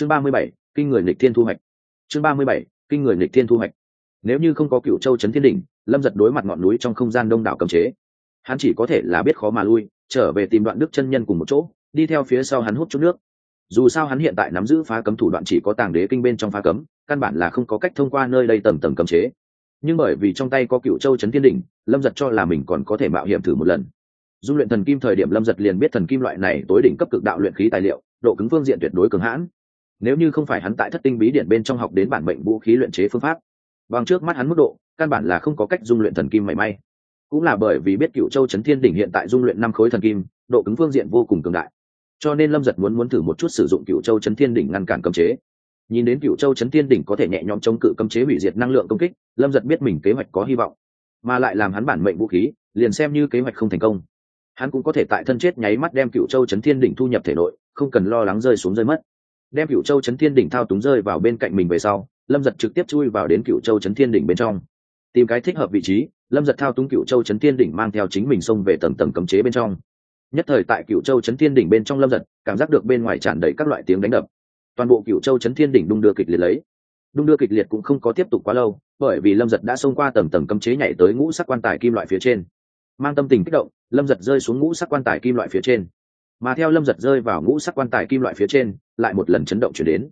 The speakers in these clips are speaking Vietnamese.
chương ba mươi bảy, kinh người nghịch thiên thu hoạch. Chương ba mươi bảy, kinh người nghịch thiên thu hoạch. Nếu như không có cựu châu trấn thiên đỉnh, lâm giật đối mặt ngọn núi trong không gian đông đảo cầm chế, hắn chỉ có thể là biết khó mà lui, trở về tìm đoạn đức chân nhân cùng một chỗ, đi theo phía sau hắn hút chút nước. Dù sao hắn hiện tại nắm giữ phá cấm thủ đoạn chỉ có tàng đế kinh bên trong phá cấm, căn bản là không có cách thông qua nơi đây tầng tầng cấm chế. Nhưng bởi vì trong tay có cựu châu trấn thiên đỉnh, lâm giật cho là mình còn có thể mạo hiểm thử một lần. Dung luyện thần kim thời điểm lâm giật liền biết thần kim loại này tối đỉnh cấp cực đạo luyện khí tài liệu, độ cứng phương diện tuyệt đối cường hãn nếu như không phải hắn tại thất tinh bí điện bên trong học đến bản mệnh vũ khí luyện chế phương pháp, bằng trước mắt hắn mức độ, căn bản là không có cách dung luyện thần kim mảy may. Cũng là bởi vì biết cựu châu trấn thiên đỉnh hiện tại dung luyện năm khối thần kim, độ cứng phương diện vô cùng cường đại. Cho nên lâm giật muốn muốn thử một chút sử dụng cựu châu trấn thiên đỉnh ngăn cản cấm chế. Nhìn đến cựu châu trấn thiên đỉnh có thể nhẹ nhõm chống cự cấm chế hủy diệt năng lượng công kích, lâm giật biết mình kế hoạch có hy vọng, mà lại làm hắn bản mệnh vũ khí, liền xem như kế hoạch không thành công. Hắn cũng có thể tại thân chết nháy mắt đem cựu châu trấn thiên đỉnh thu nhập thể nội, không cần lo lắng rơi xuống rơi mất đem cựu châu trấn thiên đỉnh thao túng rơi vào bên cạnh mình về sau, lâm giật trực tiếp chui vào đến cựu châu trấn thiên đỉnh bên trong. Tìm cái thích hợp vị trí, lâm giật thao túng cựu châu trấn thiên đỉnh mang theo chính mình xông về tầng tầng cấm chế bên trong. Nhất thời tại cựu châu trấn thiên đỉnh bên trong lâm giật, cảm giác được bên ngoài tràn đầy các loại tiếng đánh đập. Toàn bộ cựu châu trấn thiên đỉnh đung đưa kịch liệt lấy. Đung đưa kịch liệt cũng không có tiếp tục quá lâu, bởi vì lâm giật đã xông qua tầng tầng cấm chế nhảy tới ngũ sắc quan tài kim loại phía trên. Mang tâm tình kích động, lâm giật rơi xuống ngũ sắc quan tài kim loại phía trên mà theo lâm giật rơi vào ngũ sắc quan tài kim loại phía trên, lại một lần chấn động chuyển đến.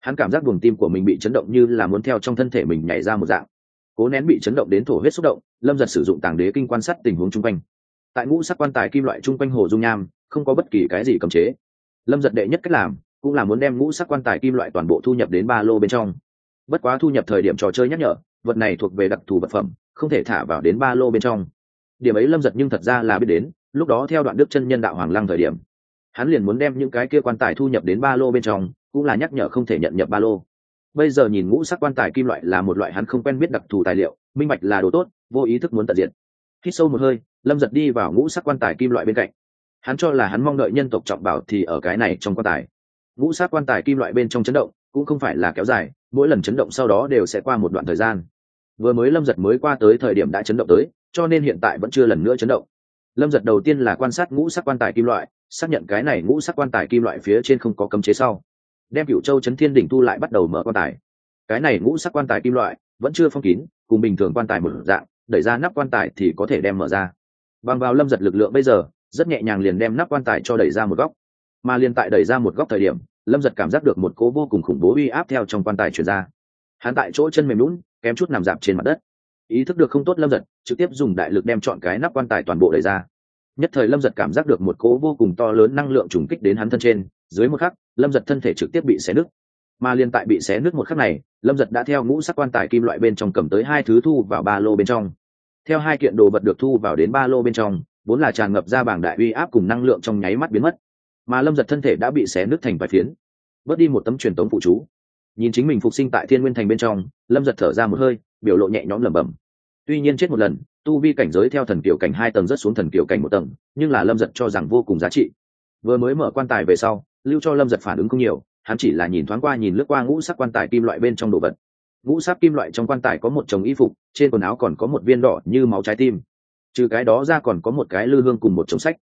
Hắn cảm giác buồng tim của mình bị chấn động như là muốn theo trong thân thể mình nhảy ra một dạng. Cố nén bị chấn động đến thổ huyết xúc động, lâm giật sử dụng tàng đế kinh quan sát tình huống chung quanh. Tại ngũ sắc quan tài kim loại chung quanh hồ dung nham, không có bất kỳ cái gì cầm chế. Lâm giật đệ nhất cách làm, cũng là muốn đem ngũ sắc quan tài kim loại toàn bộ thu nhập đến ba lô bên trong. Bất quá thu nhập thời điểm trò chơi nhắc nhở, vật này thuộc về đặc thù vật phẩm, không thể thả vào đến ba lô bên trong. Điểm ấy lâm giật nhưng thật ra là biết đến, lúc đó theo đoạn đức chân nhân đạo hoàng lăng thời điểm hắn liền muốn đem những cái kia quan tài thu nhập đến ba lô bên trong, cũng là nhắc nhở không thể nhận nhập ba lô. Bây giờ nhìn ngũ sắc quan tài kim loại là một loại hắn không quen biết đặc thù tài liệu, minh bạch là đồ tốt, vô ý thức muốn tận diện hít sâu một hơi, lâm giật đi vào ngũ sắc quan tài kim loại bên cạnh. Hắn cho là hắn mong đợi nhân tộc trọng bảo thì ở cái này trong quan tài. Ngũ sắc quan tài kim loại bên trong chấn động, cũng không phải là kéo dài, mỗi lần chấn động sau đó đều sẽ qua một đoạn thời gian. Vừa mới lâm giật mới qua tới thời điểm đã chấn động tới, cho nên hiện tại vẫn chưa lần nữa chấn động lâm giật đầu tiên là quan sát ngũ sắc quan tài kim loại, xác nhận cái này ngũ sắc quan tài kim loại phía trên không có cấm chế sau. Đem cựu châu chấn thiên đỉnh tu lại bắt đầu mở quan tài. Cái này ngũ sắc quan tài kim loại vẫn chưa phong kín, cùng bình thường quan tài mở dạng, đẩy ra nắp quan tài thì có thể đem mở ra. Bằng vào lâm giật lực lượng bây giờ, rất nhẹ nhàng liền đem nắp quan tài cho đẩy ra một góc. Mà liền tại đẩy ra một góc thời điểm, lâm giật cảm giác được một cố vô cùng khủng bố uy áp theo trong quan tài chuyển ra. Hắn tại chỗ chân mềm lún kém chút nằm dạp trên mặt đất ý thức được không tốt lâm giật, trực tiếp dùng đại lực đem chọn cái nắp quan tài toàn bộ đẩy ra. Nhất thời lâm giật cảm giác được một cỗ vô cùng to lớn năng lượng trùng kích đến hắn thân trên, dưới một khắc, lâm giật thân thể trực tiếp bị xé nứt. Mà liên tại bị xé nứt một khắc này, lâm giật đã theo ngũ sắc quan tài kim loại bên trong cầm tới hai thứ thu vào ba lô bên trong. Theo hai kiện đồ vật được thu vào đến ba lô bên trong, vốn là tràn ngập ra bảng đại uy áp cùng năng lượng trong nháy mắt biến mất. Mà lâm giật thân thể đã bị xé nứt thành vài phiến. Bớt đi một tấm truyền tống phụ trú nhìn chính mình phục sinh tại thiên nguyên thành bên trong, lâm giật thở ra một hơi biểu lộ nhẹ nhõm lẩm bẩm. Tuy nhiên chết một lần, tu vi cảnh giới theo thần kiểu cảnh hai tầng rất xuống thần kiểu cảnh một tầng, nhưng là lâm giật cho rằng vô cùng giá trị. Vừa mới mở quan tài về sau, lưu cho lâm giật phản ứng không nhiều, hắn chỉ là nhìn thoáng qua nhìn lướt qua ngũ sắc quan tài kim loại bên trong đồ vật. Ngũ sắc kim loại trong quan tài có một chồng y phục, trên quần áo còn có một viên đỏ như máu trái tim. Trừ cái đó ra còn có một cái lư hương cùng một chồng sách.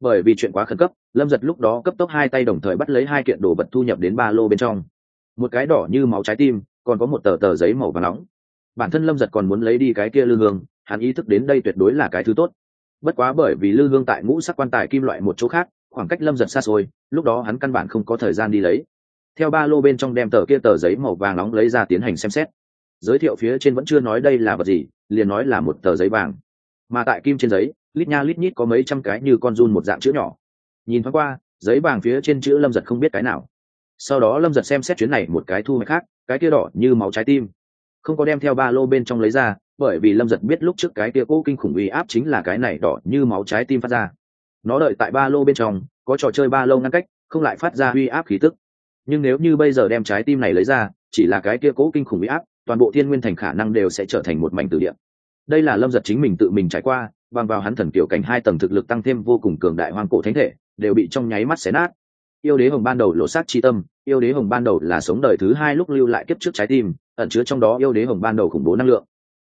Bởi vì chuyện quá khẩn cấp, lâm giật lúc đó cấp tốc hai tay đồng thời bắt lấy hai kiện đồ vật thu nhập đến ba lô bên trong. Một cái đỏ như máu trái tim, còn có một tờ tờ giấy màu và nóng bản thân lâm giật còn muốn lấy đi cái kia lư hương, hắn ý thức đến đây tuyệt đối là cái thứ tốt. Bất quá bởi vì lư hương tại ngũ sắc quan tài kim loại một chỗ khác, khoảng cách lâm giật xa xôi, lúc đó hắn căn bản không có thời gian đi lấy. Theo ba lô bên trong đem tờ kia tờ giấy màu vàng nóng lấy ra tiến hành xem xét. Giới thiệu phía trên vẫn chưa nói đây là vật gì, liền nói là một tờ giấy vàng. Mà tại kim trên giấy, lít nha lít nhít có mấy trăm cái như con run một dạng chữ nhỏ. Nhìn thoáng qua, giấy vàng phía trên chữ lâm giật không biết cái nào. Sau đó lâm giật xem xét chuyến này một cái thu hoạch khác, cái kia đỏ như máu trái tim không có đem theo ba lô bên trong lấy ra, bởi vì lâm giật biết lúc trước cái kia cố kinh khủng uy áp chính là cái này đỏ như máu trái tim phát ra. Nó đợi tại ba lô bên trong, có trò chơi ba lô ngăn cách, không lại phát ra uy áp khí tức. Nhưng nếu như bây giờ đem trái tim này lấy ra, chỉ là cái kia cố kinh khủng uy áp, toàn bộ thiên nguyên thành khả năng đều sẽ trở thành một mảnh tử địa. đây là lâm giật chính mình tự mình trải qua, bằng vào hắn thần kiểu cảnh hai tầng thực lực tăng thêm vô cùng cường đại hoang cổ thánh thể, đều bị trong nháy mắt xé nát yêu đế hồng ban đầu lộ sát chi tâm, yêu đế hồng ban đầu là sống đời thứ hai lúc lưu lại kiếp trước trái tim, ẩn chứa trong đó yêu đế hồng ban đầu khủng bố năng lượng.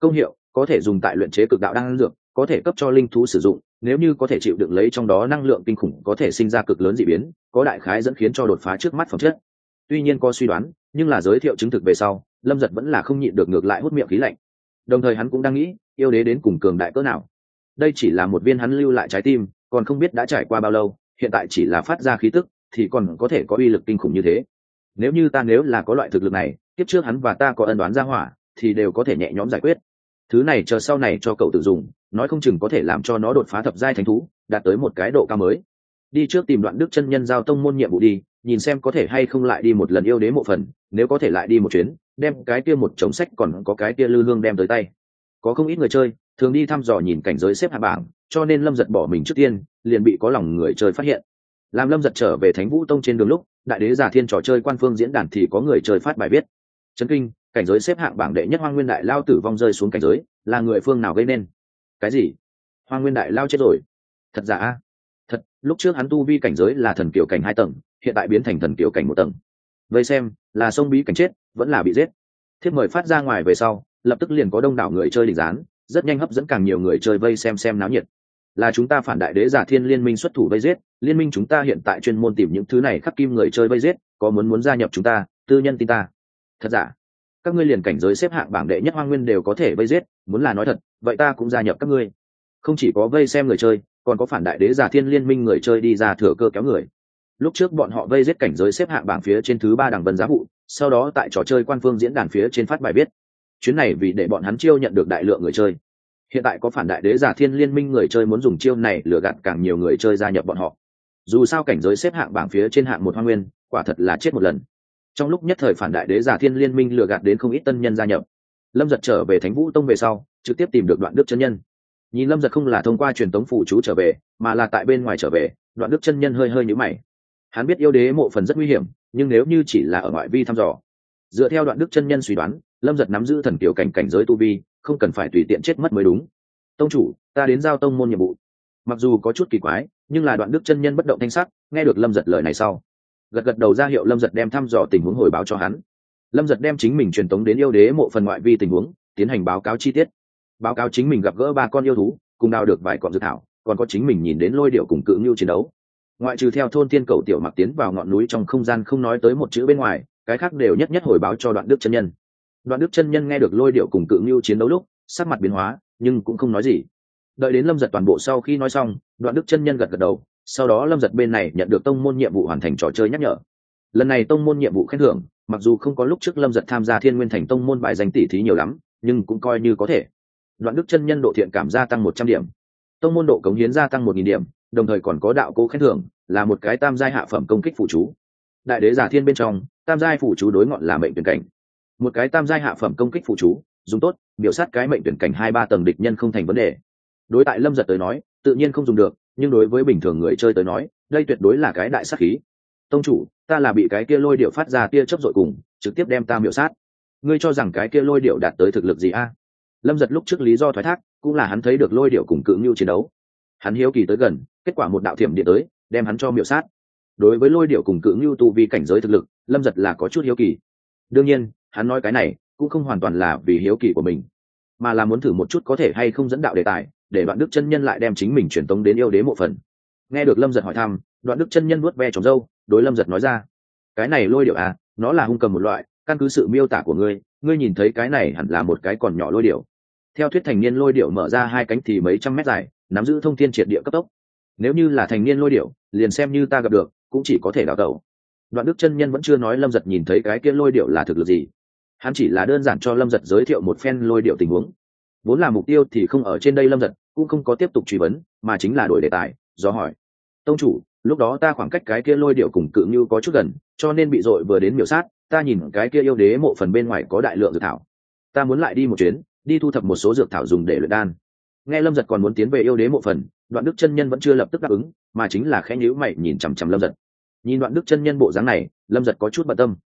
Công hiệu, có thể dùng tại luyện chế cực đạo đan dược, có thể cấp cho linh thú sử dụng, nếu như có thể chịu đựng lấy trong đó năng lượng kinh khủng có thể sinh ra cực lớn dị biến, có đại khái dẫn khiến cho đột phá trước mắt phẩm chất. Tuy nhiên có suy đoán, nhưng là giới thiệu chứng thực về sau, lâm giật vẫn là không nhịn được ngược lại hút miệng khí lạnh. Đồng thời hắn cũng đang nghĩ, yêu đế đến cùng cường đại cỡ nào. Đây chỉ là một viên hắn lưu lại trái tim, còn không biết đã trải qua bao lâu, hiện tại chỉ là phát ra khí tức thì còn có thể có uy lực kinh khủng như thế. Nếu như ta nếu là có loại thực lực này tiếp trước hắn và ta có ân đoán ra hỏa, thì đều có thể nhẹ nhõm giải quyết. Thứ này chờ sau này cho cậu tự dùng, nói không chừng có thể làm cho nó đột phá thập giai thánh thú, đạt tới một cái độ cao mới. Đi trước tìm đoạn đức chân nhân giao tông môn nhiệm vụ đi, nhìn xem có thể hay không lại đi một lần yêu đế một phần, nếu có thể lại đi một chuyến, đem cái kia một chồng sách còn có cái kia lư hương đem tới tay. Có không ít người chơi, thường đi thăm dò nhìn cảnh giới xếp hạ bảng, cho nên lâm giật bỏ mình trước tiên, liền bị có lòng người chơi phát hiện làm lâm giật trở về thánh vũ tông trên đường lúc, đại đế giả thiên trò chơi quan phương diễn đàn thì có người chơi phát bài viết. Trấn kinh, cảnh giới xếp hạng bảng đệ nhất hoang nguyên đại lao tử vong rơi xuống cảnh giới, là người phương nào gây nên? Cái gì? Hoang nguyên đại lao chết rồi. Thật giả? A thật, lúc trước hắn tu vi cảnh giới là thần kiểu cảnh hai tầng, hiện tại biến thành thần kiểu cảnh một tầng. Vậy xem, là sông bí cảnh chết, vẫn là bị giết. Thiếp mời phát ra ngoài về sau, lập tức liền có đông đảo người chơi định rán rất nhanh hấp dẫn càng nhiều người chơi vây xem xem náo nhiệt là chúng ta phản đại đế giả thiên liên minh xuất thủ vây giết, liên minh chúng ta hiện tại chuyên môn tìm những thứ này khắc kim người chơi vây giết, có muốn muốn gia nhập chúng ta, tư nhân tin ta. Thật giả? Các ngươi liền cảnh giới xếp hạng bảng đệ nhất hoa nguyên đều có thể vây giết, muốn là nói thật, vậy ta cũng gia nhập các ngươi. Không chỉ có vây xem người chơi, còn có phản đại đế giả thiên liên minh người chơi đi ra thừa cơ kéo người. Lúc trước bọn họ vây giết cảnh giới xếp hạng bảng phía trên thứ ba đằng vân giá vụ, sau đó tại trò chơi quan phương diễn đàn phía trên phát bài viết. Chuyến này vì để bọn hắn chiêu nhận được đại lượng người chơi hiện tại có phản đại đế giả thiên liên minh người chơi muốn dùng chiêu này lừa gạt càng nhiều người chơi gia nhập bọn họ. Dù sao cảnh giới xếp hạng bảng phía trên hạng một hoa nguyên, quả thật là chết một lần. Trong lúc nhất thời phản đại đế giả thiên liên minh lừa gạt đến không ít tân nhân gia nhập. Lâm giật trở về thánh vũ tông về sau, trực tiếp tìm được đoạn đức chân nhân. Nhìn lâm giật không là thông qua truyền tống phủ chú trở về, mà là tại bên ngoài trở về, đoạn đức chân nhân hơi hơi nhữ mày. Hắn biết yêu đế mộ phần rất nguy hiểm, nhưng nếu như chỉ là ở ngoại vi thăm dò, dựa theo đoạn đức chân nhân suy đoán, lâm giật nắm giữ thần kiểu cảnh cảnh giới tu vi không cần phải tùy tiện chết mất mới đúng. Tông chủ, ta đến giao tông môn nhiệm vụ. Mặc dù có chút kỳ quái, nhưng là đoạn đức chân nhân bất động thanh sắc, nghe được lâm giật lời này sau, gật gật đầu ra hiệu lâm giật đem thăm dò tình huống hồi báo cho hắn. Lâm giật đem chính mình truyền tống đến yêu đế mộ phần ngoại vi tình huống, tiến hành báo cáo chi tiết. Báo cáo chính mình gặp gỡ ba con yêu thú, cùng đào được vài cọn dự thảo, còn có chính mình nhìn đến lôi điệu cùng cự ngưu chiến đấu. Ngoại trừ theo thôn thiên cầu tiểu mặc tiến vào ngọn núi trong không gian không nói tới một chữ bên ngoài, cái khác đều nhất nhất hồi báo cho đoạn đức chân nhân đoạn đức chân nhân nghe được lôi điệu cùng cự ngưu chiến đấu lúc, sắc mặt biến hóa, nhưng cũng không nói gì. Đợi đến lâm giật toàn bộ sau khi nói xong, đoạn đức chân nhân gật gật đầu, sau đó lâm giật bên này nhận được tông môn nhiệm vụ hoàn thành trò chơi nhắc nhở. Lần này tông môn nhiệm vụ khen thưởng, mặc dù không có lúc trước lâm giật tham gia thiên nguyên thành tông môn bài danh tỷ thí nhiều lắm, nhưng cũng coi như có thể. Đoạn đức chân nhân độ thiện cảm gia tăng một trăm điểm. Tông môn độ cống hiến gia tăng một nghìn điểm, đồng thời còn có đạo cố khen thưởng, là một cái tam giai hạ phẩm công kích phụ chú. Đại đế giả thiên bên trong, tam giai phụ chú đối ngọn là mệnh tuyển cảnh một cái tam giai hạ phẩm công kích phụ chú, dùng tốt, biểu sát cái mệnh tuyển cảnh hai ba tầng địch nhân không thành vấn đề. Đối tại lâm giật tới nói, tự nhiên không dùng được, nhưng đối với bình thường người chơi tới nói, đây tuyệt đối là cái đại sắc khí. Tông chủ, ta là bị cái kia lôi điệu phát ra tia chấp dội cùng, trực tiếp đem ta miểu sát. Ngươi cho rằng cái kia lôi điệu đạt tới thực lực gì a? Lâm giật lúc trước lý do thoái thác, cũng là hắn thấy được lôi điệu cùng cự ngưu chiến đấu. Hắn hiếu kỳ tới gần, kết quả một đạo thiểm điện tới, đem hắn cho miểu sát. Đối với lôi điệu cùng cự ngưu tu vi cảnh giới thực lực, lâm giật là có chút hiếu kỳ. Đương nhiên hắn nói cái này cũng không hoàn toàn là vì hiếu kỳ của mình, mà là muốn thử một chút có thể hay không dẫn đạo đề tài để đoạn đức chân nhân lại đem chính mình truyền tống đến yêu đế mộ phần. Nghe được lâm giật hỏi thăm, đoạn đức chân nhân vuốt ve trồng dâu, đối lâm giật nói ra, cái này lôi điệu à nó là hung cầm một loại, căn cứ sự miêu tả của ngươi ngươi nhìn thấy cái này hẳn là một cái còn nhỏ lôi điệu. Theo thuyết thành niên lôi điệu mở ra hai cánh thì mấy trăm mét dài, nắm giữ thông thiên triệt địa cấp tốc. Nếu như là thành niên lôi điệu, liền xem như ta gặp được, cũng chỉ có thể đào tẩu. Đoạn đức chân nhân vẫn chưa nói lâm giật nhìn thấy cái kia lôi điệu là thực lực gì hắn chỉ là đơn giản cho lâm giật giới thiệu một phen lôi điệu tình huống. Vốn là mục tiêu thì không ở trên đây lâm giật, cũng không có tiếp tục truy vấn, mà chính là đổi đề tài, do hỏi. Tông chủ, lúc đó ta khoảng cách cái kia lôi điệu cùng cự như có chút gần, cho nên bị dội vừa đến miểu sát, ta nhìn cái kia yêu đế mộ phần bên ngoài có đại lượng dược thảo. Ta muốn lại đi một chuyến, đi thu thập một số dược thảo dùng để luyện đan. Nghe lâm giật còn muốn tiến về yêu đế mộ phần, đoạn đức chân nhân vẫn chưa lập tức đáp ứng, mà chính là khẽ nhữ mày nhìn chằm chằm lâm giật. Nhìn đoạn đức chân nhân bộ dáng này, lâm giật có chút bận tâm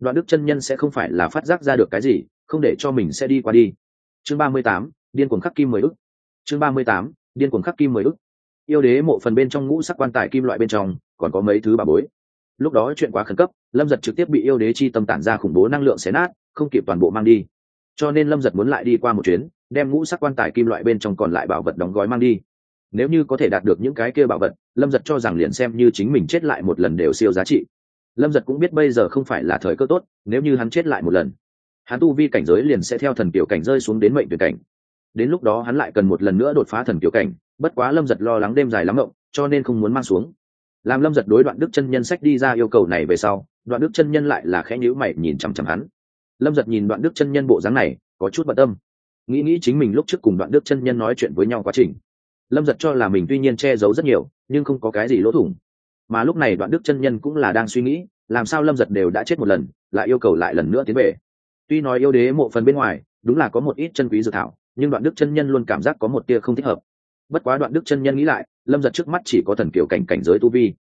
đoạn đức chân nhân sẽ không phải là phát giác ra được cái gì, không để cho mình sẽ đi qua đi. Chương ba mươi tám, điên cuồng khắc kim mười ức. Chương ba mươi tám, điên cuồng khắc kim mười ức. Yêu đế mộ phần bên trong ngũ sắc quan tài kim loại bên trong, còn có mấy thứ bà bối. Lúc đó chuyện quá khẩn cấp, lâm giật trực tiếp bị yêu đế chi tâm tản ra khủng bố năng lượng xé nát, không kịp toàn bộ mang đi. Cho nên lâm giật muốn lại đi qua một chuyến, đem ngũ sắc quan tài kim loại bên trong còn lại bảo vật đóng gói mang đi. Nếu như có thể đạt được những cái kia bảo vật, lâm giật cho rằng liền xem như chính mình chết lại một lần đều siêu giá trị lâm giật cũng biết bây giờ không phải là thời cơ tốt, nếu như hắn chết lại một lần, hắn tu vi cảnh giới liền sẽ theo thần kiểu cảnh rơi xuống đến mệnh tuyển cảnh. Đến lúc đó hắn lại cần một lần nữa đột phá thần kiểu cảnh, bất quá lâm giật lo lắng đêm dài lắm rộng cho nên không muốn mang xuống. Làm lâm giật đối đoạn đức chân nhân sách đi ra yêu cầu này về sau, đoạn đức chân nhân lại là khẽ nhữ mày nhìn chằm chằm hắn. Lâm giật nhìn đoạn đức chân nhân bộ dáng này, có chút bận tâm. Nghĩ nghĩ chính mình lúc trước cùng đoạn đức chân nhân nói chuyện với nhau quá trình. Lâm giật cho là mình tuy nhiên che giấu rất nhiều, nhưng không có cái gì lỗ thủng mà lúc này đoạn đức chân nhân cũng là đang suy nghĩ, làm sao lâm giật đều đã chết một lần, lại yêu cầu lại lần nữa tiến về. Tuy nói yêu đế mộ phần bên ngoài, đúng là có một ít chân quý dự thảo, nhưng đoạn đức chân nhân luôn cảm giác có một tia không thích hợp. Bất quá đoạn đức chân nhân nghĩ lại, lâm giật trước mắt chỉ có thần kiểu cảnh cảnh giới tu vi.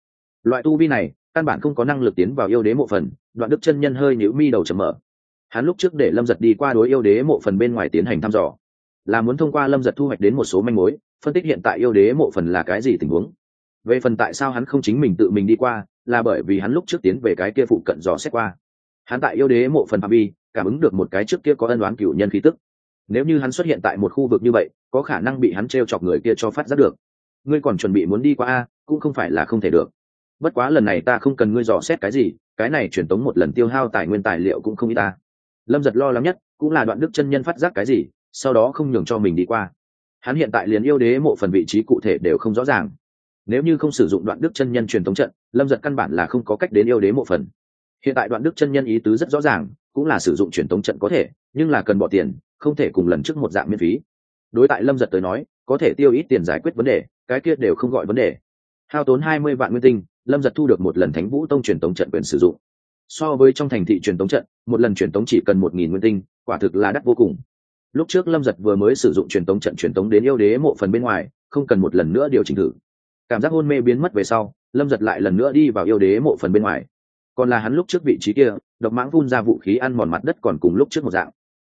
Loại tu vi này, căn bản không có năng lực tiến vào yêu đế mộ phần, đoạn đức chân nhân hơi nhữ mi đầu chầm mở. Hắn lúc trước để lâm giật đi qua đối yêu đế mộ phần bên ngoài tiến hành thăm dò, là muốn thông qua lâm giật thu hoạch đến một số manh mối, phân tích hiện tại yêu đế mộ phần là cái gì tình huống về phần tại sao hắn không chính mình tự mình đi qua, là bởi vì hắn lúc trước tiến về cái kia phụ cận dò xét qua. Hắn tại yêu đế mộ phần phạm vi, cảm ứng được một cái trước kia có ân đoán cựu nhân khí tức. Nếu như hắn xuất hiện tại một khu vực như vậy, có khả năng bị hắn t r e o chọc người kia cho phát giác được. Ngươi còn chuẩn bị muốn đi qua a, cũng không phải là không thể được. Bất quá lần này ta không cần ngươi dò xét cái gì, cái này truyền tống một lần tiêu hao tài nguyên tài liệu cũng không y ta. Lâm giật lo lắng nhất, cũng là đoạn đức chân nhân phát giác cái gì, sau đó không nhường cho mình đi qua. Hắn hiện tại liền yêu đế mộ phần vị trí cụ thể đều không rõ ràng nếu như không sử dụng đoạn đức chân nhân truyền thống trận, lâm giật căn bản là không có cách đến yêu đế mộ phần. Hiện tại đoạn đức chân nhân ý tứ rất rõ ràng, cũng là sử dụng truyền thống trận có thể, nhưng là cần bỏ tiền, không thể cùng lần trước một dạng miễn phí. Đối tại lâm giật tới nói, có thể tiêu ít tiền giải quyết vấn đề, cái kia đều không gọi vấn đề. Hao tốn hai mươi vạn nguyên tinh, lâm giật thu được một lần thánh vũ tông truyền thống trận quyền sử dụng. So với trong thành thị truyền thống trận, một lần truyền thống chỉ cần một nghìn nguyên tinh, quả thực là đắt vô cùng. Lúc trước lâm giật vừa mới sử dụng truyền thống trận truyền thống đến yêu đế mộ phần bên ngoài, không cần một lần nữa điều chỉnh thử cảm giác hôn mê biến mất về sau, lâm giật lại lần nữa đi vào yêu đế mộ phần bên ngoài. Còn là hắn lúc trước vị trí kia, độc mãng phun ra vũ khí ăn mòn mặt đất còn cùng lúc trước một dạng.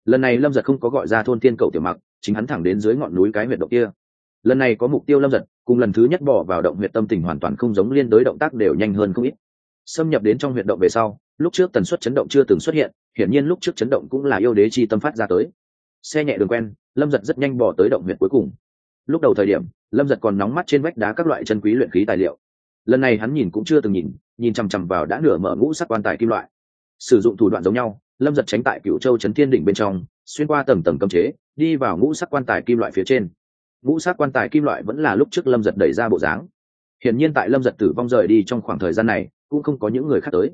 Lần này lâm giật không có gọi ra thôn tiên cầu tiểu mặc, chính hắn thẳng đến dưới ngọn núi cái huyệt động kia. Lần này có mục tiêu lâm giật, cùng lần thứ nhất bỏ vào động huyệt tâm tình hoàn toàn không giống liên đối động tác đều nhanh hơn không ít. Xâm nhập đến trong huyệt động về sau, lúc trước tần suất chấn động chưa từng xuất hiện, hiển nhiên lúc trước chấn động cũng là yêu đế chi tâm phát ra tới. Xe nhẹ đường quen, lâm giật rất nhanh bỏ tới động huyệt cuối cùng. Lúc đầu thời điểm lâm giật còn nóng mắt trên vách đá các loại chân quý luyện khí tài liệu. Lần này hắn nhìn cũng chưa từng nhìn nhìn chằm chằm vào đã nửa mở ngũ sắc quan tài kim loại. Sử dụng thủ đoạn giống nhau, lâm giật tránh tại cựu châu trấn thiên đỉnh bên trong, xuyên qua tầng tầng cấm chế, đi vào ngũ sắc quan tài kim loại phía trên. Ngũ sắc quan tài kim loại vẫn là lúc trước lâm giật đẩy ra bộ dáng. Hiển nhiên tại lâm giật tử vong rời đi trong khoảng thời gian này, cũng không có những người khác tới.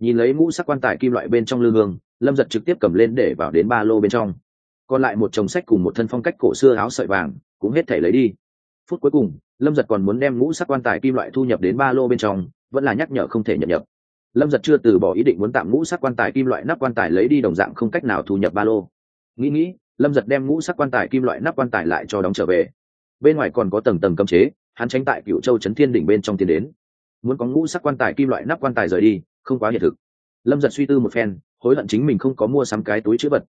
Nhìn lấy ngũ sắc quan tài kim loại bên trong lư hương, lâm giật trực tiếp cầm lên để vào đến ba lô bên trong. Còn lại một chồng sách cùng một thân phong cách cổ xưa áo sợi vàng, cũng hết thể lấy đi phút cuối cùng, lâm giật còn muốn đem ngũ sắc quan tài kim loại thu nhập đến ba lô bên trong, vẫn là nhắc nhở không thể nhận nhập. Lâm giật chưa từ bỏ ý định muốn tạm ngũ sắc quan tài kim loại nắp quan tài lấy đi đồng dạng không cách nào thu nhập ba lô. Nghĩ nghĩ, lâm giật đem ngũ sắc quan tài kim loại nắp quan tài lại cho đóng trở về. Bên ngoài còn có tầng tầng cấm chế, hắn tránh tại cựu châu trấn thiên đỉnh bên trong tiến đến. Muốn có ngũ sắc quan tài kim loại nắp quan tài rời đi, không quá hiện thực. Lâm giật suy tư một phen, hối hận chính mình không có mua sắm cái túi chữ vật.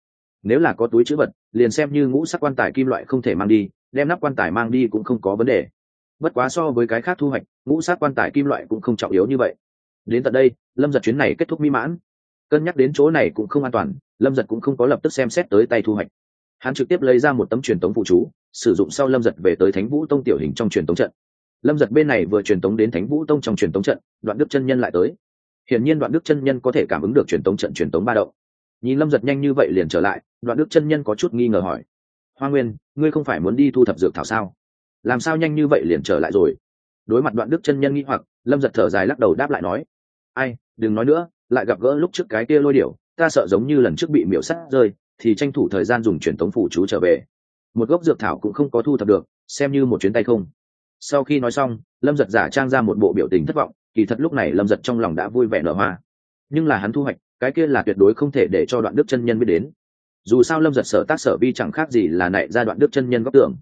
Nếu là có túi chữ vật, liền xem như ngũ sắc quan tài kim loại không thể mang đi đem nắp quan tài mang đi cũng không có vấn đề. Bất quá so với cái khác thu hoạch, ngũ sát quan tài kim loại cũng không trọng yếu như vậy. Đến tận đây, lâm giật chuyến này kết thúc mỹ mãn. Cân nhắc đến chỗ này cũng không an toàn, lâm giật cũng không có lập tức xem xét tới tay thu hoạch. Hắn trực tiếp lấy ra một tấm truyền tống phụ chú, sử dụng sau lâm giật về tới thánh vũ tông tiểu hình trong truyền tống trận. Lâm giật bên này vừa truyền tống đến thánh vũ tông trong truyền tống trận, đoạn đức chân nhân lại tới. Hiển nhiên đoạn đức chân nhân có thể cảm ứng được truyền tống trận truyền tống ba động. Nhìn lâm giật nhanh như vậy liền trở lại, đoạn đức chân nhân có chút nghi ngờ hỏi hoa nguyên, ngươi không phải muốn đi thu thập dược thảo sao? Làm sao nhanh như vậy liền trở lại rồi? Đối mặt đoạn đức chân nhân nghi hoặc, lâm giật thở dài lắc đầu đáp lại nói, ai, đừng nói nữa, lại gặp gỡ lúc trước cái kia lôi điểu, ta sợ giống như lần trước bị miễu sắt rơi, thì tranh thủ thời gian dùng truyền tống phủ chú trở về. Một gốc dược thảo cũng không có thu thập được, xem như một chuyến tay không. Sau khi nói xong, lâm giật giả trang ra một bộ biểu tình thất vọng, kỳ thật lúc này lâm giật trong lòng đã vui vẻ nở hoa. Nhưng là hắn thu hoạch, cái kia là tuyệt đối không thể để cho đoạn đức chân nhân biết đến dù sao lâm giật sở tác sở vi chẳng khác gì là nạy ra đoạn đức chân nhân góc tưởng.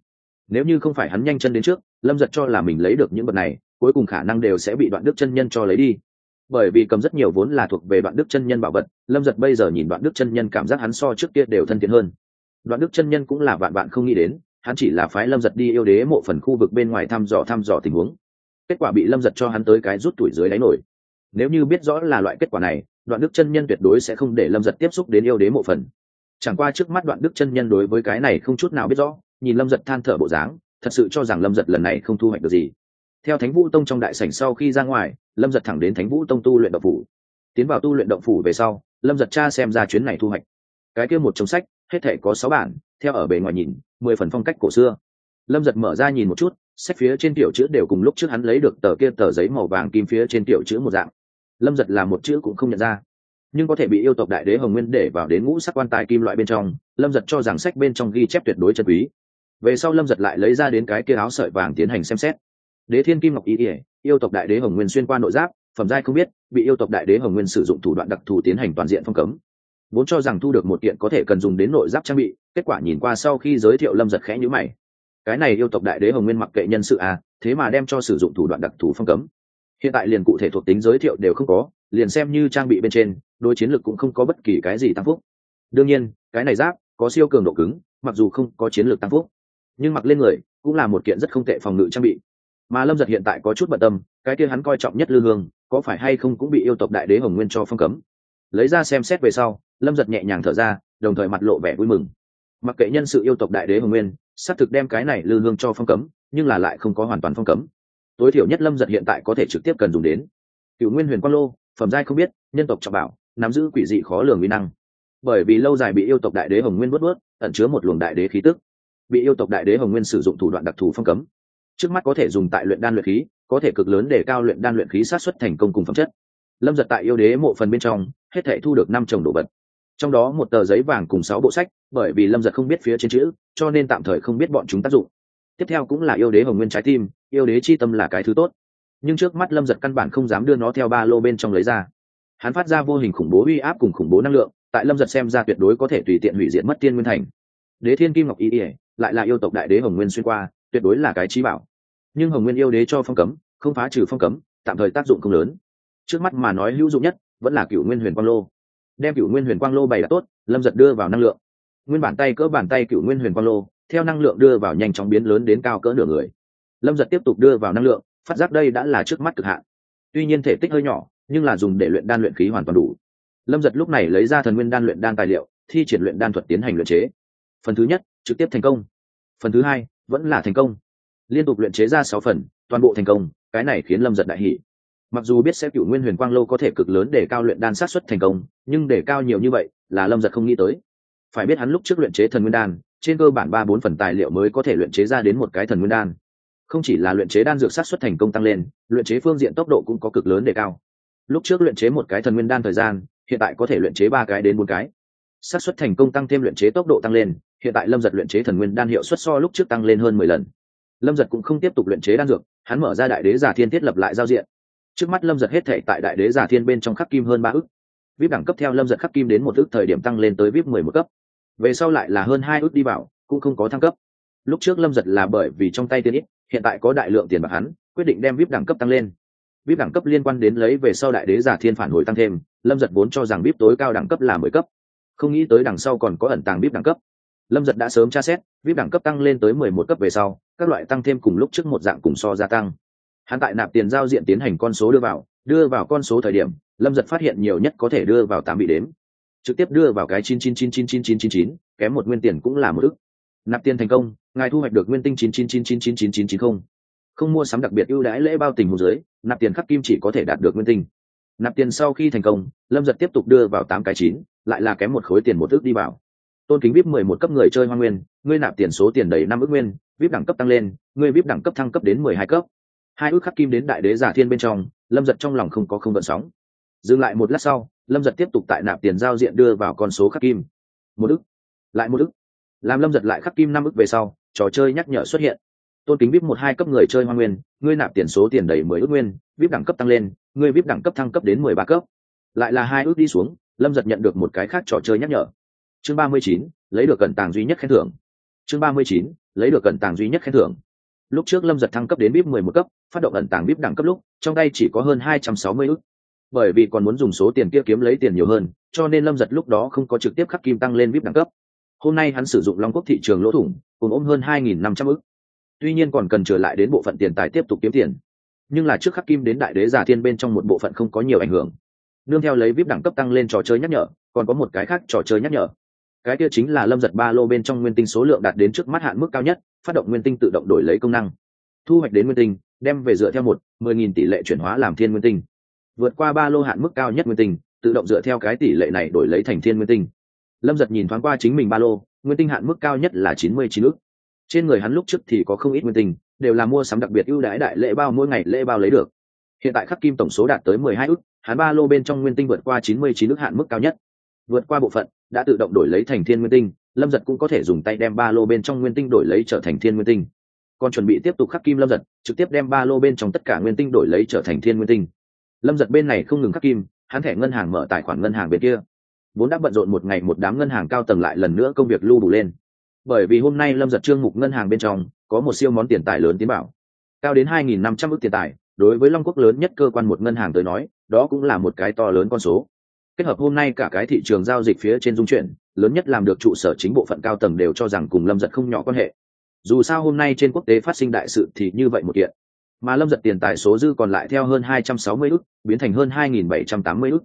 Nếu như không phải hắn nhanh chân đến trước, lâm giật cho là mình lấy được những vật này, cuối cùng khả năng đều sẽ bị đoạn đức chân nhân cho lấy đi. Bởi vì cầm rất nhiều vốn là thuộc về đoạn đức chân nhân bảo vật, lâm giật bây giờ nhìn đoạn đức chân nhân cảm giác hắn so trước kia đều thân thiện hơn. Đoạn đức chân nhân cũng là bạn bạn không nghĩ đến, hắn chỉ là phái lâm giật đi yêu đế mộ phần khu vực bên ngoài thăm dò thăm dò tình huống. Kết quả bị lâm giật cho hắn tới cái rút tuổi dưới đáy nổi. Nếu như biết rõ là loại kết quả này, đoạn đức chân nhân tuyệt đối sẽ không để lâm giật tiếp xúc đến yêu đế mộ phần chẳng qua trước mắt đoạn đức chân nhân đối với cái này không chút nào biết rõ, nhìn lâm giật than thở bộ dáng, thật sự cho rằng lâm giật lần này không thu hoạch được gì. Theo thánh vũ tông trong đại sảnh sau khi ra ngoài, lâm giật thẳng đến thánh vũ tông tu luyện động phủ. Tiến vào tu luyện động phủ về sau, lâm giật cha xem ra chuyến này thu hoạch. Cái kia một trong sách, hết thể có sáu bản, theo ở bề ngoài nhìn, mười phần phong cách cổ xưa. Lâm giật mở ra nhìn một chút, sách phía trên tiểu chữ đều cùng lúc trước hắn lấy được tờ kia tờ giấy màu vàng kim phía trên tiểu chữ một dạng. Lâm giật là một chữ cũng không nhận ra nhưng có thể bị yêu tộc đại đế hồng nguyên để vào đến ngũ sắc quan tài kim loại bên trong, lâm giật cho rằng sách bên trong ghi chép tuyệt đối chân quý. Về sau lâm giật lại lấy ra đến cái kia áo sợi vàng tiến hành xem xét. Đế thiên kim ngọc ý ỉa yêu tộc đại đế hồng nguyên xuyên qua nội giáp, phẩm giai không biết, bị yêu tộc đại đế hồng nguyên sử dụng thủ đoạn đặc thù tiến hành toàn diện phong cấm. Vốn cho rằng thu được một kiện có thể cần dùng đến nội giáp trang bị, kết quả nhìn qua sau khi giới thiệu lâm giật khẽ nhữ mày. Cái này yêu tộc đại đế hồng nguyên mặc kệ nhân sự à thế mà đem cho sử dụng thủ đoạn đặc thù phong cấm. Hiện tại liền cụ thể thuộc tính giới thiệu đều không có liền xem như trang bị bên trên đôi chiến lược cũng không có bất kỳ cái gì tăng phúc. Đương nhiên, cái này giáp có siêu cường độ cứng, mặc dù không có chiến lược tăng phúc, nhưng mặc lên người cũng là một kiện rất không tệ phòng ngự trang bị. Mà lâm giật hiện tại có chút bận tâm, cái kia hắn coi trọng nhất lư hương, có phải hay không cũng bị yêu tộc đại đế hồng nguyên cho phong cấm. Lấy ra xem xét về sau, lâm giật nhẹ nhàng thở ra, đồng thời mặt lộ vẻ vui mừng. Mặc kệ nhân sự yêu tộc đại đế hồng nguyên, xác thực đem cái này lư hương cho phong cấm, nhưng là lại không có hoàn toàn phong cấm. Tối thiểu nhất lâm giật hiện tại có thể trực tiếp cần dùng đến. Cựu nguyên huyền quang lô phẩm giai không biết, nhân tộc trọng bảo, nắm giữ quỷ dị khó lường uy năng. Bởi vì lâu dài bị yêu tộc đại đế hồng nguyên vớt vớt ẩn chứa một luồng đại đế khí tức. Bị yêu tộc đại đế hồng nguyên sử dụng thủ đoạn đặc thù phong cấm. Trước mắt có thể dùng tại luyện đan luyện khí, có thể cực lớn để cao luyện đan luyện khí sát xuất thành công cùng phẩm chất. Lâm giật tại yêu đế mộ phần bên trong, hết thể thu được năm chồng đồ vật. Trong đó một tờ giấy vàng cùng sáu bộ sách, bởi vì lâm giật không biết phía trên chữ, cho nên tạm thời không biết bọn chúng tác dụng. Tiếp theo cũng là yêu đế hồng nguyên trái tim, yêu đế chi tâm là cái thứ tốt nhưng trước mắt lâm giật căn bản không dám đưa nó theo ba lô bên trong lấy ra. Hắn phát ra vô hình khủng bố uy áp cùng khủng bố năng lượng, tại lâm giật xem ra tuyệt đối có thể tùy tiện hủy diệt mất tiên nguyên thành. Đế thiên kim ngọc y ỉa lại là yêu tộc đại đế hồng nguyên xuyên qua, tuyệt đối là cái trí bảo. Nhưng hồng nguyên yêu đế cho phong cấm, không phá trừ phong cấm, tạm thời tác dụng không lớn. Trước mắt mà nói hữu dụng nhất, vẫn là cựu nguyên huyền quang lô. Đem cựu nguyên huyền quang lô bày đặt tốt, lâm giật đưa vào năng lượng. Nguyên bản tay cỡ bàn tay cựu nguyên huyền quang lô, theo năng lượng đưa vào nhanh chóng biến lớn đến cao cỡ nửa người. Lâm giật tiếp tục đưa vào năng lượng phát giác đây đã là trước mắt cực hạn. Tuy nhiên thể tích hơi nhỏ, nhưng là dùng để luyện đan luyện khí hoàn toàn đủ. Lâm giật lúc này lấy ra thần nguyên đan luyện đan tài liệu, thi triển luyện đan thuật tiến hành luyện chế. Phần thứ nhất, trực tiếp thành công. Phần thứ hai, vẫn là thành công. Liên tục luyện chế ra sáu phần, toàn bộ thành công, cái này khiến lâm giật đại hỷ mặc dù biết sẽ cựu nguyên huyền quang lâu có thể cực lớn để cao luyện đan sát xuất thành công, nhưng để cao nhiều như vậy là lâm giật không nghĩ tới. Phải biết hắn lúc trước luyện chế thần nguyên đan, trên cơ bản ba bốn phần tài liệu mới có thể luyện chế ra đến một cái thần nguyên đan không chỉ là luyện chế đan dược sát xuất thành công tăng lên, luyện chế phương diện tốc độ cũng có cực lớn để cao. Lúc trước luyện chế một cái thần nguyên đan thời gian, hiện tại có thể luyện chế ba cái đến bốn cái. Xác suất thành công tăng thêm luyện chế tốc độ tăng lên, hiện tại lâm giật luyện chế thần nguyên đan hiệu suất so lúc trước tăng lên hơn mười lần. Lâm giật cũng không tiếp tục luyện chế đan dược, hắn mở ra đại đế giả thiên thiết lập lại giao diện. Trước mắt lâm giật hết thể tại đại đế giả thiên bên trong khắc kim hơn ba ức. Vip đẳng cấp theo lâm giật khắc kim đến một ức thời điểm tăng lên tới vip mười một cấp. Về sau lại là hơn hai ức đi vào, cũng không có thăng cấp. Lúc trước lâm giật là bởi vì trong tay tiên ít hiện tại có đại lượng tiền bạc hắn, quyết định đem vip đẳng cấp tăng lên. vip đẳng cấp liên quan đến lấy về sau đại đế giả thiên phản hồi tăng thêm, lâm giật vốn cho rằng vip tối cao đẳng cấp là mười cấp. Không nghĩ tới đằng sau còn có ẩn tàng vip đẳng cấp. Lâm giật đã sớm tra xét, vip đẳng cấp tăng lên tới mười một cấp về sau, các loại tăng thêm cùng lúc trước một dạng cùng so gia tăng. Hắn tại nạp tiền giao diện tiến hành con số đưa vào đưa vào con số thời điểm, lâm giật phát hiện nhiều nhất có thể đưa vào tám bị đếm. Trực tiếp đưa vào cái chín chín chín chín chín chín chín chín, kém một nguyên tiền cũng là một ức nạp tiền thành công, ngài thu hoạch được nguyên tinh chín chín chín chín chín chín chín chín không. Không mua sắm đặc biệt ưu đãi lễ bao tình hồ dưới, nạp tiền khắc kim chỉ có thể đạt được nguyên tinh. Nạp tiền sau khi thành công, lâm giật tiếp tục đưa vào tám cái chín, lại là kém một khối tiền một ước đi vào. Tôn kính vip mười một cấp người chơi hoa nguyên, ngươi nạp tiền số tiền đầy năm ước nguyên vip đẳng cấp tăng lên, ngươi vip đẳng cấp thăng cấp đến mười hai cấp. Hai ước khắc kim đến đại đế giả thiên bên trong, lâm giật trong lòng không có không vận sóng. Dừng lại một lát sau, lâm giật tiếp tục tại nạp tiền giao diện đưa vào con số khắc kim. Một ước. Lại một ước làm lâm giật lại khắc kim năm ước về sau, trò chơi nhắc nhở xuất hiện. Tôn kính vip một hai cấp người chơi hoa nguyên, ngươi nạp tiền số tiền đầy mười ước nguyên vip đẳng cấp tăng lên, ngươi vip đẳng cấp thăng cấp đến mười ba cấp. Lại là hai ước đi xuống, lâm giật nhận được một cái khác trò chơi nhắc nhở. Chương ba mươi chín, lấy được cận tàng duy nhất khen thưởng. Chương ba mươi chín, lấy được cận tàng duy nhất khen thưởng. Lúc trước lâm giật thăng cấp đến vip mười một cấp, phát động ẩn tàng vip đẳng cấp lúc, trong tay chỉ có hơn hai trăm sáu mươi ước. Bởi vì còn muốn dùng số tiền kia kiếm lấy tiền nhiều hơn, cho nên lâm giật lúc đó không có trực tiếp khắc kim tăng lên vip đẳng cấp hôm nay hắn sử dụng long quốc thị trường lỗ thủng, cùng ôm hơn hai nghìn năm trăm ước tuy nhiên còn cần trở lại đến bộ phận tiền tài tiếp tục kiếm tiền. Nhưng là trước khắc kim đến đại đế giả thiên bên trong một bộ phận không có nhiều ảnh hưởng. Nương theo lấy vip đẳng cấp tăng lên trò chơi nhắc nhở, còn có một cái khác trò chơi nhắc nhở. Cái kia chính là lâm giật ba lô bên trong nguyên tinh số lượng đạt đến trước mắt hạn mức cao nhất, phát động nguyên tinh tự động đổi lấy công năng. Thu hoạch đến nguyên tinh, đem về dựa theo một, mười nghìn tỷ lệ chuyển hóa làm thiên nguyên tinh. Vượt qua ba lô hạn mức cao nhất nguyên tinh, tự động dựa theo cái tỷ lệ này đổi lấy thành thiên nguyên tinh lâm giật nhìn thoáng qua chính mình ba lô, nguyên tinh hạn mức cao nhất là chín mươi chín ước trên người hắn lúc trước thì có không ít nguyên tinh, đều là mua sắm đặc biệt ưu đãi đại lễ bao mỗi ngày lễ bao lấy được. Hiện tại khắc kim tổng số đạt tới mười hai ước hắn ba lô bên trong nguyên tinh vượt qua chín mươi chín ước hạn mức cao nhất. Vượt qua bộ phận, đã tự động đổi lấy thành thiên nguyên tinh, lâm giật cũng có thể dùng tay đem ba lô bên trong nguyên tinh đổi lấy trở thành thiên nguyên tinh. Còn chuẩn bị tiếp tục khắc kim lâm giật, trực tiếp đem ba lô bên trong tất cả nguyên tinh đổi lấy trở thành thiên nguyên tinh. Lâm giật bên này không ngừng khắc kim, hắn thẻ ngân hàng mở tài khoản ngân hàng bên kia vốn đã bận rộn một ngày một đám ngân hàng cao tầng lại lần nữa công việc lưu đủ lên. Bởi vì hôm nay lâm giật trương mục ngân hàng bên trong có một siêu món tiền tài lớn tiến bảo. Cao đến 2.500 ước tiền tài, đối với long quốc lớn nhất cơ quan một ngân hàng tới nói, đó cũng là một cái to lớn con số. Kết hợp hôm nay cả cái thị trường giao dịch phía trên dung chuyển, lớn nhất làm được trụ sở chính bộ phận cao tầng đều cho rằng cùng lâm giật không nhỏ quan hệ. Dù sao hôm nay trên quốc tế phát sinh đại sự thì như vậy một kiện. Mà lâm giật tiền tài số dư còn lại theo hơn 260 ức, biến thành hơn 2.780 ức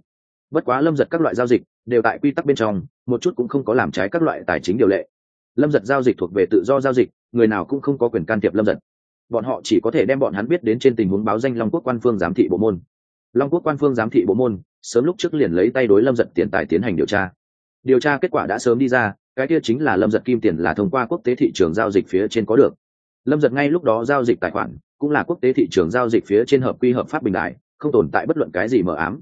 bất quá lâm giật các loại giao dịch đều tại quy tắc bên trong, một chút cũng không có làm trái các loại tài chính điều lệ. Lâm giật giao dịch thuộc về tự do giao dịch, người nào cũng không có quyền can thiệp lâm giật. Bọn họ chỉ có thể đem bọn hắn biết đến trên tình huống báo danh long quốc quan phương giám thị bộ môn. Long quốc quan phương giám thị bộ môn, sớm lúc trước liền lấy tay đối lâm giật tiền tài tiến hành điều tra. Điều tra kết quả đã sớm đi ra, cái kia chính là lâm giật kim tiền là thông qua quốc tế thị trường giao dịch phía trên có được. Lâm giật ngay lúc đó giao dịch tài khoản, cũng là quốc tế thị trường giao dịch phía trên hợp quy hợp pháp bình đại, không tồn tại bất luận cái gì mờ ám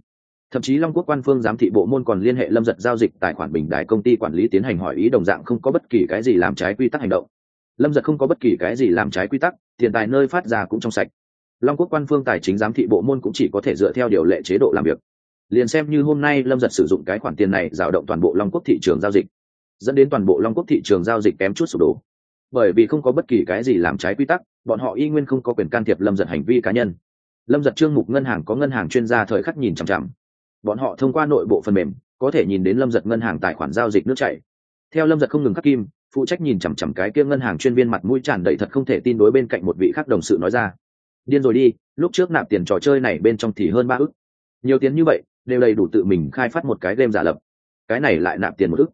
thậm chí long quốc quan phương giám thị bộ môn còn liên hệ lâm giật giao dịch tài khoản bình đài công ty quản lý tiến hành hỏi ý đồng dạng không có bất kỳ cái gì làm trái quy tắc hành động. Lâm giật không có bất kỳ cái gì làm trái quy tắc, tiền tài nơi phát ra cũng trong sạch. Long quốc quan phương tài chính giám thị bộ môn cũng chỉ có thể dựa theo điều lệ chế độ làm việc. Liền xem như hôm nay lâm giật sử dụng cái khoản tiền này rào động toàn bộ long quốc thị trường giao dịch, dẫn đến toàn bộ long quốc thị trường giao dịch kém chút sụp đổ. Bởi vì không có bất kỳ cái gì làm trái quy tắc, bọn họ y nguyên không có quyền can thiệp lâm giật hành vi cá nhân. Lâm giật trương mục ngân hàng có ngân hàng chuyên gia thời khắc nhìn chằm chằm bọn họ thông qua nội bộ phần mềm, có thể nhìn đến lâm giật ngân hàng tài khoản giao dịch nước chảy. Theo lâm giật không ngừng khắc kim, phụ trách nhìn chằm chằm cái kia ngân hàng chuyên viên mặt mũi tràn đầy thật không thể tin đối bên cạnh một vị khác đồng sự nói ra. Điên rồi đi, lúc trước nạp tiền trò chơi này bên trong thì hơn ba ức. Nhiều tiền như vậy, đều đầy đủ tự mình khai phát một cái game giả lập. Cái này lại nạp tiền một ức.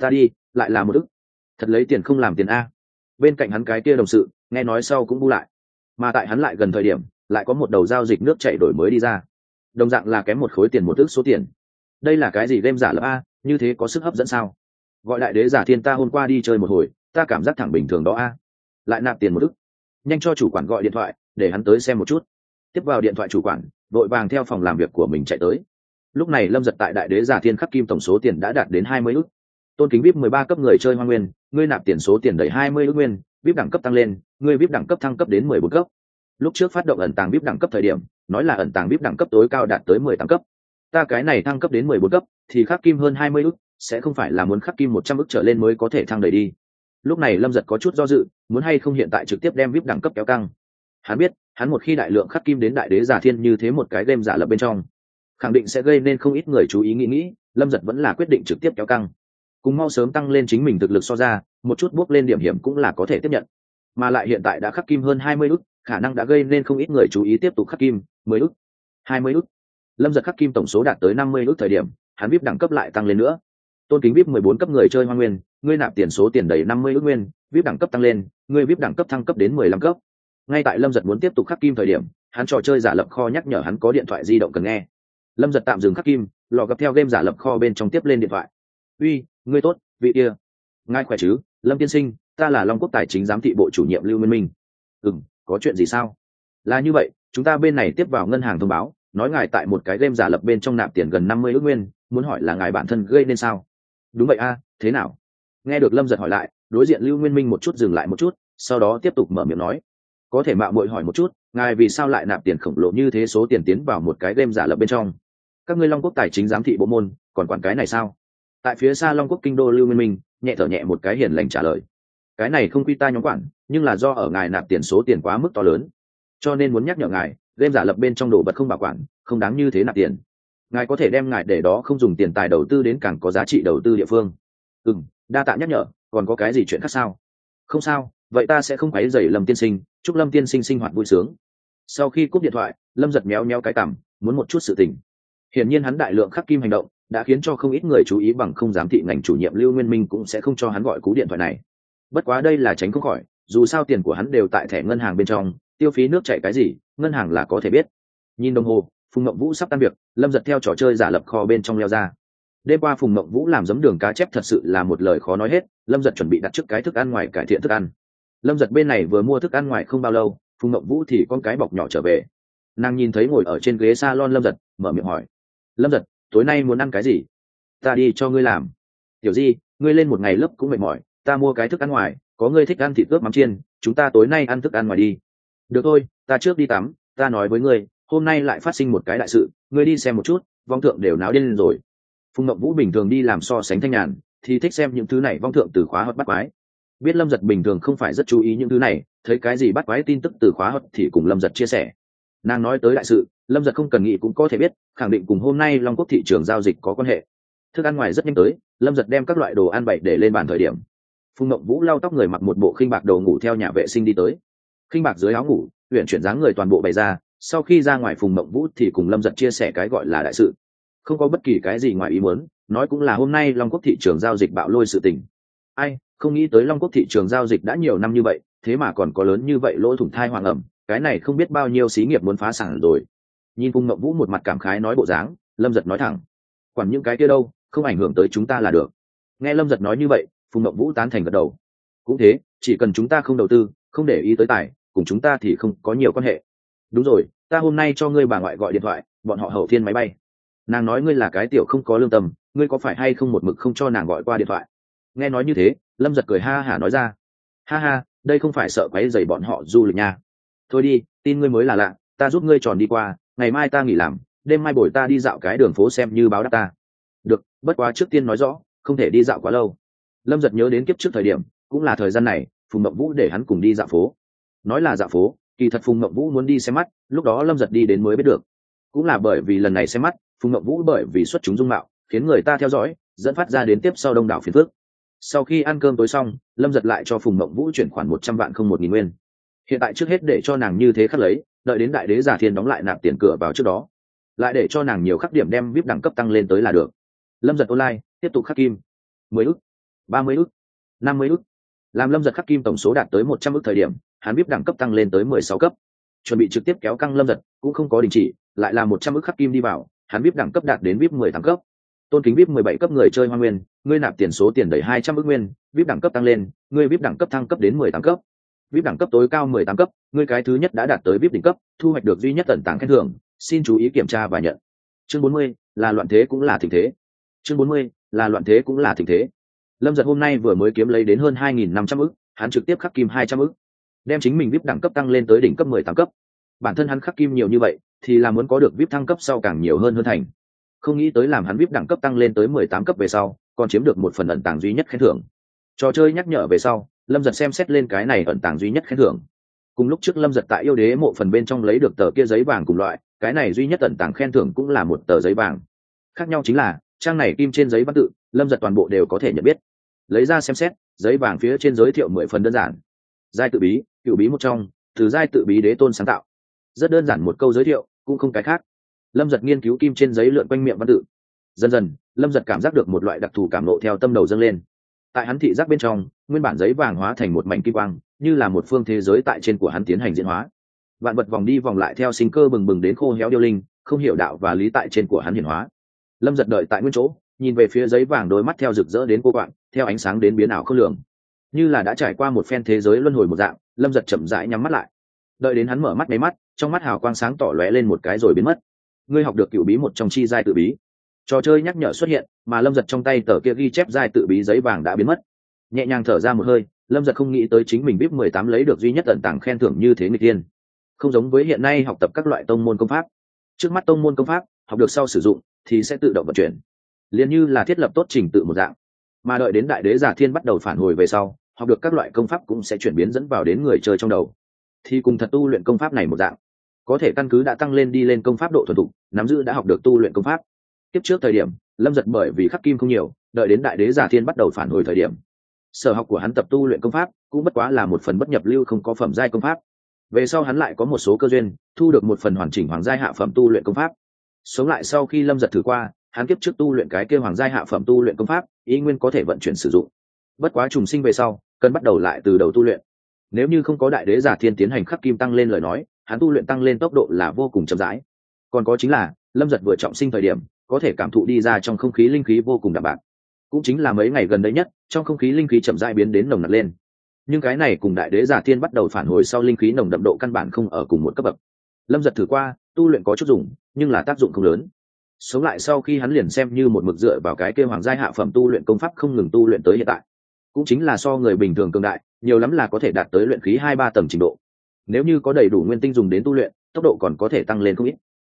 Ta đi, lại là một ức. Thật lấy tiền không làm tiền a. Bên cạnh hắn cái kia đồng sự, nghe nói sau cũng bu lại. Mà tại hắn lại gần thời điểm, lại có một đầu giao dịch nước chạy đổi mới đi ra đồng dạng là kém một khối tiền một thước số tiền. Đây là cái gì game giả lập a, như thế có sức hấp dẫn sao? Gọi đại đế giả thiên ta hôm qua đi chơi một hồi, ta cảm giác thẳng bình thường đó a. Lại nạp tiền một ức nhanh cho chủ quản gọi điện thoại, để hắn tới xem một chút. Tiếp vào điện thoại chủ quản, đội vàng theo phòng làm việc của mình chạy tới. Lúc này lâm giật tại đại đế giả thiên khắc kim tổng số tiền đã đạt đến hai mươi ức tôn kính vip mười ba cấp người chơi hoa nguyên, ngươi nạp tiền số tiền đầy hai mươi ước nguyên, vip đẳng cấp tăng lên, ngươi vip đẳng cấp thăng cấp đến mười bốn cấp. Lúc trước phát động ẩn tàng vip đẳng cấp thời điểm nói là ẩn tàng vip đẳng cấp tối cao đạt tới mười tám cấp. Ta cái này thăng cấp đến mười bốn cấp, thì khắc kim hơn hai mươi ức, sẽ không phải là muốn khắc kim một trăm ức trở lên mới có thể thăng đầy đi. Lúc này lâm giật có chút do dự, muốn hay không hiện tại trực tiếp đem vip đẳng cấp kéo căng. Hắn biết, hắn một khi đại lượng khắc kim đến đại đế giả thiên như thế một cái game giả lập bên trong, khẳng định sẽ gây nên không ít người chú ý nghĩ nghĩ, lâm giật vẫn là quyết định trực tiếp kéo căng. Cùng mau sớm tăng lên chính mình thực lực so ra, một chút bước lên điểm hiểm cũng là có thể tiếp nhận. Mà lại hiện tại đã khắc kim hơn hai mươi ức, khả năng đã gây nên không ít người chú ý tiếp tục khắc kim mười ức. Hai mươi ức. Lâm giật khắc kim tổng số đạt tới năm mươi ức thời điểm, hắn vip đẳng cấp lại tăng lên nữa. Tôn kính vip mười bốn cấp người chơi hoa nguyên, ngươi nạp tiền số tiền đầy năm mươi ức nguyên, vip đẳng cấp tăng lên, ngươi vip đẳng cấp thăng cấp đến mười lăm cấp. Ngay tại lâm giật muốn tiếp tục khắc kim thời điểm, hắn trò chơi giả lập kho nhắc nhở hắn có điện thoại di động cần nghe. Lâm giật tạm dừng khắc kim lò gặp theo game giả lập kho bên trong tiếp lên điện thoại. Uy, ngươi tốt, vị kia. Ngài khỏe chứ? Lâm tiên sinh, ta là long quốc tài chính giám thị bộ chủ nhiệm lưu minh minh. Ừ n có chuyện gì sao? Là như vậy chúng ta bên này tiếp vào ngân hàng thông báo, nói ngài tại một cái game giả lập bên trong nạp tiền gần năm mươi ước nguyên, muốn hỏi là ngài bản thân gây nên sao? Đúng vậy a, thế nào? Nghe được lâm giật hỏi lại, đối diện lưu nguyên minh một chút dừng lại một chút, sau đó tiếp tục mở miệng nói. Có thể mạo muội hỏi một chút, ngài vì sao lại nạp tiền khổng lồ như thế số tiền tiến vào một cái game giả lập bên trong? Các ngươi long quốc tài chính giám thị bộ môn, còn quản cái này sao? Tại phía xa long quốc kinh đô lưu nguyên minh, nhẹ thở nhẹ một cái hiền lành trả lời. Cái này không quy ta nhóm quản, nhưng là do ở ngài nạp tiền số tiền quá mức to lớn cho nên muốn nhắc nhở ngài, game giả lập bên trong đồ vật không bảo quản, không đáng như thế nạp tiền. Ngài có thể đem ngài để đó không dùng tiền tài đầu tư đến càng có giá trị đầu tư địa phương. Ừ m đa tạ nhắc nhở, còn có cái gì chuyện khác sao? Không sao, vậy ta sẽ không quấy dày lâm tiên sinh, chúc lâm tiên sinh sinh hoạt vui sướng. Sau khi cúp điện thoại, lâm giật méo méo cái cảm muốn một chút sự tình. Hiển nhiên hắn đại lượng khắc kim hành động, đã khiến cho không ít người chú ý bằng không giám thị ngành chủ nhiệm lưu nguyên minh cũng sẽ không cho hắn gọi cú điện thoại này. Bất quá đây là tránh không khỏi, dù sao tiền của hắn đều tại thẻ ngân hàng bên trong tiêu phí nước chạy cái gì, ngân hàng là có thể biết. Nhìn đồng hồ, phùng mộng vũ sắp tan việc, lâm giật theo trò chơi giả lập kho bên trong leo ra. Đêm qua phùng mộng vũ làm giấm đường cá chép thật sự là một lời khó nói hết, lâm giật chuẩn bị đặt trước cái thức ăn ngoài cải thiện thức ăn. Lâm giật bên này vừa mua thức ăn ngoài không bao lâu, phùng mộng vũ thì con cái bọc nhỏ trở về. Nàng nhìn thấy ngồi ở trên ghế s a lon lâm giật, mở miệng hỏi. Lâm giật, tối nay muốn ăn cái gì? Ta đi cho ngươi làm. Tiểu di, ngươi lên một ngày lớp cũng mệt mỏi, ta mua cái thức ăn ngoài, có ngươi thích ăn thịt ướp mắm chiên, chúng ta tối nay ăn thức ăn ngoài đi được thôi, ta trước đi tắm, ta nói với ngươi, hôm nay lại phát sinh một cái đại sự, ngươi đi xem một chút, vong thượng đều náo điên lên rồi. Phùng ngậm vũ bình thường đi làm so sánh thanh nhàn, thì thích xem những thứ này vong thượng từ khóa hoặc bắt quái. Biết lâm giật bình thường không phải rất chú ý những thứ này, thấy cái gì bắt quái tin tức từ khóa hoặc thì cùng lâm giật chia sẻ. Nàng nói tới đại sự, lâm giật không cần nghĩ cũng có thể biết, khẳng định cùng hôm nay long quốc thị trường giao dịch có quan hệ. Thức ăn ngoài rất nhanh tới, lâm giật đem các loại đồ ăn bậy để lên bàn thời điểm. Phùng mộng vũ lau tóc người mặc một bộ khinh bạc đồ ngủ theo nhà vệ sinh đi tới khinh bạc dưới áo ngủ huyện chuyển dáng người toàn bộ bày ra, sau khi ra ngoài phùng mộng vũ thì cùng lâm giật chia sẻ cái gọi là đại sự. Không có bất kỳ cái gì ngoài ý muốn, nói cũng là hôm nay long quốc thị trường giao dịch bạo lôi sự tình. Ai, không nghĩ tới long quốc thị trường giao dịch đã nhiều năm như vậy, thế mà còn có lớn như vậy lỗ thủng thai hoàng ẩm, cái này không biết bao nhiêu xí nghiệp muốn phá sản rồi. Nhìn phùng mộng vũ một mặt cảm khái nói bộ dáng, lâm giật nói thẳng, quản những cái kia đâu, không ảnh hưởng tới chúng ta là được. Nghe lâm giật nói như vậy, phùng mộng vũ tán thành gật đầu. Cũng thế, chỉ cần chúng ta không đầu tư, không để ý tới tài cùng chúng ta thì không có nhiều quan hệ. Đúng rồi, ta hôm nay cho ngươi bà ngoại gọi điện thoại, bọn họ hậu thiên máy bay. Nàng nói ngươi là cái tiểu không có lương tâm, ngươi có phải hay không một mực không cho nàng gọi qua điện thoại? Nghe nói như thế, lâm giật cười ha hả nói ra. Ha ha, đây không phải sợ quáy dày bọn họ du lịch nha. Thôi đi, tin ngươi mới là lạ, ta giúp ngươi tròn đi qua, ngày mai ta nghỉ làm, đêm mai buổi ta đi dạo cái đường phố xem như báo đáp ta. Được, bất quá trước tiên nói rõ, không thể đi dạo quá lâu. Lâm giật nhớ đến kiếp trước thời điểm, cũng là thời gian này, phùng mộng vũ để hắn cùng đi dạo phố nói là dạo phố, kỳ thật phùng mộng vũ muốn đi xem mắt, lúc đó lâm giật đi đến mới biết được. Cũng là bởi vì lần này xem mắt, phùng mộng vũ bởi vì xuất chúng dung mạo, khiến người ta theo dõi, dẫn phát ra đến tiếp sau đông đảo phiền phước sau khi ăn cơm tối xong, lâm giật lại cho phùng mộng vũ chuyển khoản một trăm vạn không một nghìn nguyên. Hiện tại trước hết để cho nàng như thế khắc lấy, đợi đến đại đế giả thiên đóng lại nạp tiền cửa vào trước đó. Lại để cho nàng nhiều khắc điểm đem vip đẳng cấp tăng lên tới là được. Lâm giật online, tiếp tục khắc kim. mười ức, ba mươi ức, năm mươi ức. Làm lâm giật khắc kim tổng số đạt tới một trăm ức thời điểm hắn biết đẳng cấp tăng lên tới mười sáu cấp. Chuẩn bị trực tiếp kéo căng lâm giật, cũng không có đình chỉ, lại là một trăm ức khắc kim đi vào, hắn vip đẳng cấp đạt đến vip mười tám cấp. Tôn kính vip mười bảy cấp người chơi hoa nguyên, ngươi nạp tiền số tiền đầy hai trăm ức nguyên vip đẳng cấp tăng lên, ngươi vip đẳng cấp thăng cấp đến mười tám cấp. Vip đẳng cấp tối cao mười tám cấp, ngươi cái thứ nhất đã đạt tới vip đỉnh cấp, thu hoạch được duy nhất tận tảng khen thưởng, xin chú ý kiểm tra và nhận. Chương bốn mươi, là loạn thế cũng là tình thế. Chương bốn mươi, là loạn thế cũng là tình thế. Lâm giật hôm nay vừa mới kiếm lấy đến hơn hai nghìn năm trăm ức, hắn trực tiếp khắc kim hai trăm ức đem chính mình vip đẳng cấp tăng lên tới đỉnh cấp mười tám cấp. Bản thân hắn khắc kim nhiều như vậy, thì là muốn có được vip thăng cấp sau càng nhiều hơn hơn thành. Không nghĩ tới làm hắn vip đẳng cấp tăng lên tới mười tám cấp về sau, còn chiếm được một phần ẩn tàng duy nhất khen thưởng. Trò chơi nhắc nhở về sau, lâm giật xem xét lên cái này ẩn tàng duy nhất khen thưởng. Cùng lúc trước lâm giật tại yêu đế mộ phần bên trong lấy được tờ kia giấy vàng cùng loại, cái này duy nhất ẩn tàng khen thưởng cũng là một tờ giấy vàng. Khác nhau chính là, trang này kim trên giấy văn tự, lâm giật toàn bộ đều có thể nhận biết. Lấy ra xem xét, giấy vàng phía trên giới thiệu mười phần đơn giản giai tự bí, cựu bí một trong, từ giai tự bí đế tôn sáng tạo. Rất đơn giản một câu giới thiệu, cũng không cái khác. Lâm giật nghiên cứu kim trên giấy lượn quanh miệng văn tự. Dần dần, lâm giật cảm giác được một loại đặc thù cảm lộ theo tâm đầu dâng lên. Tại hắn thị giác bên trong, nguyên bản giấy vàng hóa thành một mảnh kim quang, như là một phương thế giới tại trên của hắn tiến hành diễn hóa. Vạn vật vòng đi vòng lại theo sinh cơ bừng bừng đến khô héo điêu linh, không hiểu đạo và lý tại trên của hắn hiển hóa. Lâm giật đợi tại nguyên chỗ, nhìn về phía giấy vàng đôi mắt theo rực rỡ đến cô quạng, theo ánh sáng đến biến ảo không lường như là đã trải qua một phen thế giới luân hồi một dạng, lâm giật chậm rãi nhắm mắt lại. Đợi đến hắn mở mắt máy mắt, trong mắt hào quang sáng tỏ lóe lên một cái rồi biến mất. Ngươi học được cựu bí một trong chi giai tự bí. Trò chơi nhắc nhở xuất hiện, mà lâm giật trong tay tờ kia ghi chép giai tự bí giấy vàng đã biến mất. Nhẹ nhàng thở ra một hơi, lâm giật không nghĩ tới chính mình biết mười tám lấy được duy nhất tận tàng khen thưởng như thế người tiên không giống với hiện nay học tập các loại tông môn công pháp. Trước mắt tông môn công pháp, học được sau sử dụng, thì sẽ tự động vận chuyển. Liền như là thiết lập tốt trình tự một dạng. Mà đợi đến đại đế giả thiên bắt đầu phản hồi về sau học được các loại công pháp cũng sẽ chuyển biến dẫn vào đến người chơi trong đầu. Thì cùng thật tu luyện công pháp này một dạng. Có thể căn cứ đã tăng lên đi lên công pháp độ thuần thục, nắm giữ đã học được tu luyện công pháp. Tiếp trước thời điểm, lâm giật bởi vì khắc kim không nhiều, đợi đến đại đế giả thiên bắt đầu phản hồi thời điểm. Sở học của hắn tập tu luyện công pháp cũng bất quá là một phần bất nhập lưu không có phẩm giai công pháp. Về sau hắn lại có một số cơ duyên, thu được một phần hoàn chỉnh hoàng giai hạ phẩm tu luyện công pháp. Sống lại sau khi lâm giật thử qua, hắn kiếp trước tu luyện cái kêu hoàng giai hạ phẩm tu luyện công pháp, ý nguyên có thể vận chuyển sử dụng bất quá trùng sinh về sau, cần bắt đầu lại từ đầu tu luyện. Nếu như không có đại đế giả thiên tiến hành khắc kim tăng lên lời nói, hắn tu luyện tăng lên tốc độ là vô cùng chậm rãi. Còn có chính là, lâm giật vừa trọng sinh thời điểm, có thể cảm thụ đi ra trong không khí linh khí vô cùng đạm bạc. Cũng chính là mấy ngày gần đây nhất, trong không khí linh khí chậm rãi biến đến nồng nặc lên. Nhưng cái này cùng đại đế giả thiên bắt đầu phản hồi sau linh khí nồng đậm độ căn bản không ở cùng một cấp bậc. Lâm giật thử qua, tu luyện có chút dùng, nhưng là tác dụng không lớn. Sống lại sau khi hắn liền xem như một mực dựa vào cái kêu hoàng giai hạ phẩm tu luyện công pháp không ngừng tu luyện tới hiện tại cũng chính là so người bình thường cường đại, nhiều lắm là có thể đạt tới luyện khí hai ba tầng trình độ. Nếu như có đầy đủ nguyên tinh dùng đến tu luyện, tốc độ còn có thể tăng lên không ít.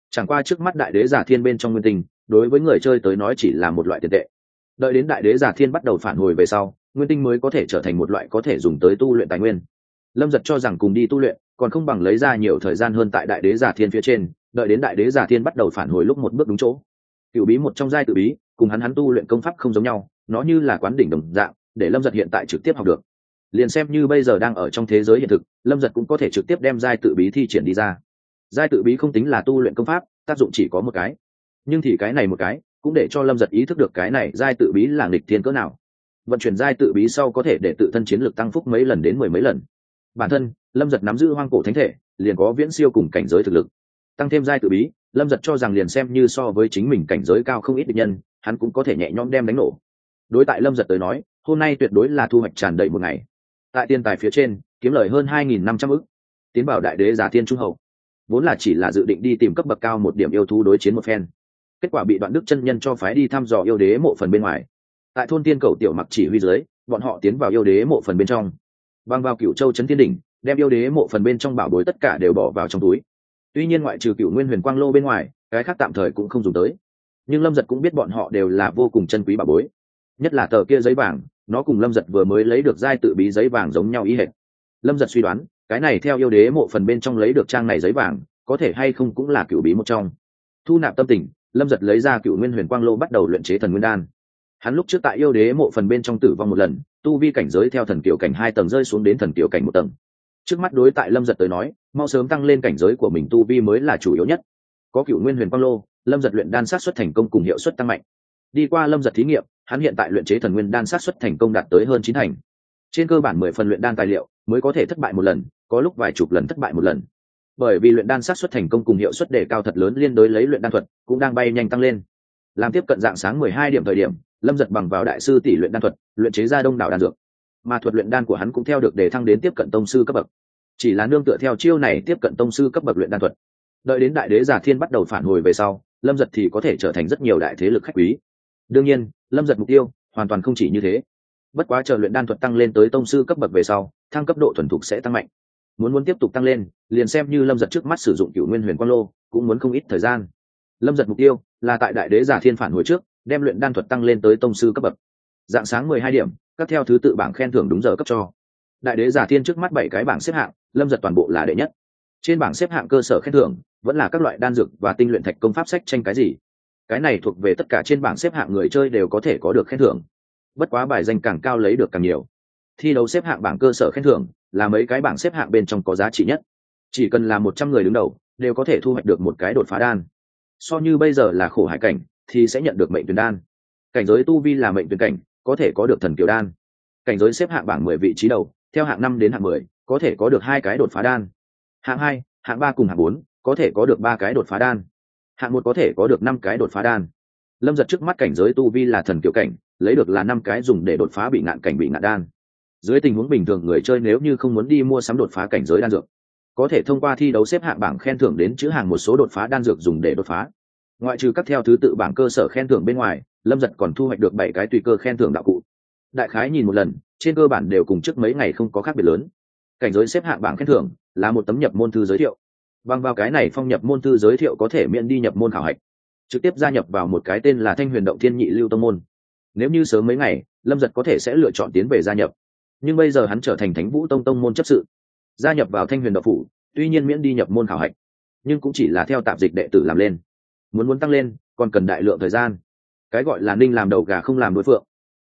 Chẳng qua trước mắt đại đế giả thiên bên trong nguyên tinh, đối với người chơi tới nói chỉ là một loại tiền tệ. Đợi đến đại đế giả thiên bắt đầu phản hồi về sau, nguyên tinh mới có thể trở thành một loại có thể dùng tới tu luyện tài nguyên. Lâm giật cho rằng cùng đi tu luyện, còn không bằng lấy ra nhiều thời gian hơn tại đại đế giả thiên phía trên, đợi đến đại đế giả thiên bắt đầu phản hồi lúc một bước đúng chỗ. Cựu bí một trong giai tự bí, cùng hắn hắn tu luyện công pháp không giống nhau, nó như là quán đỉnh đồng dạng để lâm giật hiện tại trực tiếp học được. Liền xem như bây giờ đang ở trong thế giới hiện thực, lâm giật cũng có thể trực tiếp đem giai tự bí thi triển đi ra. Giai tự bí không tính là tu luyện công pháp, tác dụng chỉ có một cái. Nhưng thì cái này một cái, cũng để cho lâm giật ý thức được cái này giai tự bí là nghịch thiên cỡ nào. Vận chuyển giai tự bí sau có thể để tự thân chiến lược tăng phúc mấy lần đến mười mấy lần. Bản thân, lâm giật nắm giữ hoang cổ thánh thể, liền có viễn siêu cùng cảnh giới thực lực. Tăng thêm giai tự bí, lâm giật cho rằng liền xem như so với chính mình cảnh giới cao không ít định nhân, hắn cũng có thể nhẹ nhõm đem đánh nổ. Đối tại lâm giật tới nói hôm nay tuyệt đối là thu hoạch tràn đầy một ngày. Tại tiền tài phía trên, kiếm lời hơn hai nghìn năm trăm ức, tiến bảo đại đế giả thiên trung hậu. Vốn là chỉ là dự định đi tìm cấp bậc cao một điểm yêu thú đối chiến một phen. Kết quả bị đoạn đức chân nhân cho phái đi thăm dò yêu đế mộ phần bên ngoài. Tại thôn tiên cầu tiểu mặc chỉ huy dưới, bọn họ tiến vào yêu đế mộ phần bên trong. Băng vào cựu châu trấn thiên đỉnh, đem yêu đế mộ phần bên trong bảo bối tất cả đều bỏ vào trong túi. Tuy nhiên ngoại trừ cựu nguyên huyền quang lô bên ngoài, cái khác tạm thời cũng không dùng tới. Nhưng lâm giật cũng biết bọn họ đều là vô cùng chân quý bảo bối. Nhất là tờ kia giấy vàng nó cùng lâm giật vừa mới lấy được giai tự bí giấy vàng giống nhau ý hệt. Lâm giật suy đoán, cái này theo yêu đế mộ phần bên trong lấy được trang này giấy vàng, có thể hay không cũng là cựu bí một trong. Thu nạp tâm tình, lâm giật lấy ra cựu nguyên huyền quang lô bắt đầu luyện chế thần nguyên đan. Hắn lúc trước tại yêu đế mộ phần bên trong tử vong một lần, tu vi cảnh giới theo thần kiểu cảnh hai tầng rơi xuống đến thần kiểu cảnh một tầng. Trước mắt đối tại lâm giật tới nói, mau sớm tăng lên cảnh giới của mình tu vi mới là chủ yếu nhất. Có cựu nguyên huyền quang lô, lâm giật luyện đan sát xuất thành công cùng hiệu suất tăng mạnh. Đi qua lâm giật thí nghiệm hắn hiện tại luyện chế thần nguyên đan sát xuất thành công đạt tới hơn chín thành. Trên cơ bản mười phần luyện đan tài liệu mới có thể thất bại một lần, có lúc vài chục lần thất bại một lần. Bởi vì luyện đan sát xuất thành công cùng hiệu suất đề cao thật lớn liên đối lấy luyện đan thuật cũng đang bay nhanh tăng lên. Làm tiếp cận dạng sáng mười hai điểm thời điểm, lâm giật bằng vào đại sư tỷ luyện đan thuật, luyện chế ra đông đảo đan dược. Mà thuật luyện đan của hắn cũng theo được đề thăng đến tiếp cận tông sư cấp bậc. Chỉ là nương tựa theo chiêu này tiếp cận tông sư cấp bậc luyện đan thuật. Đợi đến đại đế giả thiên bắt đầu phản hồi về sau, lâm giật thì có thể trở thành rất nhiều đại thế lực khách quý. Đương nhiên lâm giật mục tiêu, hoàn toàn không chỉ như thế. Bất quá chờ luyện đan thuật tăng lên tới tông sư cấp bậc về sau, thăng cấp độ thuần thục sẽ tăng mạnh. Muốn muốn tiếp tục tăng lên, liền xem như lâm giật trước mắt sử dụng cựu nguyên huyền quang lô, cũng muốn không ít thời gian. Lâm giật mục tiêu là tại đại đế giả thiên phản hồi trước, đem luyện đan thuật tăng lên tới tông sư cấp bậc. Dạng sáng mười hai điểm, các theo thứ tự bảng khen thưởng đúng giờ cấp cho. Đại đế giả thiên trước mắt bảy cái bảng xếp hạng, lâm giật toàn bộ là đệ nhất. Trên bảng xếp hạng cơ sở khen thưởng, vẫn là các loại đan dược và tinh luyện thạch công pháp sách tranh cái gì cái này thuộc về tất cả trên bảng xếp hạng người chơi đều có thể có được khen thưởng. Bất quá bài danh càng cao lấy được càng nhiều. Thi đấu xếp hạng bảng cơ sở khen thưởng là mấy cái bảng xếp hạng bên trong có giá trị nhất. Chỉ cần là một trăm người đứng đầu, đều có thể thu hoạch được một cái đột phá đan. So như bây giờ là khổ hải cảnh, thì sẽ nhận được mệnh tuyển đan. Cảnh giới tu vi là mệnh tuyển cảnh, có thể có được thần kiều đan. Cảnh giới xếp hạng bảng mười vị trí đầu, theo hạng năm đến hạng mười, có thể có được hai cái đột phá đan. Hạng hai, hạng ba cùng hạng bốn, có thể có được ba cái đột phá đan hạng một có thể có được năm cái đột phá đan. Lâm giật trước mắt cảnh giới tu vi là thần kiểu cảnh, lấy được là năm cái dùng để đột phá bị ngạn cảnh bị ngạn đan. Dưới tình huống bình thường người chơi nếu như không muốn đi mua sắm đột phá cảnh giới đan dược, có thể thông qua thi đấu xếp hạng bảng khen thưởng đến chữ hàng một số đột phá đan dược dùng để đột phá. Ngoại trừ các theo thứ tự bảng cơ sở khen thưởng bên ngoài, lâm giật còn thu hoạch được bảy cái tùy cơ khen thưởng đạo cụ. Đại khái nhìn một lần, trên cơ bản đều cùng trước mấy ngày không có khác biệt lớn. Cảnh giới xếp hạng bảng khen thưởng là một tấm nhập môn thư giới thiệu bằng vào cái này phong nhập môn thư giới thiệu có thể miễn đi nhập môn khảo hạch. Trực tiếp gia nhập vào một cái tên là thanh huyền động thiên nhị lưu tông môn. Nếu như sớm mấy ngày, lâm giật có thể sẽ lựa chọn tiến về gia nhập. Nhưng bây giờ hắn trở thành thánh vũ tông tông môn chấp sự. Gia nhập vào thanh huyền đậu phủ, tuy nhiên miễn đi nhập môn khảo hạch, nhưng cũng chỉ là theo tạp dịch đệ tử làm lên. Muốn muốn tăng lên, còn cần đại lượng thời gian. Cái gọi là ninh làm đầu gà không làm đối phượng.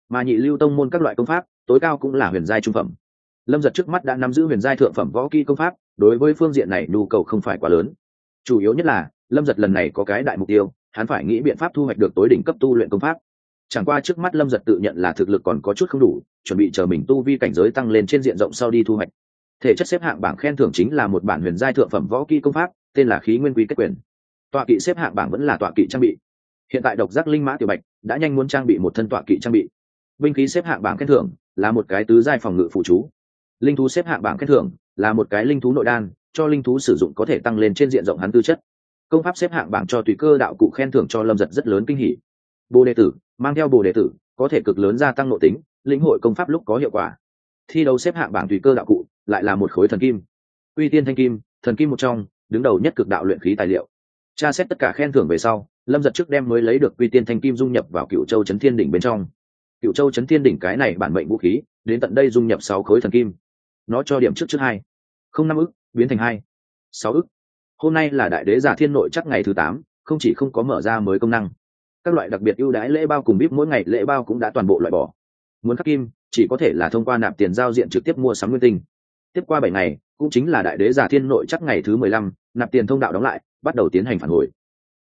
Mà nhị lưu tông môn các loại công pháp, tối cao cũng là huyền giai trung phẩm. Lâm giật trước mắt đã nắm giữ huyền giai thượng phẩm võ kỹ công pháp đối với phương diện này nhu cầu không phải quá lớn. Chủ yếu nhất là, lâm giật lần này có cái đại mục tiêu, hắn phải nghĩ biện pháp thu hoạch được tối đỉnh cấp tu luyện công pháp. Chẳng qua trước mắt lâm giật tự nhận là thực lực còn có chút không đủ, chuẩn bị chờ mình tu vi cảnh giới tăng lên trên diện rộng sau đi thu hoạch. Thể chất xếp hạng bảng khen thưởng chính là một bản huyền giai thượng phẩm võ kỹ công pháp, tên là khí nguyên quý kết quyền. Tọa kỵ xếp hạng bảng vẫn là tọa kỵ trang bị. Hiện tại độc giác linh mã tiểu bạch đã nhanh muốn trang bị một thân tọa kỵ trang bị. Binh khí xếp hạng bảng khen thưởng là một cái tứ giai phòng ngự phụ chú linh thú xếp hạng bảng khen thưởng là một cái linh thú nội đan, cho linh thú sử dụng có thể tăng lên trên diện rộng hắn tư chất. Công pháp xếp hạng bảng cho tùy cơ đạo cụ khen thưởng cho lâm giật rất lớn kinh hỉ. Bồ đệ tử, mang theo bồ đệ tử, có thể cực lớn gia tăng nội tính, lĩnh hội công pháp lúc có hiệu quả. Thi đấu xếp hạng bảng tùy cơ đạo cụ lại là một khối thần kim. Uy tiên thanh kim, thần kim một trong, đứng đầu nhất cực đạo luyện khí tài liệu. Tra xét tất cả khen thưởng về sau, lâm giật trước đem mới lấy được uy tiên thanh kim dung nhập vào cựu châu trấn thiên đỉnh bên trong. Cựu châu trấn thiên đỉnh cái này bản mệnh vũ khí, đến tận đây dung nhập sáu khối thần kim nó cho điểm trước trước hai. Không năm ức, biến thành hai. Sáu ức. Hôm nay là đại đế giả thiên nội chắc ngày thứ tám, không chỉ không có mở ra mới công năng. Các loại đặc biệt ưu đãi lễ bao cùng bíp mỗi ngày lễ bao cũng đã toàn bộ loại bỏ. Muốn khắc kim, chỉ có thể là thông qua nạp tiền giao diện trực tiếp mua sắm nguyên tinh. Tiếp qua bảy ngày, cũng chính là đại đế giả thiên nội chắc ngày thứ mười lăm, nạp tiền thông đạo đóng lại, bắt đầu tiến hành phản hồi.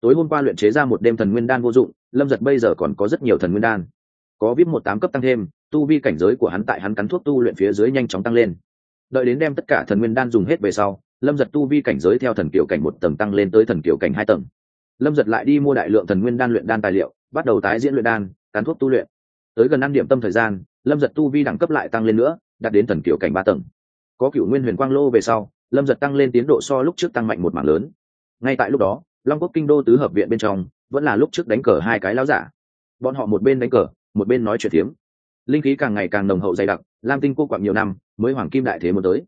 Tối hôm qua luyện chế ra một đêm thần nguyên đan vô dụng, lâm giật bây giờ còn có rất nhiều thần nguyên đan. Có vip một tám cấp tăng thêm, tu vi cảnh giới của hắn tại hắn cắn thuốc tu luyện phía dưới nhanh chóng tăng lên đợi đến đem tất cả thần nguyên đan dùng hết về sau, lâm giật tu vi cảnh giới theo thần kiểu cảnh một tầng tăng lên tới thần kiểu cảnh hai tầng. Lâm giật lại đi mua đại lượng thần nguyên đan luyện đan tài liệu, bắt đầu tái diễn luyện đan cán thuốc tu luyện. Tới gần năm điểm tâm thời gian, lâm giật tu vi đẳng cấp lại tăng lên nữa, đạt đến thần kiểu cảnh ba tầng. Có cựu nguyên huyền quang lô về sau, lâm giật tăng lên tiến độ so lúc trước tăng mạnh một mảng lớn. Ngay tại lúc đó, long quốc kinh đô tứ hợp viện bên trong, vẫn là lúc trước đánh cờ hai cái láo giả. Bọn họ một bên đánh cờ, một bên nói chuyện tiếm linh khí càng ngày càng nồng hậu dày đặc, lam tinh cô quặng nhiều năm mới hoàng kim đại thế muốn tới.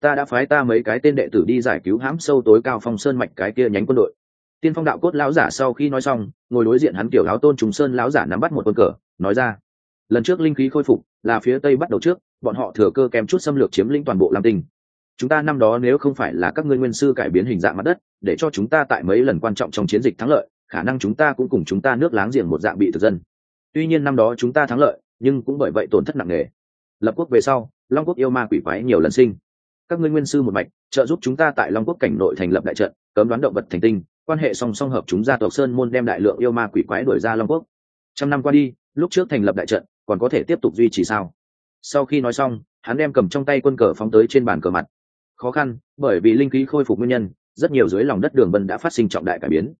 Ta đã phái ta mấy cái tên đệ tử đi giải cứu hãm sâu tối cao phong sơn mạch cái kia nhánh quân đội. Tiên phong đạo cốt lão giả sau khi nói xong, ngồi đối diện hắn kiểu áo tôn trùng sơn lão giả nắm bắt một quân cờ, nói ra, lần trước linh khí khôi phục, là phía tây bắt đầu trước, bọn họ thừa cơ kèm chút xâm lược chiếm lĩnh toàn bộ lam tinh. Chúng ta năm đó nếu không phải là các ngươi nguyên sư cải biến hình dạng mặt đất, để cho chúng ta tại mấy lần quan trọng trong chiến dịch thắng lợi, khả năng chúng ta cũng cùng chúng ta nước láng giềng một dạng bị thực dân. Tuy nhiên năm đó chúng ta thắng lợi, nhưng cũng bởi vậy tổn thất nặng nề lập quốc về sau, long quốc yêu ma quỷ quái nhiều lần sinh. Các ngươi nguyên sư một mạch, trợ giúp chúng ta tại long quốc cảnh nội thành lập đại trận, cấm đoán động vật thành tinh, quan hệ song song hợp chúng gia tộc sơn môn đem đại lượng yêu ma quỷ quái đuổi ra long quốc. Trăm năm qua đi, lúc trước thành lập đại trận, còn có thể tiếp tục duy trì sao? Sau khi nói xong, hắn đem cầm trong tay quân cờ phóng tới trên bàn cờ mặt. Khó khăn, bởi vì linh khí khôi phục nguyên nhân, rất nhiều dưới lòng đất đường vân đã phát sinh trọng đại cải biến.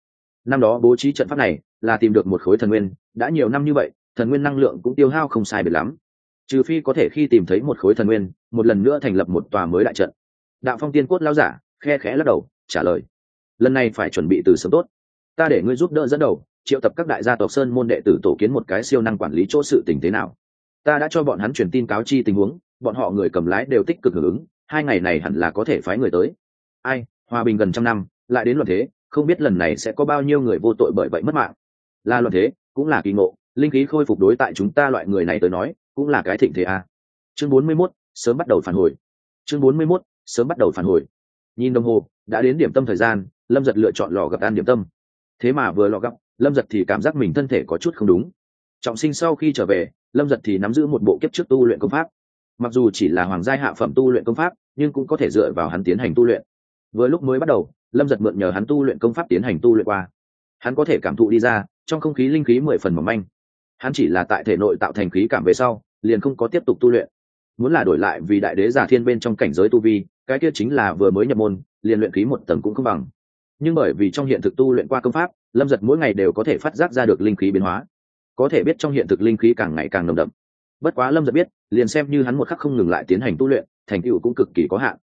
Năm đó bố trí trận pháp này là tìm được một khối thần nguyên, đã nhiều năm như vậy, thần nguyên năng lượng cũng tiêu hao không sai biệt lắm trừ phi có thể khi tìm thấy một khối thần nguyên, một lần nữa thành lập một tòa mới đại trận. Đạo phong tiên cốt lao giả khe khẽ lắc đầu, trả lời, lần này phải chuẩn bị từ sớm tốt. Ta để ngươi giúp đỡ dẫn đầu, triệu tập các đại gia tộc sơn môn đệ tử tổ kiến một cái siêu năng quản lý chỗ sự tình thế nào. Ta đã cho bọn hắn truyền tin cáo chi tình huống, bọn họ người cầm lái đều tích cực hưởng ứng, hai ngày này hẳn là có thể phái người tới. Ai, hòa bình gần trăm năm, lại đến luận thế, không biết lần này sẽ có bao nhiêu người vô tội bởi vậy mất mạng. Là luận thế, cũng là kỳ ngộ, linh khí khôi phục đối tại chúng ta loại người này tới nói cũng là cái thịnh thế a. À. chương bốn mươi 41, sớm bắt đầu phản hồi. Chương bốn mươi 41, sớm bắt đầu phản hồi. Nhìn đồng hồ đã đến điểm tâm thời gian lâm giật lựa chọn lò gặp ăn điểm tâm. Thế mà vừa lò gặp lâm giật thì cảm giác mình thân thể có chút không đúng. Trọng sinh sau khi trở về lâm giật thì nắm giữ một bộ kiếp trước tu luyện công pháp. Mặc dù chỉ là hoàng giai hạ phẩm tu luyện công pháp nhưng cũng có thể dựa vào hắn tiến hành tu luyện. Vừa lúc mới bắt đầu lâm giật mượn nhờ hắn tu luyện công pháp tiến hành tu luyện qua. Hắn có thể cảm thụ đi ra trong không khí linh khí mười phần mỏng manh. Hắn chỉ là tại thể nội tạo thành khí cảm về sau liền không có tiếp tục tu luyện. Muốn là đổi lại vì đại đế giả thiên bên trong cảnh giới tu vi, cái kia chính là vừa mới nhập môn, liền luyện khí một tầng cũng không bằng. Nhưng bởi vì trong hiện thực tu luyện qua công pháp, lâm giật mỗi ngày đều có thể phát giác ra được linh khí biến hóa. Có thể biết trong hiện thực linh khí càng ngày càng nồng đậm. Bất quá lâm giật biết, liền xem như hắn một khắc không ngừng lại tiến hành tu luyện, thành tựu cũng cực kỳ có hạn.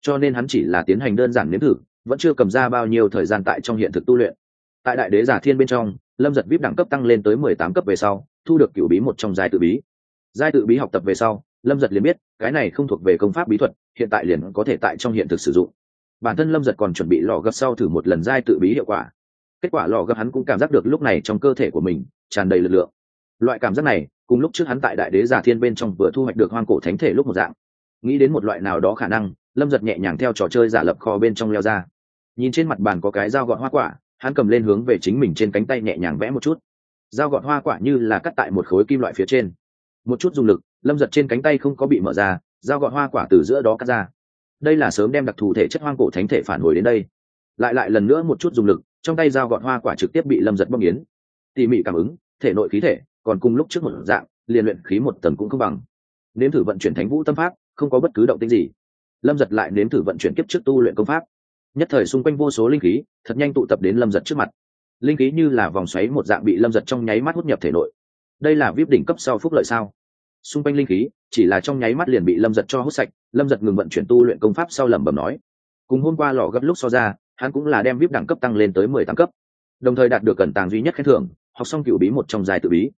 Cho nên hắn chỉ là tiến hành đơn giản nếm thử, vẫn chưa cầm ra bao nhiêu thời gian tại trong hiện thực tu luyện. Tại đại đế giả thiên bên trong, lâm giật vip đẳng cấp tăng lên tới mười tám cấp về sau, thu được cựu bí một trong giai tự bí giai tự bí học tập về sau, lâm giật liền biết, cái này không thuộc về công pháp bí thuật, hiện tại liền có thể tại trong hiện thực sử dụng. Bản thân lâm giật còn chuẩn bị lò gấp sau thử một lần giai tự bí hiệu quả. Kết quả lò gấp hắn cũng cảm giác được lúc này trong cơ thể của mình tràn đầy lực lượng. Loại cảm giác này, cùng lúc trước hắn tại đại đế giả thiên bên trong vừa thu hoạch được hoang cổ thánh thể lúc một dạng. Nghĩ đến một loại nào đó khả năng, lâm giật nhẹ nhàng theo trò chơi giả lập kho bên trong leo ra. Nhìn trên mặt bàn có cái dao gọt hoa quả, hắn cầm lên hướng về chính mình trên cánh tay nhẹ nhàng vẽ một chút. Dao gọt hoa quả như là cắt tại một khối kim loại phía trên một chút dùng lực, lâm giật trên cánh tay không có bị mở ra, dao gọt hoa quả từ giữa đó cắt ra. Đây là sớm đem đặc thù thể chất hoang cổ thánh thể phản hồi đến đây. Lại lại lần nữa một chút dùng lực, trong tay dao gọt hoa quả trực tiếp bị lâm giật bóc yến tỉ mỉ cảm ứng, thể nội khí thể, còn cùng lúc trước một dạng, liền luyện khí một tầng cũng không bằng. Nếm thử vận chuyển thánh vũ tâm pháp, không có bất cứ động tĩnh gì. Lâm giật lại nếm thử vận chuyển kiếp trước tu luyện công pháp. Nhất thời xung quanh vô số linh khí, thật nhanh tụ tập đến lâm giật trước mặt. Linh khí như là vòng xoáy một dạng bị lâm giật trong nháy mắt hút nhập thể nội đây là vip đỉnh cấp sau phúc lợi sao? Xung quanh linh khí, chỉ là trong nháy mắt liền bị lâm giật cho hút sạch, lâm giật ngừng vận chuyển tu luyện công pháp sau lẩm bẩm nói. Cùng hôm qua lò gấp lúc so ra, hắn cũng là đem vip đẳng cấp tăng lên tới mười tám cấp. Đồng thời đạt được cẩn tàng duy nhất khen thưởng, học xong cựu bí một trong dài tự bí.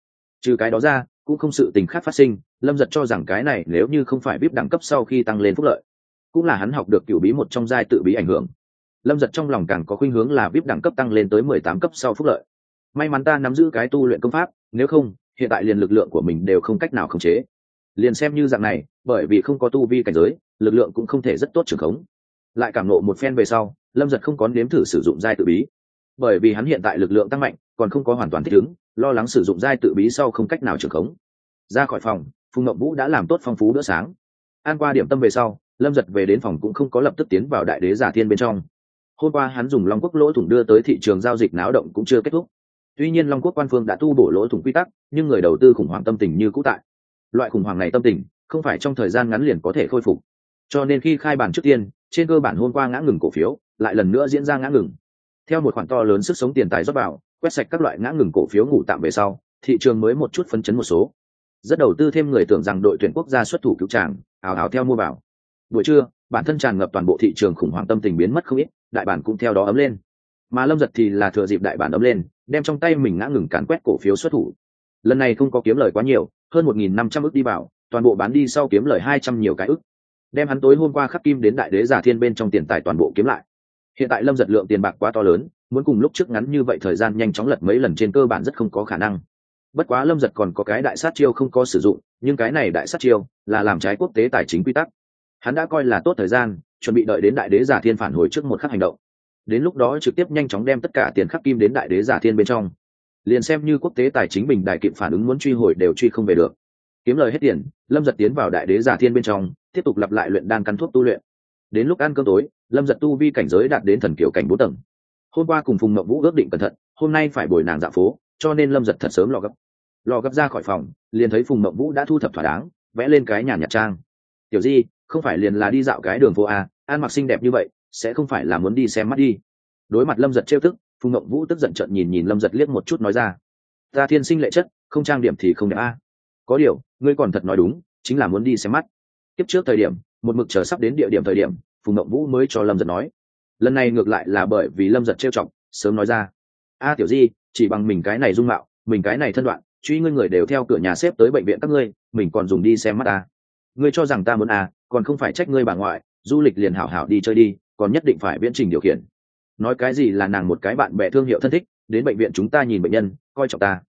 Trừ cái đó ra, cũng không sự tình khác phát sinh, lâm giật cho rằng cái này nếu như không phải vip đẳng cấp sau khi tăng lên phúc lợi, cũng là hắn học được cựu bí một trong giai tự bí ảnh hưởng. Lâm giật trong lòng càng có khuynh hướng là vip đẳng cấp tăng lên tới mười tám cấp sau phúc lợi. May mắn ta nắm giữ cái tu luyện công pháp, nếu không hiện tại liền lực lượng của mình đều không cách nào khống chế. Liền xem như dạng này, bởi vì không có tu vi cảnh giới, lực lượng cũng không thể rất tốt trưởng khống. Lại cảm nộ một phen về sau, lâm giật không có nếm thử sử dụng giai tự bí. Bởi vì hắn hiện tại lực lượng tăng mạnh, còn không có hoàn toàn thích ứng, lo lắng sử dụng giai tự bí sau không cách nào trưởng khống. Ra khỏi phòng, phùng ngậm vũ đã làm tốt phong phú bữa sáng. An qua điểm tâm về sau, lâm giật về đến phòng cũng không có lập tức tiến vào đại đế giả thiên bên trong. Hôm qua hắn dùng long quốc lỗ thủng đưa tới thị trường giao dịch náo động cũng chưa kết thúc tuy nhiên long quốc quan phương đã tu bổ lỗ thủng quy tắc, nhưng người đầu tư khủng hoảng tâm tình như cũ tại. Loại khủng hoảng này tâm tình, không phải trong thời gian ngắn liền có thể khôi phục. Cho nên khi khai bản trước tiên, trên cơ bản hôm qua ngã ngừng cổ phiếu, lại lần nữa diễn ra ngã ngừng. Theo một khoản to lớn sức sống tiền tài rót vào, quét sạch các loại ngã ngừng cổ phiếu ngủ tạm về sau, thị trường mới một chút phấn chấn một số. Rất đầu tư thêm người tưởng rằng đội tuyển quốc gia xuất thủ cứu tràng ảo ảo theo mua vào. Buổi trưa, bản thân tràn ngập toàn bộ thị trường khủng hoảng tâm tình biến mất không ít, đại bản cũng theo đó ấm lên mà lâm giật thì là thừa dịp đại bản ấm lên, đem trong tay mình ngã ngừng cán quét cổ phiếu xuất thủ. Lần này không có kiếm lời quá nhiều, hơn một nghìn năm trăm ức đi vào, toàn bộ bán đi sau kiếm lời hai trăm nhiều cái ức. Đem hắn tối hôm qua khắc kim đến đại đế giả thiên bên trong tiền tài toàn bộ kiếm lại. Hiện tại lâm giật lượng tiền bạc quá to lớn, muốn cùng lúc trước ngắn như vậy thời gian nhanh chóng lật mấy lần trên cơ bản rất không có khả năng. Bất quá lâm giật còn có cái đại sát chiêu không có sử dụng, nhưng cái này đại sát chiêu là làm trái quốc tế tài chính quy tắc. Hắn đã coi là tốt thời gian, chuẩn bị đợi đến đại đế giả thiên phản hồi trước một khắc hành động đến lúc đó trực tiếp nhanh chóng đem tất cả tiền khắc kim đến đại đế giả thiên bên trong. Liền xem như quốc tế tài chính bình đại kịp phản ứng muốn truy hồi đều truy không về được. Kiếm lời hết tiền, lâm giật tiến vào đại đế giả thiên bên trong, tiếp tục lặp lại luyện đan căn thuốc tu luyện. Đến lúc ăn cơm tối, lâm giật tu vi cảnh giới đạt đến thần kiểu cảnh bốn tầng. Hôm qua cùng phùng mậu vũ ước định cẩn thận, hôm nay phải bồi nàng dạ phố, cho nên lâm giật thật sớm lò gấp. Lò gấp ra khỏi phòng, liền thấy phùng mậu vũ đã thu thập thỏa đáng, vẽ lên cái nhà nhạc trang. Tiểu di, không phải liền là đi dạo cái đường phố a ăn mặc xinh đẹp như vậy sẽ không phải là muốn đi xem mắt đi. Đối mặt lâm giật trêu tức, phùng mậu vũ tức giận trận nhìn nhìn lâm giật liếc một chút nói ra. Ta thiên sinh lệ chất, không trang điểm thì không đẹp a. Có điều, ngươi còn thật nói đúng, chính là muốn đi xem mắt. Tiếp trước thời điểm, một mực chờ sắp đến địa điểm thời điểm, phùng mậu vũ mới cho lâm giật nói. Lần này ngược lại là bởi vì lâm giật trêu chọc, sớm nói ra. A tiểu di, chỉ bằng mình cái này dung mạo, mình cái này thân đoạn, truy ngươi người đều theo cửa nhà xếp tới bệnh viện các ngươi, mình còn dùng đi xem mắt ta ngươi cho rằng ta muốn à còn không phải trách ngươi bà ngoại, du lịch liền hảo hảo đi chơi đi còn nhất định phải viễn trình điều khiển. Nói cái gì là nàng một cái bạn bè thương hiệu thân thích, đến bệnh viện chúng ta nhìn bệnh nhân, coi trọng ta.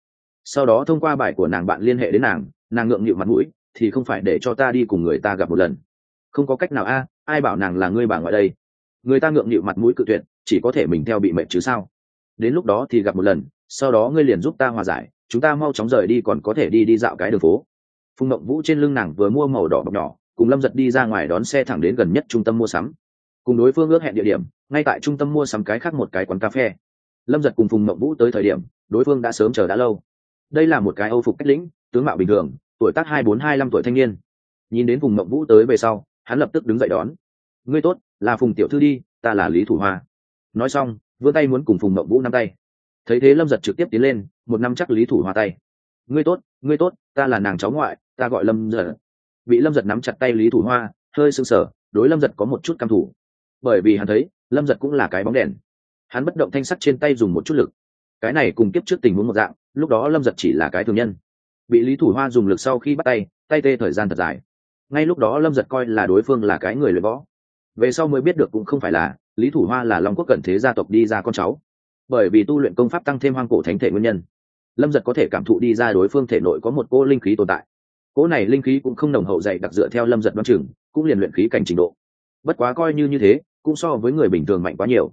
Sau đó thông qua bài của nàng bạn liên hệ đến nàng nàng ngượng nghịu mặt mũi, thì không phải để cho ta đi cùng người ta gặp một lần. Không có cách nào a, ai bảo nàng là ngươi bà ngoại đây? Người ta ngượng nghịu mặt mũi cự tuyệt, chỉ có thể mình theo bị mệnh chứ sao? Đến lúc đó thì gặp một lần, sau đó ngươi liền giúp ta hòa giải, chúng ta mau chóng rời đi còn có thể đi đi dạo cái đường phố. Phùng mộng vũ trên lưng nàng vừa mua màu đỏ bọc nhỏ, cùng lâm giật đi ra ngoài đón xe thẳng đến gần nhất trung tâm mua sắm cùng đối phương ước hẹn địa điểm, ngay tại trung tâm mua sắm cái khác một cái quán cà phê. Lâm giật cùng phùng mậu vũ tới thời điểm, đối phương đã sớm chờ đã lâu. Đây là một cái âu phục cách lĩnh, tướng mạo bình thường, tuổi tác hai bốn, hai năm tuổi thanh niên. Nhìn đến phùng mậu vũ tới về sau, hắn lập tức đứng dậy đón. Ngươi tốt, là phùng tiểu thư đi, ta là lý thủ hoa. Nói xong, vươn tay muốn cùng phùng mậu vũ nắm tay. Thấy thế lâm giật trực tiếp tiến lên, một năm chắc lý thủ hoa tay. Ngươi tốt ngươi tốt, ta là nàng cháu ngoại, ta gọi lâm giật. Bị lâm giật nắm chặt tay lý thủ hoa, hơi sưng sở đối lâm giật có một chút căm thủ bởi vì hắn thấy, lâm giật cũng là cái bóng đèn. Hắn bất động thanh sắt trên tay dùng một chút lực. Cái này cùng kiếp trước tình huống một dạng, lúc đó lâm giật chỉ là cái thường nhân. Bị lý thủ hoa dùng lực sau khi bắt tay tay tê thời gian thật dài. Ngay lúc đó lâm giật coi là đối phương là cái người luyện võ. Về sau mới biết được cũng không phải là, lý thủ hoa là long quốc cận thế gia tộc đi ra con cháu. Bởi vì tu luyện công pháp tăng thêm hoang cổ thánh thể nguyên nhân, lâm giật có thể cảm thụ đi ra đối phương thể nội có một cô linh khí tồn tại. Cỗ này linh khí cũng không nồng hậu dày đặc dựa theo lâm giật văn chừng, cũng liền luyện khí cảnh trình độ. Bất quá coi như như thế cũng so với người bình thường mạnh quá nhiều.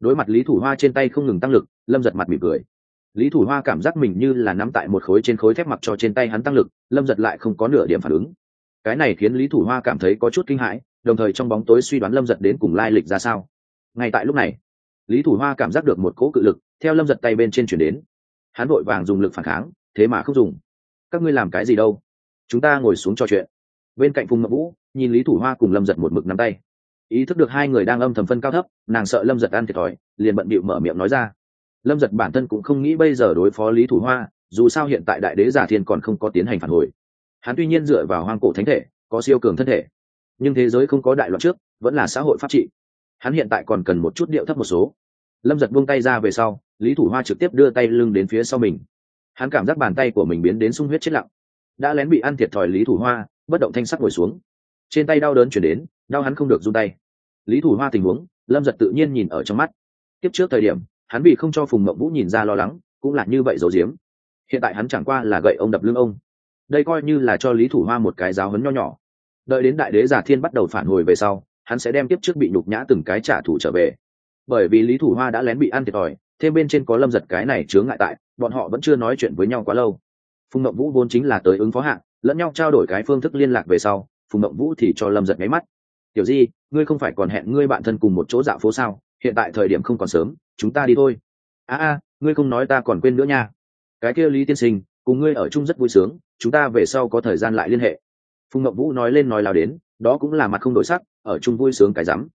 Đối mặt lý thủ hoa trên tay không ngừng tăng lực, lâm giật mặt mỉm cười. Lý thủ hoa cảm giác mình như là nắm tại một khối trên khối thép mặc cho trên tay hắn tăng lực, lâm giật lại không có nửa điểm phản ứng. Cái này khiến lý thủ hoa cảm thấy có chút kinh hãi, đồng thời trong bóng tối suy đoán lâm giật đến cùng lai lịch ra sao. Ngay tại lúc này, lý thủ hoa cảm giác được một cỗ cự lực theo lâm giật tay bên trên chuyển đến. Hắn vội vàng dùng lực phản kháng, thế mà không dùng. Các ngươi làm cái gì đâu? Chúng ta ngồi xuống trò chuyện. Bên cạnh phùng mậu vũ, nhìn lý thủ hoa cùng lâm giật một mực nắm tay ý thức được hai người đang âm thầm phân cao thấp, nàng sợ lâm giật ăn thiệt thòi, liền bận bịu mở miệng nói ra. Lâm giật bản thân cũng không nghĩ bây giờ đối phó lý thủ hoa, dù sao hiện tại đại đế giả thiên còn không có tiến hành phản hồi. Hắn tuy nhiên dựa vào hoang cổ thánh thể, có siêu cường thân thể, nhưng thế giới không có đại loạn trước, vẫn là xã hội pháp trị. Hắn hiện tại còn cần một chút điệu thấp một số. Lâm giật buông tay ra về sau, lý thủ hoa trực tiếp đưa tay lưng đến phía sau mình. Hắn cảm giác bàn tay của mình biến đến sung huyết chết lặng. Đã lén bị ăn thiệt thòi lý thủ hoa, bất động thanh sắt ngồi xuống trên tay đau đớn chuyển đến, đau hắn không được run tay. Lý thủ hoa tình huống, lâm giật tự nhiên nhìn ở trong mắt. Tiếp trước thời điểm, hắn bị không cho phùng mậu vũ nhìn ra lo lắng, cũng là như vậy dầu diếm hiện tại hắn chẳng qua là gậy ông đập lưng ông. Đây coi như là cho lý thủ hoa một cái giáo hấn nho nhỏ. Đợi đến đại đế giả thiên bắt đầu phản hồi về sau, hắn sẽ đem tiếp trước bị nhục nhã từng cái trả thù trở về. Bởi vì lý thủ hoa đã lén bị ăn thiệt thòi, thêm bên trên có lâm giật cái này chướng ngại tại, bọn họ vẫn chưa nói chuyện với nhau quá lâu. Phùng mậu vũ vốn chính là tới ứng phó hạng lẫn nhau trao đổi cái phương thức liên lạc về sau phùng mộng vũ thì cho lâm giật nháy mắt. Tiểu di, ngươi không phải còn hẹn ngươi bạn thân cùng một chỗ dạo phố sao? Hiện tại thời điểm không còn sớm, chúng ta đi thôi. A a, ngươi không nói ta còn quên nữa nha. Cái kia lý tiên sinh, cùng ngươi ở chung rất vui sướng, chúng ta về sau có thời gian lại liên hệ. Phùng mậu vũ nói lên nói lao đến, đó cũng là mặt không đổi sắc, ở chung vui sướng cái rắm.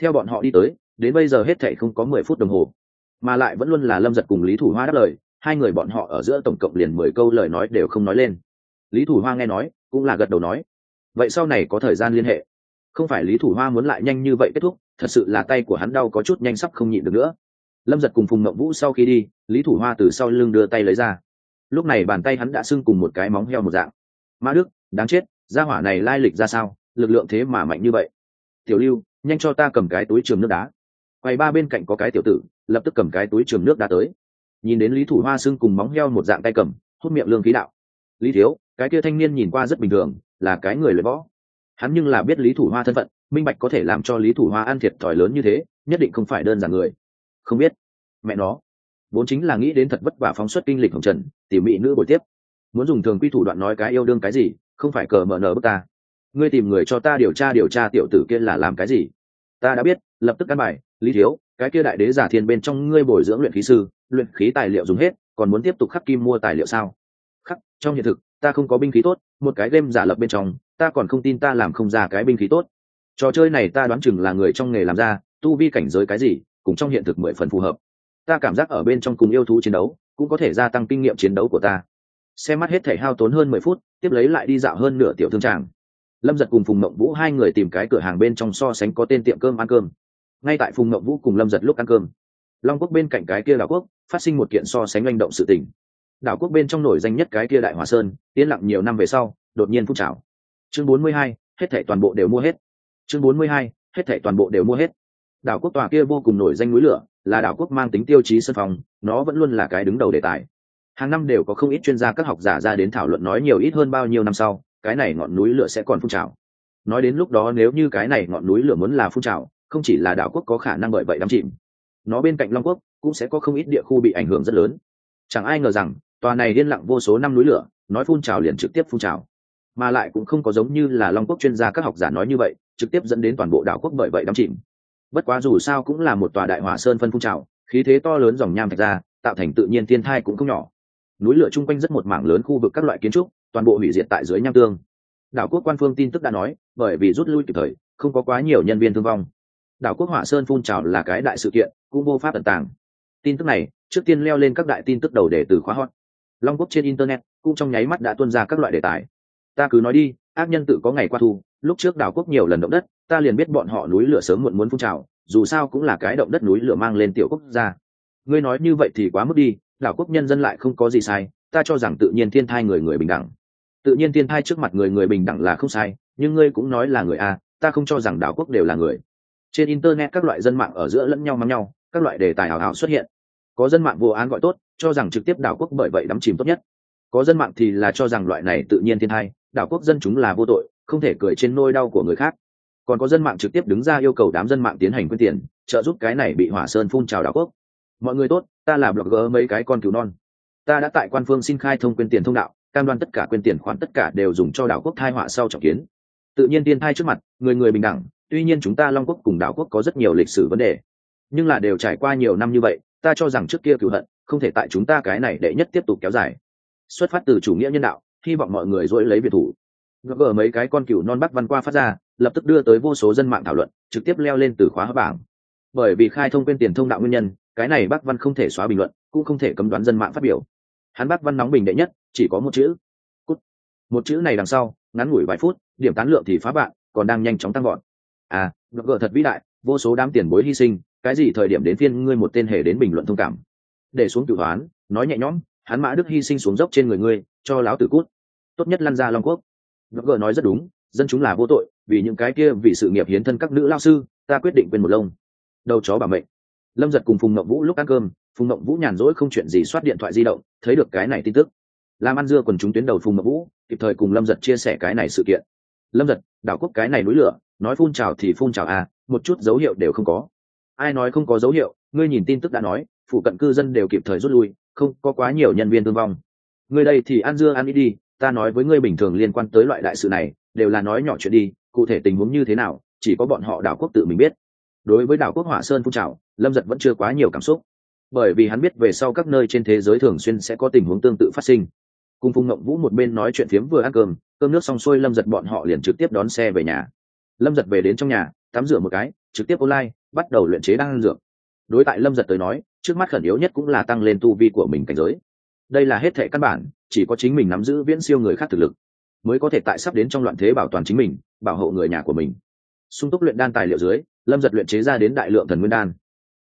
Theo bọn họ đi tới, đến bây giờ hết thệ không có mười phút đồng hồ, mà lại vẫn luôn là lâm giật cùng lý thủ hoa đáp lời, hai người bọn họ ở giữa tổng cộng liền mười câu lời nói đều không nói lên. Lý thủ hoa nghe nói, cũng là gật đầu nói vậy sau này có thời gian liên hệ. Không phải lý thủ hoa muốn lại nhanh như vậy kết thúc, thật sự là tay của hắn đau có chút nhanh sắp không nhịn được nữa. Lâm giật cùng phùng mậu vũ sau khi đi, lý thủ hoa từ sau lưng đưa tay lấy ra. Lúc này bàn tay hắn đã sưng cùng một cái móng heo một dạng. Ma đức, đáng chết, gia hỏa này lai lịch ra sao, lực lượng thế mà mạnh như vậy. Tiểu lưu, nhanh cho ta cầm cái túi trường nước đá. Quầy ba bên cạnh có cái tiểu tử, lập tức cầm cái túi trường nước đá tới. Nhìn đến lý thủ hoa sưng cùng móng heo một dạng tay cầm, hút miệng lương khí đạo. Lý thiếu, cái kia thanh niên nhìn qua rất bình thường là cái người luyện võ. Hắn nhưng là biết lý thủ hoa thân phận, minh bạch có thể làm cho lý thủ hoa ăn thiệt thòi lớn như thế, nhất định không phải đơn giản người. Không biết. Mẹ nó. Vốn chính là nghĩ đến thật vất vả phóng xuất kinh lịch hồng trần, tỉ mị nữ buổi tiếp. Muốn dùng thường quy thủ đoạn nói cái yêu đương cái gì, không phải cờ mở nở bức ta. Ngươi tìm người cho ta điều tra điều tra tiểu tử kia là làm cái gì. Ta đã biết, lập tức ăn bài, lý thiếu, cái kia đại đế giả thiên bên trong ngươi bồi dưỡng luyện khí sư, luyện khí tài liệu dùng hết, còn muốn tiếp tục khắc kim mua tài liệu sao? Khắc, trong hiện thực ta không có binh khí tốt, một cái game giả lập bên trong, ta còn không tin ta làm không ra cái binh khí tốt. Trò chơi này ta đoán chừng là người trong nghề làm ra, tu vi cảnh giới cái gì cũng trong hiện thực mười phần phù hợp. Ta cảm giác ở bên trong cùng yêu thú chiến đấu, cũng có thể gia tăng kinh nghiệm chiến đấu của ta. Xem mắt hết thể hao tốn hơn mười phút, tiếp lấy lại đi dạo hơn nửa tiểu thương tràng. Lâm giật cùng phùng mộng vũ hai người tìm cái cửa hàng bên trong so sánh có tên tiệm cơm ăn cơm. Ngay tại phùng mộng vũ cùng lâm giật lúc ăn cơm, long quốc bên cạnh cái kia là quốc, phát sinh một kiện so sánh manh động sự tình đảo quốc bên trong nổi danh nhất cái kia đại hòa sơn tiến lặng nhiều năm về sau, đột nhiên phun trào. Chương bốn mươi hai, hết thảy toàn bộ đều mua hết. Chương bốn mươi hai, hết thảy toàn bộ đều mua hết. Đảo quốc tòa kia vô cùng nổi danh núi lửa, là đảo quốc mang tính tiêu chí sân phòng, nó vẫn luôn là cái đứng đầu đề tài. Hàng năm đều có không ít chuyên gia các học giả ra đến thảo luận nói nhiều ít hơn bao nhiêu năm sau, cái này ngọn núi lửa sẽ còn phun trào. Nói đến lúc đó nếu như cái này ngọn núi lửa muốn là phun trào, không chỉ là đảo quốc có khả năng bởi vậy đắm chìm, nó bên cạnh long quốc cũng sẽ có không ít địa khu bị ảnh hưởng rất lớn. Chẳng ai ngờ rằng tòa này liên lặng vô số năm núi lửa, nói phun trào liền trực tiếp phun trào. Mà lại cũng không có giống như là long quốc chuyên gia các học giả nói như vậy, trực tiếp dẫn đến toàn bộ đảo quốc bởi vậy đắm chìm. Bất quá dù sao cũng là một tòa đại hỏa sơn phân phun trào, khí thế to lớn dòng nham thạch ra, tạo thành tự nhiên thiên thai cũng không nhỏ. Núi lửa chung quanh rất một mảng lớn khu vực các loại kiến trúc, toàn bộ hủy diệt tại dưới nham tương. Đảo quốc quan phương tin tức đã nói, bởi vì rút lui kịp thời, không có quá nhiều nhân viên thương vong. Đảo quốc hỏa sơn phun trào là cái đại sự kiện, cũng vô pháp tận tàng. Tin tức này, trước tiên leo lên các đại tin tức đầu đề từ khóa hot long quốc trên internet cũng trong nháy mắt đã tuân ra các loại đề tài. Ta cứ nói đi, ác nhân tự có ngày qua thu, lúc trước đảo quốc nhiều lần động đất, ta liền biết bọn họ núi lửa sớm muộn muốn phun trào, dù sao cũng là cái động đất núi lửa mang lên tiểu quốc gia. Ngươi nói như vậy thì quá mức đi, đảo quốc nhân dân lại không có gì sai, ta cho rằng tự nhiên thiên thai người người bình đẳng. Tự nhiên thiên thai trước mặt người người bình đẳng là không sai, nhưng ngươi cũng nói là người a, ta không cho rằng đảo quốc đều là người. Trên internet các loại dân mạng ở giữa lẫn nhau mắng nhau, các loại đề tài hào hào xuất hiện có dân mạng vô án gọi tốt, cho rằng trực tiếp đảo quốc bởi vậy đắm chìm tốt nhất. Có dân mạng thì là cho rằng loại này tự nhiên thiên thai đảo quốc dân chúng là vô tội, không thể cười trên nôi đau của người khác. Còn có dân mạng trực tiếp đứng ra yêu cầu đám dân mạng tiến hành quyên tiền, trợ giúp cái này bị hỏa sơn phun trào đảo quốc. Mọi người tốt, ta là blogger mấy cái con cứu non. Ta đã tại quan phương xin khai thông quyên tiền thông đạo, cam đoan tất cả quyên tiền khoản tất cả đều dùng cho đảo quốc thai họa sau trọng kiến. Tự nhiên tiên thai trước mặt, người người bình đẳng, tuy nhiên chúng ta long quốc cùng đảo quốc có rất nhiều lịch sử vấn đề. Nhưng là đều trải qua nhiều năm như vậy ta cho rằng trước kia cựu hận, không thể tại chúng ta cái này để nhất tiếp tục kéo dài. Xuất phát từ chủ nghĩa nhân đạo, hy vọng mọi người dỗi lấy biệt thủ. Gỡ mấy cái con cựu non bắt văn qua phát ra, lập tức đưa tới vô số dân mạng thảo luận, trực tiếp leo lên từ khóa hấp bảng. Bởi vì khai thông quên tiền thông đạo nguyên nhân, cái này bác văn không thể xóa bình luận, cũng không thể cấm đoán dân mạng phát biểu. Hắn bác văn nóng bình đệ nhất, chỉ có một chữ. Cút. Một chữ này đằng sau, ngắn ngủi vài phút, điểm tán lượng thì phá bạn, còn đang nhanh chóng tăng gọn à gỡ thật vĩ đại, vô số đám tiền bối hy sinh cái gì thời điểm đến phiên ngươi một tên hề đến bình luận thông cảm? Để xuống cửu hoán, nói nhẹ nhõm, hắn mã đức hy sinh xuống dốc trên người ngươi, cho láo tử cút. Tốt nhất lăn ra long quốc. Gợ nói rất đúng, dân chúng là vô tội, vì những cái kia, vì sự nghiệp hiến thân các nữ lao sư, ta quyết định quên một lông. Đầu chó bà mệnh. Lâm giật cùng phùng mộng vũ lúc ăn cơm, phùng mộng vũ nhàn rỗi không chuyện gì soát điện thoại di động, thấy được cái này tin tức. Làm ăn dưa quần chúng tuyến đầu phùng mộng vũ, kịp thời cùng lâm giật chia sẻ cái này sự kiện. Lâm giật, đảo quốc cái này núi lửa, nói phun trào thì phun trào à một chút dấu hiệu đều không có ai nói không có dấu hiệu, ngươi nhìn tin tức đã nói, phụ cận cư dân đều kịp thời rút lui, không có quá nhiều nhân viên thương vong. Ngươi đây thì ăn dưa ăn ít đi, ta nói với ngươi bình thường liên quan tới loại đại sự này, đều là nói nhỏ chuyện đi, cụ thể tình huống như thế nào, chỉ có bọn họ đảo quốc tự mình biết. Đối với đảo quốc hỏa sơn phun trào, lâm giật vẫn chưa quá nhiều cảm xúc. Bởi vì hắn biết về sau các nơi trên thế giới thường xuyên sẽ có tình huống tương tự phát sinh. Cùng phùng ngậm vũ một bên nói chuyện phiếm vừa ăn cơm cơm nước xong xuôi lâm giật bọn họ liền trực tiếp đón xe về nhà. Lâm giật về đến trong nhà, tắm rửa một cái, trực tiếp online bắt đầu luyện chế đan dược. Đối tại lâm giật tới nói, trước mắt khẩn yếu nhất cũng là tăng lên tu vi của mình cảnh giới. Đây là hết thệ căn bản, chỉ có chính mình nắm giữ viễn siêu người khác thực lực, mới có thể tại sắp đến trong loạn thế bảo toàn chính mình, bảo hộ người nhà của mình. Sung túc luyện đan tài liệu dưới, lâm giật luyện chế ra đến đại lượng thần nguyên đan.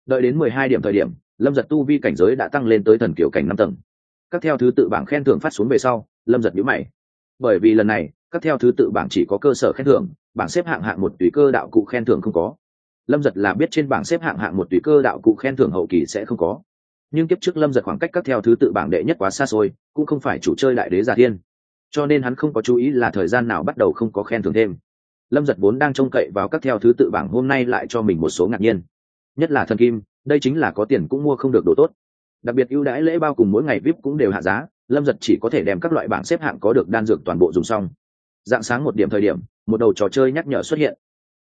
Đợi đến mười hai điểm thời điểm, lâm giật tu vi cảnh giới đã tăng lên tới thần kiểu cảnh năm tầng. Các theo thứ tự bảng khen thưởng phát xuống về sau, lâm giật nhữ mày. Bởi vì lần này, các theo thứ tự bảng chỉ có cơ sở khen thưởng, bảng xếp hạng hạng một tùy cơ đạo cụ khen thưởng không có lâm giật là biết trên bảng xếp hạng hạng một tùy cơ đạo cụ khen thưởng hậu kỳ sẽ không có. Nhưng kiếp trước lâm giật khoảng cách các theo thứ tự bảng đệ nhất quá xa xôi, cũng không phải chủ chơi đại đế giả thiên. Cho nên hắn không có chú ý là thời gian nào bắt đầu không có khen thưởng thêm. Lâm giật vốn đang trông cậy vào các theo thứ tự bảng hôm nay lại cho mình một số ngạc nhiên. Nhất là thần kim, đây chính là có tiền cũng mua không được đồ tốt. Đặc biệt ưu đãi lễ bao cùng mỗi ngày vip cũng đều hạ giá, lâm giật chỉ có thể đem các loại bảng xếp hạng có được đan dược toàn bộ dùng xong. Dạng sáng một điểm thời điểm, một đầu trò chơi nhắc nhở xuất hiện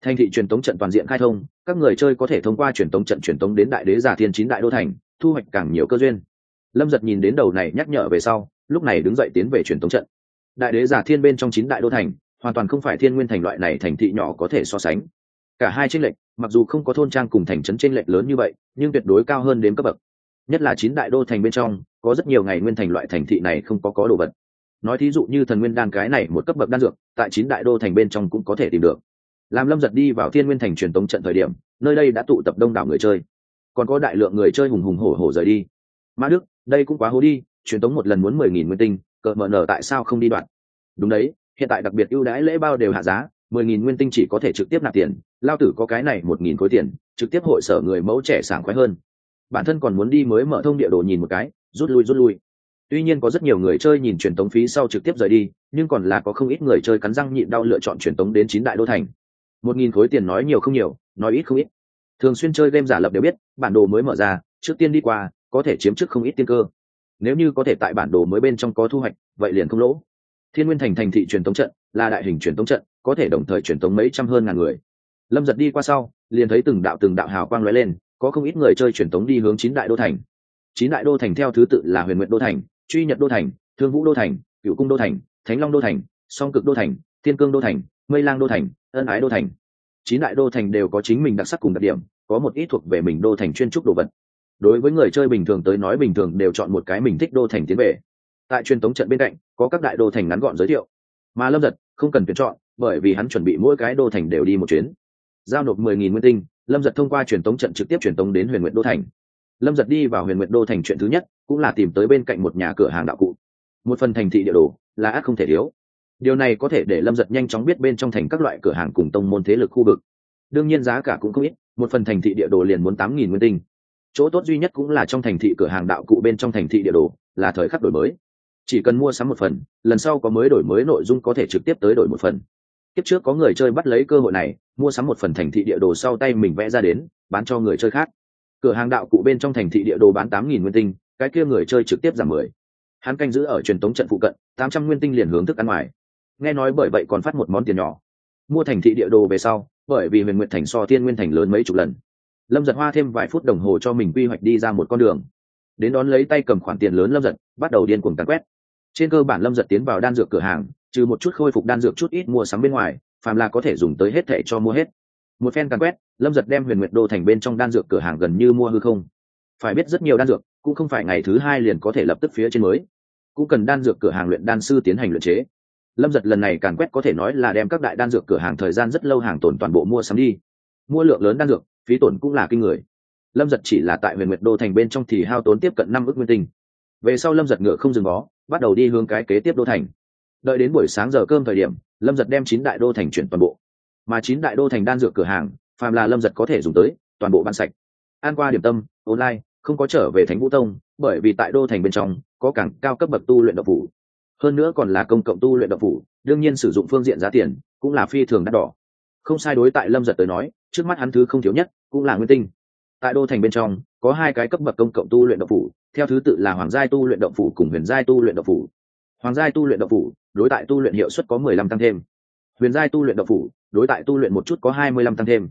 thành thị truyền tống trận toàn diện khai thông, các người chơi có thể thông qua truyền tống trận truyền tống đến đại đế giả thiên chín đại đô thành, thu hoạch càng nhiều cơ duyên. Lâm giật nhìn đến đầu này nhắc nhở về sau, lúc này đứng dậy tiến về truyền tống trận. Đại đế giả thiên bên trong chín đại đô thành, hoàn toàn không phải thiên nguyên thành loại này thành thị nhỏ có thể so sánh. Cả hai tranh lệch, mặc dù không có thôn trang cùng thành trấn tranh lệch lớn như vậy, nhưng tuyệt đối cao hơn đến cấp bậc. Nhất là chín đại đô thành bên trong, có rất nhiều ngày nguyên thành loại thành thị này không có có đồ vật. Nói thí dụ như thần nguyên đan cái này một cấp bậc đan dược, tại chín đại đô thành bên trong cũng có thể tìm được làm lâm giật đi vào thiên nguyên thành truyền tống trận thời điểm, nơi đây đã tụ tập đông đảo người chơi. Còn có đại lượng người chơi hùng hùng hổ hổ rời đi. Mã đức, đây cũng quá hố đi, truyền tống một lần muốn mười nghìn nguyên tinh cỡ mờ nở tại sao không đi đoạn? Đúng đấy, hiện tại đặc biệt ưu đãi lễ bao đều hạ giá, mười nghìn nguyên tinh chỉ có thể trực tiếp nạp tiền, lao tử có cái này một nghìn khối tiền, trực tiếp hội sở người mẫu trẻ sảng khoái hơn. Bản thân còn muốn đi mới mở thông địa đồ nhìn một cái, rút lui rút lui. Tuy nhiên có rất nhiều người chơi nhìn truyền tống phí sau trực tiếp rời đi, nhưng còn là có không ít người chơi cắn răng nhịn đau lựa chọn truyền tống đến chín đại đô thành một nghìn khối tiền nói nhiều không nhiều, nói ít không ít. Thường xuyên chơi game giả lập đều biết, bản đồ mới mở ra, trước tiên đi qua, có thể chiếm trước không ít tiên cơ. Nếu như có thể tại bản đồ mới bên trong có thu hoạch, vậy liền không lỗ. Thiên nguyên thành thành thị truyền thống trận, là đại hình truyền thống trận, có thể đồng thời truyền thống mấy trăm hơn ngàn người. Lâm giật đi qua sau, liền thấy từng đạo từng đạo hào quang lóe lên, có không ít người chơi truyền thống đi hướng chín đại đô thành. Chín đại đô thành theo thứ tự là huyền nguyện đô thành, truy nhật đô thành, thương vũ đô thành cựu cung đô thành, thánh long đô thành, song cực đô thành, thiên cương đô thành, mây lang đô thành ân ái đô thành. Chín đại đô thành đều có chính mình đặc sắc cùng đặc điểm, có một ít thuộc về mình đô thành chuyên trúc đồ vật. Đối với người chơi bình thường tới nói bình thường đều chọn một cái mình thích đô thành tiến về. Tại truyền tống trận bên cạnh, có các đại đô thành ngắn gọn giới thiệu. Mà lâm giật không cần tuyển chọn, bởi vì hắn chuẩn bị mỗi cái đô thành đều đi một chuyến. Giao nộp mười nghìn nguyên tinh, lâm giật thông qua truyền tống trận trực tiếp truyền tống đến huyền nguyện đô thành. Lâm giật đi vào huyền nguyện đô thành chuyện thứ nhất, cũng là tìm tới bên cạnh một nhà cửa hàng đạo cụ. Một phần thành thị địa đồ, là ác không thể thiếu điều này có thể để lâm giật nhanh chóng biết bên trong thành các loại cửa hàng cùng tông môn thế lực khu vực. Đương nhiên giá cả cũng không ít, một phần thành thị địa đồ liền muốn tám nghìn nguyên tinh. Chỗ tốt duy nhất cũng là trong thành thị cửa hàng đạo cụ bên trong thành thị địa đồ, là thời khắc đổi mới. Chỉ cần mua sắm một phần, lần sau có mới đổi mới nội dung có thể trực tiếp tới đổi một phần. Kiếp trước có người chơi bắt lấy cơ hội này, mua sắm một phần thành thị địa đồ sau tay mình vẽ ra đến, bán cho người chơi khác. Cửa hàng đạo cụ bên trong thành thị địa đồ bán tám nghìn nguyên tinh, cái kia người chơi trực tiếp giảm mười. Hắn canh giữ ở truyền tống trận phụ cận, tám trăm nguyên tinh liền hướng thức ăn ngoài nghe nói bởi vậy còn phát một món tiền nhỏ. Mua thành thị địa đồ về sau, bởi vì huyền nguyện thành so thiên nguyên thành lớn mấy chục lần. Lâm giật hoa thêm vài phút đồng hồ cho mình quy hoạch đi ra một con đường. Đến đón lấy tay cầm khoản tiền lớn lâm giật, bắt đầu điên cuồng tàn quét. Trên cơ bản lâm giật tiến vào đan dược cửa hàng, trừ một chút khôi phục đan dược chút ít mua sắm bên ngoài, phàm là có thể dùng tới hết thẻ cho mua hết. Một phen càn quét, lâm giật đem huyền nguyệt đô thành bên trong đan dược cửa hàng gần như mua hư không. Phải biết rất nhiều đan dược, cũng không phải ngày thứ hai liền có thể lập tức phía trên mới. Cũng cần đan dược cửa hàng luyện đan sư tiến hành luyện chế lâm giật lần này càn quét có thể nói là đem các đại đan dược cửa hàng thời gian rất lâu hàng tồn toàn bộ mua sắm đi. Mua lượng lớn đan dược, phí tổn cũng là kinh người. Lâm giật chỉ là tại huyền nguyệt đô thành bên trong thì hao tốn tiếp cận năm ước nguyên tinh. Về sau lâm giật ngựa không dừng bó, bắt đầu đi hướng cái kế tiếp đô thành. Đợi đến buổi sáng giờ cơm thời điểm, lâm giật đem chín đại đô thành chuyển toàn bộ. Mà chín đại đô thành đan dược cửa hàng, phàm là lâm giật có thể dùng tới, toàn bộ ban sạch. An qua điểm tâm, online, không có trở về thánh vũ tông, bởi vì tại đô thành bên trong, có cảng cao cấp bậc tu luyện độc phủ hơn nữa còn là công cộng tu luyện độc phủ đương nhiên sử dụng phương diện giá tiền cũng là phi thường đắt đỏ không sai đối tại lâm giật tới nói trước mắt hắn thứ không thiếu nhất cũng là nguyên tinh tại đô thành bên trong có hai cái cấp bậc công cộng tu luyện độc phủ theo thứ tự là hoàng giai tu luyện độc phủ cùng huyền giai tu luyện độc phủ hoàng giai tu luyện độc phủ đối tại tu luyện hiệu suất có mười lăm tăng thêm huyền giai tu luyện độc phủ đối tại tu luyện một chút có hai mươi lăm tăng thêm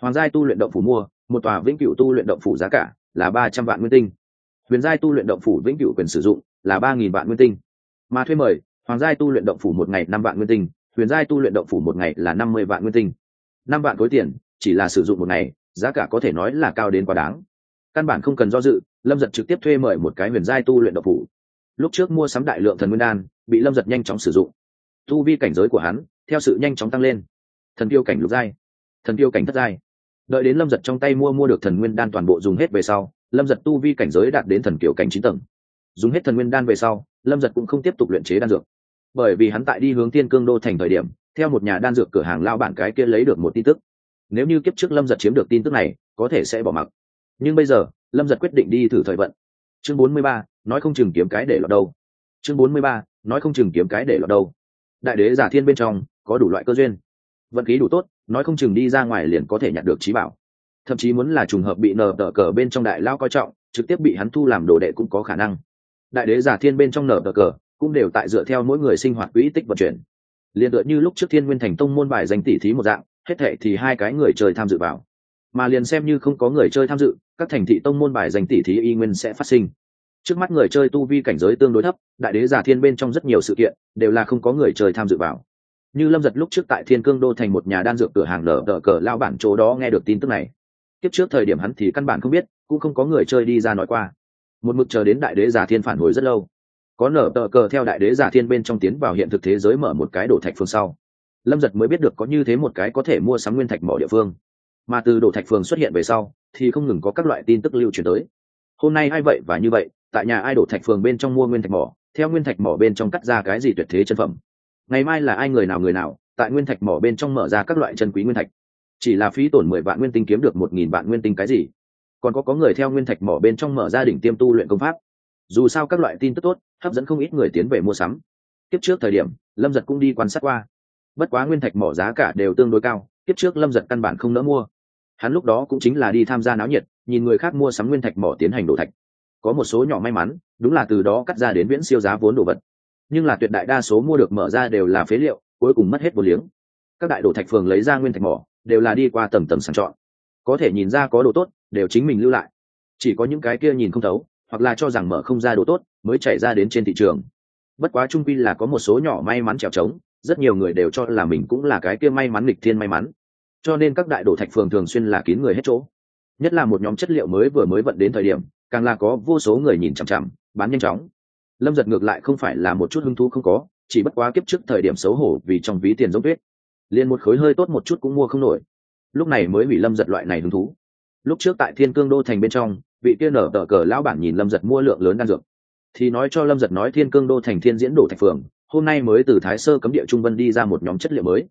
hoàng giai tu luyện động phủ mua một tòa vĩnh cửu tu luyện động phủ giá cả là ba trăm vạn nguyên tinh huyền giai tu luyện động phủ vĩnh cửu quyền sử dụng là ba nghìn vạn nguyên tinh mà thuê mời, hoàng giai tu luyện động phủ một ngày năm vạn nguyên tinh, huyền giai tu luyện động phủ một ngày là năm mươi vạn nguyên tinh. Năm vạn khối tiền, chỉ là sử dụng một ngày, giá cả có thể nói là cao đến quá đáng. Căn bản không cần do dự, lâm giật trực tiếp thuê mời một cái huyền giai tu luyện động phủ. Lúc trước mua sắm đại lượng thần nguyên đan, bị lâm giật nhanh chóng sử dụng. Tu vi cảnh giới của hắn, theo sự nhanh chóng tăng lên. Thần tiêu cảnh lục giai, thần tiêu cảnh thất giai. Đợi đến lâm giật trong tay mua mua được thần nguyên đan toàn bộ dùng hết về sau, lâm giật tu vi cảnh giới đạt đến thần kiểu cảnh chín tầng. Dùng hết thần nguyên đan về sau lâm giật cũng không tiếp tục luyện chế đan dược. Bởi vì hắn tại đi hướng tiên cương đô thành thời điểm, theo một nhà đan dược cửa hàng lao bản cái kia lấy được một tin tức. Nếu như kiếp trước lâm giật chiếm được tin tức này, có thể sẽ bỏ mặc. Nhưng bây giờ, lâm giật quyết định đi thử thời vận. Chương bốn mươi ba, nói không chừng kiếm cái để lọt đâu. Chương bốn mươi ba, nói không chừng kiếm cái để lọt đâu. Đại đế giả thiên bên trong, có đủ loại cơ duyên. Vận khí đủ tốt, nói không chừng đi ra ngoài liền có thể nhặt được trí bảo. Thậm chí muốn là trùng hợp bị nở tờ cờ bên trong đại lao coi trọng, trực tiếp bị hắn thu làm đồ đệ cũng có khả năng đại đế giả thiên bên trong nở cờ cờ, cũng đều tại dựa theo mỗi người sinh hoạt quỹ tích vận chuyển. Liền tựa như lúc trước thiên nguyên thành tông môn bài danh tỷ thí một dạng, hết thệ thì hai cái người chơi tham dự vào. Mà liền xem như không có người chơi tham dự, các thành thị tông môn bài danh tỷ thí y nguyên sẽ phát sinh. Trước mắt người chơi tu vi cảnh giới tương đối thấp, đại đế giả thiên bên trong rất nhiều sự kiện, đều là không có người chơi tham dự vào. Như lâm giật lúc trước tại thiên cương đô thành một nhà đan dược cửa hàng lở đờ cờ lao bản chỗ đó nghe được tin tức này. Tiếp trước thời điểm hắn thì căn bản không biết, cũng không có người chơi đi ra nói qua một mực chờ đến đại đế giả thiên phản hồi rất lâu. Có nở tờ cờ theo đại đế giả thiên bên trong tiến vào hiện thực thế giới mở một cái đổ thạch phương sau. Lâm giật mới biết được có như thế một cái có thể mua sắm nguyên thạch mỏ địa phương. Mà từ đổ thạch phường xuất hiện về sau, thì không ngừng có các loại tin tức lưu truyền tới. Hôm nay ai vậy và như vậy, tại nhà ai đổ thạch phường bên trong mua nguyên thạch mỏ, theo nguyên thạch mỏ bên trong cắt ra cái gì tuyệt thế chân phẩm. Ngày mai là ai người nào người nào, tại nguyên thạch mỏ bên trong mở ra các loại chân quý nguyên thạch. Chỉ là phí tổn mười vạn nguyên tinh kiếm được một nghìn vạn nguyên tinh cái gì? Còn có có người theo nguyên thạch mỏ bên trong mở ra đỉnh tiêm tu luyện công pháp. Dù sao các loại tin tức tốt, hấp dẫn không ít người tiến về mua sắm. Tiếp trước thời điểm, lâm giật cũng đi quan sát qua. Bất quá nguyên thạch mỏ giá cả đều tương đối cao tiếp trước lâm giật căn bản không nỡ mua. Hắn lúc đó cũng chính là đi tham gia náo nhiệt, nhìn người khác mua sắm nguyên thạch mỏ tiến hành đổ thạch. Có một số nhỏ may mắn, đúng là từ đó cắt ra đến viễn siêu giá vốn đồ vật. Nhưng là tuyệt đại đa số mua được mở ra đều là phế liệu, cuối cùng mất hết vô liếng. Các đại đồ thạch phường lấy ra nguyên thạch mỏ, đều là đi qua tầm tầm sàng chọn. Có thể nhìn ra có đồ tốt đều chính mình lưu lại. Chỉ có những cái kia nhìn không thấu, hoặc là cho rằng mở không ra đồ tốt, mới chạy ra đến trên thị trường. Bất quá trung pi là có một số nhỏ may mắn trèo trống, rất nhiều người đều cho là mình cũng là cái kia may mắn lịch thiên may mắn. Cho nên các đại đồ thạch phường thường xuyên là kín người hết chỗ. Nhất là một nhóm chất liệu mới vừa mới vận đến thời điểm, càng là có vô số người nhìn chằm chằm, bán nhanh chóng. Lâm giật ngược lại không phải là một chút hứng thú không có, chỉ bất quá kiếp trước thời điểm xấu hổ vì trong ví tiền giống tuyết. Liền một khối hơi tốt một chút cũng mua không nổi. Lúc này mới hủy lâm giật loại này hứng thú lúc trước tại thiên cương đô thành bên trong, vị kia nở tờ cờ lão bản nhìn lâm giật mua lượng lớn đan dược. Thì nói cho lâm giật nói thiên cương đô thành thiên diễn đổ thạch phường, hôm nay mới từ thái sơ cấm địa trung vân đi ra một nhóm chất liệu mới.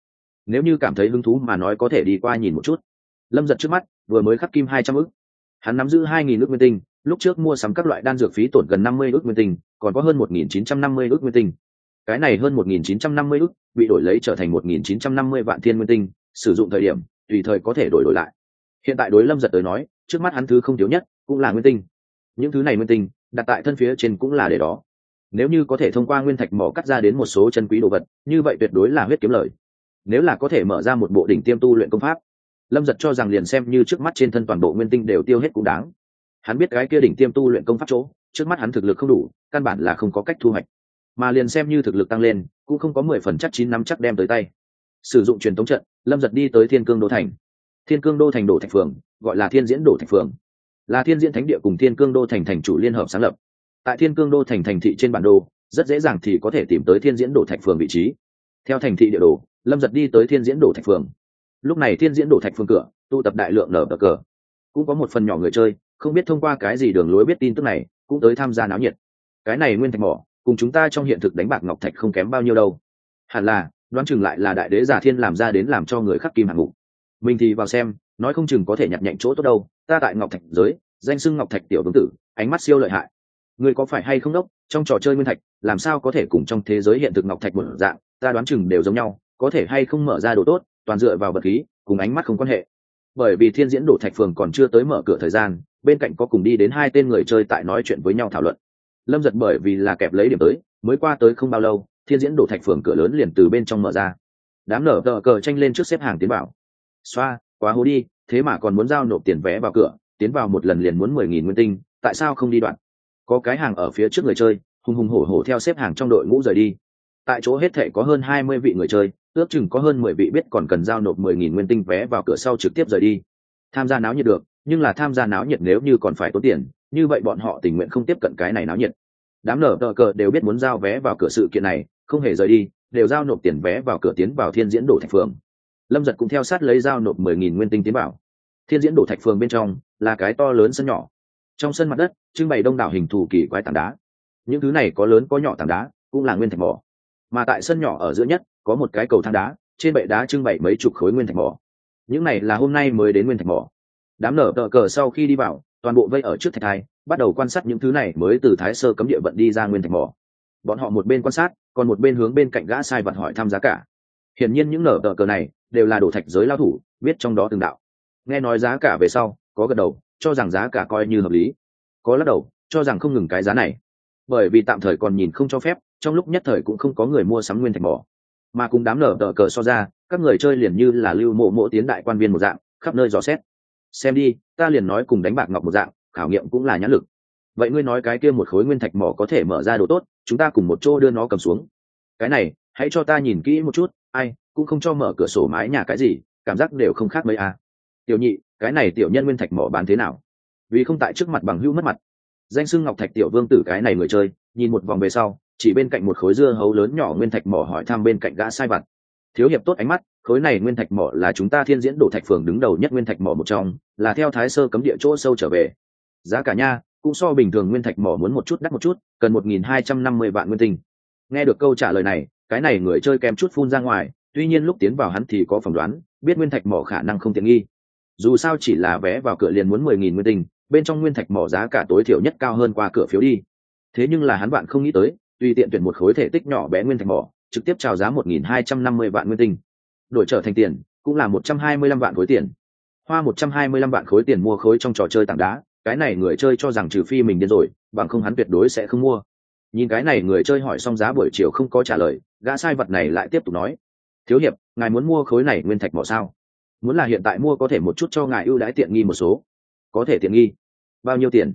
Nếu như cảm thấy hứng thú mà nói có thể đi qua nhìn một chút. Lâm giật trước mắt, vừa mới khắc kim hai trăm ức. Hắn nắm giữ hai nghìn ước nguyên tinh, lúc trước mua sắm các loại đan dược phí tổn gần năm mươi ước nguyên tinh, còn có hơn một nghìn chín trăm năm mươi ước nguyên tinh. Cái này hơn một nghìn chín trăm năm mươi ước bị đổi lấy trở thành một nghìn chín trăm năm mươi vạn thiên nguyên tinh, sử dụng thời điểm, tùy thời có thể đổi đổi lại hiện tại đối lâm giật tới nói, trước mắt hắn thứ không thiếu nhất cũng là nguyên tinh. Những thứ này nguyên tinh, đặt tại thân phía trên cũng là để đó. Nếu như có thể thông qua nguyên thạch mỏ cắt ra đến một số chân quý đồ vật, như vậy tuyệt đối là huyết kiếm lời. Nếu là có thể mở ra một bộ đỉnh tiêm tu luyện công pháp, lâm giật cho rằng liền xem như trước mắt trên thân toàn bộ nguyên tinh đều tiêu hết cũng đáng. Hắn biết cái kia đỉnh tiêm tu luyện công pháp chỗ, trước mắt hắn thực lực không đủ, căn bản là không có cách thu hoạch. Mà liền xem như thực lực tăng lên, cũng không có mười phần chắc chín năm chắc đem tới tay. Sử dụng truyền thống trận, lâm giật đi tới thiên cương đô thành thiên cương đô thành đổ thạch phường, gọi là thiên diễn đổ thạch phường. Là thiên diễn thánh địa cùng thiên cương đô thành thành chủ liên hợp sáng lập. Tại thiên cương đô thành thành thị trên bản đồ, rất dễ dàng thì có thể tìm tới thiên diễn đổ thạch phường vị trí. Theo thành thị địa đồ, lâm giật đi tới thiên diễn đổ thạch phường. Lúc này thiên diễn đổ thạch phường cửa, tụ tập đại lượng nở bờ cờ. Cũng có một phần nhỏ người chơi, không biết thông qua cái gì đường lối biết tin tức này, cũng tới tham gia náo nhiệt. Cái này nguyên thạch mỏ, cùng chúng ta trong hiện thực đánh bạc ngọc thạch không kém bao nhiêu đâu. Hẳn là, đoán chừng lại là đại đế giả thiên làm ra đến làm cho người khắc kim hạng mục mình thì vào xem, nói không chừng có thể nhặt nhạnh chỗ tốt đâu. Ta tại ngọc thạch giới, danh xưng ngọc thạch tiểu vương tử, ánh mắt siêu lợi hại. Người có phải hay không đốc, trong trò chơi nguyên thạch, làm sao có thể cùng trong thế giới hiện thực ngọc thạch một dạng? Ta đoán chừng đều giống nhau, có thể hay không mở ra đồ tốt, toàn dựa vào vật khí, cùng ánh mắt không quan hệ. Bởi vì thiên diễn đổ thạch phường còn chưa tới mở cửa thời gian, bên cạnh có cùng đi đến hai tên người chơi tại nói chuyện với nhau thảo luận. Lâm giật bởi vì là kẹp lấy điểm tới, mới qua tới không bao lâu, thiên diễn đổ thạch phường cửa lớn liền từ bên trong mở ra. Đám nở tờ cờ tranh lên trước xếp hàng tiến bảo xoa, quá hố đi, thế mà còn muốn giao nộp tiền vé vào cửa, tiến vào một lần liền muốn mười nghìn nguyên tinh, tại sao không đi đoạn? Có cái hàng ở phía trước người chơi, hùng hùng hổ hổ theo xếp hàng trong đội ngũ rời đi. Tại chỗ hết thể có hơn hai mươi vị người chơi, ước chừng có hơn mười vị biết còn cần giao nộp mười nghìn nguyên tinh vé vào cửa sau trực tiếp rời đi. Tham gia náo nhiệt được, nhưng là tham gia náo nhiệt nếu như còn phải tốn tiền, như vậy bọn họ tình nguyện không tiếp cận cái này náo nhiệt. Đám nở tờ cờ đều biết muốn giao vé vào cửa sự kiện này, không hề rời đi, đều giao nộp tiền vé vào cửa tiến vào thiên diễn đổ thành phường lâm giật cũng theo sát lấy dao nộp mười nghìn nguyên tinh tiến vào thiên diễn đổ thạch phường bên trong là cái to lớn sân nhỏ. Trong sân mặt đất, trưng bày đông đảo hình thù kỳ quái tảng đá. Những thứ này có lớn có nhỏ tảng đá, cũng là nguyên thạch mỏ. Mà tại sân nhỏ ở giữa nhất, có một cái cầu thang đá, trên bệ đá trưng bày mấy chục khối nguyên thạch mỏ. Những này là hôm nay mới đến nguyên thạch mỏ. Đám nở tờ cờ sau khi đi vào, toàn bộ vây ở trước thạch thai, bắt đầu quan sát những thứ này mới từ thái sơ cấm địa vận đi ra nguyên thạch mỏ. Bọn họ một bên quan sát, còn một bên hướng bên cạnh gã sai vật hỏi tham giá cả. Hiển nhiên những nở tờ cờ này đều là đổ thạch giới lao thủ, biết trong đó từng đạo. Nghe nói giá cả về sau, có gật đầu, cho rằng giá cả coi như hợp lý. Có lắc đầu, cho rằng không ngừng cái giá này. Bởi vì tạm thời còn nhìn không cho phép, trong lúc nhất thời cũng không có người mua sắm nguyên thạch mỏ. Mà cùng đám nở đỡ cờ so ra, các người chơi liền như là lưu mộ mộ tiến đại quan viên một dạng, khắp nơi dò xét. Xem đi, ta liền nói cùng đánh bạc ngọc một dạng, khảo nghiệm cũng là nhãn lực. Vậy ngươi nói cái kia một khối nguyên thạch mỏ có thể mở ra đồ tốt, chúng ta cùng một chỗ đưa nó cầm xuống. Cái này hãy cho ta nhìn kỹ một chút, ai, cũng không cho mở cửa sổ mái nhà cái gì, cảm giác đều không khác mấy a. À. tiểu nhị, cái này tiểu nhân nguyên thạch mỏ bán thế nào? Vì không tại trước mặt bằng hữu mất mặt. Danh sưng ngọc thạch tiểu vương tử cái này người chơi, nhìn một vòng về sau, chỉ bên cạnh một khối dưa hấu lớn nhỏ nguyên thạch mỏ hỏi thăm bên cạnh gã sai vặt. Thiếu hiệp tốt ánh mắt, khối này nguyên thạch mỏ là chúng ta thiên diễn đổ thạch phường đứng đầu nhất nguyên thạch mỏ một trong, là theo thái sơ cấm địa chỗ sâu trở về. Giá cả nha, cũng so bình thường nguyên thạch mỏ muốn một chút đắt một chút, cần một nghìn hai trăm năm mươi vạn nguyên tinh. Nghe được câu trả lời này cái này người chơi kèm chút phun ra ngoài, tuy nhiên lúc tiến vào hắn thì có phỏng đoán, biết nguyên thạch mỏ khả năng không tiện nghi. Dù sao chỉ là vé vào cửa liền muốn mười nghìn nguyên tình bên trong nguyên thạch mỏ giá cả tối thiểu nhất cao hơn qua cửa phiếu đi. Thế nhưng là hắn bạn không nghĩ tới tùy tiện tuyển một khối thể tích nhỏ bé nguyên thạch mỏ, trực tiếp chào giá một nghìn hai trăm năm mươi vạn nguyên tinh. Đổi trở thành tiền, cũng là một trăm hai mươi lăm vạn khối tiền. Hoa một trăm hai mươi lăm vạn khối tiền mua khối trong trò chơi tảng đá, cái này người chơi cho rằng trừ phi mình điên rồi, bằng không hắn tuyệt đối sẽ không mua nhìn cái này người chơi hỏi xong giá buổi chiều không có trả lời, gã sai vật này lại tiếp tục nói. Thiếu hiệp, ngài muốn mua khối này nguyên thạch mỏ sao? Muốn là hiện tại mua có thể một chút cho ngài ưu đãi tiện nghi một số. Có thể tiện nghi. Bao nhiêu tiền?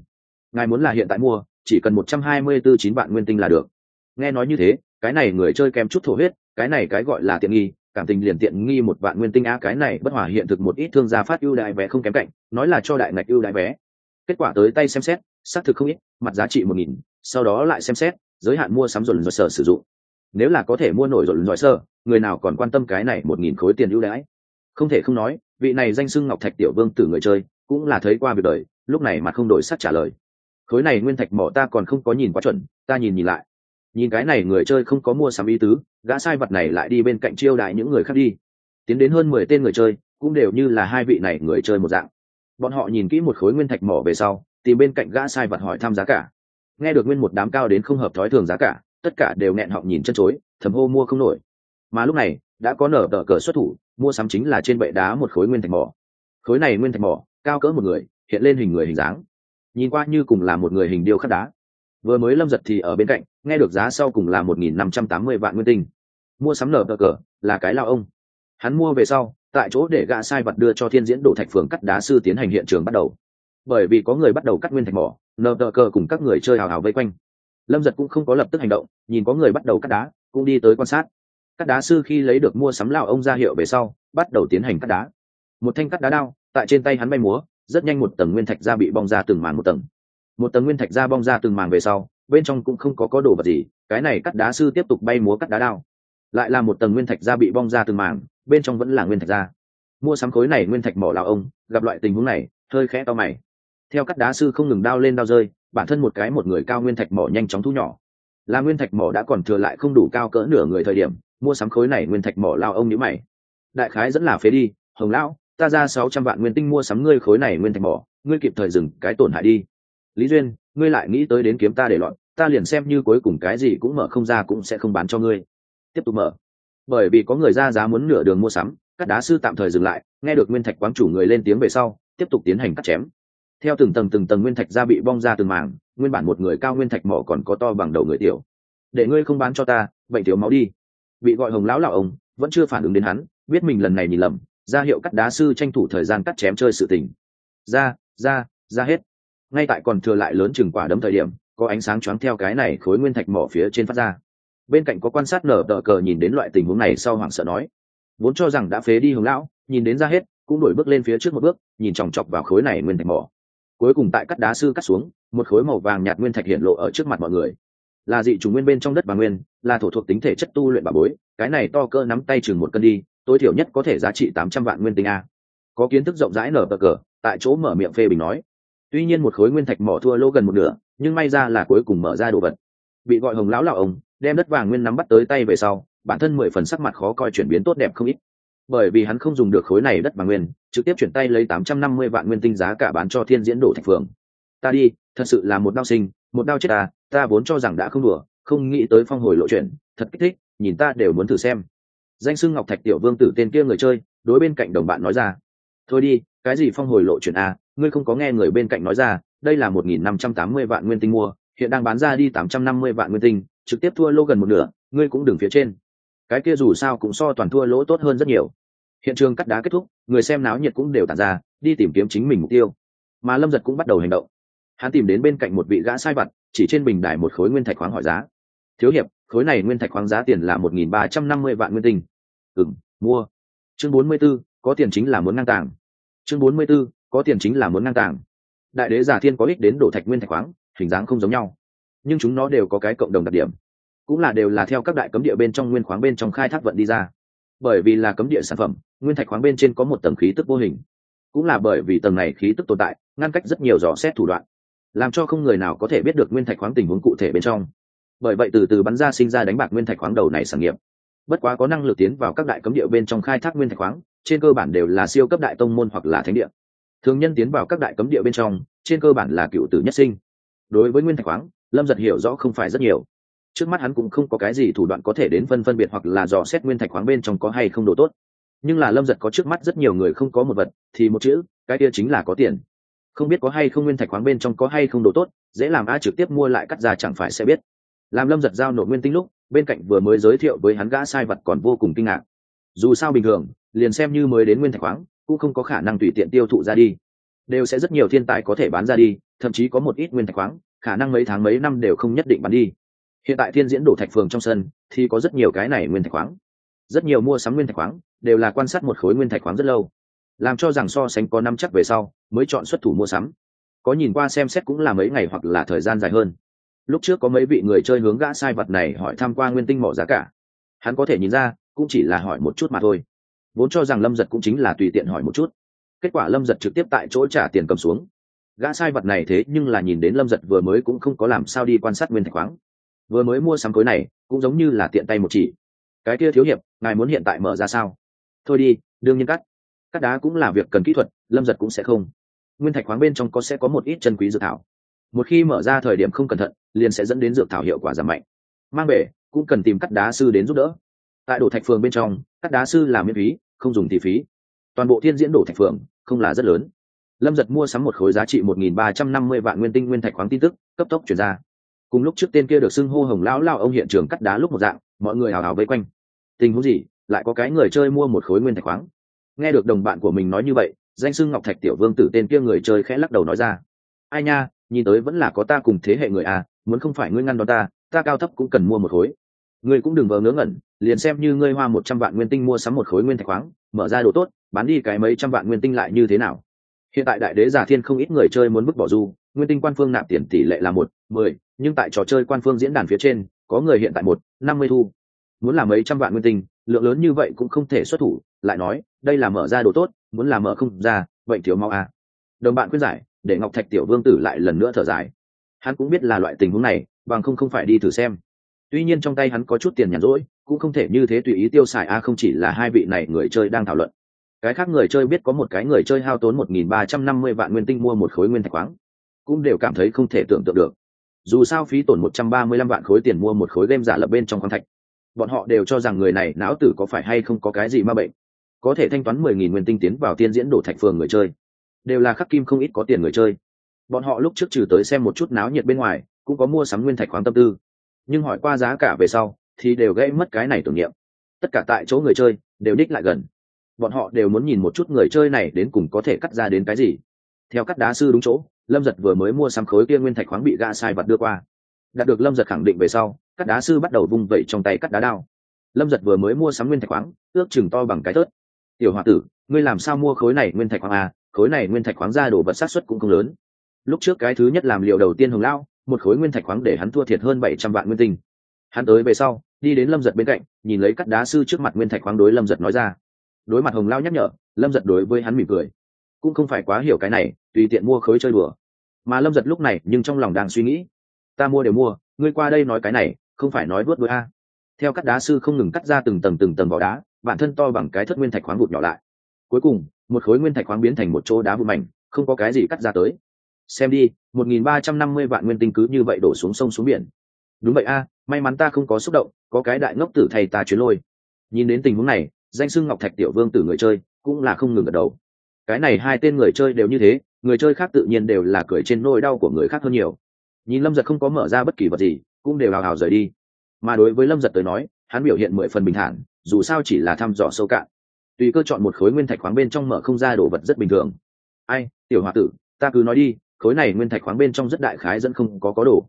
Ngài muốn là hiện tại mua, chỉ cần một trăm hai mươi tư chín vạn nguyên tinh là được. Nghe nói như thế, cái này người chơi kém chút thổ huyết, cái này cái gọi là tiện nghi, cảm tình liền tiện nghi một vạn nguyên tinh á, cái này bất hòa hiện thực một ít thương gia phát ưu đại vé không kém cạnh, nói là cho đại ngạch ưu đại vé. Kết quả tới tay xem xét, xác thực không ít, mặt giá trị một nghìn sau đó lại xem xét, giới hạn mua sắm dồn dồn sở sử dụng. Nếu là có thể mua nổi dồn dồn sơ người nào còn quan tâm cái này một nghìn khối tiền ưu đãi? Không thể không nói, vị này danh sưng ngọc thạch tiểu vương tử người chơi, cũng là thấy qua việc đời, lúc này mà không đổi sắc trả lời. Khối này nguyên thạch mỏ ta còn không có nhìn quá chuẩn, ta nhìn nhìn lại. Nhìn cái này người chơi không có mua sắm ý tứ, gã sai vật này lại đi bên cạnh chiêu đại những người khác đi. Tiến đến hơn mười tên người chơi, cũng đều như là hai vị này người chơi một dạng. Bọn họ nhìn kỹ một khối nguyên thạch mỏ về sau, tìm bên cạnh gã sai vật hỏi thăm giá cả nghe được nguyên một đám cao đến không hợp thói thường giá cả, tất cả đều nghẹn họng nhìn chân chối, thầm hô mua không nổi. Mà lúc này, đã có nở tờ cờ xuất thủ, mua sắm chính là trên bệ đá một khối nguyên thạch mỏ. Khối này nguyên thạch mỏ, cao cỡ một người, hiện lên hình người hình dáng. Nhìn qua như cùng là một người hình điêu khắc đá. Vừa mới lâm giật thì ở bên cạnh, nghe được giá sau cùng là một nghìn năm trăm tám mươi vạn nguyên tinh. Mua sắm nở tờ cờ, là cái lao ông. Hắn mua về sau, tại chỗ để gạ sai vật đưa cho thiên diễn đổ thạch phường cắt đá sư tiến hành hiện trường bắt đầu bởi vì có người bắt đầu cắt nguyên thạch mỏ, nờ tờ cờ cùng các người chơi hào hào vây quanh. Lâm giật cũng không có lập tức hành động, nhìn có người bắt đầu cắt đá, cũng đi tới quan sát. Cắt đá sư khi lấy được mua sắm lao ông ra hiệu về sau, bắt đầu tiến hành cắt đá. Một thanh cắt đá đao, tại trên tay hắn bay múa, rất nhanh một tầng nguyên thạch ra bị bong ra từng màn một tầng. Một tầng nguyên thạch ra bong ra từng màn về sau, bên trong cũng không có có đồ vật gì, cái này cắt đá sư tiếp tục bay múa cắt đá đao. Lại là một tầng nguyên thạch ra bị bong ra từng màn bên trong vẫn là nguyên thạch ra. Mua sắm khối này nguyên thạch mỏ lào ông, gặp loại tình huống này, hơi khẽ to mày theo các đá sư không ngừng đao lên đao rơi, bản thân một cái một người cao nguyên thạch mỏ nhanh chóng thu nhỏ. Là nguyên thạch mỏ đã còn thừa lại không đủ cao cỡ nửa người thời điểm, mua sắm khối này nguyên thạch mỏ lao ông nhữ mày. Đại khái dẫn là phế đi, hồng lão, ta ra sáu trăm vạn nguyên tinh mua sắm ngươi khối này nguyên thạch mỏ, ngươi kịp thời dừng cái tổn hại đi. Lý duyên, ngươi lại nghĩ tới đến kiếm ta để lọt ta liền xem như cuối cùng cái gì cũng mở không ra cũng sẽ không bán cho ngươi. Tiếp tục mở. Bởi vì có người ra giá muốn nửa đường mua sắm, các đá sư tạm thời dừng lại, nghe được nguyên thạch quán chủ người lên tiếng về sau, tiếp tục tiến hành cắt chém theo từng tầng từng tầng nguyên thạch ra bị bong ra từng mảng, nguyên bản một người cao nguyên thạch mỏ còn có to bằng đầu người tiểu. Để ngươi không bán cho ta bệnh thiếu máu đi. Bị gọi hồng lão lão ông, vẫn chưa phản ứng đến hắn, biết mình lần này nhìn lầm, ra hiệu cắt đá sư tranh thủ thời gian cắt chém chơi sự tình. Ra ra ra hết. Ngay tại còn thừa lại lớn chừng quả đấm thời điểm, có ánh sáng choáng theo cái này khối nguyên thạch mỏ phía trên phát ra. Bên cạnh có quan sát nở đỡ cờ nhìn đến loại tình huống này sau hoảng sợ nói, vốn cho rằng đã phế đi hồng lão, nhìn đến ra hết, cũng đổi bước lên phía trước một bước, nhìn chòng chọc vào khối này nguyên thạch mỏ cuối cùng tại cắt đá sư cắt xuống, một khối màu vàng nhạt nguyên thạch hiện lộ ở trước mặt mọi người. Là dị trùng nguyên bên trong đất bà nguyên, là thổ thuộc tính thể chất tu luyện bà bối, cái này to cơ nắm tay chừng một cân đi, tối thiểu nhất có thể giá trị tám trăm vạn nguyên tinh a. Có kiến thức rộng rãi nở bờ cờ, tại chỗ mở miệng phê bình nói. Tuy nhiên một khối nguyên thạch mỏ thua lỗ gần một nửa, nhưng may ra là cuối cùng mở ra đồ vật. Bị gọi hồng lão lão ông, đem đất vàng nguyên nắm bắt tới tay về sau, bản thân mười phần sắc mặt khó coi chuyển biến tốt đẹp không ít bởi vì hắn không dùng được khối này đất vàng nguyên, trực tiếp chuyển tay lấy tám trăm năm mươi vạn nguyên tinh giá cả bán cho thiên diễn đổ thạch phường ta đi, thật sự là một đau sinh, một đau chết ta ta vốn cho rằng đã không đùa, không nghĩ tới phong hồi lộ chuyện thật kích thích, nhìn ta đều muốn thử xem. Danh xưng ngọc thạch tiểu vương tử tên kia người chơi, đối bên cạnh đồng bạn nói ra. Thôi đi, cái gì phong hồi lộ chuyện a à, ngươi không có nghe người bên cạnh nói ra, đây là một nghìn năm trăm tám mươi vạn nguyên tinh mua, hiện đang bán ra đi tám trăm năm mươi vạn nguyên tinh, trực tiếp thua lô gần một nửa, ngươi cũng đừng phía trên cái kia dù sao cũng so toàn thua lỗ tốt hơn rất nhiều. Hiện trường cắt đá kết thúc, người xem náo nhiệt cũng đều tàn ra, đi tìm kiếm chính mình mục tiêu. Mà lâm giật cũng bắt đầu hành động. Hắn tìm đến bên cạnh một vị gã sai vặt chỉ trên bình đài một khối nguyên thạch khoáng hỏi giá. Thiếu hiệp, khối này nguyên thạch khoáng giá tiền là một nghìn ba trăm năm mươi vạn nguyên tinh. Ừ m mua. Chương bốn mươi b ố có tiền chính là muốn ngang tàng. Chương bốn mươi b ố có tiền chính là muốn ngang tàng. Đại đế giả thiên có ích đến đổ thạch nguyên thạch khoáng, hình dáng không giống nhau. Nhưng chúng nó đều có cái cộng đồng đặc điểm cũng là đều là theo các đại cấm địa bên trong nguyên khoáng bên trong khai thác vận đi ra. Bởi vì là cấm địa sản phẩm, nguyên thạch khoáng bên trên có một tầng khí tức vô hình. Cũng là bởi vì tầng này khí tức tồn tại, ngăn cách rất nhiều dò xét thủ đoạn, làm cho không người nào có thể biết được nguyên thạch khoáng tình huống cụ thể bên trong. Bởi vậy từ từ bắn ra sinh ra đánh bạc nguyên thạch khoáng đầu này sản nghiệp. Bất quá có năng lực tiến vào các đại cấm địa bên trong khai thác nguyên thạch khoáng, trên cơ bản đều là siêu cấp đại tông môn hoặc là thánh địa. Thường nhân tiến vào các đại cấm địa bên trong, trên cơ bản là cựu tử nhất sinh. Đối với nguyên thạch khoáng, lâm giật hiểu rõ không phải rất nhiều trước mắt hắn cũng không có cái gì thủ đoạn có thể đến phân phân biệt hoặc là dò xét nguyên thạch khoáng bên trong có hay không đồ tốt. Nhưng là lâm giật có trước mắt rất nhiều người không có một vật, thì một chữ, cái kia chính là có tiền. Không biết có hay không nguyên thạch khoáng bên trong có hay không đồ tốt, dễ làm a trực tiếp mua lại cắt ra chẳng phải sẽ biết. Làm lâm giật giao nộp nguyên tinh lúc, bên cạnh vừa mới giới thiệu với hắn gã sai vật còn vô cùng kinh ngạc. Dù sao bình thường, liền xem như mới đến nguyên thạch khoáng, cũng không có khả năng tùy tiện tiêu thụ ra đi. Đều sẽ rất nhiều thiên tài có thể bán ra đi, thậm chí có một ít nguyên thạch khoáng, khả năng mấy tháng mấy năm đều không nhất định bán đi hiện tại thiên diễn đổ thạch phường trong sân, thì có rất nhiều cái này nguyên thạch khoáng. Rất nhiều mua sắm nguyên thạch khoáng, đều là quan sát một khối nguyên thạch khoáng rất lâu. Làm cho rằng so sánh có năm chắc về sau, mới chọn xuất thủ mua sắm. Có nhìn qua xem xét cũng là mấy ngày hoặc là thời gian dài hơn. Lúc trước có mấy vị người chơi hướng gã sai vật này hỏi tham q u a nguyên tinh mỏ giá cả. Hắn có thể nhìn ra, cũng chỉ là hỏi một chút mà thôi. Vốn cho rằng lâm giật cũng chính là tùy tiện hỏi một chút. Kết quả lâm giật trực tiếp tại chỗ trả tiền cầm xuống. Gã sai vật này thế nhưng là nhìn đến lâm giật vừa mới cũng không có làm sao đi quan sát nguyên thạch khoáng vừa mới mua sắm khối này, cũng giống như là tiện tay một chỉ. Cái kia thiếu hiệp, ngài muốn hiện tại mở ra sao? Thôi đi, đương nhiên cắt. Cắt đá cũng là việc cần kỹ thuật, lâm giật cũng sẽ không. Nguyên thạch khoáng bên trong có sẽ có một ít chân quý dược thảo. Một khi mở ra thời điểm không cẩn thận, liền sẽ dẫn đến dược thảo hiệu quả giảm mạnh. Mang về, cũng cần tìm cắt đá sư đến giúp đỡ. Tại đổ thạch phường bên trong, cắt đá sư là miễn phí, không dùng thì phí. Toàn bộ thiên diễn đổ thạch phường, không là rất lớn. Lâm giật mua sắm một khối giá trị một nghìn ba trăm năm mươi vạn nguyên tinh nguyên thạch khoáng tin tức, cấp tốc chuyển ra cùng lúc trước tên kia được xưng hô hồng lão lao ông hiện trường cắt đá lúc một dạng, mọi người hào hào vây quanh. Tình huống gì? Lại có cái người chơi mua một khối nguyên thạch khoáng. Nghe được đồng bạn của mình nói như vậy, danh xưng ngọc thạch tiểu vương tử tên kia người chơi khẽ lắc đầu nói ra. Ai nha, nhìn tới vẫn là có ta cùng thế hệ người à muốn không phải ngươi ngăn đón ta ta cao thấp cũng cần mua một khối. Ngươi cũng đừng vờ ngớ ngẩn, liền xem như ngươi hoa một trăm vạn nguyên tinh mua sắm một khối nguyên thạch khoáng, mở ra đồ tốt, bán đi cái mấy trăm vạn nguyên tinh lại như thế nào? Hiện tại đại đế giả thiên không ít người chơi muốn bức bỏ du, nguyên tinh quan phương nạp tiền tỷ lệ là một, mười nhưng tại trò chơi quan phương diễn đàn phía trên, có người hiện tại một, năm mươi thu. Muốn làm mấy trăm vạn nguyên tinh, lượng lớn như vậy cũng không thể xuất thủ, lại nói, đây là mở ra đồ tốt, muốn làm mở không ra vậy thiếu mau à. đồng bạn khuyên giải, để ngọc thạch tiểu vương tử lại lần nữa thở dài. Hắn cũng biết là loại tình huống này, bằng không không phải đi thử xem. Tuy nhiên trong tay hắn có chút tiền nhàn rỗi, cũng không thể như thế tùy ý tiêu xài a không chỉ là hai vị này người chơi đang thảo luận. Cái khác người chơi biết có một cái người chơi hao tốn một nghìn ba trăm năm mươi vạn nguyên tinh mua một khối nguyên thạch khoáng, cũng đều cảm thấy không thể tưởng tượng được dù sao phí tổn một trăm ba mươi lăm vạn khối tiền mua một khối game giả lập bên trong khoáng thạch. Bọn họ đều cho rằng người này não tử có phải hay không có cái gì ma bệnh. Có thể thanh toán mười nghìn nguyên tinh tiến vào tiên diễn đổ thạch phường người chơi. Đều là khắc kim không ít có tiền người chơi. Bọn họ lúc trước trừ tới xem một chút náo nhiệt bên ngoài, cũng có mua sắm nguyên thạch khoáng tâm tư. Nhưng hỏi qua giá cả về sau, thì đều gây mất cái này tưởng niệm. Tất cả tại chỗ người chơi, đều đích lại gần. Bọn họ đều muốn nhìn một chút người chơi này đến cùng có thể cắt ra đến cái gì. Theo cắt đá sư đúng chỗ lâm giật vừa mới mua sắm khối kia nguyên thạch khoáng bị ga sai vật đưa qua. Đạt được lâm giật khẳng định về sau cắt đá sư bắt đầu vung vẩy trong tay cắt đá đao. Lâm giật vừa mới mua sắm nguyên thạch khoáng, ước chừng to bằng cái tớt tiểu h o a tử, ngươi làm sao mua khối này nguyên thạch khoáng à? Khối này nguyên thạch khoáng ra đổ vật sát xuất cũng không lớn. Lúc trước cái thứ nhất làm liệu đầu tiên hồng lao một khối nguyên thạch khoáng để hắn thua thiệt hơn bảy trăm vạn nguyên tinh. Hắn tới về sau, đi đến lâm giật bên cạnh, nhìn lấy cắt đá sư trước mặt nguyên thạch khoáng đối lâm giật nói ra. Đối mặt hồng lao nhắc nhở, lâm giật đối với hắn mỉm cười cũng không phải quá hiểu cái này, tùy tiện mua khối chơi đùa. Mà lâm giật lúc này nhưng trong lòng đang suy nghĩ. Ta mua đều mua, ngươi qua đây nói cái này, không phải nói vớt đôi a. Theo cắt đá sư không ngừng cắt ra từng tầng từng tầng vỏ đá, bản thân to bằng cái thất nguyên thạch khoáng vụt nhỏ lại. Cuối cùng, một khối nguyên thạch khoáng biến thành một chỗ đá vụn mảnh, không có cái gì cắt ra tới. Xem đi, một nghìn ba trăm năm mươi vạn nguyên tinh cứ như vậy đổ xuống sông xuống biển. Đúng vậy a, may mắn ta không có xúc động, có cái đại ngốc tử thầy ta chuyến lôi. Nhìn đến tình huống này, danh sưng ngọc thạch tiểu vương tử người chơi cũng là không ngừng gật đầu cái này hai tên người chơi đều như thế, người chơi khác tự nhiên đều là cười trên nỗi đau của người khác hơn nhiều. Nhìn lâm giật không có mở ra bất kỳ vật gì, cũng đều hào hào rời đi. Mà đối với lâm giật tới nói, hắn biểu hiện mười phần bình thản, dù sao chỉ là thăm dò sâu cạn. Tùy cơ chọn một khối nguyên thạch khoáng bên trong mở không ra đồ vật rất bình thường. Ai, tiểu h o a tử, ta cứ nói đi, khối này nguyên thạch khoáng bên trong rất đại khái dẫn không có có đồ.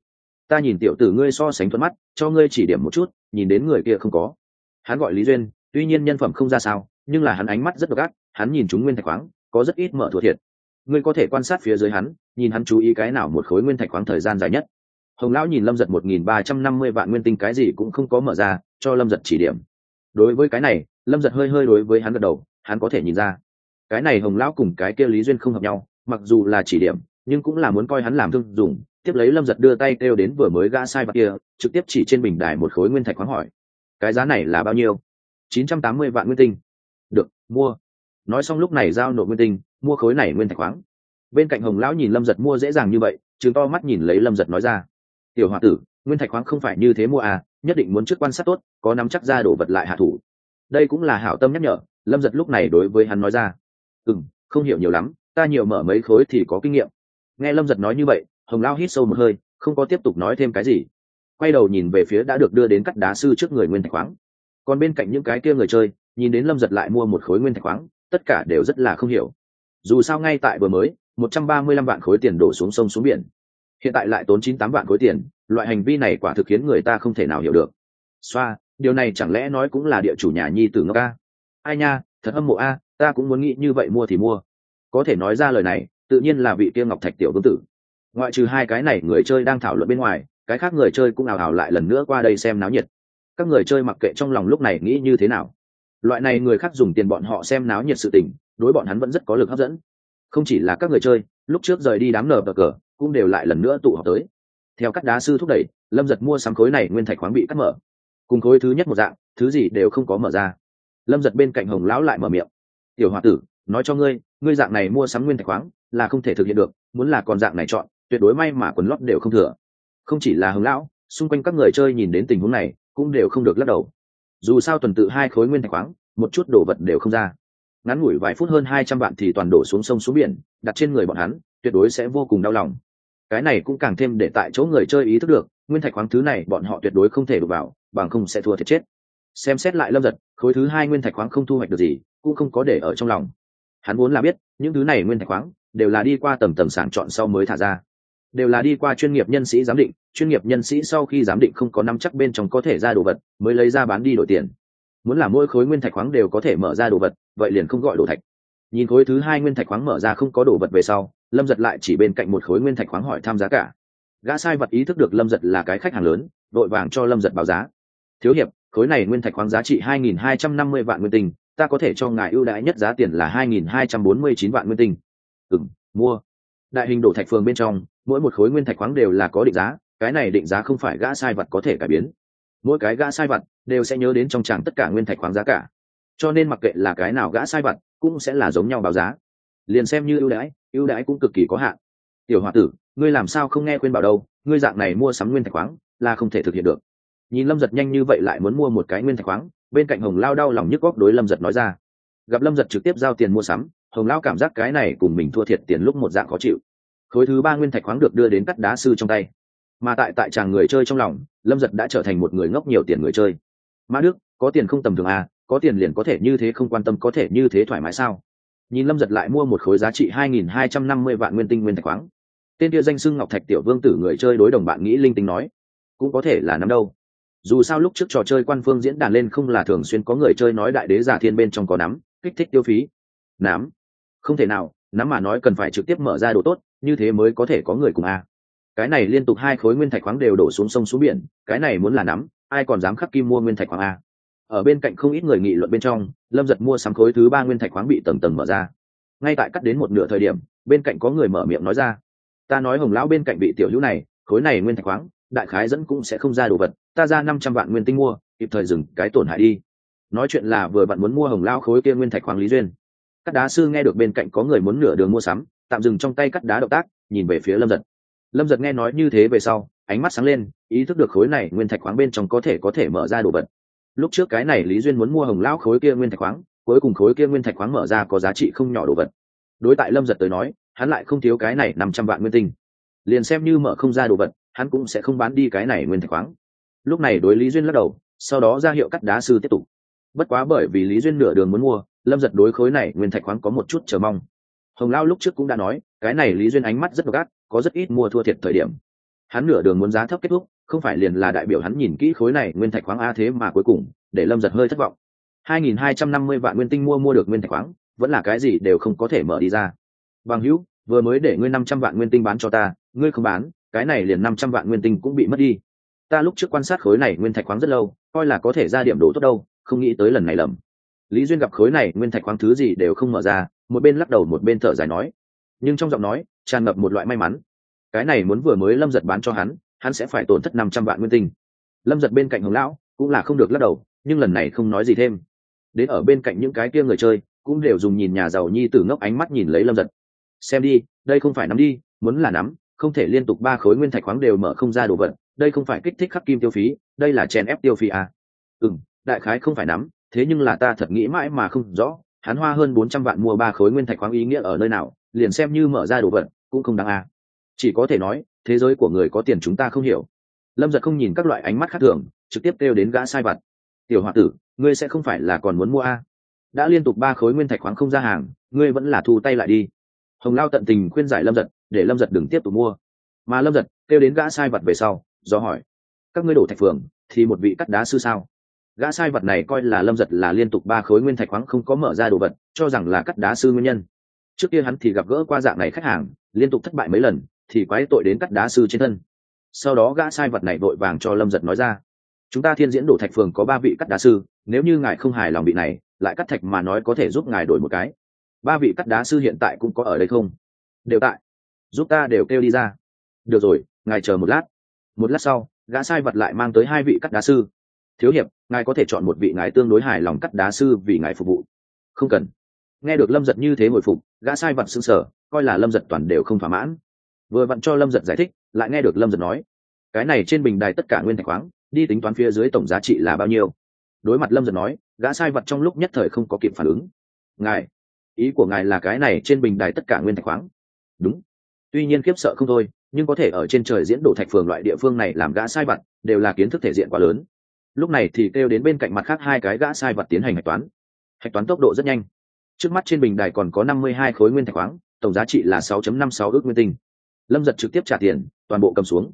Ta nhìn tiểu tử ngươi so sánh thuận mắt, cho ngươi chỉ điểm một chút, nhìn đến người kia không có. Hắn gọi lý duyên, tuy nhiên nhân phẩm không ra sao, nhưng là hắn ánh mắt rất độc ác, hắn nhìn chúng nguyên thạch khoáng có rất ít mở thua thiệt. Ngươi có thể quan sát phía dưới hắn, nhìn hắn chú ý cái nào một khối nguyên thạch khoáng thời gian dài nhất. Hồng lão nhìn lâm giật một nghìn ba trăm năm mươi vạn nguyên tinh cái gì cũng không có mở ra, cho lâm giật chỉ điểm. Đối với cái này, lâm giật hơi hơi đối với hắn gật đầu, hắn có thể nhìn ra. Cái này hồng lão cùng cái kia lý duyên không hợp nhau, mặc dù là chỉ điểm, nhưng cũng là muốn coi hắn làm thương dùng, tiếp lấy lâm giật đưa tay kêu đến vừa mới gã sai bạc kia, trực tiếp chỉ trên bình đài một khối nguyên thạch khoáng hỏi. Cái giá này là bao nhiêu? chín trăm tám mươi vạn nguyên tinh. Được, mua nói xong lúc này giao nộp nguyên tinh, mua khối này nguyên thạch khoáng. Bên cạnh hồng lão nhìn lâm giật mua dễ dàng như vậy chứng to mắt nhìn lấy lâm giật nói ra, tiểu h o a tử, nguyên thạch khoáng không phải như thế mua à nhất định muốn trước quan sát tốt, có nắm chắc ra đổ vật lại hạ thủ. Đây cũng là hảo tâm nhắc nhở, lâm giật lúc này đối với hắn nói ra ừ m không hiểu nhiều lắm, ta nhiều mở mấy khối thì có kinh nghiệm. Nghe lâm giật nói như vậy, hồng lao hít sâu một hơi, không có tiếp tục nói thêm cái gì. Quay đầu nhìn về phía đã được đưa đến cắt đá sư trước người nguyên thạch khoáng. Còn bên cạnh những cái kia người chơi, nhìn đến lâm giật lại mua một khối nguyên thạch khoáng tất cả đều rất là không hiểu. Dù sao ngay tại vừa mới, một trăm ba mươi lăm vạn khối tiền đổ xuống sông xuống biển. Hiện tại lại tốn chín tám vạn khối tiền, loại hành vi này quả thực khiến người ta không thể nào hiểu được. Xoa, điều này chẳng lẽ nói cũng là địa chủ nhà nhi tử ngốc a? Ai nha, thật âm mộ a, ta cũng muốn nghĩ như vậy mua thì mua. Có thể nói ra lời này, tự nhiên là vị kia ngọc thạch tiểu vương tử. Ngoại trừ hai cái này người chơi đang thảo luận bên ngoài, cái khác người chơi cũng ảo ảo lại lần nữa qua đây xem náo nhiệt. Các người chơi mặc kệ trong lòng lúc này nghĩ như thế nào loại này người khác dùng tiền bọn họ xem náo nhiệt sự tình, đối bọn hắn vẫn rất có lực hấp dẫn. Không chỉ là các người chơi, lúc trước rời đi đám nở bờ cờ, cũng đều lại lần nữa tụ họp tới. Theo các đá sư thúc đẩy, lâm giật mua sắm khối này nguyên thạch khoáng bị cắt mở. Cùng khối thứ nhất một dạng, thứ gì đều không có mở ra. Lâm giật bên cạnh hồng lão lại mở miệng. Tiểu h o a tử, nói cho ngươi ngươi dạng này mua sắm nguyên thạch khoáng là không thể thực hiện được, muốn là còn dạng này chọn, tuyệt đối may mà quần lót đều không thừa. Không chỉ là hồng lão, xung quanh các người chơi nhìn đến tình huống này, cũng đều không được lắc đầu dù sao tuần tự hai khối nguyên thạch khoáng, một chút đồ vật đều không ra. Ngắn ngủi vài phút hơn hai trăm vạn thì toàn đổ xuống sông xuống biển, đặt trên người bọn hắn, tuyệt đối sẽ vô cùng đau lòng. Cái này cũng càng thêm để tại chỗ người chơi ý thức được, nguyên thạch khoáng thứ này bọn họ tuyệt đối không thể đụng vào, bằng không sẽ thua thiệt chết. Xem xét lại lâm giật khối thứ hai nguyên thạch khoáng không thu hoạch được gì, cũng không có để ở trong lòng. Hắn vốn là biết, những thứ này nguyên thạch khoáng đều là đi qua tầm tầm sàng chọn sau mới thả ra đều là đi qua chuyên nghiệp nhân sĩ giám định, chuyên nghiệp nhân sĩ sau khi giám định không có năm chắc bên trong có thể ra đồ vật, mới lấy ra bán đi đổi tiền. Muốn làm mỗi khối nguyên thạch khoáng đều có thể mở ra đồ vật, vậy liền không gọi đồ thạch. Nhìn khối thứ hai nguyên thạch khoáng mở ra không có đồ vật về sau, lâm giật lại chỉ bên cạnh một khối nguyên thạch khoáng hỏi tham giá cả. Gã sai vật ý thức được lâm giật là cái khách hàng lớn vội vàng cho lâm giật báo giá. Thiếu hiệp, khối này nguyên thạch khoáng giá trị hai nghìn hai trăm năm mươi vạn nguyên tinh, ta có thể cho ngài ưu đãi nhất giá tiền là hai nghìn hai trăm bốn mươi chín vạn nguyên tinh. Ừ mua. Đại hình đổ thạch phường bên trong mỗi một khối nguyên thạch khoáng đều là có định giá, cái này định giá không phải gã sai vật có thể cải biến. Mỗi cái gã sai vật đều sẽ nhớ đến trong tràng tất cả nguyên thạch khoáng giá cả. Cho nên mặc kệ là cái nào gã sai vật cũng sẽ là giống nhau báo giá. Liền xem như ưu đãi ưu đãi cũng cực kỳ có hạn. Tiểu h o a tử, ngươi làm sao không nghe khuyên bảo đâu, ngươi dạng này mua sắm nguyên thạch khoáng là không thể thực hiện được. Nhìn lâm giật nhanh như vậy lại muốn mua một cái nguyên thạch khoáng, bên cạnh hồng lao đau lòng nhức góc đối lâm giật nói ra. Gặp lâm giật trực tiếp giao tiền mua sắm, hồng lao cảm giác cái này cùng mình thua thiệt tiền lúc một dạng khó chịu khối thứ ba nguyên thạch khoáng được đưa đến cắt đá sư trong tay. Mà tại tại chàng người chơi trong lòng, lâm giật đã trở thành một người ngốc nhiều tiền người chơi. Mã đức, có tiền không tầm thường à có tiền liền có thể như thế không quan tâm, có thể như thế thoải mái sao? Nhìn lâm giật lại mua một khối giá trị hai nghìn hai trăm năm mươi vạn nguyên tinh nguyên thạch khoáng. Tên kia danh sưng ngọc thạch tiểu vương tử người chơi đối đồng bạn nghĩ linh tinh nói, cũng có thể là nắm đâu. Dù sao lúc trước trò chơi quan phương diễn đàn lên không là thường xuyên có người chơi nói đại đế giả thiên bên trong có nắm, kích thích tiêu phí. Nắm. Không thể nào, nắm mà nói cần phải trực tiếp mở ra đồ tốt như thế mới có thể có người cùng a. Cái này liên tục hai khối nguyên thạch khoáng đều đổ xuống sông xuống biển, cái này muốn là nắm, ai còn dám khắc kim mua nguyên thạch khoáng a? Ở bên cạnh không ít người nghị luận bên trong, lâm giật mua sắm khối thứ ba nguyên thạch khoáng bị tầng tầng mở ra. Ngay tại cắt đến một nửa thời điểm, bên cạnh có người mở miệng nói ra, ta nói hồng lão bên cạnh bị tiểu hữu này, khối này nguyên thạch khoáng, đại khái dẫn cũng sẽ không ra đồ vật, ta ra năm trăm vạn nguyên tinh mua, kịp thời dừng cái tổn hại đi. Nói chuyện là vừa bạn muốn mua hồng lao khối kia nguyên thạch khoáng lý duyên. Các đá sư nghe được bên cạnh có người muốn nửa đường mua sắm tạm dừng trong tay cắt đá động tác, nhìn về phía lâm giật. Lâm giật nghe nói như thế về sau, ánh mắt sáng lên, ý thức được khối này nguyên thạch khoáng bên trong có thể có thể mở ra đồ vật. Lúc trước cái này lý duyên muốn mua hồng lão khối kia nguyên thạch khoáng, cuối cùng khối kia nguyên thạch khoáng mở ra có giá trị không nhỏ đồ vật. Đối tại lâm giật tới nói, hắn lại không thiếu cái này năm trăm vạn nguyên tinh. Liền xem như mở không ra đồ vật, hắn cũng sẽ không bán đi cái này nguyên thạch khoáng. Lúc này đối lý duyên lắc đầu, sau đó ra hiệu cắt đá sư tiếp tục. Bất quá bởi vì lý duyên nửa đường muốn mua, lâm giật đối khối này nguyên thạch khoáng có một chút chờ mong hồng lao lúc trước cũng đã nói, cái này lý duyên ánh mắt rất gắt có rất ít mua thua thiệt thời điểm. Hắn nửa đường muốn giá thấp kết thúc, không phải liền là đại biểu hắn nhìn kỹ khối này nguyên thạch khoáng a thế mà cuối cùng, để lâm giật hơi thất vọng. 2.250 vạn nguyên tinh mua mua được nguyên thạch khoáng, vẫn là cái gì đều không có thể mở đi ra. Bằng hữu, vừa mới để ngươi 500 vạn nguyên tinh bán cho ta, ngươi không bán, cái này liền 500 vạn nguyên tinh cũng bị mất đi. Ta lúc trước quan sát khối này nguyên thạch khoáng rất lâu, coi là có thể ra điểm đồ tốt đâu, không nghĩ tới lần này lầm. Lý duyên gặp khối này nguyên thạch khoáng thứ gì đều không mở ra một bên lắc đầu một bên thở dài nói. Nhưng trong giọng nói, tràn ngập một loại may mắn. Cái này muốn vừa mới lâm giật bán cho hắn hắn sẽ phải tổn thất năm trăm vạn nguyên tinh. Lâm giật bên cạnh hồng lão cũng là không được lắc đầu, nhưng lần này không nói gì thêm. Đến ở bên cạnh những cái kia người chơi, cũng đều dùng nhìn nhà giàu nhi tử ngốc ánh mắt nhìn lấy lâm giật. Xem đi, đây không phải nắm đi, muốn là nắm, không thể liên tục ba khối nguyên thạch khoáng đều mở không ra đồ vật, đây không phải kích thích khắc kim tiêu phí, đây là chèn ép tiêu phí à. ừ đại khái không phải nắm, thế nhưng là ta thật nghĩ mãi mà không rõ hắn hoa hơn bốn trăm vạn mua ba khối nguyên thạch khoáng ý nghĩa ở nơi nào, liền xem như mở ra đồ vật, cũng không đáng à. chỉ có thể nói, thế giới của người có tiền chúng ta không hiểu. Lâm giật không nhìn các loại ánh mắt khác thường, trực tiếp kêu đến gã sai vặt. Tiểu h o a tử, ngươi sẽ không phải là còn muốn mua a? À? đã liên tục ba khối nguyên thạch khoáng không ra hàng, ngươi vẫn là thu tay lại đi. Hồng lao tận tình khuyên giải lâm giật, để lâm giật đừng tiếp tục mua. Mà lâm giật kêu đến gã sai vật về sau, do hỏi, các ngươi đổ thạch phường, thì một vị cắt đá sư sao? Gã sai vật này coi là lâm giật là liên tục ba khối nguyên thạch khoáng không có mở ra đồ vật, cho rằng là cắt đá sư nguyên nhân. Trước kia hắn thì gặp gỡ qua dạng này khách hàng, liên tục thất bại mấy lần, thì quái tội đến cắt đá sư trên thân. Sau đó gã sai vật này vội vàng cho lâm giật nói ra, chúng ta thiên diễn đổ thạch phường có ba vị cắt đá sư, nếu như ngài không hài lòng vị này, lại cắt thạch mà nói có thể giúp ngài đổi một cái. Ba vị cắt đá sư hiện tại cũng có ở đây không? Đều tại. Giúp ta đều kêu đi ra. Được rồi, ngài chờ một lát. Một lát sau, gã sai vật lại mang tới hai vị cắt đá sư thiếu hiệp, ngài có thể chọn một vị ngài tương đối hài lòng cắt đá sư vì ngài phục vụ. Không cần. Nghe được lâm giật như thế hồi phục, gã sai vặt xưng sở coi là lâm giật toàn đều không thỏa mãn. Vừa vặn cho lâm giật giải thích, lại nghe được lâm giật nói, cái này trên bình đài tất cả nguyên thạch khoáng, đi tính toán phía dưới tổng giá trị là bao nhiêu? Đối mặt lâm giật nói, gã sai vật trong lúc nhất thời không có kịp phản ứng. Ngài, ý của ngài là cái này trên bình đài tất cả nguyên thạch khoáng? Đúng. Tuy nhiên khiếp sợ không thôi, nhưng có thể ở trên trời diễn đổ thạch phường loại địa phương này làm gã sai vật, đều là kiến thức thể diện quá lớn lúc này thì kêu đến bên cạnh mặt khác hai cái gã sai vật tiến hành hạch toán. Hạch toán tốc độ rất nhanh. Trước mắt trên bình đài còn có năm mươi hai khối nguyên thạch khoáng, tổng giá trị là sáu năm sáu ước nguyên tinh. Lâm giật trực tiếp trả tiền, toàn bộ cầm xuống.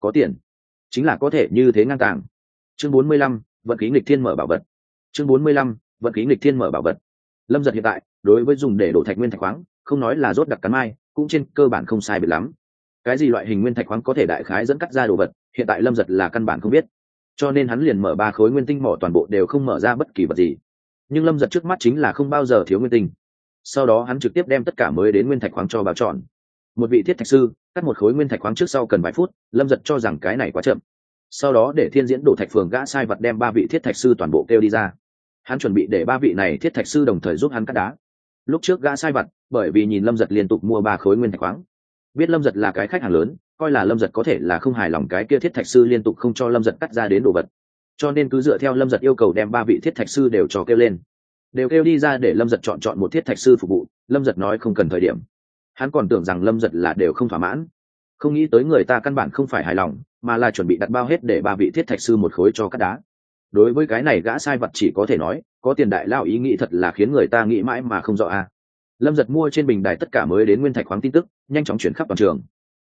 Có tiền. Chính là có thể như thế ngang tàng. Chương bốn mươi lăm, vận khí nghịch thiên mở bảo vật. Chương bốn mươi lăm, vận khí nghịch thiên mở bảo vật. Lâm giật hiện tại, đối với dùng để đổ thạch nguyên thạch khoáng, không nói là rốt đặc cắn mai, cũng trên cơ bản không sai biệt lắm. Cái gì loại hình nguyên thạch khoáng có thể đại khái dẫn cắt ra đồ vật, hiện tại lâm giật là căn bản không biết cho nên hắn liền mở ba khối nguyên tinh mỏ toàn bộ đều không mở ra bất kỳ vật gì. Nhưng lâm giật trước mắt chính là không bao giờ thiếu nguyên tinh. Sau đó hắn trực tiếp đem tất cả mới đến nguyên thạch khoáng cho bao tròn. Một vị thiết thạch sư, cắt một khối nguyên thạch khoáng trước sau cần vài phút, lâm giật cho rằng cái này quá chậm. Sau đó để thiên diễn đổ thạch phường gã sai vật đem ba vị thiết thạch sư toàn bộ kêu đi ra. Hắn chuẩn bị để ba vị này thiết thạch sư đồng thời giúp hắn cắt đá. Lúc trước gã sai vật, bởi vì nhìn lâm giật liên tục mua ba khối nguyên thạch khoáng biết lâm giật là cái khách hàng lớn, coi là lâm giật có thể là không hài lòng cái kia thiết thạch sư liên tục không cho lâm giật cắt ra đến đồ vật. Cho nên cứ dựa theo lâm giật yêu cầu đem ba vị thiết thạch sư đều cho kêu lên. Đều kêu đi ra để lâm giật chọn chọn một thiết thạch sư phục vụ, lâm giật nói không cần thời điểm. Hắn còn tưởng rằng lâm giật là đều không thỏa mãn. Không nghĩ tới người ta căn bản không phải hài lòng, mà là chuẩn bị đặt bao hết để ba vị thiết thạch sư một khối cho cắt đá. Đối với cái này gã sai vật chỉ có thể nói, có tiền đại lao ý nghĩ thật là khiến người ta nghĩ mãi mà không rõ a lâm giật mua trên bình đài tất cả mới đến nguyên thạch khoáng tin tức, nhanh chóng chuyển khắp toàn trường.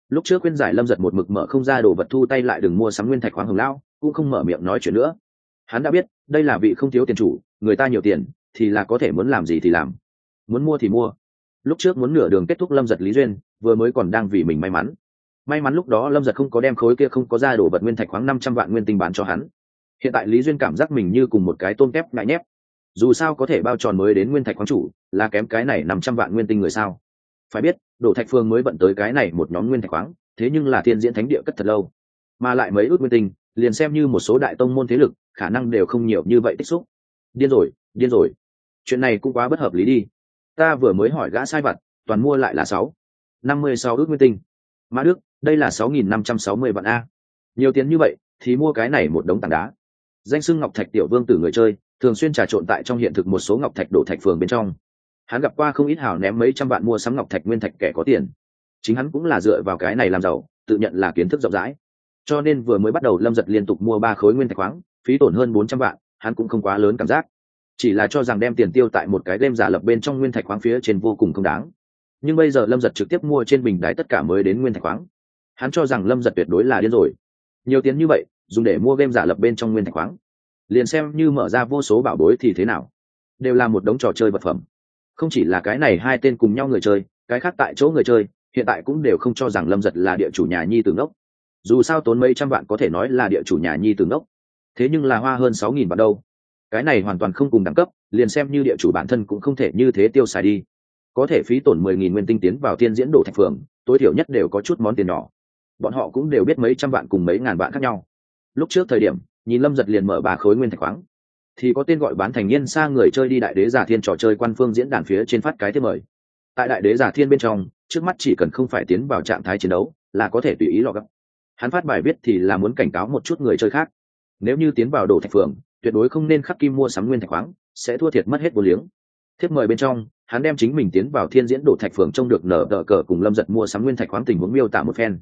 Lúc trước khuyên giải lâm giật một mực mở không ra đồ vật thu tay lại đừng mua sắm nguyên thạch khoáng hồng lao cũng không mở miệng nói chuyện nữa. Hắn đã biết, đây là vị không thiếu tiền chủ, người ta nhiều tiền, thì là có thể muốn làm gì thì làm. Muốn mua thì mua. Lúc trước muốn nửa đường kết thúc lâm giật lý duyên, vừa mới còn đang vì mình may mắn. May mắn lúc đó lâm giật không có đem khối kia không có ra đồ vật nguyên thạch khoáng năm trăm vạn nguyên tinh bán cho hắn. Hiện tại lý duyên cảm giác mình như cùng một cái tôm kép ngại nhép dù sao có thể bao tròn mới đến nguyên thạch khoáng chủ, là kém cái này năm trăm vạn nguyên tinh người sao? Phải biết, đổ thạch phương mới vận tới cái này một nhóm nguyên thạch khoáng, thế nhưng là thiên diễn thánh địa cất thật lâu. Mà lại mấy ước nguyên tinh, liền xem như một số đại tông môn thế lực, khả năng đều không nhiều như vậy tích xúc. Điên rồi điên rồi. Chuyện này cũng quá bất hợp lý đi. Ta vừa mới hỏi gã sai vặt, toàn mua lại là sáu. Năm mươi sáu ước nguyên tinh. Mã đức, đây là sáu nghìn năm trăm sáu mươi vạn a. Nhiều tiền như vậy, thì mua cái này một đống tảng đá. Danh sưng ngọc thạch tiểu vương tử người chơi thường xuyên trà trộn tại trong hiện thực một số ngọc thạch đổ thạch phường bên trong. Hắn gặp qua không ít hào ném mấy trăm vạn mua sắm ngọc thạch nguyên thạch kẻ có tiền. Chính hắn cũng là dựa vào cái này làm giàu, tự nhận là kiến thức rộng rãi. Cho nên vừa mới bắt đầu lâm giật liên tục mua ba khối nguyên thạch khoáng, phí tổn hơn bốn trăm vạn, hắn cũng không quá lớn cảm giác. Chỉ là cho rằng đem tiền tiêu tại một cái đêm giả lập bên trong nguyên thạch khoáng phía trên vô cùng không đáng. Nhưng bây giờ lâm giật trực tiếp mua trên bình đáy tất cả mới đến nguyên thạch khoáng. Hắn cho rằng lâm giật tuyệt đối là điên rồi. Nhiều tiền như vậy, dùng để mua game giả lập bên trong nguyên thạch khoáng liền xem như mở ra vô số bảo bối thì thế nào. Đều là một đống trò chơi vật phẩm. Không chỉ là cái này hai tên cùng nhau người chơi, cái khác tại chỗ người chơi, hiện tại cũng đều không cho rằng lâm giật là địa chủ nhà nhi từ ngốc. Dù sao tốn mấy trăm vạn có thể nói là địa chủ nhà nhi từ ngốc. Thế nhưng là hoa hơn sáu nghìn vạn đâu. Cái này hoàn toàn không cùng đẳng cấp, liền xem như địa chủ bản thân cũng không thể như thế tiêu xài đi. Có thể phí tổn mười nghìn nguyên tinh tiến vào thiên diễn đồ thạch phường, tối thiểu nhất đều có chút món tiền nhỏ. Bọn họ cũng đều biết mấy trăm vạn cùng mấy ngàn vạn khác nhau. Lúc trước thời điểm nhìn lâm giật liền mở bà khối nguyên thạch khoáng. Thì có tên gọi bán thành niên xa người chơi đi đại đế giả thiên trò chơi quan phương diễn đàn phía trên phát cái thiết mời. Tại đại đế giả thiên bên trong, trước mắt chỉ cần không phải tiến vào trạng thái chiến đấu, là có thể tùy ý lọ gấp hắn phát bài viết thì là muốn cảnh cáo một chút người chơi khác. Nếu như tiến vào đồ thạch phường, tuyệt đối không nên khắc kim mua sắm nguyên thạch khoáng, sẽ thua thiệt mất hết vô liếng. Thiếp mời bên trong, hắn đem chính mình tiến vào thiên diễn đồ thạch phường trông được nở đỡ cờ cùng lâm giật mua sắm nguyên thạch khoáng tình huống miêu tả một phen.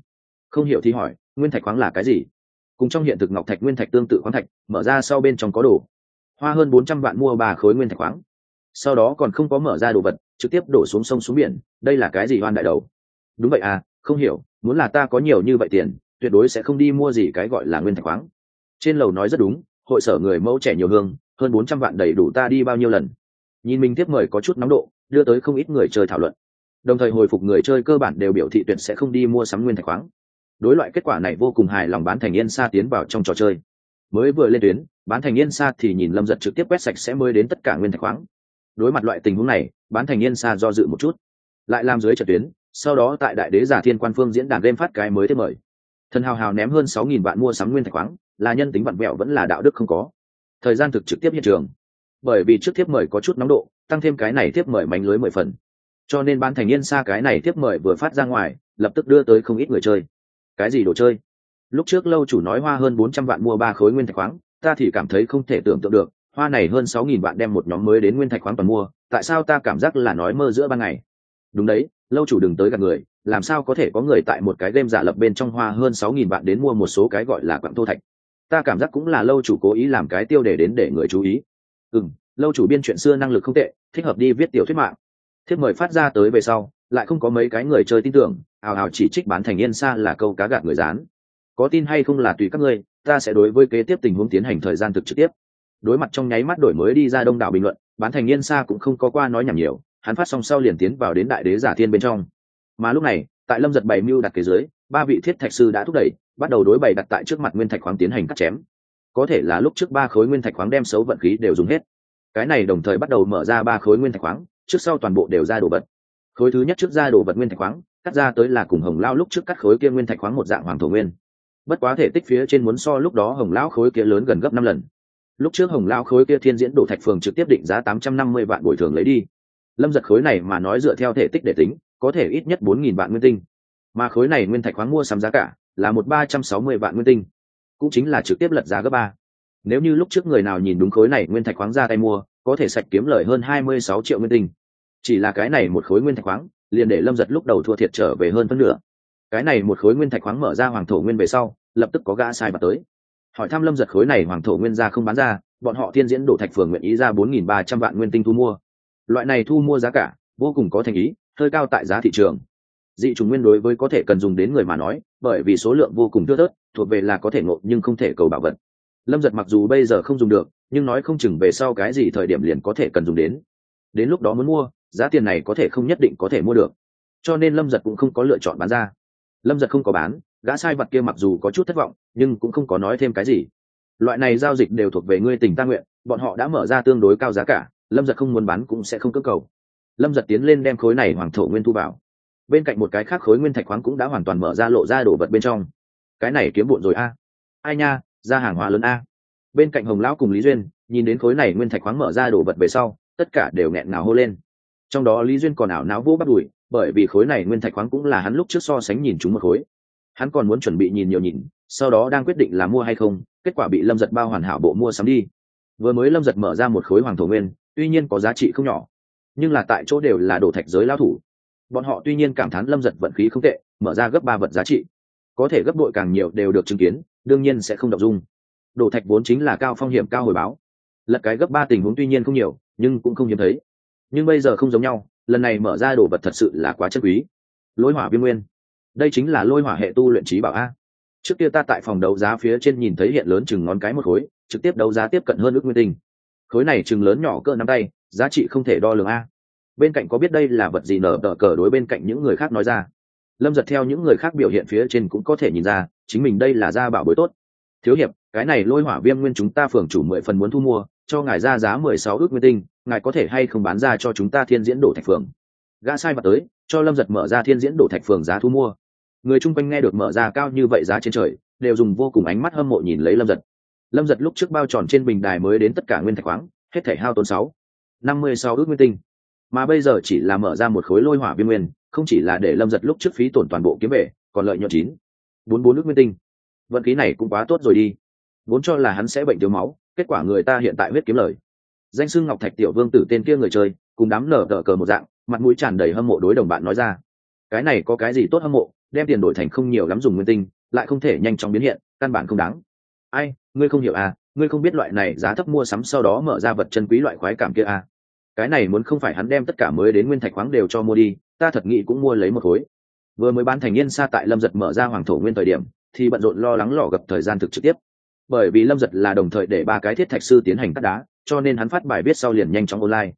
Không hiểu thì hỏi, nguyên thạch khoáng là cái gì? Cùng trong hiện thực ngọc thạch nguyên thạch tương tự khoáng thạch, mở ra sau bên trong có đồ. Hoa hơn bốn trăm vạn mua ba khối nguyên thạch khoáng. Sau đó còn không có mở ra đồ vật, trực tiếp đổ xuống sông xuống biển, đây là cái gì hoan đại đầu? Đúng vậy à không hiểu, muốn là ta có nhiều như vậy tiền, tuyệt đối sẽ không đi mua gì cái gọi là nguyên thạch khoáng. Trên lầu nói rất đúng, hội sở người mẫu trẻ nhiều hương, hơn bốn trăm vạn đầy đủ ta đi bao nhiêu lần. Nhìn mình tiếp mời có chút nóng độ, đưa tới không ít người chơi thảo luận. Đồng thời hồi phục người chơi cơ bản đều biểu thị tuyệt sẽ không đi mua sắm nguyên thạch khoáng đối loại kết quả này vô cùng hài lòng bán thành yên xa tiến vào trong trò chơi. Mới vừa lên tuyến, bán thành yên xa thì nhìn lâm giật trực tiếp quét sạch sẽ mới đến tất cả nguyên thạch khoáng. Đối mặt loại tình huống này, bán thành yên xa do dự một chút. Lại làm dưới trận tuyến, sau đó tại đại đế giả thiên quan phương diễn đàn đêm phát cái mới tiếp mời. Thần hào hào ném hơn sáu nghìn vạn mua sắm nguyên thạch khoáng, là nhân tính vặn vẹo vẫn là đạo đức không có. Thời gian thực trực tiếp hiện trường. Bởi vì trước tiếp mời có chút nóng độ, tăng thêm cái này tiếp mời mánh lưới mười phần. Cho nên ban thành yên xa cái này tiếp mời vừa phát ra ngoài, lập tức đưa tới không ít người chơi cái gì đồ chơi? Lúc trước lâu chủ nói hoa hơn bốn trăm vạn mua ba khối nguyên thạch khoáng, ta thì cảm thấy không thể tưởng tượng được, hoa này hơn sáu nghìn vạn đem một nhóm mới đến nguyên thạch khoáng toàn mua, tại sao ta cảm giác là nói mơ giữa ban ngày? Đúng đấy, lâu chủ đừng tới gặp người, làm sao có thể có người tại một cái game giả lập bên trong hoa hơn sáu nghìn vạn đến mua một số cái gọi là quặng thô thạch? Ta cảm giác cũng là lâu chủ cố ý làm cái tiêu đề đến để người chú ý. Ừ lâu chủ biên chuyện xưa năng lực không tệ, thích hợp đi viết tiểu thuyết mạng. Thiếp mời phát ra tới về sau, lại không có mấy cái người chơi tin tưởng ào ào chỉ trích bán thành yên xa là câu cá gạt người dán có tin hay không là tùy các ngươi, ta sẽ đối với kế tiếp tình huống tiến hành thời gian thực trực tiếp. Đối mặt trong nháy mắt đổi mới đi ra đông đảo bình luận, bán thành yên xa cũng không có qua nói nhảm nhiều, hắn phát xong sau liền tiến vào đến đại đế giả thiên bên trong. Mà lúc này, tại lâm giật bảy mưu đặt kế dưới, ba vị thiết thạch sư đã thúc đẩy, bắt đầu đối bày đặt tại trước mặt nguyên thạch khoáng tiến hành cắt chém. Có thể là lúc trước ba khối nguyên thạch khoáng đem xấu vận khí đều dùng hết. Cái này đồng thời bắt đầu mở ra ba khối nguyên thạch khoáng, trước sau toàn bộ đều ra đồ vật. Khối thứ nhất trước ra đồ vật nguyên thạch khoáng cắt ra tới là cùng hồng lao lúc trước cắt khối kia nguyên thạch khoáng một dạng hoàng thổ nguyên. Bất quá thể tích phía trên muốn so lúc đó hồng lão khối kia lớn gần gấp năm lần. Lúc trước hồng lao khối kia thiên diễn đổ thạch phường trực tiếp định giá tám trăm năm mươi vạn bồi thường lấy đi. Lâm giật khối này mà nói dựa theo thể tích để tính, có thể ít nhất bốn nghìn vạn nguyên tinh. Mà khối này nguyên thạch khoáng mua sắm giá cả là một ba trăm sáu mươi vạn nguyên tinh, cũng chính là trực tiếp lật giá gấp ba. Nếu như lúc trước người nào nhìn đúng khối này nguyên thạch khoáng ra tay mua, có thể sạch kiếm lời hơn hai mươi sáu triệu nguyên tinh. Chỉ là cái này một khối nguyên thạch khoáng liền để lâm giật lúc đầu thua thiệt trở về hơn phân nửa. Cái này một khối nguyên thạch khoáng mở ra hoàng thổ nguyên về sau, lập tức có gã sai mặt tới. Hỏi thăm lâm giật khối này hoàng thổ nguyên ra không bán ra, bọn họ thiên diễn đổ thạch phường nguyện ý ra bốn nghìn ba trăm vạn nguyên tinh thu mua. Loại này thu mua giá cả, vô cùng có thành ý, hơi cao tại giá thị trường. Dị trùng nguyên đối với có thể cần dùng đến người mà nói, bởi vì số lượng vô cùng thưa thớt, thuộc về là có thể ngộ nhưng không thể cầu bảo vật. Lâm giật mặc dù bây giờ không dùng được, nhưng nói không chừng về sau cái gì thời điểm liền có thể cần dùng đến. Đến lúc đó muốn mua giá tiền này có thể không nhất định có thể mua được. Cho nên lâm giật cũng không có lựa chọn bán ra. Lâm giật không có bán, gã sai vật kia mặc dù có chút thất vọng, nhưng cũng không có nói thêm cái gì. Loại này giao dịch đều thuộc về ngươi tình ta nguyện, bọn họ đã mở ra tương đối cao giá cả, lâm giật không muốn bán cũng sẽ không cơ cầu. Lâm giật tiến lên đem khối này hoàng thổ nguyên thu vào. Bên cạnh một cái khác khối nguyên thạch khoáng cũng đã hoàn toàn mở ra lộ ra đổ vật bên trong. Cái này kiếm bụn rồi a. Ai nha, ra hàng hóa lớn a. Bên cạnh hồng lão cùng lý duyên, nhìn đến khối này nguyên thạch khoáng mở ra đổ vật về sau, tất cả đều nghẹn ngào hô lên trong đó lý duyên còn ảo náo vô bắt đùi, bởi vì khối này nguyên thạch khoáng cũng là hắn lúc trước so sánh nhìn chúng một khối. Hắn còn muốn chuẩn bị nhìn nhiều nhìn, sau đó đang quyết định là mua hay không, kết quả bị lâm giật bao hoàn hảo bộ mua sắm đi. Vừa mới lâm giật mở ra một khối hoàng thổ nguyên, tuy nhiên có giá trị không nhỏ, nhưng là tại chỗ đều là đồ thạch giới lao thủ. Bọn họ tuy nhiên cảm thán lâm giật vận khí không tệ, mở ra gấp ba vật giá trị. Có thể gấp đội càng nhiều đều được chứng kiến, đương nhiên sẽ không đọc dung. Đồ thạch vốn chính là cao phong hiểm cao hồi báo. Lật cái gấp ba tình huống tuy nhiên không nhiều, nhưng cũng không hiếm thấy nhưng bây giờ không giống nhau, lần này mở ra đồ vật thật sự là quá chất quý. Lôi hỏa viêm nguyên. Đây chính là lôi hỏa hệ tu luyện trí bảo a. Trước kia ta tại phòng đấu giá phía trên nhìn thấy hiện lớn chừng ngón cái một khối, trực tiếp đấu giá tiếp cận hơn ước nguyên tinh. Khối này chừng lớn nhỏ cỡ nắm tay, giá trị không thể đo lường a. Bên cạnh có biết đây là vật gì nở đỡ cờ đối bên cạnh những người khác nói ra. Lâm giật theo những người khác biểu hiện phía trên cũng có thể nhìn ra, chính mình đây là gia bảo bối tốt. Thiếu hiệp, cái này lôi hỏa viêm nguyên chúng ta phường chủ mười phần muốn thu mua cho ngài ra giá mười sáu ước nguyên tinh, ngài có thể hay không bán ra cho chúng ta thiên diễn đổ thạch phường? Gã sai mặt tới, cho lâm giật mở ra thiên diễn đổ thạch phường giá thu mua. Người chung quanh nghe được mở ra cao như vậy giá trên trời, đều dùng vô cùng ánh mắt hâm mộ nhìn lấy lâm giật. Lâm giật lúc trước bao tròn trên bình đài mới đến tất cả nguyên thạch khoáng, hết thể hao tốn sáu, năm mươi sáu ước nguyên tinh. Mà bây giờ chỉ là mở ra một khối lôi hỏa viêm nguyên, không chỉ là để lâm giật lúc trước phí tổn toàn bộ kiếm về còn lợi nhuận chín, bốn bốn ước nguyên tinh. Vận khí này cũng quá tốt rồi đi. Vốn cho là hắn sẽ bệnh thiếu máu kết quả người ta hiện tại huyết kiếm lời. Danh sưng ngọc thạch tiểu vương tử tên kia người chơi, cùng đám nở tờ cờ một dạng, mặt mũi tràn đầy hâm mộ đối đồng bạn nói ra. Cái này có cái gì tốt hâm mộ, đem tiền đổi thành không nhiều lắm dùng nguyên tinh, lại không thể nhanh chóng biến hiện, căn bản không đáng. Ai, ngươi không hiểu à ngươi không biết loại này giá thấp mua sắm sau đó mở ra vật chân quý loại khoái cảm kia à. Cái này muốn không phải hắn đem tất cả mới đến nguyên thạch khoáng đều cho mua đi, ta thật nghĩ cũng mua lấy một khối. Vừa mới bán thành niên xa tại lâm giật mở ra hoàng thổ nguyên thời điểm, thì bận rộn lo lắng lò gặp thời gian thực trực tiếp bởi vì lâm giật là đồng thời để ba cái thiết thạch sư tiến hành cắt đá, cho nên hắn phát bài viết sau liền nhanh chóng online.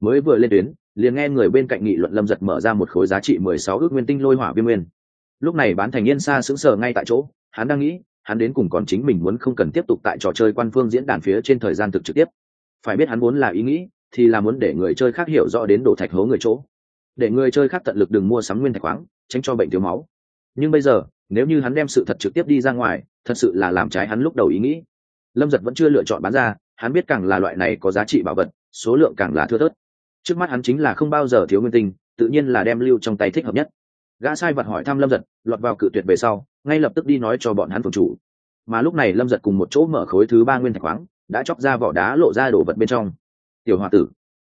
Mới vừa lên tuyến, liền nghe người bên cạnh nghị luận lâm giật mở ra một khối giá trị mười sáu ước nguyên tinh lôi hỏa viêm nguyên. Lúc này bán thành yên xa sững sờ ngay tại chỗ, hắn đang nghĩ, hắn đến cùng còn chính mình muốn không cần tiếp tục tại trò chơi quan phương diễn đàn phía trên thời gian thực trực tiếp. Phải biết hắn muốn là ý nghĩ, thì là muốn để người chơi khác hiểu rõ đến đổ thạch hố người chỗ. Để người chơi khác tận lực đừng mua sắm nguyên thạch khoáng, tránh cho bệnh thiếu máu. Nhưng bây giờ, nếu như hắn đem sự thật trực tiếp đi ra ngoài thật sự là làm trái hắn lúc đầu ý nghĩ. Lâm giật vẫn chưa lựa chọn bán ra, hắn biết càng là loại này có giá trị bảo vật, số lượng càng là thưa thớt. Trước mắt hắn chính là không bao giờ thiếu nguyên tinh, tự nhiên là đem lưu trong tay thích hợp nhất. Gã sai vật hỏi thăm lâm giật, lọt vào cự tuyệt về sau, ngay lập tức đi nói cho bọn hắn phòng chủ. Mà lúc này lâm giật cùng một chỗ mở khối thứ ba nguyên thạch khoáng, đã chóc ra vỏ đá lộ ra đồ vật bên trong. Tiểu h o a tử,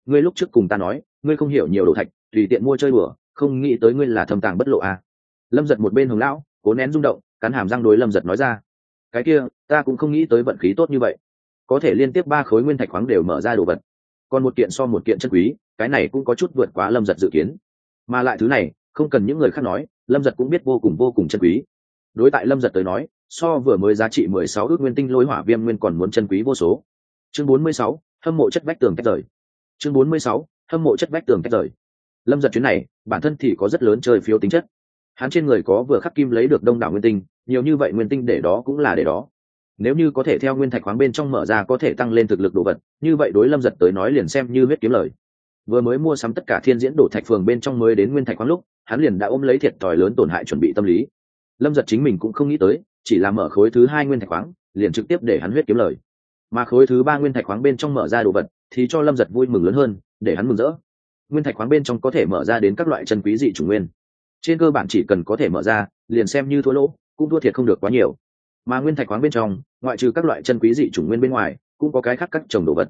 ngươi lúc trước cùng ta nói, ngươi không hiểu nhiều đồ thạch, tùy tiện mua chơi bừa không nghĩ tới ngươi là thâm tàng bất lộ à. lâm giật một bên hồng lão, cố nén rung động cắn hàm răng đối lâm giật nói ra. Cái kia, ta cũng không nghĩ tới vận khí tốt như vậy. Có thể liên tiếp ba khối nguyên thạch khoáng đều mở ra đồ vật. Còn một kiện so một kiện chân quý, cái này cũng có chút vượt quá lâm giật dự kiến. Mà lại thứ này, không cần những người khác nói, lâm giật cũng biết vô cùng vô cùng chân quý. Đối tại lâm giật tới nói, so vừa mới giá trị mười sáu ước nguyên tinh lôi hỏa viêm nguyên còn muốn chân quý vô số. Chương bốn mươi sáu, hâm mộ chất vách tường tách rời. Chương bốn mươi sáu, hâm mộ chất vách tường tách rời. Lâm giật chuyến này, bản thân thì có rất lớn chơi phiếu tính chất. Hắn trên người có vừa khắc kim lấy được đông đảo nguyên tinh nhiều như vậy nguyên tinh để đó cũng là để đó. Nếu như có thể theo nguyên thạch khoáng bên trong mở ra có thể tăng lên thực lực đồ vật, như vậy đối lâm giật tới nói liền xem như huyết kiếm lời. Vừa mới mua sắm tất cả thiên diễn đổ thạch phường bên trong mới đến nguyên thạch khoáng lúc, hắn liền đã ôm lấy thiệt thòi lớn tổn hại chuẩn bị tâm lý. Lâm giật chính mình cũng không nghĩ tới, chỉ là mở khối thứ hai nguyên thạch khoáng, liền trực tiếp để hắn huyết kiếm lời. Mà khối thứ ba nguyên thạch khoáng bên trong mở ra đồ vật, thì cho lâm giật vui mừng lớn hơn, để hắn mừng rỡ. Nguyên thạch khoáng bên trong có thể mở ra đến các loại chân quý dị chủng nguyên. Trên cơ bản chỉ cần có thể mở ra, liền xem như thua lỗ cũng thua thiệt không được quá nhiều. Mà nguyên thạch khoáng bên trong, ngoại trừ các loại chân quý dị chủng nguyên bên ngoài, cũng có cái khác các trồng đồ vật.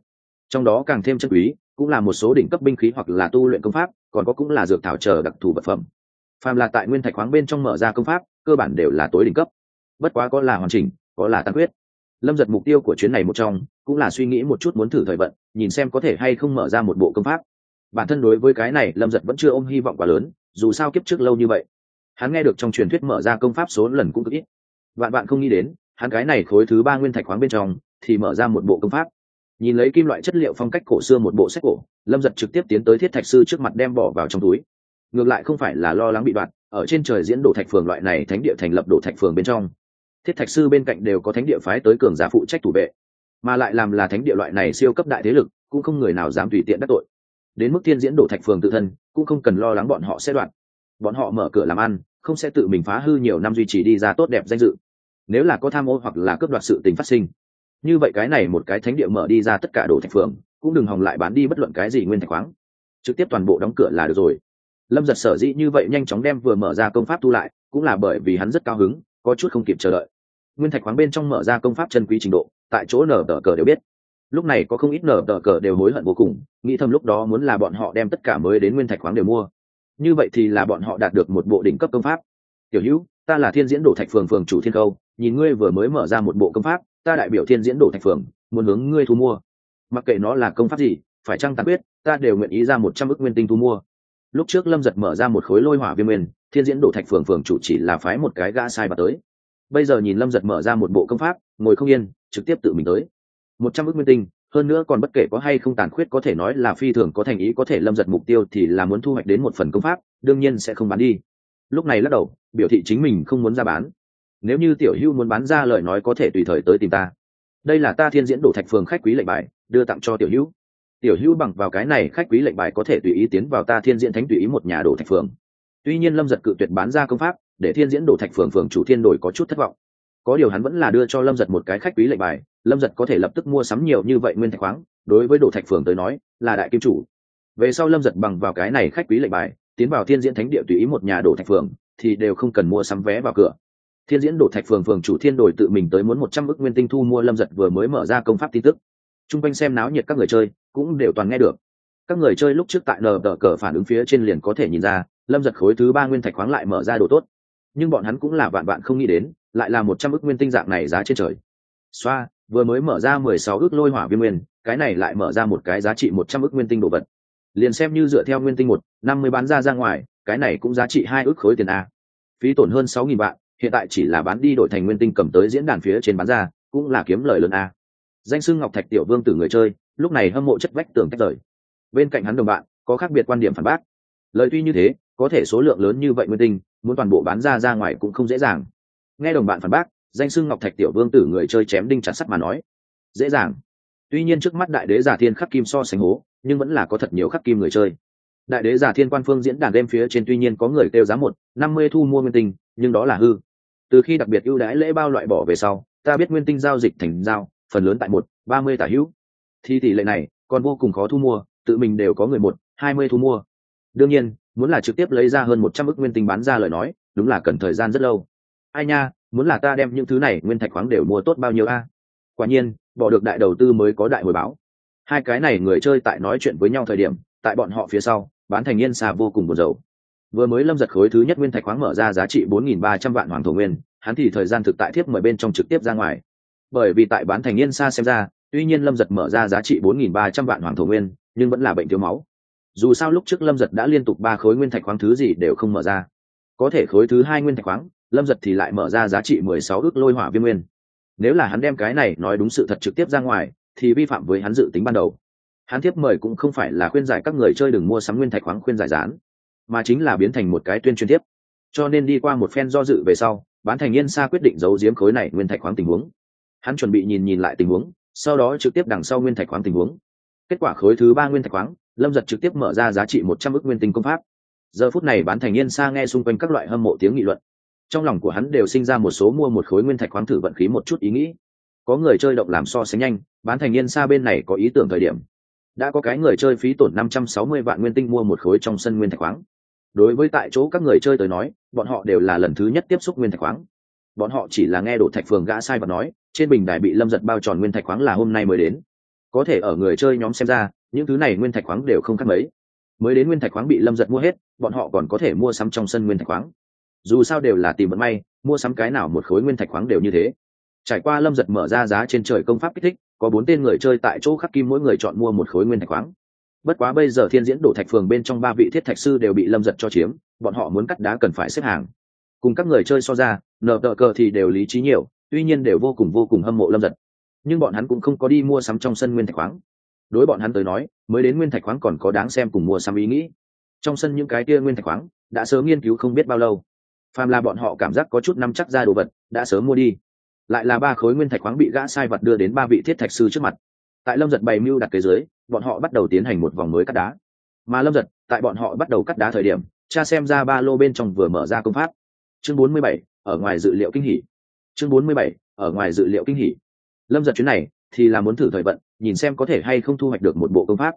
Trong đó càng thêm chân quý, cũng là một số đỉnh cấp binh khí hoặc là tu luyện công pháp, còn có cũng là dược thảo chờ đặc thù vật phẩm. Phàm là tại nguyên thạch khoáng bên trong mở ra công pháp, cơ bản đều là tối đỉnh cấp. Bất quá có là hoàn chỉnh, có là tăng quyết. Lâm giật mục tiêu của chuyến này một trong, cũng là suy nghĩ một chút muốn thử thời vận, nhìn xem có thể hay không mở ra một bộ công pháp. Bản thân đối với cái này, lâm giật vẫn chưa ôm hy vọng quá lớn, dù sao kiếp trước lâu như vậy hắn nghe được trong truyền thuyết mở ra công pháp số lần cũng cực ít. Vạn bạn không nghĩ đến, hắn cái này khối thứ ba nguyên thạch khoáng bên trong, thì mở ra một bộ công pháp. Nhìn lấy kim loại chất liệu phong cách cổ xưa một bộ sách cổ, lâm giật trực tiếp tiến tới thiết thạch sư trước mặt đem bỏ vào trong túi. Ngược lại không phải là lo lắng bị đoạn ở trên trời diễn đổ thạch phường loại này thánh địa thành lập đổ thạch phường bên trong. Thiết thạch sư bên cạnh đều có thánh địa phái tới cường giả phụ trách thủ vệ, mà lại làm là thánh địa loại này siêu cấp đại thế lực, cũng không người nào dám tùy tiện đắc tội. Đến mức thiên diễn đổ thạch phường tự thân, cũng không cần lo lắng bọn họ sẽ đoạn bọn họ mở cửa làm ăn, không sẽ tự mình phá hư nhiều năm duy trì đi ra tốt đẹp danh dự. Nếu là có tham ô hoặc là cướp đoạt sự tình phát sinh. Như vậy cái này một cái thánh địa mở đi ra tất cả đồ thạch phường cũng đừng hòng lại bán đi bất luận cái gì nguyên thạch khoáng. Trực tiếp toàn bộ đóng cửa là được rồi. Lâm giật sở dĩ như vậy nhanh chóng đem vừa mở ra công pháp thu lại, cũng là bởi vì hắn rất cao hứng, có chút không kịp chờ đợi. Nguyên thạch khoáng bên trong mở ra công pháp chân quý trình độ, tại chỗ nở tờ cờ đều biết. Lúc này có không ít nở tờ cờ đều hối hận vô cùng, nghĩ thầm lúc đó muốn là bọn họ đem tất cả mới đến nguyên thạch khoáng đều mua như vậy thì là bọn họ đạt được một bộ đỉnh cấp công pháp. Tiểu hữu, ta là thiên diễn đổ thạch phường phường chủ thiên câu nhìn ngươi vừa mới mở ra một bộ công pháp, ta đại biểu thiên diễn đổ thạch phường, muốn hướng ngươi thu mua. Mặc kệ nó là công pháp gì, phải chăng tàn quyết ta đều nguyện ý ra một trăm ước nguyên tinh thu mua. Lúc trước lâm giật mở ra một khối lôi hỏa viêm nguyên, thiên diễn đổ thạch phường phường chủ chỉ là phái một cái gã sai bà tới. Bây giờ nhìn lâm giật mở ra một bộ công pháp, ngồi không yên, trực tiếp tự mình tới. Một trăm ước nguyên tinh hơn nữa còn bất kể có hay không tàn khuyết có thể nói là phi thường có thành ý có thể lâm giật mục tiêu thì là muốn thu hoạch đến một phần công pháp, đương nhiên sẽ không bán đi. Lúc này lắc đầu, biểu thị chính mình không muốn ra bán. Nếu như tiểu hưu muốn bán ra lời nói có thể tùy thời tới tìm ta. Đây là ta thiên diễn đổ thạch phường khách quý lệnh bài, đưa tặng cho tiểu hữu tiểu hữu bằng vào cái này khách quý lệnh bài có thể tùy ý tiến vào ta thiên diễn thánh tùy ý một nhà đổ thạch phường. Tuy nhiên lâm giật cự tuyệt bán ra công pháp, để thiên diễn đổ thạch phường phường chủ thiên đổi có chút thất vọng có điều hắn vẫn là đưa cho lâm giật một cái khách quý lệnh bài, lâm giật có thể lập tức mua sắm nhiều như vậy nguyên thạch khoáng, đối với đổ thạch phường tới nói, là đại kim chủ. Về sau lâm giật bằng vào cái này khách quý lệnh bài, tiến vào thiên diễn thánh địa tùy ý một nhà đổ thạch phường, thì đều không cần mua sắm vé vào cửa. Thiên diễn đổ thạch phường phường chủ thiên đổi tự mình tới muốn một trăm ước nguyên tinh thu mua, lâm giật vừa mới mở ra công pháp tin tức. T r u n g quanh xem náo nhiệt các người chơi, cũng đều toàn nghe được. Các người chơi lúc trước tại nờ đờ cờ phản ứng phía trên liền có thể nhìn ra, lâm giật khối thứ ba nguyên thạch khoáng lại mở ra đồ tốt. Nhưng bọn hắn cũng là vạn vạn không nghĩ đến lại là một trăm ức nguyên tinh dạng này giá trên trời. Xoa, vừa mới mở ra mười sáu ức lôi hỏa viên nguyên, cái này lại mở ra một cái giá trị một trăm ức nguyên tinh đồ vật. Liền xem như dựa theo nguyên tinh một, năm mươi bán ra ra ngoài, cái này cũng giá trị hai ức khối tiền a. Phí tổn hơn sáu nghìn vạn, hiện tại chỉ là bán đi đổi thành nguyên tinh cầm tới diễn đàn phía trên bán ra, cũng là kiếm lời lớn a. Danh sưng ngọc thạch tiểu vương tử người chơi, lúc này hâm mộ chất vách tường tách rời. Bên cạnh hắn đồng bạn, có khác biệt quan điểm phản bác. Lời tuy như thế, có thể số lượng lớn như vậy nguyên tinh, muốn toàn bộ bán ra ra ngoài cũng không dễ dàng nghe đồng bạn phản bác, danh sưng ngọc thạch tiểu vương tử người chơi chém đinh chặt sắt mà nói, dễ dàng. Tuy nhiên trước mắt đại đế giả thiên khắc kim so sánh hố, nhưng vẫn là có thật nhiều khắc kim người chơi. Đại đế giả thiên quan phương diễn đàn đêm phía trên tuy nhiên có người kêu giá một, năm mươi thu mua nguyên tinh, nhưng đó là hư. Từ khi đặc biệt ưu đãi lễ bao loại bỏ về sau, ta biết nguyên tinh giao dịch thành giao, phần lớn tại một, ba mươi tả hữu. Thì tỷ lệ này, còn vô cùng khó thu mua, tự mình đều có người một, hai mươi thu mua. Đương nhiên, muốn là trực tiếp lấy ra hơn một trăm ước nguyên tinh bán ra lời nói, đúng là cần thời gian rất lâu ai nha, muốn là ta đem những thứ này nguyên thạch khoáng đều mua tốt bao nhiêu a? Quả nhiên, bỏ được đại đầu tư mới có đại hồi báo. Hai cái này người chơi tại nói chuyện với nhau thời điểm, tại bọn họ phía sau, bán thành yên xa vô cùng buồn rầu. Vừa mới lâm giật khối thứ nhất nguyên thạch khoáng mở ra giá trị bốn nghìn ba trăm vạn hoàng thổ nguyên, hắn thì thời gian thực tại thiếp mời bên trong trực tiếp ra ngoài. Bởi vì tại bán thành yên xa xem ra, tuy nhiên lâm giật mở ra giá trị bốn nghìn ba trăm vạn hoàng thổ nguyên, nhưng vẫn là bệnh thiếu máu. Dù sao lúc trước lâm giật đã liên tục ba khối nguyên thạch khoáng thứ gì đều không mở ra. Có thể khối thứ hai nguyên thạch khoáng lâm giật thì lại mở ra giá trị mười sáu ước lôi hỏa viêm nguyên. Nếu là hắn đem cái này nói đúng sự thật trực tiếp ra ngoài, thì vi phạm với hắn dự tính ban đầu. Hắn tiếp mời cũng không phải là khuyên giải các người chơi đừng mua sắm nguyên thạch khoáng khuyên giải rán mà chính là biến thành một cái tuyên truyền tiếp cho nên đi qua một phen do dự về sau, bán thành yên sa quyết định giấu giếm khối này nguyên thạch khoáng tình huống. Hắn chuẩn bị nhìn nhìn lại tình huống, sau đó trực tiếp đằng sau nguyên thạch khoáng tình huống. Kết quả khối thứ ba nguyên thạch khoáng, lâm giật trực tiếp mở ra giá trị một trăm ước nguyên tinh công pháp. Giờ phút này bán thành yên sa nghe xung quanh các loại hâm mộ tiếng nghị luận trong lòng của hắn đều sinh ra một số mua một khối nguyên thạch khoáng thử vận khí một chút ý nghĩ. Có người chơi động làm so sánh nhanh, bán thành yên xa bên này có ý tưởng thời điểm. Đã có cái người chơi phí tổn năm trăm sáu mươi vạn nguyên tinh mua một khối trong sân nguyên thạch khoáng. Đối với tại chỗ các người chơi tới nói, bọn họ đều là lần thứ nhất tiếp xúc nguyên thạch khoáng. Bọn họ chỉ là nghe đổ thạch phường gã sai và nói, trên bình đài bị lâm giật bao tròn nguyên thạch khoáng là hôm nay mới đến. Có thể ở người chơi nhóm xem ra, những thứ này nguyên thạch khoáng đều không khác mấy. Mới đến nguyên thạch khoáng bị lâm giật mua hết, bọn họ còn có thể mua sắm trong sân nguyên thạch khoáng dù sao đều là tìm vận may, mua sắm cái nào một khối nguyên thạch khoáng đều như thế. Trải qua lâm giật mở ra giá trên trời công pháp kích thích, có bốn tên người chơi tại chỗ khắc kim mỗi người chọn mua một khối nguyên thạch khoáng. Bất quá bây giờ thiên diễn đổ thạch phường bên trong ba vị thiết thạch sư đều bị lâm giật cho chiếm, bọn họ muốn cắt đá cần phải xếp hàng. Cùng các người chơi so ra, nợ tợ cờ thì đều lý trí nhiều, tuy nhiên đều vô cùng vô cùng hâm mộ lâm giật. Nhưng bọn hắn cũng không có đi mua sắm trong sân nguyên thạch khoáng. Đối bọn hắn tới nói, mới đến nguyên thạch khoáng còn có đáng xem cùng mua sắm ý nghĩ. Trong sân những cái kia nguyên thạch khoáng, đã sớm nghiên cứu không biết bao lâu phàm là bọn họ cảm giác có chút nắm chắc ra đồ vật, đã sớm mua đi. Lại là ba khối nguyên thạch khoáng bị gã sai vật đưa đến ba vị thiết thạch sư trước mặt. Tại lâm giật bày mưu đặt kế dưới, bọn họ bắt đầu tiến hành một vòng mới cắt đá. Mà lâm giật, tại bọn họ bắt đầu cắt đá thời điểm, cha xem ra ba lô bên trong vừa mở ra công pháp. Chương bốn mươi bảy, ở ngoài dự liệu kinh hỉ. Chương bốn mươi bảy, ở ngoài dự liệu kinh hỉ. Lâm giật chuyến này, thì là muốn thử thời vận, nhìn xem có thể hay không thu hoạch được một bộ công pháp.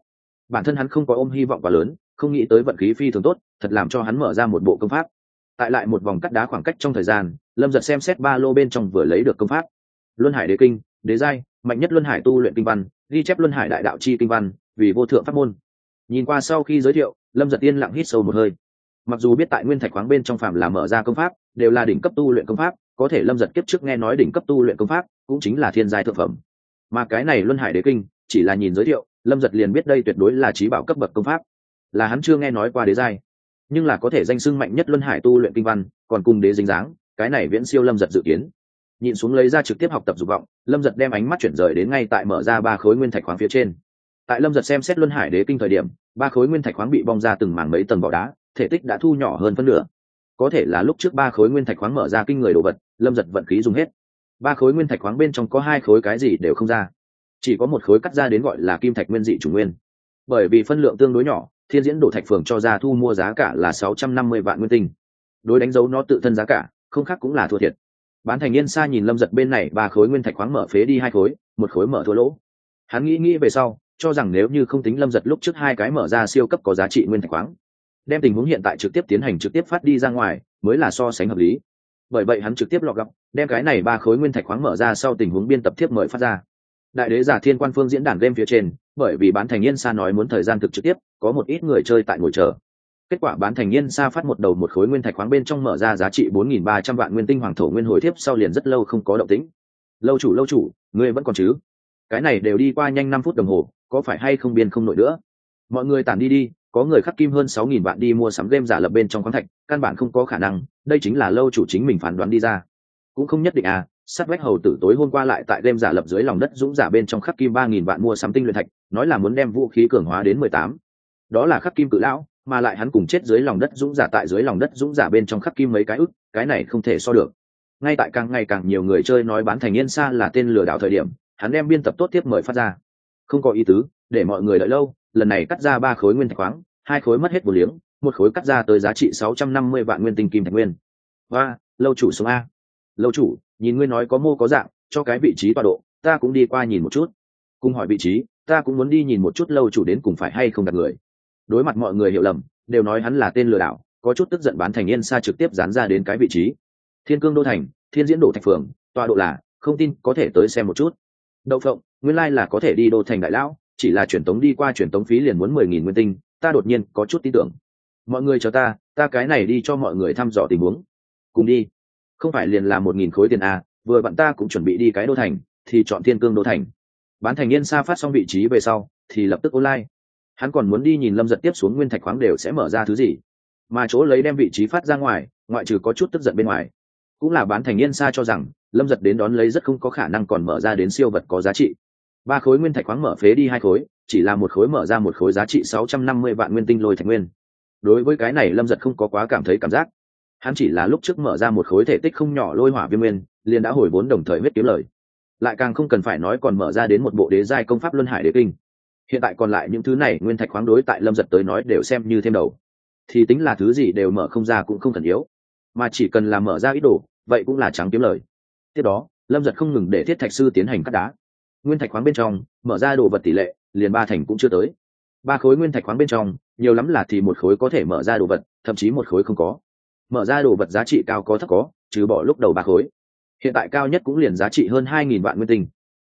Bản thân hắn không có ôm hy vọng quá lớn, không nghĩ tới vận khí phi thường tốt, thật làm cho hắn mở ra một bộ công pháp tại lại một vòng cắt đá khoảng cách trong thời gian, lâm giật xem xét ba lô bên trong vừa lấy được công pháp. Luân hải đế kinh, đế giai, mạnh nhất luân hải tu luyện kinh văn, ghi chép luân hải đại đạo chi kinh văn, vì vô thượng pháp môn. Nhìn qua sau khi giới thiệu, lâm giật yên lặng hít sâu một hơi. Mặc dù biết tại nguyên thạch khoáng bên trong phạm là mở ra công pháp, đều là đỉnh cấp tu luyện công pháp, có thể lâm giật kiếp trước nghe nói đỉnh cấp tu luyện công pháp cũng chính là thiên giai thượng phẩm. Mà cái này luân hải đế kinh, chỉ là nhìn giới thiệu, lâm giật liền biết đây tuyệt đối là trí bảo cấp bậc công pháp. Là hắn chưa nghe nói qua đế giai nhưng là có thể danh sưng mạnh nhất luân hải tu luyện kinh văn, còn cùng đế dính dáng, cái này viễn siêu lâm giật dự kiến. Nhìn xuống lấy ra trực tiếp học tập dục vọng, lâm giật đem ánh mắt chuyển rời đến ngay tại mở ra ba khối nguyên thạch khoáng phía trên. Tại lâm giật xem xét luân hải đế kinh thời điểm, ba khối nguyên thạch khoáng bị bong ra từng mảng mấy tầng vỏ đá, thể tích đã thu nhỏ hơn phân nửa. Có thể là lúc trước ba khối nguyên thạch khoáng mở ra kinh người đồ vật, lâm giật vận khí dùng hết. Ba khối nguyên thạch khoáng bên trong có hai khối cái gì đều không ra. Chỉ có một khối cắt ra đến gọi là kim thạch nguyên dị chủ nguyên. Bởi vì phân lượng tương đối nhỏ thiên diễn đổ thạch phường cho ra thu mua giá cả là sáu trăm năm mươi vạn nguyên tinh. Đối đánh dấu nó tự thân giá cả, không khác cũng là thua thiệt. Bán thành yên xa nhìn lâm giật bên này, ba khối nguyên thạch khoáng mở phế đi hai khối, một khối mở thua lỗ. Hắn nghĩ nghĩ về sau, cho rằng nếu như không tính lâm giật lúc trước hai cái mở ra siêu cấp có giá trị nguyên thạch khoáng, đem tình huống hiện tại trực tiếp tiến hành trực tiếp phát đi ra ngoài, mới là so sánh hợp lý. Bởi vậy hắn trực tiếp lọt lọc đem cái này ba khối nguyên thạch khoáng mở ra sau tình huống biên tập tiếp mời phát ra đại đế giả thiên quan phương diễn đàn game phía trên, bởi vì bán thành yên sa nói muốn thời gian thực trực tiếp, có một ít người chơi tại ngồi chờ. Kết quả bán thành yên sa phát một đầu một khối nguyên thạch khoáng bên trong mở ra giá trị bốn nghìn ba trăm vạn nguyên tinh hoàng thổ nguyên hồi thiếp sau liền rất lâu không có động tĩnh. Lâu chủ lâu chủ, ngươi vẫn còn chứ? Cái này đều đi qua nhanh năm phút đồng hồ, có phải hay không biên không nổi nữa? Mọi người tản đi đi, có người khắc kim hơn sáu nghìn vạn đi mua sắm game giả lập bên trong khoáng thạch, căn bản không có khả năng, đây chính là lâu chủ chính mình phán đoán đi ra. Cũng không nhất định à sát vách hầu tử tối hôm qua lại tại đêm giả lập dưới lòng đất dũng giả bên trong khắc kim ba nghìn vạn mua sắm tinh luyện thạch, nói là muốn đem vũ khí cường hóa đến mười tám. Đó là khắc kim cự lão, mà lại hắn cùng chết dưới lòng đất dũng giả tại dưới lòng đất dũng giả bên trong khắc kim mấy cái ức, cái này không thể so được. Ngay tại càng ngày càng nhiều người chơi nói bán thành yên xa là tên lừa đảo thời điểm, hắn đem biên tập tốt tiếp mời phát ra. Không có ý tứ, để mọi người đợi lâu, lần này cắt ra ba khối nguyên thạch khoáng, hai khối mất hết một liếng, một khối cắt ra tới giá trị sáu trăm năm mươi vạn nguyên tinh kim thạch nguyên. Và lâu chủ số a. Lâu chủ nhìn ngươi nói có mô có dạng, cho cái vị trí tọa độ, ta cũng đi qua nhìn một chút. Cùng hỏi vị trí, ta cũng muốn đi nhìn một chút lâu chủ đến cùng phải hay không đặt người. Đối mặt mọi người hiểu lầm, đều nói hắn là tên lừa đảo, có chút tức giận bán thành yên xa trực tiếp dán ra đến cái vị trí. Thiên cương đô thành, thiên diễn đổ thạch phường, tọa độ là, không tin, có thể tới xem một chút. Đậu phộng, nguyên lai、like、là có thể đi đô thành đại lão, chỉ là truyền tống đi qua truyền tống phí liền muốn mười nghìn nguyên tinh, ta đột nhiên có chút tin tưởng. Mọi người chờ ta ta cái này đi cho mọi người thăm dò tình huống. Cùng đi không phải liền là một nghìn khối tiền a, vừa bạn ta cũng chuẩn bị đi cái đô thành, thì chọn thiên cương đô thành. Bán thành yên xa phát xong vị trí về sau, thì lập tức online. Hắn còn muốn đi nhìn lâm giật tiếp xuống nguyên thạch khoáng đều sẽ mở ra thứ gì. Mà chỗ lấy đem vị trí phát ra ngoài, ngoại trừ có chút tức giận bên ngoài, cũng là bán thành yên xa cho rằng, lâm giật đến đón lấy rất không có khả năng còn mở ra đến siêu vật có giá trị. Ba khối nguyên thạch khoáng mở phế đi hai khối, chỉ là một khối mở ra một khối giá trị sáu trăm năm mươi vạn nguyên tinh lôi thạch nguyên. Đối với cái này lâm giật không có quá cảm thấy cảm giác hắn chỉ là lúc trước mở ra một khối thể tích không nhỏ lôi hỏa viêm nguyên, liền đã hồi vốn đồng thời huyết kiếm lời. Lại càng không cần phải nói còn mở ra đến một bộ đế giai công pháp luân hải đế kinh. Hiện tại còn lại những thứ này nguyên thạch khoáng đối tại lâm giật tới nói đều xem như thêm đầu. Thì tính là thứ gì đều mở không ra cũng không thần yếu. Mà chỉ cần là mở ra ít đồ, vậy cũng là trắng kiếm lời. Tiếp đó, lâm giật không ngừng để thiết thạch sư tiến hành cắt đá. Nguyên thạch khoáng bên trong, mở ra đồ vật tỷ lệ, liền ba thành cũng chưa tới. Ba khối nguyên thạch khoáng bên trong, nhiều lắm là thì một khối có thể mở ra đồ vật, thậm chí một khối không có mở ra đồ vật giá trị cao có thấp có, trừ bỏ lúc đầu ba khối. Hiện tại cao nhất cũng liền giá trị hơn hai nghìn vạn nguyên tinh.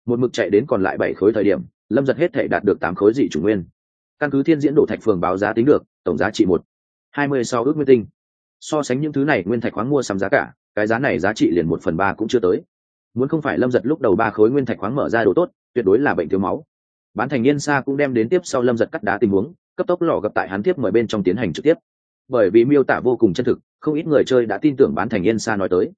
Một mực chạy đến còn lại bảy khối thời điểm, lâm giật hết thể đạt được tám khối dị chủ nguyên. Căn cứ thiên diễn đổ thạch phường báo giá tính được, tổng giá trị một. Hai mươi sáu ước nguyên tinh. So sánh những thứ này, nguyên thạch khoáng mua sắm giá cả, cái giá này giá trị liền một phần ba cũng chưa tới. Muốn không phải lâm giật lúc đầu ba khối nguyên thạch khoáng mở ra đồ tốt, tuyệt đối là bệnh thiếu máu. Bán thành niên xa cũng đem đến tiếp sau lâm giật cắt đá tình huống, cấp tốc lò gặp tại hắn tiếp mời bên trong tiến hành trực tiếp bởi vì miêu tả vô cùng chân thực, không ít người chơi đã tin tưởng bán thành yên xa nói tới.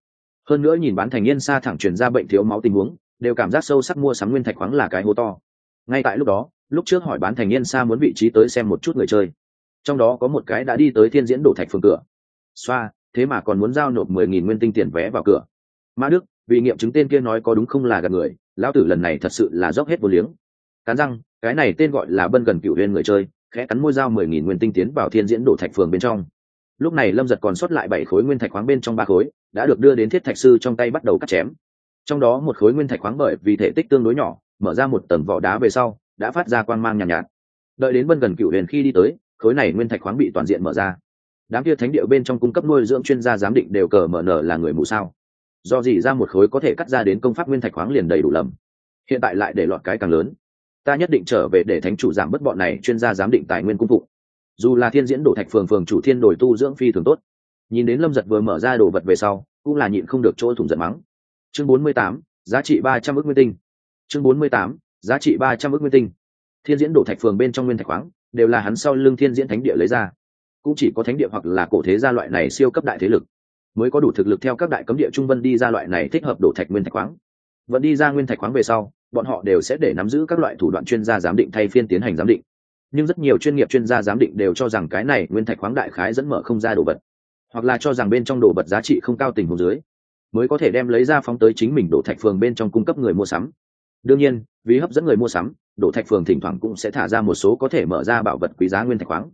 Hơn nữa nhìn bán thành yên xa thẳng truyền ra bệnh thiếu máu tình huống, đều cảm giác sâu sắc mua sắm nguyên thạch khoáng là cái hố to. Ngay tại lúc đó, lúc trước hỏi bán thành yên xa muốn vị trí tới xem một chút người chơi. Trong đó có một cái đã đi tới thiên diễn đổ thạch phường cửa. Xoa, thế mà còn muốn giao nộp mười nghìn nguyên tinh tiền vé vào cửa. Ma đức, vì nghiệm chứng tên kia nói có đúng không là gặp người, lão tử lần này thật sự là dốc hết vô liếng. Cán răng, cái này tên gọi là bân gần cựu huyên người chơi khẽ cắn môi dao mười nghìn nguyên tinh tiến vào thiên diễn đổ thạch phường bên trong. Lúc này lâm giật còn sót lại bảy khối nguyên thạch khoáng bên trong ba khối đã được đưa đến thiết thạch sư trong tay bắt đầu cắt chém. Trong đó một khối nguyên thạch khoáng bởi vì thể tích tương đối nhỏ mở ra một tầng vỏ đá về sau đã phát ra quang mang nhàn nhạt, nhạt. Đợi đến bân gần cựu huyền khi đi tới khối này nguyên thạch khoáng bị toàn diện mở ra. Đám kia thánh địa bên trong cung cấp nuôi dưỡng chuyên gia giám định đều cờ mở nở là người mù sao? Do gì ra một khối có thể cắt ra đến công pháp nguyên thạch khoáng liền đầy đủ lầm. Hiện tại lại để lọt cái càng lớn ta nhất định trở về để thánh chủ giảm bất bọn này chuyên gia giám định tài nguyên cung phụng. Dù là thiên diễn đổ thạch phường phường chủ thiên đổi tu dưỡng phi thường tốt. Nhìn đến lâm giật vừa mở ra đồ vật về sau, cũng là nhịn không được chỗ thủng giận mắng. Chương bốn mươi tám, giá trị ba trăm ước nguyên tinh. Chương bốn mươi tám, giá trị ba trăm ước nguyên tinh. Thiên diễn đổ thạch phường bên trong nguyên thạch khoáng, đều là hắn sau lưng thiên diễn thánh địa lấy ra. Cũng chỉ có thánh địa hoặc là cổ thế gia loại này siêu cấp đại thế lực, mới có đủ thực lực theo các đại cấm địa trung vân đi ra loại này thích hợp đổ thạch nguyên thạch khoáng vẫn đi ra nguyên thạch khoáng về sau, bọn họ đều sẽ để nắm giữ các loại thủ đoạn chuyên gia giám định thay phiên tiến hành giám định. Nhưng rất nhiều chuyên nghiệp chuyên gia giám định đều cho rằng cái này nguyên thạch khoáng đại khái dẫn mở không ra đồ vật, hoặc là cho rằng bên trong đồ vật giá trị không cao tình hồ dưới, mới có thể đem lấy ra phóng tới chính mình đổ thạch phường bên trong cung cấp người mua sắm. Đương nhiên, vì hấp dẫn người mua sắm, đổ thạch phường thỉnh thoảng cũng sẽ thả ra một số có thể mở ra bảo vật quý giá nguyên thạch khoáng.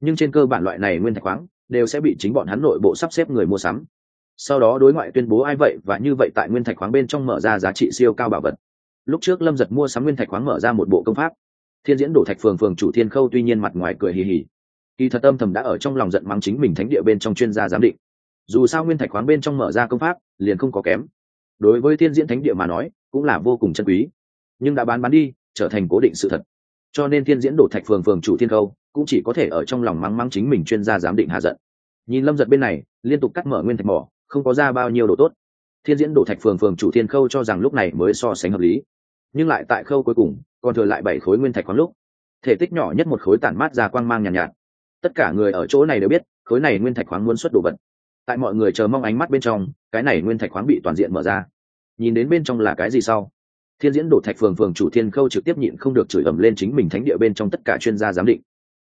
Nhưng trên cơ bản loại này nguyên thạch khoáng đều sẽ bị chính bọn hắn nội bộ sắp xếp người mua sắm sau đó đối ngoại tuyên bố ai vậy và như vậy tại nguyên thạch khoáng bên trong mở ra giá trị siêu cao bảo vật. Lúc trước lâm giật mua sắm nguyên thạch khoáng mở ra một bộ công pháp. Thiên diễn đổ thạch phường phường chủ thiên khâu tuy nhiên mặt ngoài cười hì hì. Kỳ thật âm thầm đã ở trong lòng giận mắng chính mình thánh địa bên trong chuyên gia giám định. Dù sao nguyên thạch khoáng bên trong mở ra công pháp, liền không có kém. Đối với thiên diễn thánh địa mà nói, cũng là vô cùng chân quý. Nhưng đã bán bán đi, trở thành cố định sự thật. Cho nên thiên diễn đổ thạch phường phường chủ thiên khâu cũng chỉ có thể ở trong lòng mắng mắng chính mình chuyên gia giám định hạ giận. Nhìn lâm giật bên này, liên tục cắt mở nguyên thạch mỏ không có ra bao nhiêu đồ tốt. Thiên diễn đổ thạch phường phường chủ thiên khâu cho rằng lúc này mới so sánh hợp lý. Nhưng lại tại khâu cuối cùng còn thừa lại bảy khối nguyên thạch khoáng lúc. Thể tích nhỏ nhất một khối tản mát ra quang mang nhàn nhạt, nhạt. Tất cả người ở chỗ này đều biết khối này nguyên thạch khoáng muốn xuất đồ vật. Tại mọi người chờ mong ánh mắt bên trong cái này nguyên thạch khoáng bị toàn diện mở ra. Nhìn đến bên trong là cái gì sau? Thiên diễn đổ thạch phường phường chủ thiên khâu trực tiếp nhịn không được chửi ầm lên chính mình thánh địa bên trong tất cả chuyên gia giám định.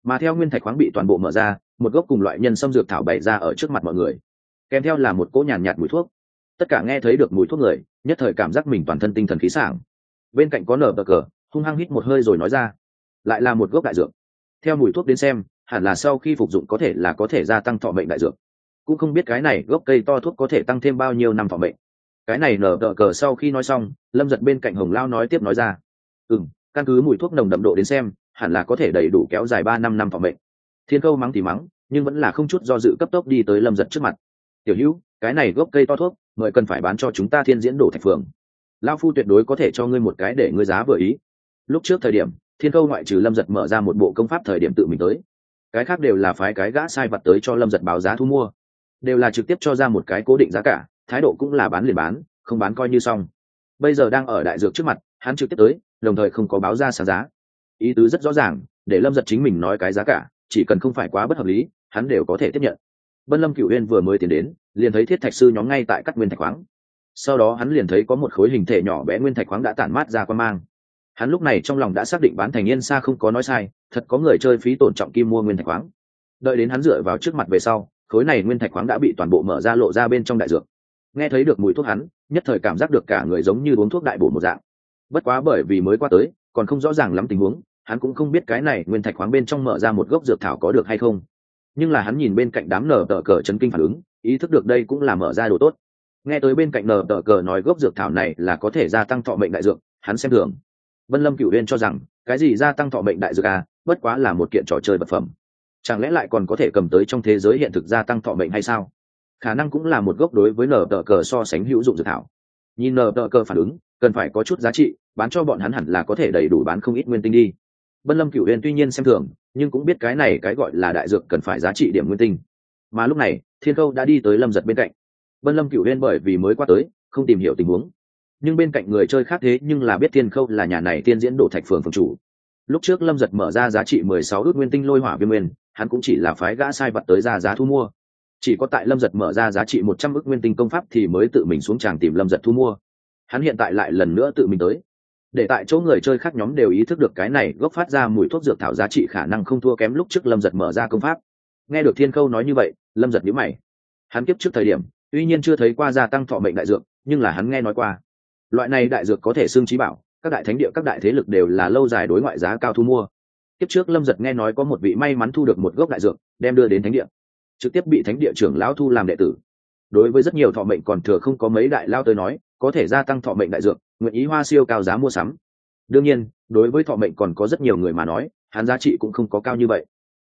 Mà theo nguyên thạch khoáng bị toàn bộ mở ra một gốc cùng loại nhân xâm dược thảo bày ra ở trước mặt mọi người kèm theo là một cỗ nhàn nhạt mùi thuốc. Tất cả nghe thấy được mùi thuốc người, nhất thời cảm giác mình toàn thân tinh thần khí sảng. Bên cạnh có nở bờ cờ, hung hăng hít một hơi rồi nói ra, lại là một gốc đại dược. Theo mùi thuốc đến xem, hẳn là sau khi phục dụng có thể là có thể gia tăng thọ mệnh đại dược. Cũng không biết cái này gốc cây to thuốc có thể tăng thêm bao nhiêu năm thọ mệnh. Cái này nở đỡ cờ sau khi nói xong, lâm giật bên cạnh hồng lao nói tiếp nói ra ừ m căn cứ mùi thuốc nồng đậm độ đến xem, hẳn là có thể đầy đủ kéo dài ba năm năm thọ mệnh. Thiên câu mắng thì mắng, nhưng vẫn là không chút do dự cấp tốc đi tới lâm giật trước mặt tiểu hữu, cái này gốc cây to thuốc, mời cần phải bán cho chúng ta thiên diễn đổ thạch phường. Lao phu tuyệt đối có thể cho ngươi một cái để ngươi giá vừa ý. Lúc trước thời điểm, thiên câu ngoại trừ lâm giật mở ra một bộ công pháp thời điểm tự mình tới. Cái khác đều là phái cái gã sai vật tới cho lâm giật báo giá thu mua. Đều là trực tiếp cho ra một cái cố định giá cả, thái độ cũng là bán liền bán, không bán coi như xong. Bây giờ đang ở đại dược trước mặt, hắn trực tiếp tới, đồng thời không có báo ra sáng giá. Ý tứ rất rõ ràng, để lâm giật chính mình nói cái giá cả, chỉ cần không phải quá bất hợp lý, hắn đều có thể tiếp nhận bân lâm Cửu Uyên vừa mới tiến đến, liền thấy thiết thạch sư nhóm ngay tại cắt nguyên thạch khoáng. Sau đó hắn liền thấy có một khối hình thể nhỏ bé nguyên thạch khoáng đã tản mát ra qua mang. Hắn lúc này trong lòng đã xác định bán thành yên xa không có nói sai, thật có người chơi phí tổn trọng kim mua nguyên thạch khoáng. Đợi đến hắn dựa vào trước mặt về sau, khối này nguyên thạch khoáng đã bị toàn bộ mở ra lộ ra bên trong đại dược. Nghe thấy được mùi thuốc hắn, nhất thời cảm giác được cả người giống như uống thuốc đại bổ một dạng. Bất quá bởi vì mới qua tới, còn không rõ ràng lắm tình huống, hắn cũng không biết cái này nguyên thạch khoáng bên trong mở ra một gốc dược thảo có được hay không nhưng là hắn nhìn bên cạnh đám nở tờ cờ chấn kinh phản ứng, ý thức được đây cũng là mở ra đồ tốt. Nghe tới bên cạnh nở tờ cờ nói gốc dược thảo này là có thể gia tăng thọ mệnh đại dược, hắn xem thường. Vân lâm cựu huyên cho rằng, cái gì gia tăng thọ mệnh đại dược à bất quá là một kiện trò chơi vật phẩm. Chẳng lẽ lại còn có thể cầm tới trong thế giới hiện thực gia tăng thọ mệnh hay sao? Khả năng cũng là một gốc đối với nở tờ cờ so sánh hữu dụng dược thảo. Nhìn nở tờ cờ phản ứng, cần phải có chút giá trị, bán cho bọn hắn hẳn là có thể đầy đủ bán không ít nguyên tinh đi. Vân lâm cựu huyên tuy nhiên xem thường nhưng cũng biết cái này cái gọi là đại dược cần phải giá trị điểm nguyên tinh. Mà lúc này, thiên câu đã đi tới lâm giật bên cạnh. Vân lâm cựu huyền bởi vì mới qua tới, không tìm hiểu tình huống. Nhưng bên cạnh người chơi khác thế nhưng là biết thiên khâu là nhà này tiên diễn đổ thạch phường phòng chủ. Lúc trước lâm giật mở ra giá trị mười sáu ước nguyên tinh lôi hỏa viêm nguyên, hắn cũng chỉ là phái gã sai vật tới ra giá thu mua. Chỉ có tại lâm giật mở ra giá trị một trăm ước nguyên tinh công pháp thì mới tự mình xuống tràng tìm lâm giật thu mua. Hắn hiện tại lại lần nữa tự mình tới để tại chỗ người chơi khác nhóm đều ý thức được cái này gốc phát ra mùi thuốc dược thảo giá trị khả năng không thua kém lúc trước lâm giật mở ra công pháp. Nghe được thiên khâu nói như vậy, lâm giật nhữ mày. Hắn kiếp trước thời điểm, tuy nhiên chưa thấy qua gia tăng thọ mệnh đại dược, nhưng là hắn nghe nói qua. Loại này đại dược có thể xương trí bảo, các đại thánh địa, các đại thế lực đều là lâu dài đối ngoại giá cao thu mua. Kiếp trước lâm giật nghe nói có một vị may mắn thu được một gốc đại dược, đem đưa đến thánh địa. Trực tiếp bị thánh địa trưởng lão thu làm đệ tử. Đối với rất nhiều thọ mệnh còn thừa không có mấy đại lao tới nói có thể gia tăng thọ mệnh đại dược, nguyện ý hoa siêu cao giá mua sắm. Đương nhiên, đối với thọ mệnh còn có rất nhiều người mà nói, hắn giá trị cũng không có cao như vậy.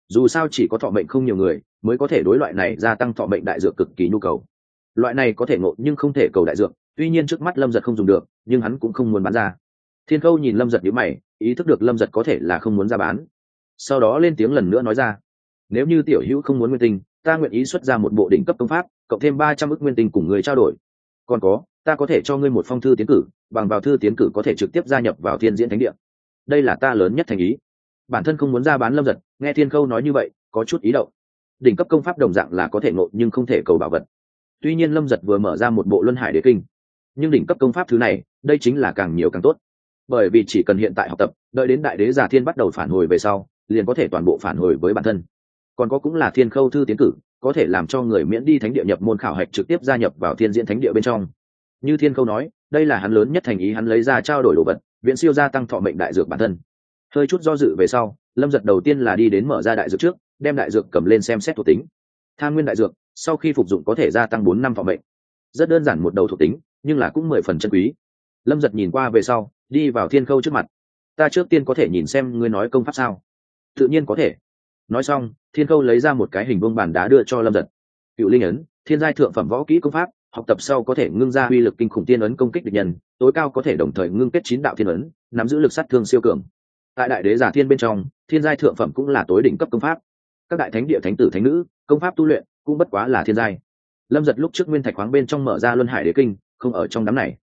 Dù sao chỉ có thọ mệnh không nhiều người, mới có thể đối loại này gia tăng thọ mệnh đại dược cực kỳ nhu cầu. Loại này có thể ngộ nhưng không thể cầu đại dược, tuy nhiên trước mắt lâm giật không dùng được, nhưng hắn cũng không muốn bán ra. Thiên khâu nhìn lâm giật nhữ mày, ý thức được lâm giật có thể là không muốn ra bán. Sau đó lên tiếng lần nữa nói ra, nếu như tiểu hữu không muốn nguyên tinh, ta nguyện ý xuất ra một bộ đỉnh cấp công pháp, cộng thêm ba trăm ước nguyên tinh cùng người trao đổi. Còn có ta có thể cho ngươi một phong thư tiến cử, bằng vào thư tiến cử có thể trực tiếp gia nhập vào thiên diễn thánh địa. Đây là ta lớn nhất thành ý. Bản thân không muốn ra bán lâm giật, nghe thiên khâu nói như vậy, có chút ý động. Đỉnh cấp công pháp đồng dạng là có thể ngộ nhưng không thể cầu bảo vật. Tuy nhiên lâm giật vừa mở ra một bộ luân hải đế kinh. Nhưng đỉnh cấp công pháp thứ này, đây chính là càng nhiều càng tốt. Bởi vì chỉ cần hiện tại học tập, đợi đến đại đế giả thiên bắt đầu phản hồi về sau, liền có thể toàn bộ phản hồi với bản thân. Còn có cũng là thiên khâu thư tiến cử, có thể làm cho người miễn đi thánh địa nhập môn khảo hạch trực tiếp gia nhập vào thiên diễn thánh địa bên trong như thiên khâu nói, đây là hắn lớn nhất thành ý hắn lấy ra trao đổi đồ vật viện siêu gia tăng thọ mệnh đại dược bản thân. Hơi chút do dự về sau, lâm giật đầu tiên là đi đến mở ra đại dược trước, đem đại dược cầm lên xem xét thuộc tính. Tham nguyên đại dược, sau khi phục dụng có thể gia tăng bốn năm thọ mệnh. Rất đơn giản một đầu thuộc tính, nhưng là cũng mười phần chân quý. Lâm giật nhìn qua về sau, đi vào thiên khâu trước mặt. Ta trước tiên có thể nhìn xem ngươi nói công pháp sao? Tự nhiên có thể. Nói xong, thiên khâu lấy ra một cái hình bông bàn đá đưa cho lâm giật. Cựu linh ấn, thiên giai thượng phẩm võ kỹ công pháp học tập sau có thể ngưng ra uy lực kinh khủng tiên ấn công kích địch nhân, tối cao có thể đồng thời ngưng kết chín đạo thiên ấn, nắm giữ lực sát thương siêu cường. Tại đại đế giả thiên bên trong, thiên giai thượng phẩm cũng là tối đỉnh cấp công pháp. Các đại thánh địa thánh tử thánh nữ, công pháp tu luyện cũng bất quá là thiên giai. Lâm giật lúc trước nguyên thạch khoáng bên trong mở ra luân hải đế kinh, không ở trong đám này.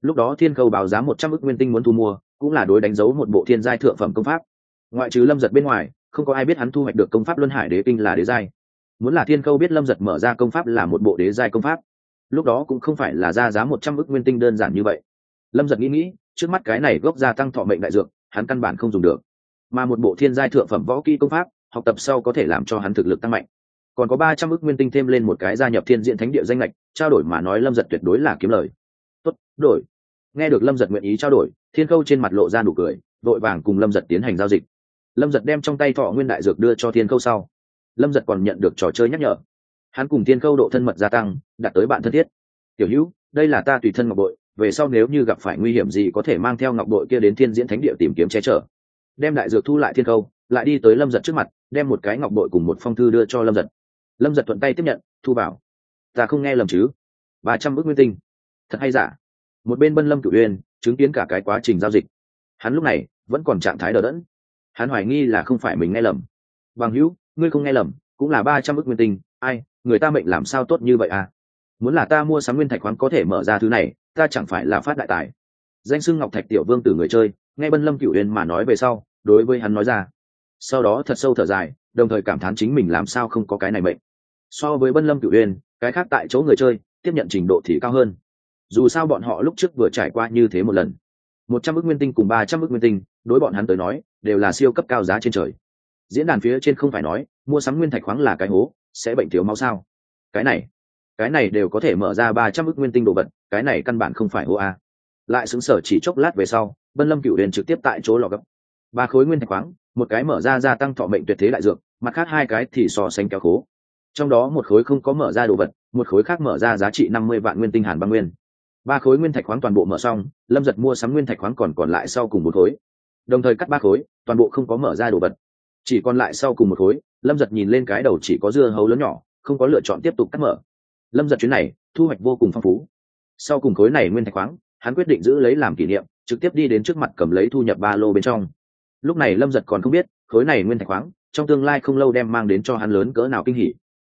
Lúc đó thiên khâu báo giá một trăm ước nguyên tinh muốn thu mua, cũng là đối đánh dấu một bộ thiên giai thượng phẩm công pháp. Ngoại trừ lâm giật bên ngoài, không có ai biết hắn thu hoạch được công pháp luân hải đế kinh là đế giai. Muốn là thiên khâu biết lâm giật mở ra công pháp là một bộ đế giai công pháp lúc đó cũng không phải là ra giá một trăm ước nguyên tinh đơn giản như vậy. Lâm giật nghĩ nghĩ, trước mắt cái này gốc gia tăng thọ mệnh đại dược, hắn căn bản không dùng được. Mà một bộ thiên giai thượng phẩm võ kỹ công pháp, học tập sau có thể làm cho hắn thực lực tăng mạnh. Còn có ba trăm ước nguyên tinh thêm lên một cái gia nhập thiên diện thánh địa danh lệch trao đổi mà nói lâm giật tuyệt đối là kiếm lời. Tốt, đổi. Nghe được lâm giật nguyện ý trao đổi, thiên khâu trên mặt lộ ra nụ cười, vội vàng cùng lâm giật tiến hành giao dịch. Lâm giật đem trong tay thọ nguyên đại dược đưa cho thiên khâu sau. Lâm giật còn nhận được trò chơi nhắc nhở hắn cùng thiên khâu độ thân mật gia tăng, đạt tới bạn thân thiết. Tiểu hữu, đây là ta tùy thân ngọc bội, về sau nếu như gặp phải nguy hiểm gì có thể mang theo ngọc bội kia đến thiên diễn thánh địa tìm kiếm che chở. Đem đại dược thu lại thiên khâu, lại đi tới lâm giật trước mặt, đem một cái ngọc bội cùng một phong thư đưa cho lâm giật. Lâm giật thuận tay tiếp nhận, thu bảo. ta không nghe lầm chứ? Ba trăm ước nguyên tinh. Thật hay giả? Một bên bân lâm cửu uyên, chứng kiến cả cái quá trình giao dịch. Hắn lúc này, vẫn còn trạng thái đờ đẫn. Hắn hoài nghi là không phải mình nghe lầm. Bằng hữu, ngươi không nghe lầm, cũng là ba trăm ước nguyên tinh, ai người ta mệnh làm sao tốt như vậy à? Muốn là ta mua sắm nguyên thạch khoáng có thể mở ra thứ này, ta chẳng phải là phát đại tài. Danh sưng ngọc thạch tiểu vương từ người chơi, nghe bân lâm cửu uyên mà nói về sau, đối với hắn nói ra. Sau đó thật sâu thở dài, đồng thời cảm thán chính mình làm sao không có cái này mệnh. So với bân lâm cửu uyên, cái khác tại chỗ người chơi, tiếp nhận trình độ thì cao hơn. Dù sao bọn họ lúc trước vừa trải qua như thế một lần. Một trăm ước nguyên tinh cùng ba trăm ước nguyên tinh, đối bọn hắn tới nói, đều là siêu cấp cao giá trên trời. Diễn đàn phía trên không phải nói, mua sắm nguyên thạch khoáng là cái hố sẽ bệnh thiếu máu sao? Cái này cái này đều có thể mở ra ba trăm ước nguyên tinh đồ vật, cái này căn bản không phải hô a. Lại xứng sở chỉ chốc lát về sau, vân lâm cựu huyền trực tiếp tại chỗ lò gấp. Ba khối nguyên thạch khoáng, một cái mở ra gia tăng thọ mệnh tuyệt thế đại dược, mặt khác hai cái thì so sánh kéo khố. Trong đó một khối không có mở ra đồ vật, một khối khác mở ra giá trị năm mươi vạn nguyên tinh hàn băng nguyên. Ba khối nguyên thạch khoáng toàn bộ mở xong, lâm giật mua sắm nguyên thạch khoáng còn còn lại sau cùng một khối. Đồng thời cắt ba khối, toàn bộ không có mở ra đồ vật. Chỉ còn lại sau cùng một khối lâm giật nhìn lên cái đầu chỉ có dưa hấu lớn nhỏ, không có lựa chọn tiếp tục cắt mở. Lâm giật chuyến này, thu hoạch vô cùng phong phú. Sau cùng khối này nguyên thạch khoáng, hắn quyết định giữ lấy làm kỷ niệm, trực tiếp đi đến trước mặt cầm lấy thu nhập ba lô bên trong. Lúc này lâm giật còn không biết, khối này nguyên thạch khoáng, trong tương lai không lâu đem mang đến cho hắn lớn cỡ nào kinh hỉ.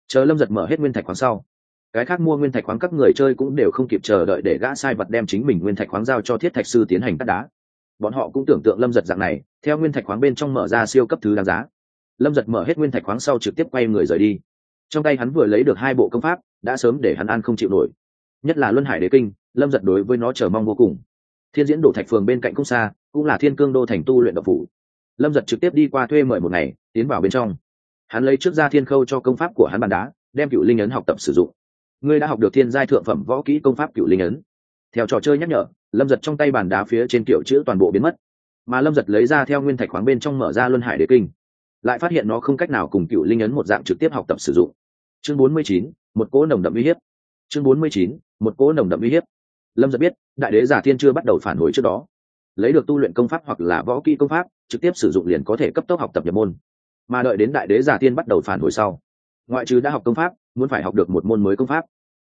Chờ lâm giật mở hết nguyên thạch khoáng sau, cái khác mua nguyên thạch khoáng các người chơi cũng đều không kịp chờ đợi để gã sai vật đem chính mình nguyên thạch khoáng giao cho thiết thạch sư tiến hành cắt đá. Bọn họ cũng tưởng tượng lâm giật dạng này, theo nguyên thạch khoáng bên trong mở ra siêu cấp thứ đáng giá lâm giật mở hết nguyên thạch khoáng sau trực tiếp quay người rời đi. Trong tay hắn vừa lấy được hai bộ công pháp, đã sớm để hắn ăn không chịu nổi. Nhất là luân hải đế kinh, lâm giật đối với nó chờ mong vô cùng. Thiên diễn đổ thạch phường bên cạnh không xa, cũng là thiên cương đô thành tu luyện độc phủ. Lâm giật trực tiếp đi qua thuê mời một ngày, tiến vào bên trong. Hắn lấy trước ra thiên khâu cho công pháp của hắn bàn đá, đem cựu linh ấn học tập sử dụng. Ngươi đã học được thiên giai thượng phẩm võ kỹ công pháp cựu linh ấn. Theo trò chơi nhắc nhở, lâm giật trong tay bàn đá phía trên kiểu chữ toàn bộ biến mất. Mà lâm giật lấy ra theo nguyên thạch khoáng bên trong mở ra luân hải đế kinh lại phát hiện nó không cách nào cùng cựu linh ấn một dạng trực tiếp học tập sử dụng. Chương bốn mươi chín, một cỗ nồng đậm uy hiếp. Chương bốn mươi chín, một cỗ nồng đậm uy hiếp. Lâm giật biết, đại đế giả thiên chưa bắt đầu phản hồi trước đó. Lấy được tu luyện công pháp hoặc là võ kỹ công pháp, trực tiếp sử dụng liền có thể cấp tốc học tập nhập môn. Mà đợi đến đại đế giả tiên bắt đầu phản hồi sau, ngoại trừ đã học công pháp, muốn phải học được một môn mới công pháp,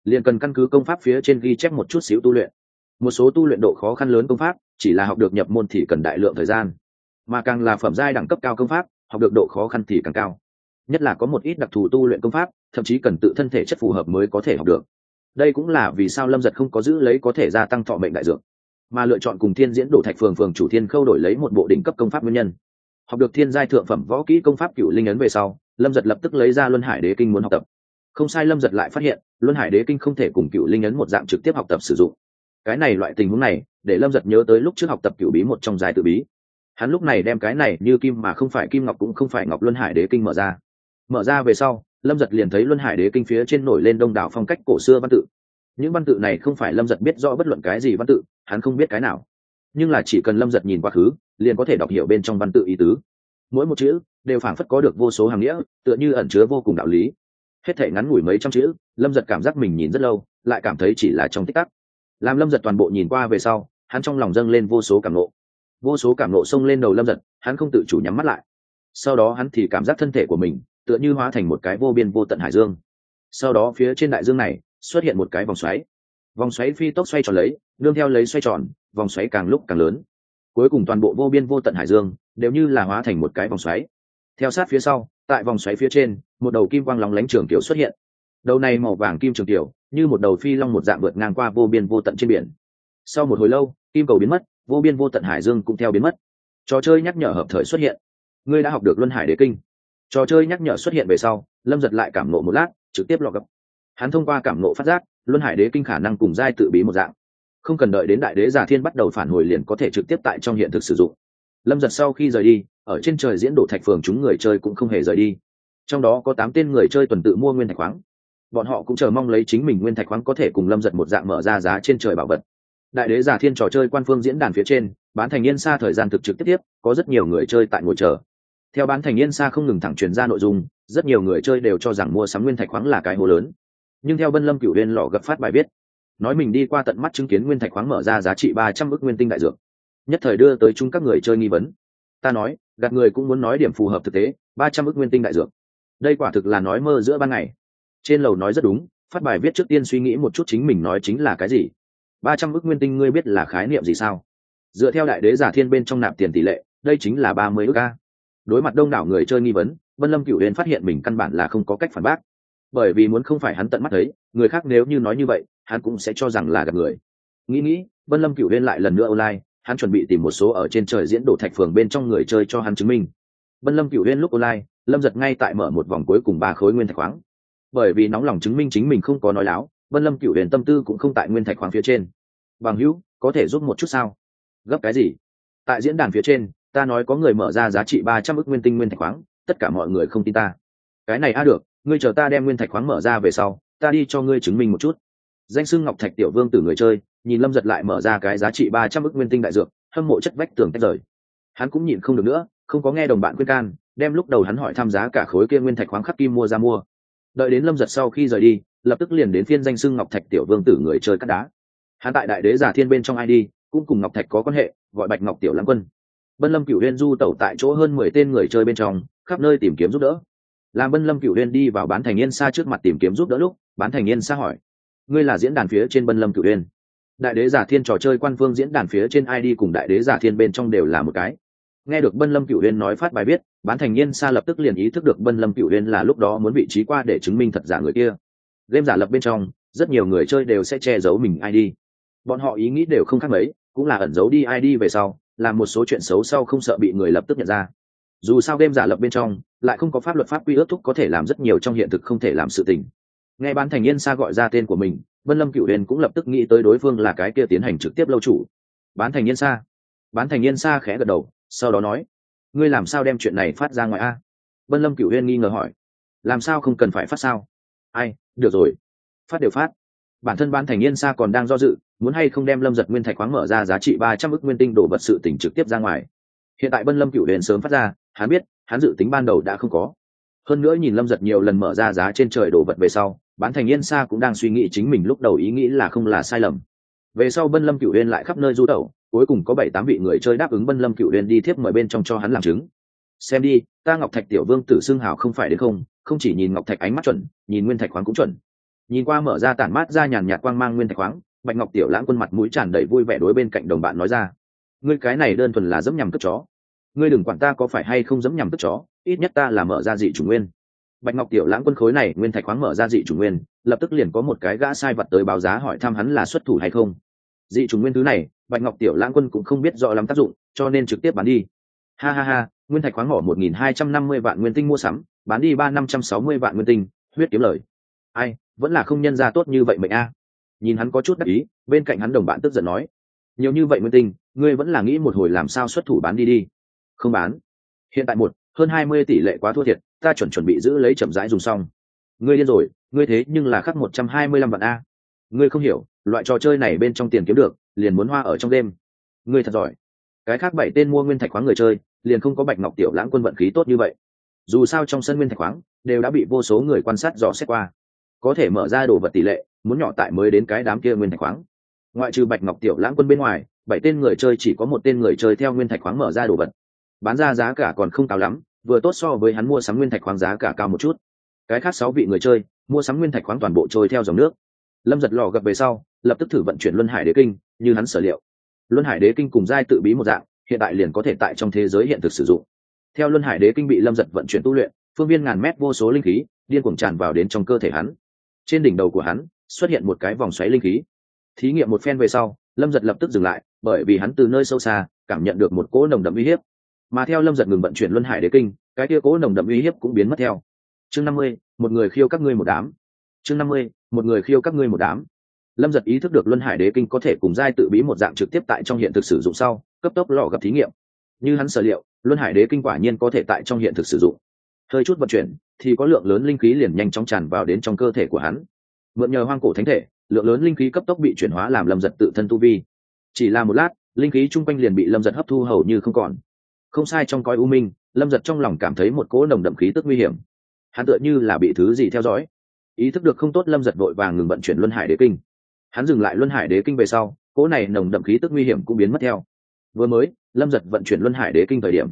liền cần căn cứ công pháp phía trên ghi chép một chút xíu tu luyện. Một số tu luyện độ khó khăn lớn công pháp, chỉ là học được nhập môn thì cần đại lượng thời gian. Mà càng là phẩm giai đẳng cấp cao công pháp học được độ khó khăn thì càng cao. Nhất là có một ít đặc thù tu luyện công pháp, thậm chí cần tự thân thể chất phù hợp mới có thể học được. Đây cũng là vì sao lâm giật không có giữ lấy có thể gia tăng thọ mệnh đại dược, mà lựa chọn cùng thiên diễn đổ thạch phường phường chủ thiên khâu đổi lấy một bộ đỉnh cấp công pháp nguyên nhân. Học được thiên giai thượng phẩm võ kỹ công pháp cựu linh ấn về sau, lâm giật lập tức lấy ra luân hải đế kinh muốn học tập. Không sai lâm giật lại phát hiện, luân hải đế kinh không thể cùng cựu linh ấn một dạng trực tiếp học tập sử dụng. Cái này loại tình huống này, để lâm giật nhớ tới lúc trước học tập cựu bí một trong dài tự bí hắn lúc này đem cái này như kim mà không phải kim ngọc cũng không phải ngọc luân hải đế kinh mở ra. Mở ra về sau, lâm giật liền thấy luân hải đế kinh phía trên nổi lên đông đảo phong cách cổ xưa văn tự. Những văn tự này không phải lâm giật biết rõ bất luận cái gì văn tự, hắn không biết cái nào. Nhưng là chỉ cần lâm giật nhìn quá khứ, liền có thể đọc hiểu bên trong văn tự ý tứ. Mỗi một chữ đều phảng phất có được vô số hàng nghĩa, tựa như ẩn chứa vô cùng đạo lý. Hết thể ngắn ngủi mấy trăm chữ, lâm giật cảm giác mình nhìn rất lâu, lại cảm thấy chỉ là trong tích tắc. Làm lâm giật toàn bộ nhìn qua về sau, hắn trong lòng dâng lên vô số cảm lộ vô số cảm nộ xông lên đầu lâm giật, hắn không tự chủ nhắm mắt lại. Sau đó hắn thì cảm giác thân thể của mình tựa như hóa thành một cái vô biên vô tận hải dương. Sau đó phía trên đại dương này xuất hiện một cái vòng xoáy. Vòng xoáy phi tốc xoay tròn lấy đương theo lấy xoay tròn, vòng xoáy càng lúc càng lớn. Cuối cùng toàn bộ vô biên vô tận hải dương đều như là hóa thành một cái vòng xoáy. Theo sát phía sau, tại vòng xoáy phía trên, một đầu kim quang lóng lánh trường kiểu xuất hiện. Đầu này màu vàng kim trường kiểu như một đầu phi long một dạng vượt ngang qua vô biên vô tận trên biển. Sau một hồi lâu, kim cầu biến mất vô biên vô tận hải dương cũng theo biến mất. Trò chơi nhắc nhở hợp thời xuất hiện. Ngươi đã học được luân hải đế kinh. Trò chơi nhắc nhở xuất hiện về sau, lâm giật lại cảm nộ một lát, trực tiếp lọt gập. Hắn thông qua cảm nộ phát giác, luân hải đế kinh khả năng cùng giai tự bí một dạng. Không cần đợi đến đại đế giả thiên bắt đầu phản hồi liền có thể trực tiếp tại trong hiện thực sử dụng. Lâm giật sau khi rời đi, ở trên trời diễn đổ thạch phường chúng người chơi cũng không hề rời đi. Trong đó có tám tên người chơi tuần tự mua nguyên thạch khoáng. Bọn họ cũng chờ mong lấy chính mình nguyên thạch khoáng có thể cùng lâm giật một dạng mở ra giá trên trời bảo vật đại đế giả thiên trò chơi quan phương diễn đàn phía trên, bán thành yên xa thời gian thực trực tiếp tiếp, có rất nhiều người chơi tại ngồi chờ. Theo bán thành yên xa không ngừng thẳng truyền ra nội dung, rất nhiều người chơi đều cho rằng mua sắm nguyên thạch khoáng là cái hồ lớn. Nhưng theo vân lâm cửu huyên lò gập phát bài viết, nói mình đi qua tận mắt chứng kiến nguyên thạch khoáng mở ra giá trị ba trăm ước nguyên tinh đại dược. Nhất thời đưa tới chung các người chơi nghi vấn. Ta nói, gạt người cũng muốn nói điểm phù hợp thực tế, ba trăm ước nguyên tinh đại dược. Đây quả thực là nói mơ giữa ban ngày. Trên lầu nói rất đúng, phát bài viết trước tiên suy nghĩ một chút chính mình nói chính là cái gì ba trăm ước nguyên tinh ngươi biết là khái niệm gì sao? Dựa theo đại đế giả thiên bên trong nạp tiền tỷ lệ, đây chính là ba mươi ước a. Đối mặt đông đảo người chơi nghi vấn, vân lâm cựu huyền phát hiện mình căn bản là không có cách phản bác. Bởi vì muốn không phải hắn tận mắt thấy, người khác nếu như nói như vậy, hắn cũng sẽ cho rằng là gặp người. Nghĩ nghĩ, vân lâm cựu huyền lại lần nữa online, hắn chuẩn bị tìm một số ở trên trời diễn đổ thạch phường bên trong người chơi cho hắn chứng minh. Vân lâm cựu huyền lúc online, lâm giật ngay tại mở một vòng cuối cùng ba khối nguyên thạch khoáng. Bởi vì nóng lòng chứng minh chính mình không có nói láo, vân lâm cựu huyền tâm tư cũng không tại nguyên thạch khoáng phía trên bằng hữu, có thể giúp một chút sao? Gấp cái gì? Tại diễn đàn phía trên, ta nói có người mở ra giá trị ba trăm ước nguyên tinh nguyên thạch khoáng, tất cả mọi người không tin ta. Cái này a được, ngươi chờ ta đem nguyên thạch khoáng mở ra về sau, ta đi cho ngươi chứng minh một chút. Danh sưng ngọc thạch tiểu vương từ người chơi, nhìn lâm giật lại mở ra cái giá trị ba trăm ước nguyên tinh đại dược, hâm mộ chất vách tường tách rời. Hắn cũng nhìn không được nữa, không có nghe đồng bạn khuyên can, đem lúc đầu hắn hỏi tham giá cả khối kia nguyên thạch khoáng khắc kim mua ra mua. Đợi đến lâm giật sau khi rời đi, lập tức liền đến phiên danh sưng ngọc thạch tiểu vương tử người chơi cắt đá hắn tại đại đế giả thiên bên trong ai đi, cũng cùng ngọc thạch có quan hệ, gọi bạch ngọc tiểu lãng quân. Bân lâm cửu huyên du tẩu tại chỗ hơn mười tên người chơi bên trong, khắp nơi tìm kiếm giúp đỡ. Làm bân lâm cửu huyên đi vào bán thành yên xa trước mặt tìm kiếm giúp đỡ lúc, bán thành yên xa hỏi, ngươi là diễn đàn phía trên bân lâm cửu huyên? Đại đế giả thiên trò chơi quan phương diễn đàn phía trên id cùng đại đế giả thiên bên trong đều là một cái. Nghe được bân lâm cửu huyên nói phát bài viết, bán thành yên xa lập tức liền ý thức được bân lâm cửu huyên là lúc đó muốn vị trí qua để chứng minh thật giả người kia. Game giả lập bên trong, rất nhiều người chơi đều sẽ che giấu mình id bọn họ ý nghĩ đều không khác mấy, cũng là ẩn giấu đi id về sau, làm một số chuyện xấu sau không sợ bị người lập tức nhận ra. Dù sao game giả lập bên trong, lại không có pháp luật pháp quy ước thúc có thể làm rất nhiều trong hiện thực không thể làm sự tình. Nghe bán thành yên xa gọi ra tên của mình, vân lâm cựu huyền cũng lập tức nghĩ tới đối phương là cái kia tiến hành trực tiếp lâu chủ. Bán thành yên xa bán thành yên xa khẽ gật đầu, sau đó nói, ngươi làm sao đem chuyện này phát ra ngoài a? Vân lâm cựu huyền nghi ngờ hỏi, làm sao không cần phải phát sao? Ai, được rồi, phát đều phát. Bản thân bán thành yên xa còn đang do dự muốn hay không đem lâm giật nguyên thạch khoáng mở ra giá trị ba trăm ước nguyên tinh đổ vật sự tỉnh trực tiếp ra ngoài. Hiện tại bân lâm cựu huyền sớm phát ra, hắn biết, hắn dự tính ban đầu đã không có. Hơn nữa nhìn lâm giật nhiều lần mở ra giá trên trời đổ vật về sau, bán thành yên xa cũng đang suy nghĩ chính mình lúc đầu ý nghĩ là không là sai lầm. Về sau bân lâm cựu huyền lại khắp nơi du tẩu, cuối cùng có bảy tám vị người chơi đáp ứng bân lâm cựu huyền đi thiếp mời bên trong cho hắn làm chứng. Xem đi, ta ngọc thạch tiểu vương tử xưng hào không phải đến không không chỉ nhìn ngọc thạch ánh mắt chuẩn, nhìn nguyên thạch khoáng cũng chuẩn. Nhìn qua mở ra tản mát ra nhàn nhạt quang mang nguyên thạch khoáng bạch ngọc tiểu lãng quân mặt mũi tràn đầy vui vẻ đối bên cạnh đồng bạn nói ra. Ngươi cái này đơn thuần là dẫm nhằm cất chó. Ngươi đừng quản ta có phải hay không dẫm nhằm cất chó, ít nhất ta là mở ra dị chủ nguyên. Bạch ngọc tiểu lãng quân khối này nguyên thạch khoáng mở ra dị chủ nguyên, lập tức liền có một cái gã sai vật tới báo giá hỏi thăm hắn là xuất thủ hay không. Dị chủ nguyên thứ này, bạch ngọc tiểu lãng quân cũng không biết rõ lắm tác dụng, cho nên trực tiếp bán đi. Ha ha ha, nguyên thạch khoáng mỏ một nghìn hai trăm năm mươi vạn nguyên tinh mua sắm, bán đi ba năm trăm sáu mươi vạn nguyên tinh, huyết kiếm lời. Ai, vẫn là không nhân ra tốt như vậy mệnh a nhìn hắn có chút đắc ý, bên cạnh hắn đồng bạn tức giận nói, nhiều như vậy nguyên tinh, ngươi vẫn là nghĩ một hồi làm sao xuất thủ bán đi đi. Không bán. Hiện tại một, hơn hai mươi tỷ lệ quá thua thiệt, ta chuẩn chuẩn bị giữ lấy chậm rãi dùng xong. Ngươi điên rồi, ngươi thế nhưng là khắc một trăm hai mươi lăm vạn a. Ngươi không hiểu, loại trò chơi này bên trong tiền kiếm được, liền muốn hoa ở trong đêm. Ngươi thật giỏi. Cái khác bảy tên mua nguyên thạch khoáng người chơi, liền không có bạch ngọc tiểu lãng quân vận khí tốt như vậy. Dù sao trong sân nguyên thạch khoáng, đều đã bị vô số người quan sát dò xét qua. Có thể mở ra đồ vật tỷ lệ muốn nhỏ tại mới đến cái đám kia nguyên thạch khoáng. Ngoại trừ bạch ngọc tiểu lãng quân bên ngoài, bảy tên người chơi chỉ có một tên người chơi theo nguyên thạch khoáng mở ra đồ vật. Bán ra giá cả còn không cao lắm, vừa tốt so với hắn mua sắm nguyên thạch khoáng giá cả cao một chút. Cái khác sáu vị người chơi, mua sắm nguyên thạch khoáng toàn bộ trôi theo dòng nước. Lâm giật lò gập về sau, lập tức thử vận chuyển luân hải đế kinh, như hắn sở liệu. Luân hải đế kinh cùng giai tự bí một dạng, hiện tại liền có thể tại trong thế giới hiện thực sử dụng. Theo luân hải đế kinh bị lâm giật vận chuyển tu luyện, phương viên ngàn mét vô số linh khí, điên cuồng tràn vào đến trong cơ thể hắn. Trên đỉnh đầu của hắn xuất hiện một cái vòng xoáy linh khí. Thí nghiệm một phen về sau, lâm giật lập tức dừng lại, bởi vì hắn từ nơi sâu xa cảm nhận được một cỗ nồng đậm uy hiếp. Mà theo lâm giật ngừng vận chuyển luân hải đế kinh, cái kia cỗ nồng đậm uy hiếp cũng biến mất theo. Chương năm mươi, một người khiêu các ngươi một đám. Chương năm mươi, một người khiêu các ngươi một đám. Lâm giật ý thức được luân hải đế kinh có thể cùng giai tự bí một dạng trực tiếp tại trong hiện thực sử dụng sau, cấp tốc lò gặp thí nghiệm. Như hắn sở liệu, luân hải đế kinh quả nhiên có thể tại trong hiện thực sử dụng. Hơi chút vận chuyển, thì có lượng lớn linh khí liền nhanh chóng tràn vào đến trong cơ thể của hắn mượn nhờ hoang cổ thánh thể, lượng lớn linh khí cấp tốc bị chuyển hóa làm lâm giật tự thân tu vi. Chỉ là một lát, linh khí chung quanh liền bị lâm giật hấp thu hầu như không còn. Không sai trong cõi u minh, lâm giật trong lòng cảm thấy một cỗ nồng đậm khí tức nguy hiểm. Hắn tựa như là bị thứ gì theo dõi. Ý thức được không tốt, lâm giật vội vàng ngừng vận chuyển luân hải đế kinh. Hắn dừng lại luân hải đế kinh về sau, cỗ này nồng đậm khí tức nguy hiểm cũng biến mất theo. Vừa mới, lâm giật vận chuyển luân hải đế kinh thời điểm,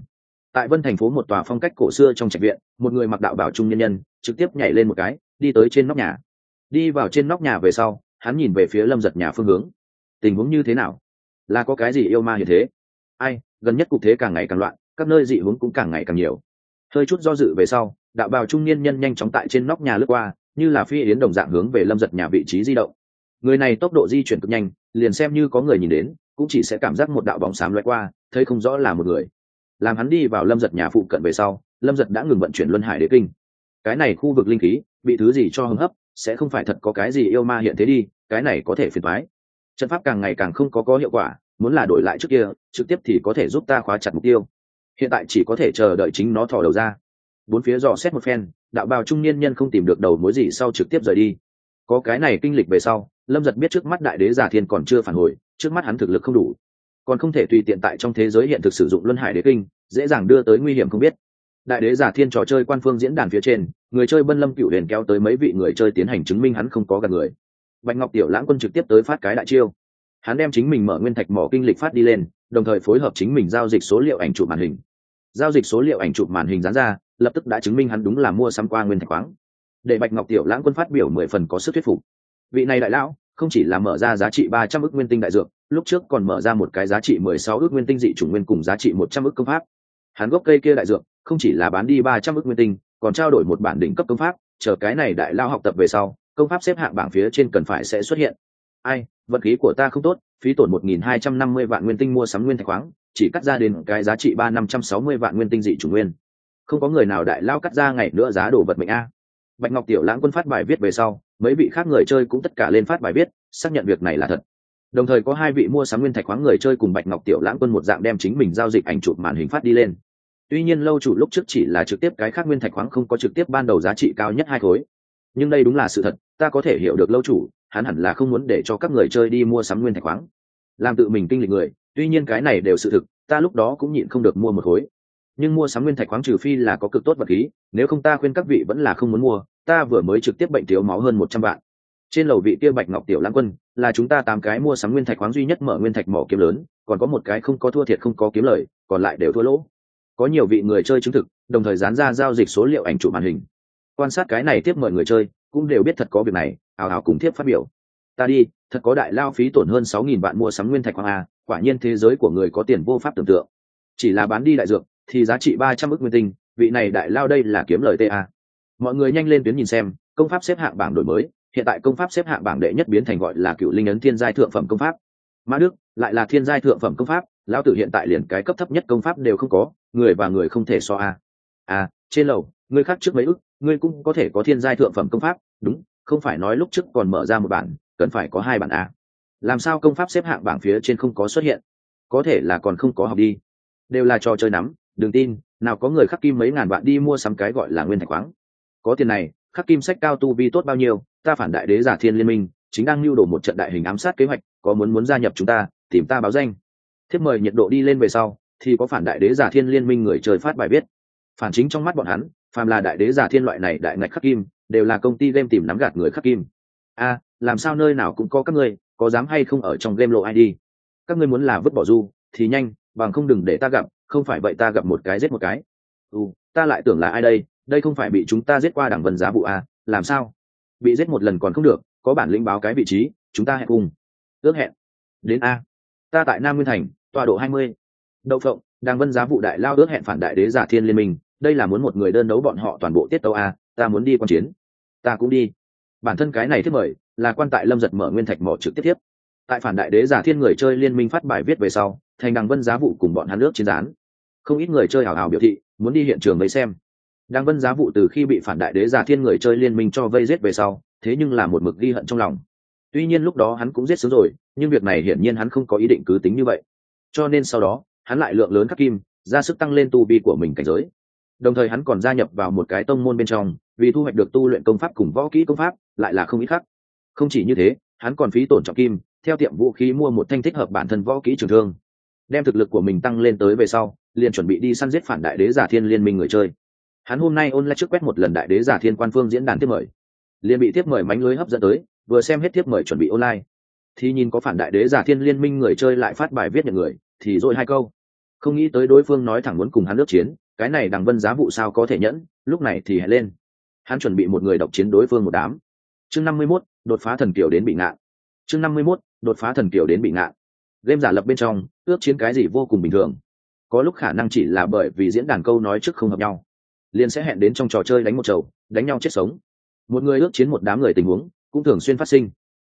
tại vân thành phố một tòa phong cách cổ xưa trong trạch viện, một người mặc đạo bảo trung nhân nhân, trực tiếp nhảy lên một cái, đi tới trên nóc nhà đi vào trên nóc nhà về sau, hắn nhìn về phía lâm giật nhà phương hướng. Tình huống như thế nào? Là có cái gì yêu ma như thế? Ai, gần nhất cục thế càng ngày càng loạn, các nơi dị hướng cũng càng ngày càng nhiều. Hơi chút do dự về sau, đạo bào trung niên nhân nhanh chóng tại trên nóc nhà lướt qua, như là phi yến đồng dạng hướng về lâm giật nhà vị trí di động. Người này tốc độ di chuyển cực nhanh, liền xem như có người nhìn đến, cũng chỉ sẽ cảm giác một đạo bóng xám loại qua, thấy không rõ là một người. Làm hắn đi vào lâm giật nhà phụ cận về sau, lâm giật đã ngừng vận chuyển luân hải đế kinh. Cái này khu vực linh khí, bị thứ gì cho hưng hấp sẽ không phải thật có cái gì yêu ma hiện thế đi, cái này có thể phiền thoái trận pháp càng ngày càng không có có hiệu quả, muốn là đổi lại trước kia, trực tiếp thì có thể giúp ta khóa chặt mục tiêu. Hiện tại chỉ có thể chờ đợi chính nó thò đầu ra. Bốn phía dò xét một phen, đạo bào trung niên nhân không tìm được đầu mối gì sau trực tiếp rời đi. Có cái này kinh lịch về sau, lâm giật biết trước mắt đại đế giả thiên còn chưa phản hồi, trước mắt hắn thực lực không đủ. Còn không thể tùy tiện tại trong thế giới hiện thực sử dụng luân hải đế kinh, dễ dàng đưa tới nguy hiểm không biết đại đế giả thiên trò chơi quan phương diễn đàn phía trên, người chơi bân lâm cựu huyền kéo tới mấy vị người chơi tiến hành chứng minh hắn không có gần người. Bạch ngọc tiểu lãng quân trực tiếp tới phát cái đại chiêu. Hắn đem chính mình mở nguyên thạch mỏ kinh lịch phát đi lên, đồng thời phối hợp chính mình giao dịch số liệu ảnh chụp màn hình. Giao dịch số liệu ảnh chụp màn hình dán ra, lập tức đã chứng minh hắn đúng là mua xăm qua nguyên thạch khoáng. Để bạch ngọc tiểu lãng quân phát biểu mười phần có sức thuyết phục. Vị này đại lão, không chỉ là mở ra giá trị ba trăm ước nguyên tinh đại dược, lúc trước còn mở ra một cái giá trị mười sáu ước nguyên tinh dị chủng nguyên cùng giá trị một trăm ước công pháp hắn gốc cây kia đại dược, không chỉ là bán đi ba trăm ước nguyên tinh, còn trao đổi một bản đỉnh cấp công pháp, chờ cái này đại lao học tập về sau, công pháp xếp hạng bảng phía trên cần phải sẽ xuất hiện. Ai vật khí của ta không tốt, phí tổn một nghìn hai trăm năm mươi vạn nguyên tinh mua sắm nguyên thạch khoáng, chỉ cắt ra đến cái giá trị ba năm trăm sáu mươi vạn nguyên tinh dị chủ nguyên. Không có người nào đại lao cắt ra ngày nữa giá đồ vật mệnh a. Bạch ngọc tiểu lãng quân phát bài viết về sau, mấy vị khác người chơi cũng tất cả lên phát bài viết, xác nhận việc này là thật. Đồng thời có hai vị mua sắm nguyên thạch khoáng người chơi cùng bạch ngọc tiểu lãng quân một dạng đem chính mình giao dịch ảnh chụp màn hình phát đi lên tuy nhiên lâu chủ lúc trước chỉ là trực tiếp cái khác nguyên thạch khoáng không có trực tiếp ban đầu giá trị cao nhất hai khối. Nhưng đây đúng là sự thật, ta có thể hiểu được lâu chủ, hắn hẳn là không muốn để cho các người chơi đi mua sắm nguyên thạch khoáng. Làm tự mình kinh lịch người, tuy nhiên cái này đều sự thực, ta lúc đó cũng nhịn không được mua một khối. Nhưng mua sắm nguyên thạch khoáng trừ phi là có cực tốt vật khí, nếu không ta khuyên các vị vẫn là không muốn mua, ta vừa mới trực tiếp bệnh thiếu máu hơn một trăm vạn. Trên lầu vị kia bạch ngọc tiểu lãng quân, là chúng ta tám cái mua sắm nguyên thạch khoáng duy nhất mở nguyên thạch mỏ kiếm lớn, còn có một cái không có thua thiệt không có kiếm lời, còn lại đều thua lỗ có nhiều vị người chơi chứng thực, đồng thời dán ra giao dịch số liệu ảnh chụp màn hình. Quan sát cái này tiếp mời người chơi, cũng đều biết thật có việc này ảo ảo cùng tiếp phát biểu. Ta đi, thật có đại lao phí tổn hơn sáu nghìn vạn mua sắm nguyên thạch hoàng a à, quả nhiên thế giới của người có tiền vô pháp tưởng tượng. Chỉ là bán đi đại dược, thì giá trị ba trăm ước nguyên tinh, vị này đại lao đây là kiếm lời ta mọi người nhanh lên tuyến nhìn xem, công pháp xếp hạng bảng đổi mới, hiện tại công pháp xếp hạng bảng đệ nhất biến thành gọi là cựu linh ấn thiên giai thượng phẩm công pháp. Mã đức, lại là thiên giai thượng phẩm công pháp lão tử hiện tại liền cái cấp thấp nhất công pháp đều không có, người và người không thể so a. À trên lầu, người khác trước mấy ức, ngươi cũng có thể có thiên giai thượng phẩm công pháp, đúng, không phải nói lúc trước còn mở ra một bản, cần phải có hai bản a. Làm sao công pháp xếp hạng bảng phía trên không có xuất hiện? Có thể là còn không có học đi. Đều là trò chơi nắm, đừng tin, nào có người khắc kim mấy ngàn vạn đi mua sắm cái gọi là nguyên thạch khoáng. Có tiền này, khắc kim sách cao tu vi tốt bao nhiêu, ta phản đại đế giả thiên liên minh, chính đang lưu đồ một trận đại hình ám sát kế hoạch, có muốn muốn gia nhập chúng ta, tìm ta báo danh thiếp mời nhiệt độ đi lên về sau thì có phản đại đế giả thiên liên minh người trời phát bài viết. Phản chính trong mắt bọn hắn phàm là đại đế giả thiên loại này đại ngạch khắc kim đều là công ty game tìm nắm gạt người khắc kim. A làm sao nơi nào cũng có các ngươi có dám hay không ở trong game lộ id các ngươi muốn là vứt bỏ du thì nhanh bằng không đừng để ta gặp không phải vậy ta gặp một cái giết một cái. Ừ ta lại tưởng là ai đây đây không phải bị chúng ta giết qua đảng vân giá vụ à, làm sao? Bị giết một lần còn không được có bản lĩnh báo cái vị trí chúng ta hẹn cùng. Ước hẹn. Đến a. Ta tại nam nguyên thành tọa độ hai mươi. Đậu phộng, đàng vân giá vụ đại lao ước hẹn phản đại đế giả thiên liên minh, đây là muốn một người đơn đấu bọn họ toàn bộ tiết tấu a, ta muốn đi quan chiến. Ta cũng đi. Bản thân cái này thiết mời, là quan tại lâm giật mở nguyên thạch mỏ trực tiếp tiếp. Tại phản đại đế giả thiên người chơi liên minh phát bài viết về sau, thành đằng vân giá vụ cùng bọn hắn nước chiến gián. Không ít người chơi hào hào biểu thị, muốn đi hiện trường lấy xem. Đang vân giá vụ từ khi bị phản đại đế giả thiên người chơi liên minh cho vây giết về sau, thế nhưng là một mực ghi hận trong lòng. Tuy nhiên lúc đó hắn cũng giết sớm rồi, nhưng việc này hiển nhiên hắn không có ý định cứ tính như vậy cho nên sau đó, hắn lại lượng lớn khắc kim, ra sức tăng lên tu vi của mình cảnh giới. Đồng thời hắn còn gia nhập vào một cái tông môn bên trong, vì thu hoạch được tu luyện công pháp cùng võ kỹ công pháp, lại là không ít khắc không chỉ như thế, hắn còn phí tổn trọng kim, theo tiệm vũ khí mua một thanh thích hợp bản thân võ kỹ trường thương. Đem thực lực của mình tăng lên tới về sau, liền chuẩn bị đi săn giết phản đại đế giả thiên liên minh người chơi. Hắn hôm nay ôn lại trước quét một lần đại đế giả thiên quan phương diễn đàn tiếp mời. Liền bị tiếp mời mánh lưới hấp dẫn tới, vừa xem hết tiếp mời chuẩn bị online. Thì nhìn có phản đại đế giả thiên liên minh người chơi lại phát bài viết nhận người thì dội hai câu. Không nghĩ tới đối phương nói thẳng muốn cùng hắn nước chiến, cái này đằng vân giá vụ sao có thể nhẫn, lúc này thì hãy lên. Hắn chuẩn bị một người độc chiến đối phương một đám. Chương năm mươi mốt, đột phá thần kiểu đến bị ngạn. Chương năm mươi mốt, đột phá thần kiểu đến bị ngạn. Game giả lập bên trong, ước chiến cái gì vô cùng bình thường. Có lúc khả năng chỉ là bởi vì diễn đàn câu nói trước không hợp nhau. Liền sẽ hẹn đến trong trò chơi đánh một chầu, đánh nhau chết sống. Một người ước chiến một đám người tình huống, cũng thường xuyên phát sinh.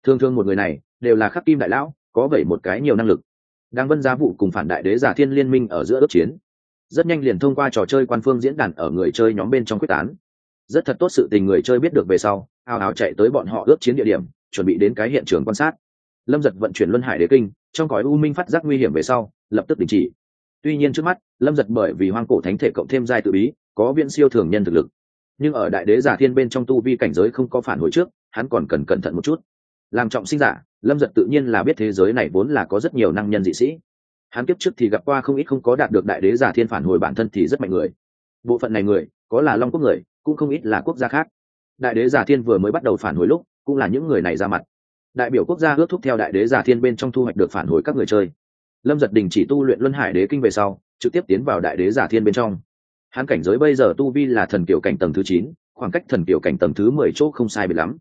Thường thường một người này, đều là khắc kim đại lão, có vậy một cái nhiều năng lực đang vân giá vụ cùng phản đại đế giả thiên liên minh ở giữa ước chiến. Rất nhanh liền thông qua trò chơi quan phương diễn đàn ở người chơi nhóm bên trong quyết tán. Rất thật tốt sự tình người chơi biết được về sau ào ào chạy tới bọn họ ước chiến địa điểm, chuẩn bị đến cái hiện trường quan sát. Lâm giật vận chuyển luân hải đế kinh, trong cõi u minh phát giác nguy hiểm về sau, lập tức đình chỉ. Tuy nhiên trước mắt, lâm giật bởi vì hoang cổ thánh thể cộng thêm giai tự bí, có viện siêu thường nhân thực lực. Nhưng ở đại đế giả thiên bên trong tu vi cảnh giới không có phản hồi trước, hắn còn cần cẩn thận một chút làm trọng sinh giả, lâm giật tự nhiên là biết thế giới này vốn là có rất nhiều năng nhân dị sĩ. Hắn kiếp trước thì gặp qua không ít không có đạt được đại đế giả thiên phản hồi bản thân thì rất mạnh người. Bộ phận này người, có là long quốc người, cũng không ít là quốc gia khác. Đại đế giả thiên vừa mới bắt đầu phản hồi lúc, cũng là những người này ra mặt. Đại biểu quốc gia ước thúc theo đại đế giả thiên bên trong thu hoạch được phản hồi các người chơi. Lâm giật đình chỉ tu luyện luân hải đế kinh về sau, trực tiếp tiến vào đại đế giả thiên bên trong. Hắn cảnh giới bây giờ tu vi là thần kiểu cảnh tầng thứ chín, khoảng cách thần kiểu cảnh tầng thứ mười chỗ không sai biệt lắm.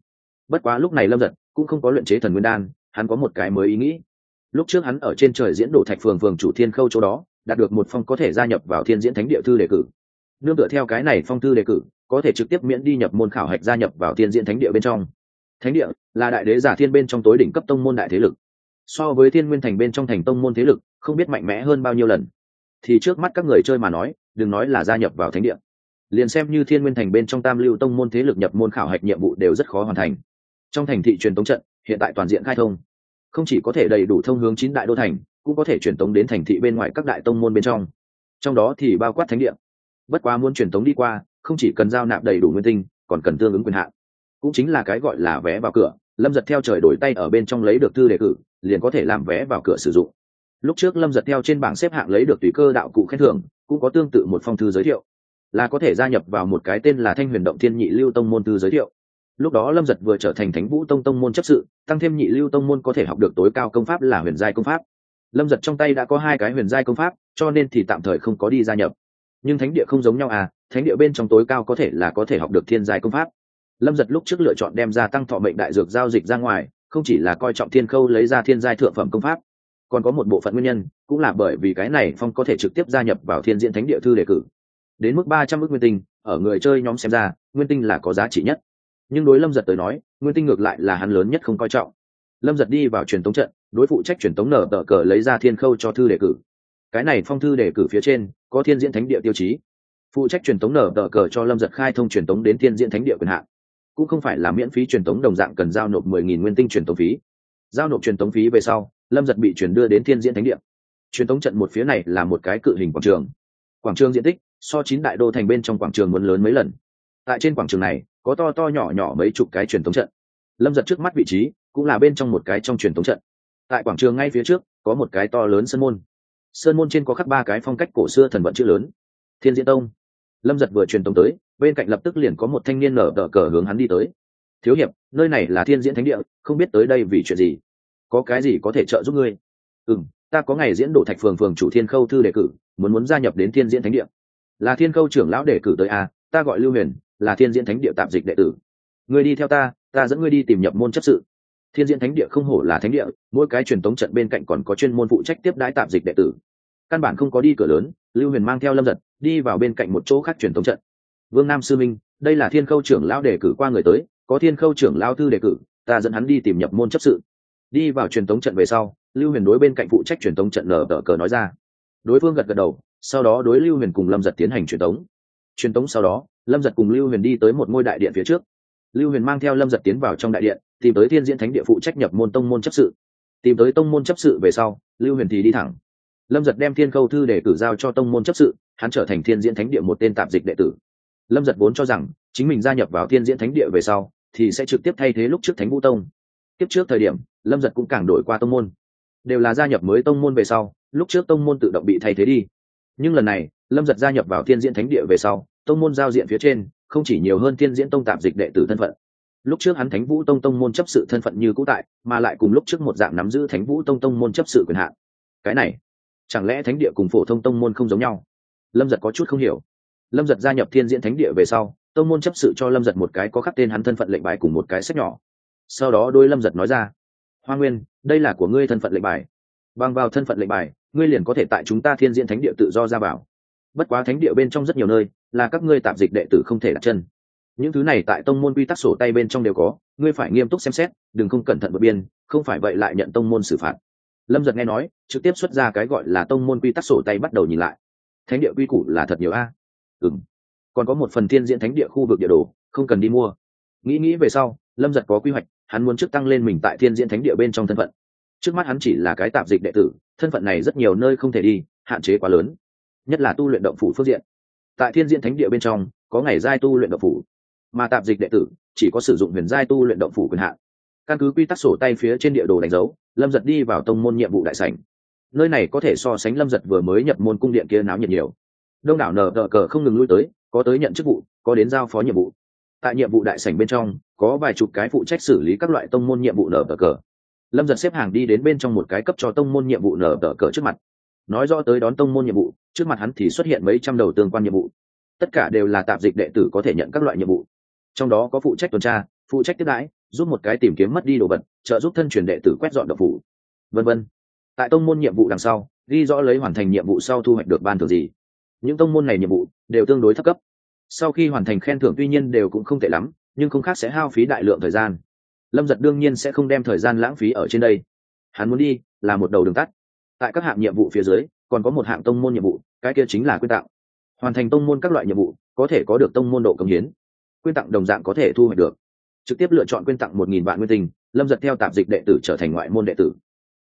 Bất quá lúc này lâm giật cũng không có luyện chế thần nguyên đan, hắn có một cái mới ý nghĩ. Lúc trước hắn ở trên trời diễn đổ thạch phường phường chủ thiên khâu chỗ đó, đạt được một phong có thể gia nhập vào thiên diễn thánh địa thư đề cử. Nương tựa theo cái này phong thư đề cử, có thể trực tiếp miễn đi nhập môn khảo hạch gia nhập vào thiên diễn thánh địa bên trong. Thánh địa là đại đế giả thiên bên trong tối đỉnh cấp tông môn đại thế lực. So với thiên nguyên thành bên trong thành tông môn thế lực, không biết mạnh mẽ hơn bao nhiêu lần. Thì trước mắt các người chơi mà nói, đừng nói là gia nhập vào thánh địa. Liền xem như thiên nguyên thành bên trong tam lưu tông môn thế lực nhập môn khảo hạch nhiệm vụ đều rất khó hoàn thành trong thành thị truyền tống trận, hiện tại toàn diện khai thông. Không chỉ có thể đầy đủ thông hướng chín đại đô thành, cũng có thể truyền tống đến thành thị bên ngoài các đại tông môn bên trong. Trong đó thì bao quát thánh địa. Bất quá muốn truyền tống đi qua, không chỉ cần giao nạp đầy đủ nguyên tinh, còn cần tương ứng quyền hạn. Cũng chính là cái gọi là vé vào cửa, lâm giật theo trời đổi tay ở bên trong lấy được thư đề cử, liền có thể làm vé vào cửa sử dụng. Lúc trước lâm giật theo trên bảng xếp hạng lấy được tùy cơ đạo cụ khen thưởng, cũng có tương tự một phong thư giới thiệu. Là có thể gia nhập vào một cái tên là thanh huyền động thiên nhị lưu tông môn thư giới thiệu lúc đó lâm giật vừa trở thành thánh vũ tông tông môn chấp sự, tăng thêm nhị lưu tông môn có thể học được tối cao công pháp là huyền giai công pháp. Lâm giật trong tay đã có hai cái huyền giai công pháp, cho nên thì tạm thời không có đi gia nhập. Nhưng thánh địa không giống nhau à thánh địa bên trong tối cao có thể là có thể học được thiên giai công pháp. Lâm giật lúc trước lựa chọn đem ra tăng thọ mệnh đại dược giao dịch ra ngoài, không chỉ là coi trọng thiên khâu lấy ra thiên giai thượng phẩm công pháp, còn có một bộ phận nguyên nhân, cũng là bởi vì cái này phong có thể trực tiếp gia nhập vào thiên diễn thánh địa thư đề cử. Đến mức ba trăm ước nguyên tinh, ở người chơi nhóm xem ra, nguyên tinh là có giá trị nhất nhưng đối lâm giật tới nói, nguyên tinh ngược lại là hắn lớn nhất không coi trọng. Lâm giật đi vào truyền tống trận, đối phụ trách truyền tống nở tờ cờ lấy ra thiên khâu cho thư đề cử. Cái này phong thư đề cử phía trên, có thiên diễn thánh địa tiêu chí. Phụ trách truyền tống nở tờ cờ cho lâm giật khai thông truyền tống đến thiên diễn thánh địa quyền hạn. Cũng không phải là miễn phí truyền tống đồng dạng cần giao nộp mười nghìn nguyên tinh truyền tống phí. Giao nộp truyền tống phí về sau, lâm giật bị chuyển đưa đến thiên diễn thánh địa. Truyền tống trận một phía này là một cái cự hình quảng trường. Quảng trường diện tích, so chín đại đô thành bên trong quảng trường muốn lớn mấy lần. Tại trên quảng trường này có to to nhỏ nhỏ mấy chục cái truyền thống trận. Lâm giật trước mắt vị trí cũng là bên trong một cái trong truyền thống trận. Tại quảng trường ngay phía trước có một cái to lớn sơn môn. Sơn môn trên có khắc ba cái phong cách cổ xưa thần vận chữ lớn. Thiên diễn tông. Lâm giật vừa truyền tống tới bên cạnh lập tức liền có một thanh niên nở đỡ cờ hướng hắn đi tới. Thiếu hiệp nơi này là thiên diễn thánh địa không biết tới đây vì chuyện gì? Có cái gì có thể trợ giúp ngươi? Ừ m ta có ngày diễn đổ thạch phường phường chủ thiên khâu thư đề cử muốn muốn gia nhập đến thiên diễn thánh địa. Là thiên khâu trưởng lão đề cử tới a à, ta gọi lưu huyền là thiên diễn thánh địa tạm dịch đệ tử. Ngươi đi theo ta ta dẫn ngươi đi tìm nhập môn chấp sự. Thiên diễn thánh địa không hổ là thánh địa, mỗi cái truyền tống trận bên cạnh còn có chuyên môn phụ trách tiếp đái tạm dịch đệ tử. Căn bản không có đi cửa lớn, lưu huyền mang theo lâm giật đi vào bên cạnh một chỗ khác truyền tống trận. Vương nam sư minh, đây là thiên khâu trưởng lão đề cử qua người tới, có thiên khâu trưởng lão thư đề cử, ta dẫn hắn đi tìm nhập môn chấp sự. Đi vào truyền tống trận về sau, lưu huyền đối bên cạnh phụ trách truyền tống trận nở tờ cờ nói ra. Đối phương gật gật đầu, sau đó đối lưu huyền cùng lâm giật tiến hành truyền tống. Truyền tống sau đó lâm giật cùng lưu huyền đi tới một ngôi đại điện phía trước. Lưu huyền mang theo lâm giật tiến vào trong đại điện, tìm tới thiên diễn thánh địa phụ trách nhập môn tông môn chấp sự. Tìm tới tông môn chấp sự về sau, lưu huyền thì đi thẳng. Lâm giật đem thiên khâu thư để cử giao cho tông môn chấp sự, hắn trở thành thiên diễn thánh địa một tên tạp dịch đệ tử. Lâm giật vốn cho rằng, chính mình gia nhập vào thiên diễn thánh địa về sau, thì sẽ trực tiếp thay thế lúc trước thánh vũ tông. Tiếp trước thời điểm, lâm giật cũng càng đổi qua tông môn. Đều là gia nhập mới tông môn về sau, lúc trước tông môn tự động bị thay thế đi. Nhưng lần này, lâm giật gia nhập vào thiên diễn thánh địa về sau tông môn giao diện phía trên, không chỉ nhiều hơn tiên diễn tông tạp dịch đệ tử thân phận. Lúc trước hắn thánh vũ tông tông môn chấp sự thân phận như cũ tại, mà lại cùng lúc trước một dạng nắm giữ thánh vũ tông tông môn chấp sự quyền hạn. Cái này, chẳng lẽ thánh địa cùng phổ thông tông môn không giống nhau? Lâm giật có chút không hiểu. Lâm giật gia nhập thiên diễn thánh địa về sau, tông môn chấp sự cho lâm giật một cái có khắc tên hắn thân phận lệnh bài cùng một cái sách nhỏ. Sau đó đôi lâm giật nói ra, hoa nguyên, đây là của ngươi thân phận lệnh bài. Bằng vào thân phận lệnh bài, ngươi liền có thể tại chúng ta thiên diễn thánh địa tự do ra vào bất quá thánh địa bên trong rất nhiều nơi, là các ngươi tạp dịch đệ tử không thể đặt chân. Những thứ này tại tông môn quy tắc sổ tay bên trong đều có, ngươi phải nghiêm túc xem xét, đừng không cẩn thận vượt biên, không phải vậy lại nhận tông môn xử phạt. Lâm giật nghe nói, trực tiếp xuất ra cái gọi là tông môn quy tắc sổ tay bắt đầu nhìn lại. Thánh địa quy củ là thật nhiều a? À? ừng còn có một phần thiên diễn thánh địa khu vực địa đồ, không cần đi mua. Nghĩ nghĩ về sau, lâm giật có quy hoạch, hắn muốn trước tăng lên mình tại thiên diễn thánh địa bên trong thân phận. Trước mắt hắn chỉ là cái tạp dịch đệ tử, thân phận này rất nhiều nơi không thể đi, hạn chế quá lớn nhất là tu luyện động phủ phương diện. Tại thiên diện thánh địa bên trong, có ngày giai tu luyện động phủ, mà tạp dịch đệ tử chỉ có sử dụng huyền giai tu luyện động phủ quyền hạn. Căn cứ quy tắc sổ tay phía trên địa đồ đánh dấu, lâm giật đi vào tông môn nhiệm vụ đại sảnh. Nơi này có thể so sánh lâm giật vừa mới nhập môn cung điện kia náo nhiệt nhiều. Đông đảo nờ đỡ cờ không ngừng lui tới, có tới nhận chức vụ, có đến giao phó nhiệm vụ. Tại nhiệm vụ đại sảnh bên trong, có vài chục cái phụ trách xử lý các loại tông môn nhiệm vụ nở tờ cờ. Lâm giật xếp hàng đi đến bên trong một cái cấp cho tông môn nhiệm vụ nở tờ cờ trước mặt nói rõ tới đón tông môn nhiệm vụ, trước mặt hắn thì xuất hiện mấy trăm đầu tương quan nhiệm vụ. Tất cả đều là tạp dịch đệ tử có thể nhận các loại nhiệm vụ. Trong đó có phụ trách tuần tra, phụ trách tiếp đãi, giúp một cái tìm kiếm mất đi đồ vật, trợ giúp thân truyền đệ tử quét dọn độc phủ, vân vân. Tại tông môn nhiệm vụ đằng sau, ghi rõ lấy hoàn thành nhiệm vụ sau thu hoạch được ban thưởng gì. Những tông môn này nhiệm vụ đều tương đối thấp cấp. Sau khi hoàn thành khen thưởng tuy nhiên đều cũng không tệ lắm, nhưng không khác sẽ hao phí đại lượng thời gian. Lâm giật đương nhiên sẽ không đem thời gian lãng phí ở trên đây. Hắn muốn đi là một đầu đường tắt tại các hạng nhiệm vụ phía dưới, còn có một hạng tông môn nhiệm vụ, cái kia chính là quyên tặng. Hoàn thành tông môn các loại nhiệm vụ, có thể có được tông môn độ công hiến. Quyên tặng đồng dạng có thể thu hoạch được. Trực tiếp lựa chọn quyên tặng một nghìn vạn nguyên tinh, lâm giật theo tạp dịch đệ tử trở thành ngoại môn đệ tử.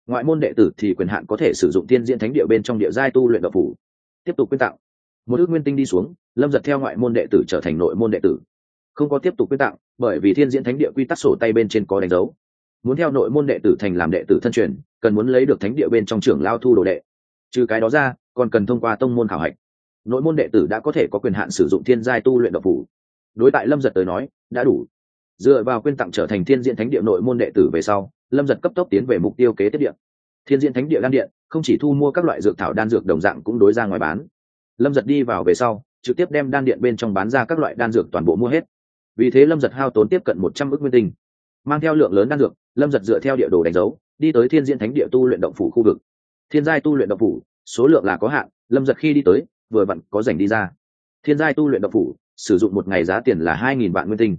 Ngoại môn đệ tử thì quyền hạn có thể sử dụng tiên diễn thánh địa bên trong địa giai tu luyện độc phủ. Tiếp tục quyên tặng. Một ước nguyên tinh đi xuống, lâm giật theo ngoại môn đệ tử trở thành nội môn đệ tử. Không có tiếp tục quyên tặng, bởi vì thiên diễn thánh địa quy tắc sổ tay bên trên có đánh dấu. Muốn theo nội môn đệ tử thành làm đệ tử thân truyền cần muốn lấy được thánh địa bên trong trưởng lao thu đồ đệ. Trừ cái đó ra, còn cần thông qua tông môn khảo hạch. Nội môn đệ tử đã có thể có quyền hạn sử dụng thiên giai tu luyện độc phủ đối tại lâm giật tới nói, đã đủ. Dựa vào quyên tặng trở thành thiên diện thánh địa nội môn đệ tử về sau, lâm giật cấp tốc tiến về mục tiêu kế tiếp điện thiên diện thánh địa đan điện, không chỉ thu mua các loại dược thảo đan dược đồng dạng cũng đối ra ngoài bán. Lâm giật đi vào về sau, trực tiếp đem đan điện bên trong bán ra các loại đan dược toàn bộ mua hết. Vì thế lâm giật hao tốn tiếp cận một trăm ước nguyên tinh. Mang theo lượng lớn đan dược, lâm giật dựa theo địa đồ đánh dấu đi tới thiên diện thánh địa tu luyện động phủ khu vực. Thiên giai tu luyện động phủ, số lượng là có hạn, lâm giật khi đi tới, vừa vặn có dành đi ra. Thiên giai tu luyện động phủ, sử dụng một ngày giá tiền là hai nghìn vạn nguyên tinh.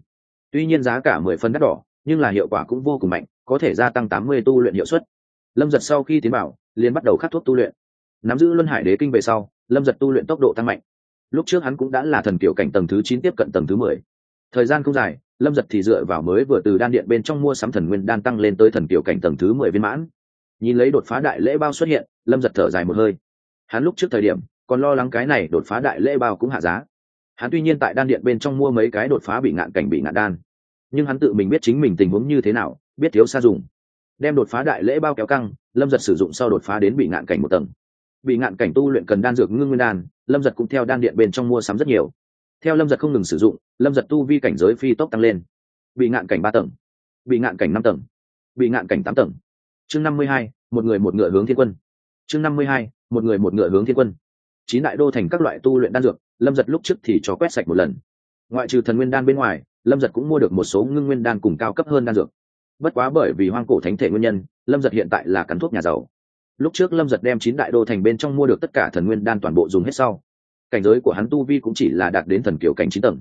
Tuy nhiên giá cả mười phân đắt đỏ, nhưng là hiệu quả cũng vô cùng mạnh, có thể gia tăng tám mươi tu luyện hiệu suất. Lâm giật sau khi tiến bảo liền bắt đầu khắc thuốc tu luyện. Nắm giữ luân hải đế kinh về sau, lâm giật tu luyện tốc độ tăng mạnh. Lúc trước hắn cũng đã là thần kiểu cảnh tầng thứ chín tiếp cận tầng thứ mười. Thời gian không dài lâm giật thì dựa vào mới vừa từ đan điện bên trong mua sắm thần nguyên đan tăng lên tới thần kiểu cảnh tầng thứ mười viên mãn. Nhìn lấy đột phá đại lễ bao xuất hiện, lâm giật thở dài một hơi. Hắn lúc trước thời điểm, còn lo lắng cái này đột phá đại lễ bao cũng hạ giá. Hắn tuy nhiên tại đan điện bên trong mua mấy cái đột phá bị ngạn cảnh bị ngạn đan, nhưng hắn tự mình biết chính mình tình huống như thế nào, biết thiếu xa dùng. Đem đột phá đại lễ bao kéo căng, lâm giật sử dụng sau đột phá đến bị ngạn cảnh một tầng. Bị ngạn cảnh tu luyện cần đan dược ngưng nguyên đan, lâm giật cũng theo đan điện bên trong mua sắm rất nhiều theo lâm giật không ngừng sử dụng, lâm giật tu vi cảnh giới phi tốc tăng lên. Bị ngạn cảnh ba tầng, bị ngạn cảnh năm tầng, bị ngạn cảnh tám tầng. Chương năm mươi hai, một người một ngựa hướng thiên quân. Chương năm mươi hai, một người một ngựa hướng thiên quân. Chín đại đô thành các loại tu luyện đan dược, lâm giật lúc trước thì cho quét sạch một lần. Ngoại trừ thần nguyên đan bên ngoài, lâm giật cũng mua được một số ngưng nguyên đan cùng cao cấp hơn đan dược. Bất quá bởi vì hoang cổ thánh thể nguyên nhân, lâm giật hiện tại là cắn thuốc nhà giàu. Lúc trước lâm giật đem chín đại đô thành bên trong mua được tất cả thần nguyên đan toàn bộ dùng hết sau cảnh giới của hắn tu vi cũng chỉ là đạt đến thần kiểu cảnh chín tầng.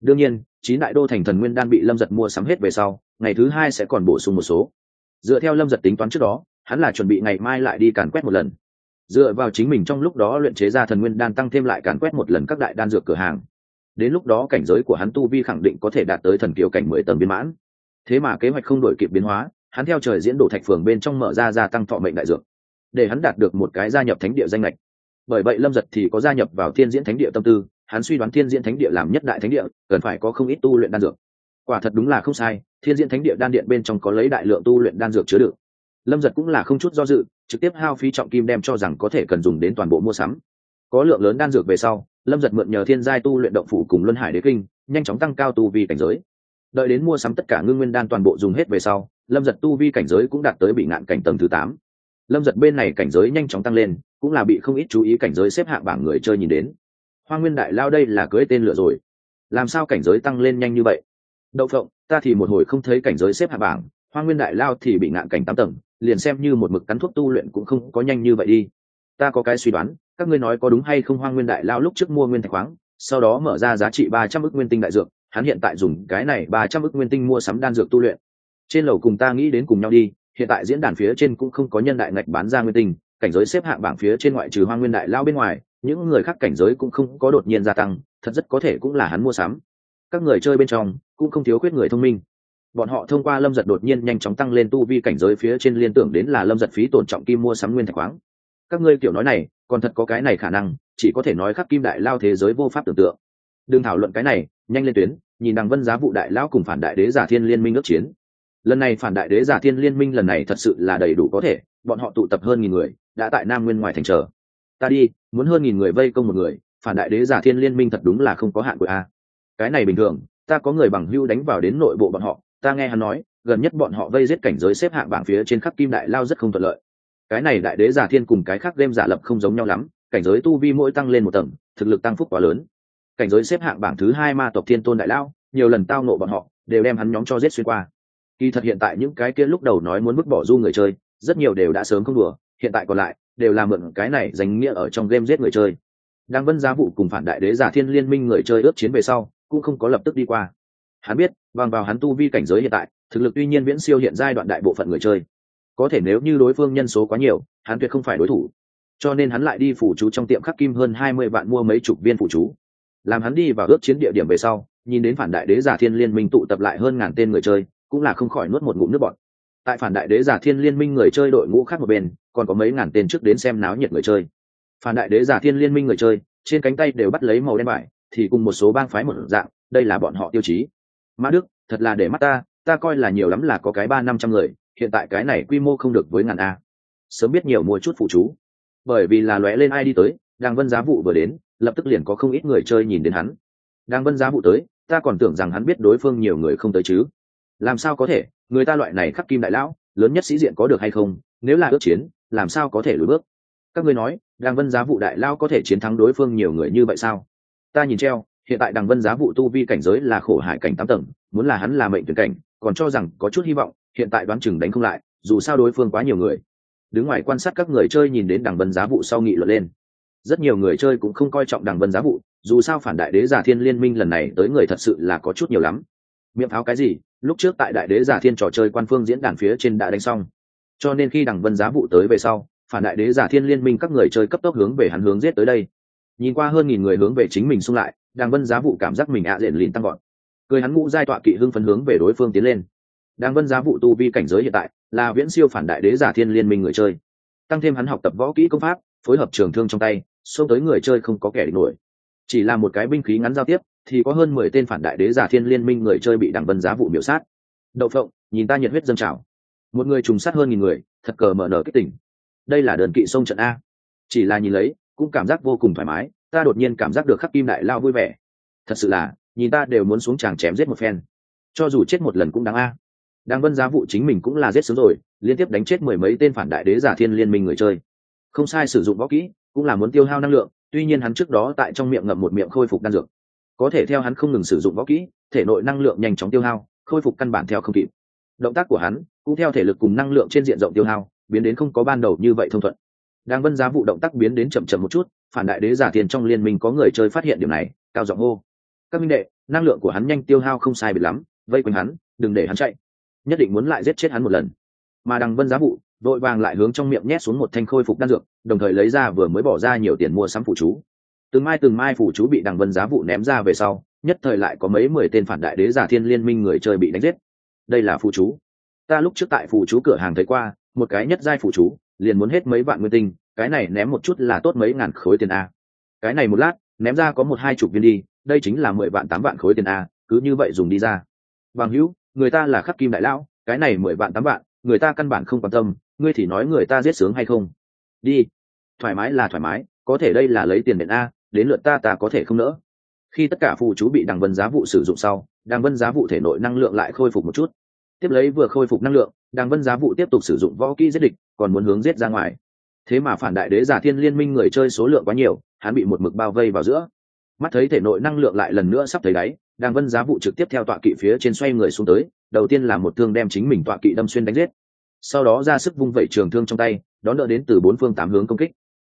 Đương nhiên, chín đại đô thành thần nguyên đan bị lâm giật mua sắm hết về sau, ngày thứ hai sẽ còn bổ sung một số. Dựa theo lâm giật tính toán trước đó, hắn là chuẩn bị ngày mai lại đi càn quét một lần. Dựa vào chính mình trong lúc đó luyện chế ra thần nguyên đan tăng thêm lại càn quét một lần các đại đan dược cửa hàng. Đến lúc đó cảnh giới của hắn tu vi khẳng định có thể đạt tới thần kiều cảnh mười tầng biên mãn. Thế mà kế hoạch không đổi kịp biến hóa, hắn theo trời diễn đổ thạch phường bên trong mở ra gia tăng thọ mệnh đại dược. Để hắn đạt được một cái gia nhập thánh địa danh lệch bởi vậy lâm giật thì có gia nhập vào thiên diễn thánh địa tâm tư, hắn suy đoán thiên diễn thánh địa làm nhất đại thánh địa, cần phải có không ít tu luyện đan dược. Quả thật đúng là không sai, thiên diễn thánh địa đan điện bên trong có lấy đại lượng tu luyện đan dược chứa đựng. Lâm giật cũng là không chút do dự, trực tiếp hao phí trọng kim đem cho rằng có thể cần dùng đến toàn bộ mua sắm. Có lượng lớn đan dược về sau, lâm giật mượn nhờ thiên giai tu luyện động phủ cùng luân hải đế kinh, nhanh chóng tăng cao tu vi cảnh giới. Đợi đến mua sắm tất cả ngưng nguyên đan toàn bộ dùng hết về sau, lâm giật tu vi cảnh giới cũng đạt tới bị ngạn cảnh tầng thứ tám. Lâm giật bên này cảnh giới nhanh chóng tăng lên cũng là bị không ít chú ý cảnh giới xếp hạng bảng người chơi nhìn đến. Hoa nguyên đại lao đây là cưới tên lửa rồi. Làm sao cảnh giới tăng lên nhanh như vậy? Đậu phộng, ta thì một hồi không thấy cảnh giới xếp hạng bảng, hoa nguyên đại lao thì bị ngạn cảnh tám tầng, liền xem như một mực cắn thuốc tu luyện cũng không có nhanh như vậy đi. Ta có cái suy đoán, các ngươi nói có đúng hay không? Hoa nguyên đại lao lúc trước mua nguyên thạch khoáng, sau đó mở ra giá trị ba trăm ước nguyên tinh đại dược, hắn hiện tại dùng cái này ba trăm ước nguyên tinh mua sắm đan dược tu luyện. Trên lầu cùng ta nghĩ đến cùng nhau đi, hiện tại diễn đàn phía trên cũng không có nhân đại ngạch bán ra nguyên tinh cảnh giới xếp hạng bảng phía trên ngoại trừ hoa nguyên đại lao bên ngoài, những người khác cảnh giới cũng không có đột nhiên gia tăng, thật rất có thể cũng là hắn mua sắm. Các người chơi bên trong cũng không thiếu khuyết người thông minh. Bọn họ thông qua lâm giật đột nhiên nhanh chóng tăng lên tu vi cảnh giới phía trên liên tưởng đến là lâm giật phí tổn trọng kim mua sắm nguyên thạch khoáng. Các ngươi kiểu nói này, còn thật có cái này khả năng, chỉ có thể nói khắc kim đại lao thế giới vô pháp tưởng tượng. Đừng thảo luận cái này, nhanh lên tuyến, nhìn đằng vân giá vụ đại lão cùng phản đại đế giả thiên liên minh ước chiến. Lần này phản đại đế giả thiên liên minh lần này thật sự là đầy đủ có thể, bọn họ tụ tập hơn nghìn người đã tại nam nguyên ngoài thành trở, ta đi muốn hơn nghìn người vây công một người phản đại đế giả thiên liên minh thật đúng là không có hạn của a cái này bình thường ta có người bằng hưu đánh vào đến nội bộ bọn họ ta nghe hắn nói gần nhất bọn họ vây giết cảnh giới xếp hạng bảng phía trên khắp kim đại lao rất không thuận lợi. Cái này đại đế giả thiên cùng cái khác game giả lập không giống nhau lắm cảnh giới tu vi mỗi tăng lên một tầng thực lực tăng phúc quá lớn. Cảnh giới xếp hạng bảng thứ hai ma tộc thiên tôn đại lao nhiều lần tao nộ bọn họ đều đem hắn nhóm cho giết xuyên qua. Kỳ thật hiện tại những cái kia lúc đầu nói muốn vứt bỏ du người chơi rất nhiều đều đã sớm không đùa hiện tại còn lại, đều là mượn cái này danh nghĩa ở trong game giết người chơi. Đang vân giá vụ cùng phản đại đế giả thiên liên minh người chơi ước chiến về sau, cũng không có lập tức đi qua. Hắn biết, bằng vào hắn tu vi cảnh giới hiện tại, thực lực tuy nhiên viễn siêu hiện giai đoạn đại bộ phận người chơi. Có thể nếu như đối phương nhân số quá nhiều, hắn tuyệt không phải đối thủ. Cho nên hắn lại đi phủ chú trong tiệm khắc kim hơn hai mươi vạn mua mấy chục viên phủ chú. Làm hắn đi vào ước chiến địa điểm về sau, nhìn đến phản đại đế giả thiên liên minh tụ tập lại hơn ngàn tên người chơi, cũng là không khỏi nuốt một ngụm nước bọt tại phản đại đế giả thiên liên minh người chơi đội ngũ khác một bên, còn có mấy ngàn tên trước đến xem náo nhiệt người chơi. Phản đại đế giả thiên liên minh người chơi, trên cánh tay đều bắt lấy màu đen vải, thì cùng một số bang phái một dạng, đây là bọn họ tiêu chí. Mã đức, thật là để mắt ta ta coi là nhiều lắm là có cái ba năm trăm người, hiện tại cái này quy mô không được với ngàn a. Sớm biết nhiều mua chút phụ chú. Bởi vì là lóe lên ai đi tới đang vân giá vụ vừa đến, lập tức liền có không ít người chơi nhìn đến hắn. Đang vân giá vụ tới, ta còn tưởng rằng hắn biết đối phương nhiều người không tới chứ làm sao có thể? Người ta loại này khắc kim đại lão, lớn nhất sĩ diện có được hay không? Nếu là ước chiến, làm sao có thể lùi bước? Các ngươi nói đàng vân giá vụ đại lao có thể chiến thắng đối phương nhiều người như vậy sao? Ta nhìn treo, hiện tại đàng vân giá vụ tu vi cảnh giới là khổ hải cảnh tám tầng, muốn là hắn là mệnh tuyển cảnh, còn cho rằng có chút hy vọng, hiện tại đoán chừng đánh không lại, dù sao đối phương quá nhiều người. Đứng ngoài quan sát các người chơi nhìn đến đằng vân giá vụ sau nghị luận lên. Rất nhiều người chơi cũng không coi trọng đằng vân giá vụ, dù sao phản đại đế giả thiên liên minh lần này tới người thật sự là có chút nhiều lắm. Miệng pháo cái gì? Lúc trước tại đại đế giả thiên trò chơi quan phương diễn đàn phía trên đã đánh xong. Cho nên khi đằng vân giá vụ tới về sau, phản đại đế giả thiên liên minh các người chơi cấp tốc hướng về hắn hướng giết tới đây. Nhìn qua hơn nghìn người hướng về chính mình xung lại, đằng vân giá vụ cảm giác mình ạ diện lìn tăng gọn cười hắn ngũ giai tọa kỵ hưng phấn hướng về đối phương tiến lên. Đằng vân giá vụ tu vi cảnh giới hiện tại là viễn siêu phản đại đế giả thiên liên minh người chơi. Tăng thêm hắn học tập võ kỹ công pháp, phối hợp trường thương trong tay, xông tới người chơi không có kẻ địch nổi. Chỉ là một cái binh khí ngắn giao tiếp thì có hơn mười tên phản đại đế giả thiên liên minh người chơi bị đằng vân giá vụ miểu sát. Đậu phộng, nhìn ta nhiệt huyết dâng trào. Một người trùng sát hơn nghìn người, thật cờ mở nở kích tỉnh. Đây là đơn kỵ sông trận a. Chỉ là nhìn lấy, cũng cảm giác vô cùng thoải mái, ta đột nhiên cảm giác được khắc kim đại lao vui vẻ. Thật sự là, nhìn ta đều muốn xuống tràng chém giết một phen. Cho dù chết một lần cũng đáng a. Đang vân giá vụ chính mình cũng là giết sớm rồi, liên tiếp đánh chết mười mấy tên phản đại đế giả thiên liên minh người chơi. Không sai sử dụng võ kỹ, cũng là muốn tiêu hao năng lượng, tuy nhiên hắn trước đó tại trong miệng ngậm một miệng khôi phục đan dược có thể theo hắn không ngừng sử dụng võ kỹ, thể nội năng lượng nhanh chóng tiêu hao, khôi phục căn bản theo không kịp. Động tác của hắn cũng theo thể lực cùng năng lượng trên diện rộng tiêu hao, biến đến không có ban đầu như vậy thông thuận. Đang vân giá vụ động tác biến đến chậm chậm một chút, phản đại đế giả tiền trong liên minh có người chơi phát hiện điểm này, cao giọng hô. Các minh đệ, năng lượng của hắn nhanh tiêu hao không sai biệt lắm, vây quanh hắn, đừng để hắn chạy. Nhất định muốn lại giết chết hắn một lần. Mà đằng vân giá vụ, vội vàng lại hướng trong miệng nhét xuống một thanh khôi phục đan dược, đồng thời lấy ra vừa mới bỏ ra nhiều tiền mua sắm phụ chú từng mai từng mai phủ chú bị đằng vân giá vụ ném ra về sau, nhất thời lại có mấy mười tên phản đại đế giả thiên liên minh người chơi bị đánh giết. Đây là phụ chú. Ta lúc trước tại phụ chú cửa hàng thấy qua, một cái nhất giai phụ chú, liền muốn hết mấy vạn nguyên tinh, cái này ném một chút là tốt mấy ngàn khối tiền a. Cái này một lát, ném ra có một hai chục viên đi, đây chính là mười vạn tám vạn khối tiền a, cứ như vậy dùng đi ra. Bằng hữu, người ta là khắc kim đại lão, cái này mười vạn tám vạn, người ta căn bản không quan tâm, ngươi thì nói người ta giết sướng hay không? Đi, thoải mái là thoải mái, có thể đây là lấy tiền đền a đến lượt ta ta có thể không nỡ. Khi tất cả phù chú bị đằng vân giá vụ sử dụng sau, đằng vân giá vụ thể nội năng lượng lại khôi phục một chút. Tiếp lấy vừa khôi phục năng lượng, đằng vân giá vụ tiếp tục sử dụng võ kỹ giết địch, còn muốn hướng giết ra ngoài. Thế mà phản đại đế giả thiên liên minh người chơi số lượng quá nhiều, hắn bị một mực bao vây vào giữa. Mắt thấy thể nội năng lượng lại lần nữa sắp thấy đáy đàng vân giá vụ trực tiếp theo tọa kỵ phía trên xoay người xuống tới, đầu tiên là một thương đem chính mình tọa kỵ đâm xuyên đánh giết. Sau đó ra sức vung vẩy trường thương trong tay, đón đỡ đến từ bốn phương tám hướng công kích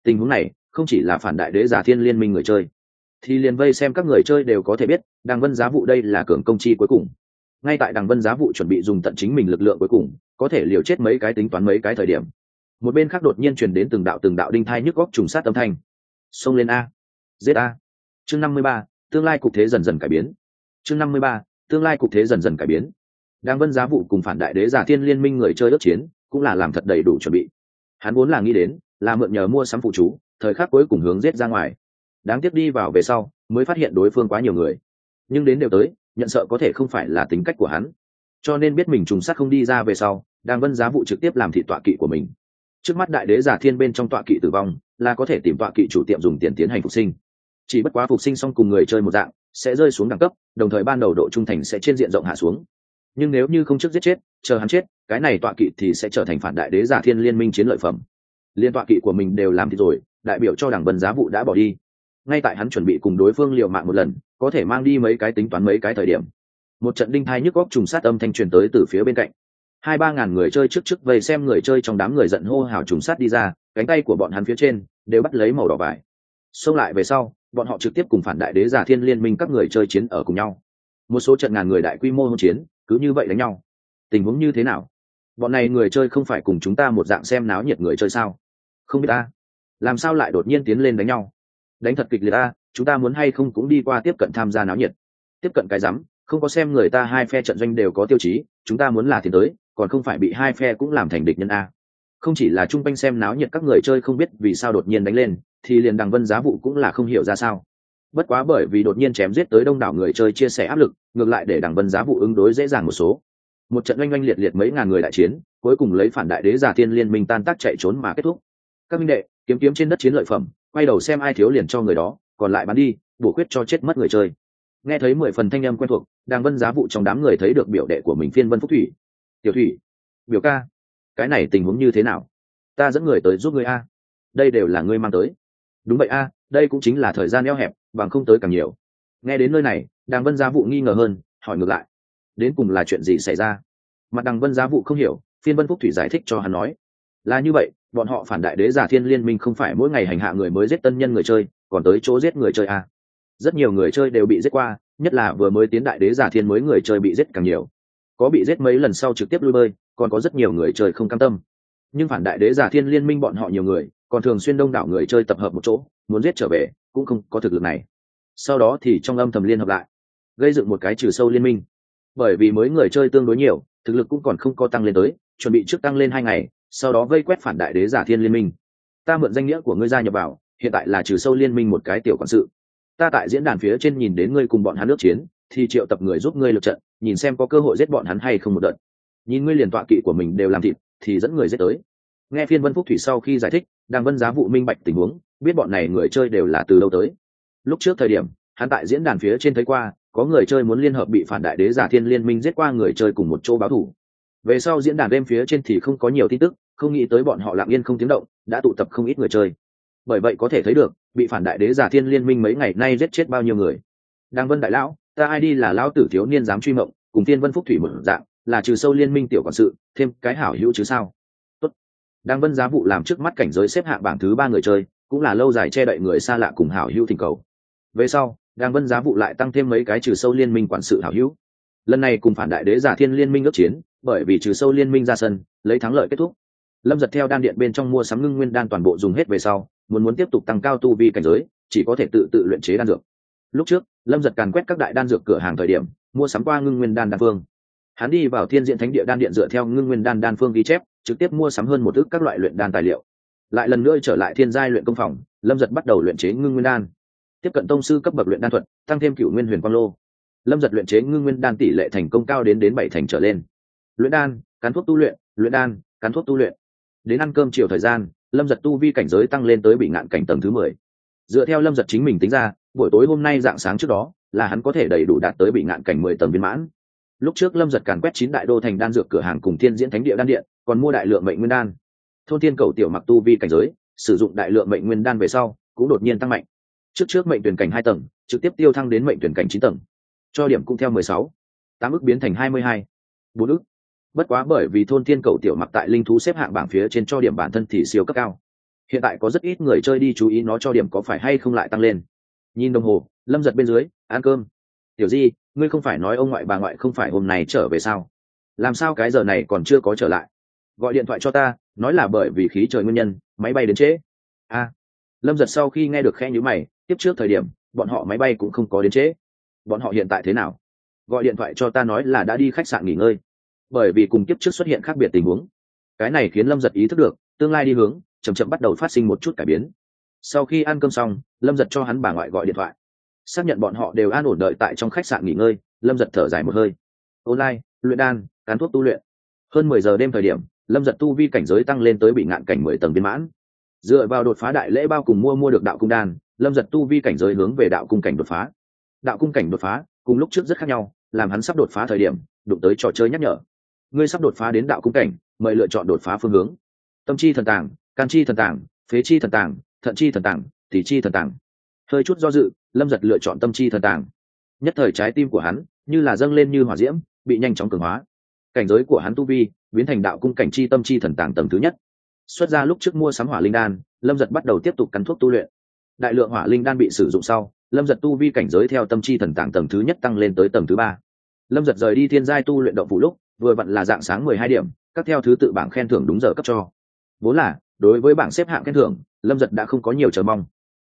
tình huống này, không chỉ là phản đại đế giả thiên liên minh người chơi, thì liền vây xem các người chơi đều có thể biết, đằng vân giá vụ đây là cường công chi cuối cùng. Ngay tại đằng vân giá vụ chuẩn bị dùng tận chính mình lực lượng cuối cùng, có thể liều chết mấy cái tính toán mấy cái thời điểm, một bên khác đột nhiên truyền đến từng đạo từng đạo đinh thai nhức góc trùng sát âm thanh. Xông lên a. Giết a. Chương năm mươi ba, tương lai cục thế dần dần cải biến. Chương năm mươi ba, tương lai cục thế dần dần cải biến. Đang vân giá vụ cùng phản đại đế giả thiên liên minh người chơi ước chiến, cũng là làm thật đầy đủ chuẩn bị. Hắn vốn là nghĩ đến là mượn nhờ mua sắm phụ chú, thời khắc cuối cùng hướng giết ra ngoài. Đáng tiếc đi vào về sau, mới phát hiện đối phương quá nhiều người. Nhưng đến đều tới, nhận sợ có thể không phải là tính cách của hắn. Cho nên biết mình trùng sát không đi ra về sau đang vân giá vụ trực tiếp làm thị tọa kỵ của mình. Trước mắt đại đế giả thiên bên trong tọa kỵ tử vong, là có thể tìm tọa kỵ chủ tiệm dùng tiền tiến hành phục sinh. Chỉ bất quá phục sinh xong cùng người chơi một dạng, sẽ rơi xuống đẳng cấp, đồng thời ban đầu độ trung thành sẽ trên diện rộng hạ xuống. Nhưng nếu như không trước giết chết, chờ hắn chết, cái này tọa kỵ thì sẽ trở thành phản đại đế giả thiên liên minh chiến lợi phẩm liên tọa kỵ của mình đều làm thì rồi, đại biểu cho đảng vân giá vụ đã bỏ đi. Ngay tại hắn chuẩn bị cùng đối phương liều mạng một lần, có thể mang đi mấy cái tính toán mấy cái thời điểm. Một trận đinh thai nhức góc trùng sát âm thanh truyền tới từ phía bên cạnh. Hai ba ngàn người chơi trước trước vây xem người chơi trong đám người giận hô hào trùng sát đi ra, cánh tay của bọn hắn phía trên đều bắt lấy màu đỏ vải. Xông lại về sau, bọn họ trực tiếp cùng phản đại đế giả thiên liên minh các người chơi chiến ở cùng nhau. Một số trận ngàn người đại quy mô hỗn chiến, cứ như vậy đánh nhau. Tình huống như thế nào? Bọn này người chơi không phải cùng chúng ta một dạng xem náo nhiệt người chơi sao? Không biết ta. Làm sao lại đột nhiên tiến lên đánh nhau? Đánh thật kịch liệt ta, chúng ta muốn hay không cũng đi qua tiếp cận tham gia náo nhiệt. Tiếp cận cái rắm, không có xem người ta hai phe trận doanh đều có tiêu chí, chúng ta muốn là thì tới, còn không phải bị hai phe cũng làm thành địch nhân a. Không chỉ là chung quanh xem náo nhiệt các người chơi không biết vì sao đột nhiên đánh lên, thì liền đằng vân giá vụ cũng là không hiểu ra sao. Bất quá bởi vì đột nhiên chém giết tới đông đảo người chơi chia sẻ áp lực, ngược lại để đằng vân giá vụ ứng đối dễ dàng một số. Một trận oanh oanh liệt liệt mấy ngàn người đại chiến, cuối cùng lấy phản đại đế giả thiên liên minh tan tác chạy trốn mà kết thúc các minh đệ, kiếm kiếm trên đất chiến lợi phẩm, quay đầu xem ai thiếu liền cho người đó, còn lại bán đi, bổ quyết cho chết mất người chơi. Nghe thấy mười phần thanh âm quen thuộc đang vân giá vụ trong đám người thấy được biểu đệ của mình phiên vân phúc thủy. Tiểu thủy, biểu ca, cái này tình huống như thế nào? Ta dẫn người tới giúp ngươi a. Đây đều là ngươi mang tới. Đúng vậy a, đây cũng chính là thời gian eo hẹp, bằng không tới càng nhiều. Nghe đến nơi này, đàng vân giá vụ nghi ngờ hơn, hỏi ngược lại. Đến cùng là chuyện gì xảy ra? Mặt đằng vân giá vụ không hiểu, phiên vân phúc thủy giải thích cho hắn nói. Là như vậy bọn họ phản đại đế giả thiên liên minh không phải mỗi ngày hành hạ người mới giết tân nhân người chơi, còn tới chỗ giết người chơi a rất nhiều người chơi đều bị giết qua, nhất là vừa mới tiến đại đế giả thiên mới người chơi bị giết càng nhiều. Có bị giết mấy lần sau trực tiếp lui bơi, còn có rất nhiều người chơi không cam tâm. Nhưng phản đại đế giả thiên liên minh bọn họ nhiều người, còn thường xuyên đông đảo người chơi tập hợp một chỗ, muốn giết trở về, cũng không có thực lực này. Sau đó thì trong âm thầm liên hợp lại, gây dựng một cái trừ sâu liên minh. Bởi vì mới người chơi tương đối nhiều, thực lực cũng còn không có tăng lên tới, chuẩn bị trước tăng lên hai ngày sau đó vây quét phản đại đế giả thiên liên minh. Ta mượn danh nghĩa của ngươi gia nhập vào, hiện tại là trừ sâu liên minh một cái tiểu quản sự. Ta tại diễn đàn phía trên nhìn đến ngươi cùng bọn hắn nước chiến, thì triệu tập người giúp ngươi lượt trận, nhìn xem có cơ hội giết bọn hắn hay không một đợt. Nhìn ngươi liền tọa kỵ của mình đều làm thịt, thì dẫn người giết tới. Nghe phiên vân phúc thủy sau khi giải thích đang vân giá vụ minh bạch tình huống, biết bọn này người chơi đều là từ lâu tới. Lúc trước thời điểm, hắn tại diễn đàn phía trên thấy qua, có người chơi muốn liên hợp bị phản đại đế giả thiên liên minh giết qua người chơi cùng một chỗ báo thủ về sau diễn đàn đêm phía trên thì không có nhiều tin tức, không nghĩ tới bọn họ lặng yên không tiếng động, đã tụ tập không ít người chơi. Bởi vậy có thể thấy được, bị phản đại đế giả thiên liên minh mấy ngày nay giết chết bao nhiêu người. Đang vân đại lão, ta ai đi là lão tử thiếu niên dám truy mộng, cùng tiên vân phúc thủy một dạng, là trừ sâu liên minh tiểu quản sự, thêm cái hảo hữu chứ sao? Tốt. đang vân giá vụ làm trước mắt cảnh giới xếp hạng bảng thứ ba người chơi, cũng là lâu dài che đậy người xa lạ cùng hảo hữu thỉnh cầu. Về sau đang vân giá vụ lại tăng thêm mấy cái trừ sâu liên minh quản sự hảo hữu. Lần này cùng phản đại đế giả thiên liên minh ước chiến bởi vì trừ sâu liên minh ra sân, lấy thắng lợi kết thúc. Lâm giật theo đan điện bên trong mua sắm ngưng nguyên đan toàn bộ dùng hết về sau, muốn muốn tiếp tục tăng cao tu vi cảnh giới, chỉ có thể tự tự luyện chế đan dược. Lúc trước, lâm giật càn quét các đại đan dược cửa hàng thời điểm, mua sắm qua ngưng nguyên đan đan phương. Hắn đi vào thiên diện thánh địa đan điện dựa theo ngưng nguyên đan đan phương ghi chép, trực tiếp mua sắm hơn một ước các loại luyện đan tài liệu. Lại lần nữa trở lại thiên giai luyện công phòng, lâm giật bắt đầu luyện chế ngưng nguyên đan. Tiếp cận tông sư cấp bậc luyện đan thuật, tăng thêm cựu nguyên huyền quang lô. Lâm giật luyện chế ngưng nguyên đan tỷ lệ thành công cao đến đến bảy thành trở lên luyện đan, cắn thuốc tu luyện luyện đan, cắn thuốc tu luyện. Đến ăn cơm chiều thời gian, lâm giật tu vi cảnh giới tăng lên tới bị ngạn cảnh tầng thứ mười. Dựa theo lâm giật chính mình tính ra, buổi tối hôm nay dạng sáng trước đó, là hắn có thể đầy đủ đạt tới bị ngạn cảnh mười tầng viên mãn. Lúc trước lâm giật càn quét chín đại đô thành đan dược cửa hàng cùng thiên diễn thánh địa đan điện, còn mua đại lượng mệnh nguyên đan. Thôn thiên cầu tiểu mặc tu vi cảnh giới, sử dụng đại lượng mệnh nguyên đan về sau, cũng đột nhiên tăng mạnh. Trước trước mệnh tuyển cảnh hai tầng, trực tiếp tiêu thăng đến mệnh tuyển cảnh chín tầng. Cho điểm cũng theo mười sáu. Tám ước biến thành hai mươi hai. Bốn ước bất quá bởi vì thôn thiên cầu tiểu mặc tại linh thú xếp hạng bảng phía trên cho điểm bản thân thì siêu cấp cao. Hiện tại có rất ít người chơi đi chú ý nó cho điểm có phải hay không lại tăng lên. Nhìn đồng hồ, lâm giật bên dưới, ăn cơm. Tiểu di, ngươi không phải nói ông ngoại bà ngoại không phải hôm nay trở về sao? Làm sao cái giờ này còn chưa có trở lại? Gọi điện thoại cho ta, nói là bởi vì khí trời nguyên nhân, máy bay đến trễ. A. Lâm giật sau khi nghe được khe nhữ mày, tiếp trước thời điểm, bọn họ máy bay cũng không có đến trễ. Bọn họ hiện tại thế nào? Gọi điện thoại cho ta nói là đã đi khách sạn nghỉ ngơi bởi vì cùng kiếp trước xuất hiện khác biệt tình huống. Cái này khiến lâm giật ý thức được, tương lai đi hướng chầm chậm bắt đầu phát sinh một chút cải biến. Sau khi ăn cơm xong, lâm giật cho hắn bà ngoại gọi điện thoại. Xác nhận bọn họ đều an ổn đợi tại trong khách sạn nghỉ ngơi, lâm giật thở dài một hơi. Online, luyện đan, cán thuốc tu luyện. Hơn mười giờ đêm thời điểm, lâm giật tu vi cảnh giới tăng lên tới bị ngạn cảnh mười tầng viên mãn. Dựa vào đột phá đại lễ bao cùng mua mua được đạo cung đan, lâm giật tu vi cảnh giới hướng về đạo cung cảnh đột phá. Đạo cung cảnh đột phá, cùng lúc trước rất khác nhau, làm hắn sắp đột phá thời điểm, đụng tới trò chơi nhắc nhở ngươi sắp đột phá đến đạo cung cảnh, mời lựa chọn đột phá phương hướng. Tâm chi thần tàng, can chi thần tàng, phế chi thần tàng, thận chi thần tàng tỷ chi thần tàng. Hơi chút do dự, lâm giật lựa chọn tâm chi thần tàng. Nhất thời trái tim của hắn như là dâng lên như hỏa diễm, bị nhanh chóng cường hóa. Cảnh giới của hắn tu vi, biến thành đạo cung cảnh chi tâm chi thần tàng tầng thứ nhất. Xuất ra lúc trước mua sắm hỏa linh đan, lâm giật bắt đầu tiếp tục cắn thuốc tu luyện. Đại lượng hỏa linh đan bị sử dụng sau, lâm giật tu vi cảnh giới theo tâm chi thần tàng tầng thứ nhất tăng lên tới tầng thứ ba. Lâm giật rời đi thiên giai tu luyện động phủ lúc vừa vặn là dạng sáng mười hai điểm, các theo thứ tự bảng khen thưởng đúng giờ cấp cho. Vốn là, đối với bảng xếp hạng khen thưởng, lâm giật đã không có nhiều chờ mong.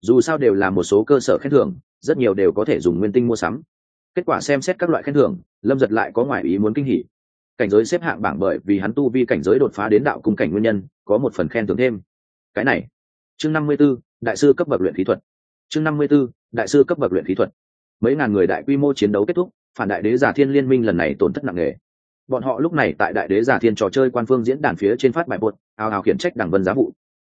Dù sao đều là một số cơ sở khen thưởng, rất nhiều đều có thể dùng nguyên tinh mua sắm. Kết quả xem xét các loại khen thưởng, lâm giật lại có ngoài ý muốn kinh hỉ. Cảnh giới xếp hạng bảng bởi vì hắn tu vi cảnh giới đột phá đến đạo cung cảnh nguyên nhân, có một phần khen thưởng thêm. Cái này, chương năm mươi b ố đại sư cấp bậc luyện khí thuật. Chương năm mươi b ố đại sư cấp bậc luyện khí thuật. Mấy ngàn người đại quy mô chiến đấu kết thúc, phản đại đế giả thiên liên minh lần này tổn thất nặng nề bọn họ lúc này tại đại đế giả thiên trò chơi quan phương diễn đàn phía trên phát bài bột ào ào khiển trách đảng vân giá vụ.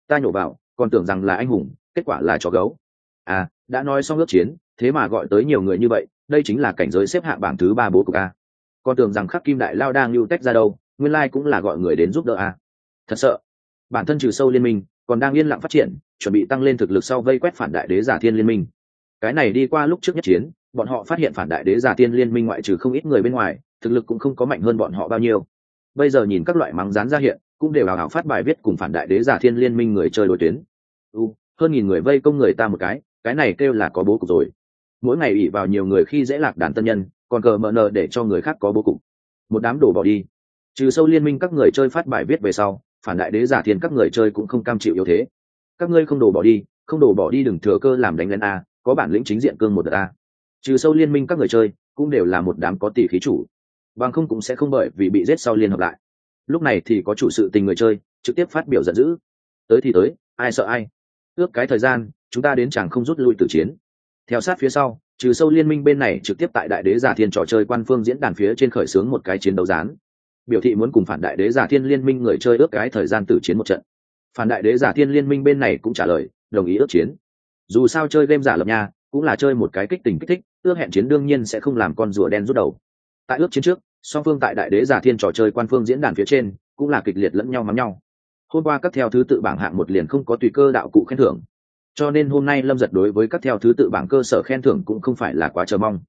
Ta nhổ vào, còn tưởng rằng là anh hùng, kết quả là chó gấu. À đã nói xong ước chiến, thế mà gọi tới nhiều người như vậy, đây chính là cảnh giới xếp hạng bảng thứ ba bố cục a. Còn tưởng rằng khắc kim đại lao đang lưu tách ra đâu, nguyên lai cũng là gọi người đến giúp đỡ a. Thật sợ. Bản thân trừ sâu liên minh, còn đang yên lặng phát triển, chuẩn bị tăng lên thực lực sau vây quét phản đại đế giả thiên liên minh. Cái này đi qua lúc trước nhất chiến, bọn họ phát hiện phản đại đế giả thiên liên minh ngoại trừ không ít người bên ngoài thực lực cũng không có mạnh hơn bọn họ bao nhiêu. Bây giờ nhìn các loại mắng rán ra hiện, cũng đều hào hào phát bài viết cùng phản đại đế giả thiên liên minh người chơi đối tuyến. U, hơn nghìn người vây công người ta một cái cái này kêu là có bố cục rồi. Mỗi ngày ủy vào nhiều người khi dễ lạc đàn tân nhân, còn cờ mờ nờ để cho người khác có bố cục. Một đám đổ bỏ đi. Trừ sâu liên minh các người chơi phát bài viết về sau, phản đại đế giả thiên các người chơi cũng không cam chịu yếu thế. Các ngươi không đổ bỏ đi, không đổ bỏ đi đừng thừa cơ làm đánh lên a, có bản lĩnh chính diện cương một đợt a. Trừ sâu liên minh các người chơi, cũng đều là một đám có tỷ khí chủ bằng không cũng sẽ không bởi vì bị giết sau liên hợp lại. Lúc này thì có chủ sự tình người chơi, trực tiếp phát biểu giận dữ. Tới thì tới, ai sợ ai? Ước cái thời gian, chúng ta đến chẳng không rút lui từ chiến. Theo sát phía sau, trừ sâu liên minh bên này trực tiếp tại đại đế giả thiên trò chơi quan phương diễn đàn phía trên khởi xướng một cái chiến đấu gián. biểu thị muốn cùng phản đại đế giả thiên liên minh người chơi ước cái thời gian tử chiến một trận. Phản đại đế giả thiên liên minh bên này cũng trả lời, đồng ý ước chiến. Dù sao chơi game giả lập nha cũng là chơi một cái kích tình kích thích, ước hẹn chiến đương nhiên sẽ không làm con rùa đen rút đầu. Tại ước chiến trước song phương tại đại đế giả thiên trò chơi quan phương diễn đàn phía trên cũng là kịch liệt lẫn nhau mắm nhau. Hôm qua các theo thứ tự bảng hạng một liền không có tùy cơ đạo cụ khen thưởng. Cho nên hôm nay lâm giật đối với các theo thứ tự bảng cơ sở khen thưởng cũng không phải là quá chờ mong.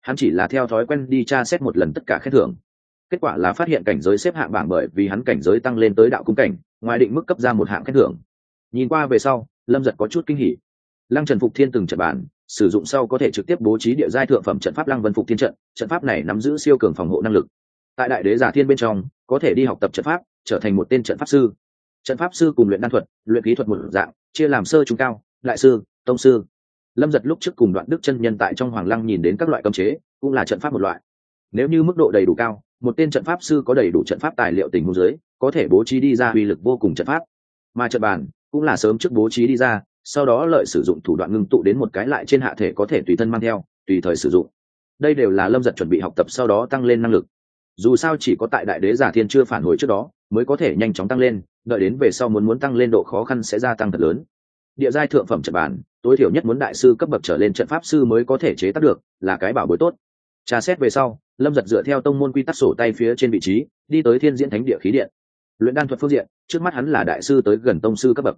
Hắn chỉ là theo thói quen đi tra xét một lần tất cả khen thưởng. Kết quả là phát hiện cảnh giới xếp hạng bảng bởi vì hắn cảnh giới tăng lên tới đạo cung cảnh, ngoài định mức cấp ra một hạng khen thưởng. Nhìn qua về sau, lâm giật có chút kinh hỉ. Lăng trần phục thiên từng trật bản sử dụng sau có thể trực tiếp bố trí địa giai thượng phẩm trận pháp lăng vân phục thiên trận. Trận pháp này nắm giữ siêu cường phòng hộ năng lực. Tại đại đế giả thiên bên trong, có thể đi học tập trận pháp, trở thành một tên trận pháp sư. Trận pháp sư cùng luyện đan thuật, luyện kỹ thuật một dạng, chia làm sơ trung cao, đại sư, tông sư. Lâm giật lúc trước cùng đoạn đức chân nhân tại trong hoàng lăng nhìn đến các loại cấm chế, cũng là trận pháp một loại. Nếu như mức độ đầy đủ cao, một tên trận pháp sư có đầy đủ trận pháp tài liệu tình huống dưới, có thể bố trí đi ra uy lực vô cùng trận pháp. Mà trận bàn cũng là sớm trước bố trí đi ra sau đó lợi sử dụng thủ đoạn ngưng tụ đến một cái lại trên hạ thể có thể tùy thân mang theo, tùy thời sử dụng. Đây đều là lâm giật chuẩn bị học tập sau đó tăng lên năng lực. Dù sao chỉ có tại đại đế giả thiên chưa phản hồi trước đó, mới có thể nhanh chóng tăng lên, đợi đến về sau muốn muốn tăng lên độ khó khăn sẽ gia tăng thật lớn. Địa giai thượng phẩm trận bản, tối thiểu nhất muốn đại sư cấp bậc trở lên trận pháp sư mới có thể chế tác được, là cái bảo bối tốt. Tra xét về sau, lâm giật dựa theo tông môn quy tắc sổ tay phía trên vị trí, đi tới thiên diễn thánh địa khí điện. Luyện đan thuật phương diện, trước mắt hắn là đại sư tới gần tông sư cấp bậc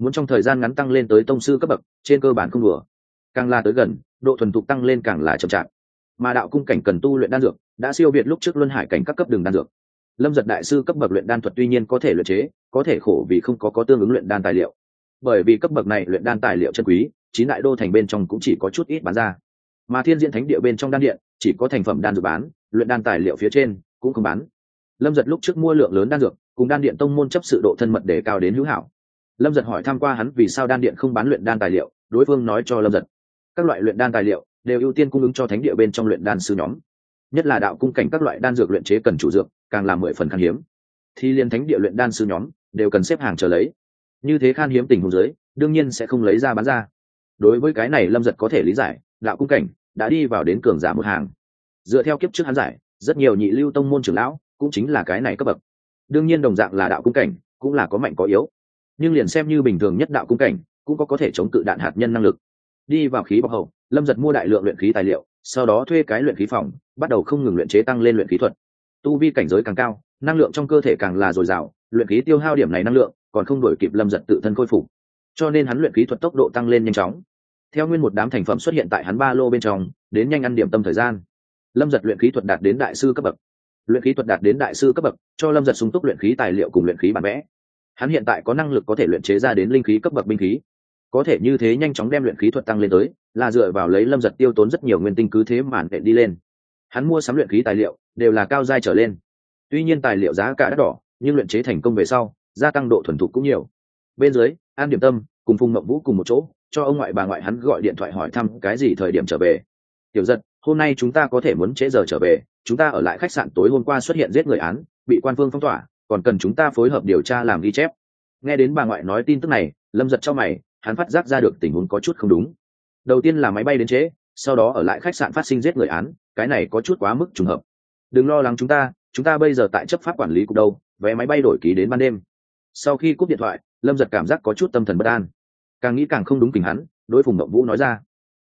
muốn trong thời gian ngắn tăng lên tới tông sư cấp bậc, trên cơ bản không đùa. Càng là tới gần, độ thuần thục tăng lên càng là chậm chạp. Mà đạo cung cảnh cần tu luyện đan dược, đã siêu việt lúc trước luân hải cảnh các cấp đường đan dược. Lâm giật đại sư cấp bậc luyện đan thuật tuy nhiên có thể luyện chế, có thể khổ vì không có có tương ứng luyện đan tài liệu. Bởi vì cấp bậc này luyện đan tài liệu chân quý, chín đại đô thành bên trong cũng chỉ có chút ít bán ra. Mà thiên diễn thánh địa bên trong đan điện, chỉ có thành phẩm đan dược bán, luyện đan tài liệu phía trên cũng không bán. Lâm giật lúc trước mua lượng lớn đan dược, cùng đan điện tông môn chấp sự độ thân mật để cao đến hữu hảo lâm giật hỏi tham q u a hắn vì sao đan điện không bán luyện đan tài liệu, đối phương nói cho lâm giật, các loại luyện đan tài liệu đều ưu tiên cung ứng cho thánh địa bên trong luyện đan sư nhóm. Nhất là đạo cung cảnh các loại đan dược luyện chế cần chủ dược, càng là mười phần khan hiếm. Thì liên thánh địa luyện đan sư nhóm đều cần xếp hàng chờ lấy. Như thế khan hiếm tình huống giới đương nhiên sẽ không lấy ra bán ra. Đối với cái này lâm giật có thể lý giải, đạo cung cảnh đã đi vào đến cường giả một hàng. Dựa theo kiếp trước hắn giải, rất nhiều nhị lưu tông môn trưởng lão cũng chính là cái này cấp bậc. Đương nhiên đồng dạng là đạo cung cảnh cũng là có mạnh có yếu nhưng liền xem như bình thường nhất đạo cung cảnh, cũng có có thể chống cự đạn hạt nhân năng lực. Đi vào khí bọc hậu, lâm giật mua đại lượng luyện khí tài liệu, sau đó thuê cái luyện khí phòng, bắt đầu không ngừng luyện chế tăng lên luyện khí thuật. Tu vi cảnh giới càng cao, năng lượng trong cơ thể càng là dồi dào, luyện khí tiêu hao điểm này năng lượng, còn không đổi kịp lâm giật tự thân khôi phục. Cho nên hắn luyện khí thuật tốc độ tăng lên nhanh chóng. Theo nguyên một đám thành phẩm xuất hiện tại hắn ba lô bên trong, đến nhanh ăn điểm tâm thời gian. Lâm giật luyện khí thuật đạt đến đại sư cấp bậc. Luyện khí thuật đạt đến đại sư cấp bậc, cho lâm giật sung túc luyện khí tài liệu cùng luyện khí bản vẽ hắn hiện tại có năng lực có thể luyện chế ra đến linh khí cấp bậc binh khí. Có thể như thế nhanh chóng đem luyện khí thuật tăng lên tới, là dựa vào lấy lâm giật tiêu tốn rất nhiều nguyên tinh cứ thế màn đệ đi lên. Hắn mua sắm luyện khí tài liệu, đều là cao giai trở lên. Tuy nhiên tài liệu giá cả đắt đỏ, nhưng luyện chế thành công về sau, gia tăng độ thuần thục cũng nhiều. Bên dưới, an điểm tâm cùng phùng mậu vũ cùng một chỗ, cho ông ngoại bà ngoại hắn gọi điện thoại hỏi thăm cái gì thời điểm trở về. Tiểu giật, hôm nay chúng ta có thể muốn trễ giờ trở về, chúng ta ở lại khách sạn tối hôm qua xuất hiện giết người án, bị quan phương phong tỏa còn cần chúng ta phối hợp điều tra làm ghi chép. Nghe đến bà ngoại nói tin tức này, lâm giật cho mày, hắn phát giác ra được tình huống có chút không đúng. Đầu tiên là máy bay đến trễ, sau đó ở lại khách sạn phát sinh giết người án, cái này có chút quá mức trùng hợp. Đừng lo lắng chúng ta chúng ta bây giờ tại chấp pháp quản lý cục đâu, vé máy bay đổi ký đến ban đêm. Sau khi cúp điện thoại, lâm giật cảm giác có chút tâm thần bất an. Càng nghĩ càng không đúng tình hắn, đối phùng mộng vũ nói ra.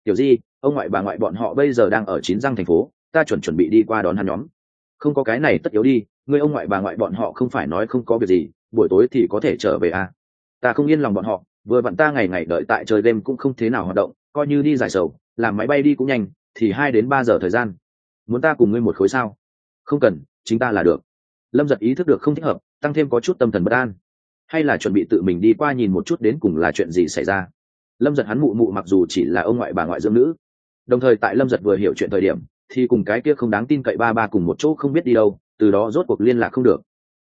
Tiểu di, ông ngoại bà ngoại bọn họ bây giờ đang ở chín răng thành phố, ta chuẩn chuẩn bị đi qua đón hắn nhóm. Không có cái này tất yếu đi người ông ngoại bà ngoại bọn họ không phải nói không có việc gì, buổi tối thì có thể trở về à. ta không yên lòng bọn họ, vừa vặn ta ngày ngày đợi tại trời đêm cũng không thế nào hoạt động, coi như đi giải sầu, làm máy bay đi cũng nhanh, thì hai đến ba giờ thời gian. Muốn ta cùng ngươi một khối sao? Không cần, chính ta là được. Lâm giật ý thức được không thích hợp, tăng thêm có chút tâm thần bất an. Hay là chuẩn bị tự mình đi qua nhìn một chút đến cùng là chuyện gì xảy ra? Lâm giật hắn mụ mụ mặc dù chỉ là ông ngoại bà ngoại dưỡng nữ, đồng thời tại lâm giật vừa hiểu chuyện thời điểm, thì cùng cái kia không đáng tin cậy ba ba cùng một chỗ không biết đi đâu từ đó rốt cuộc liên lạc không được.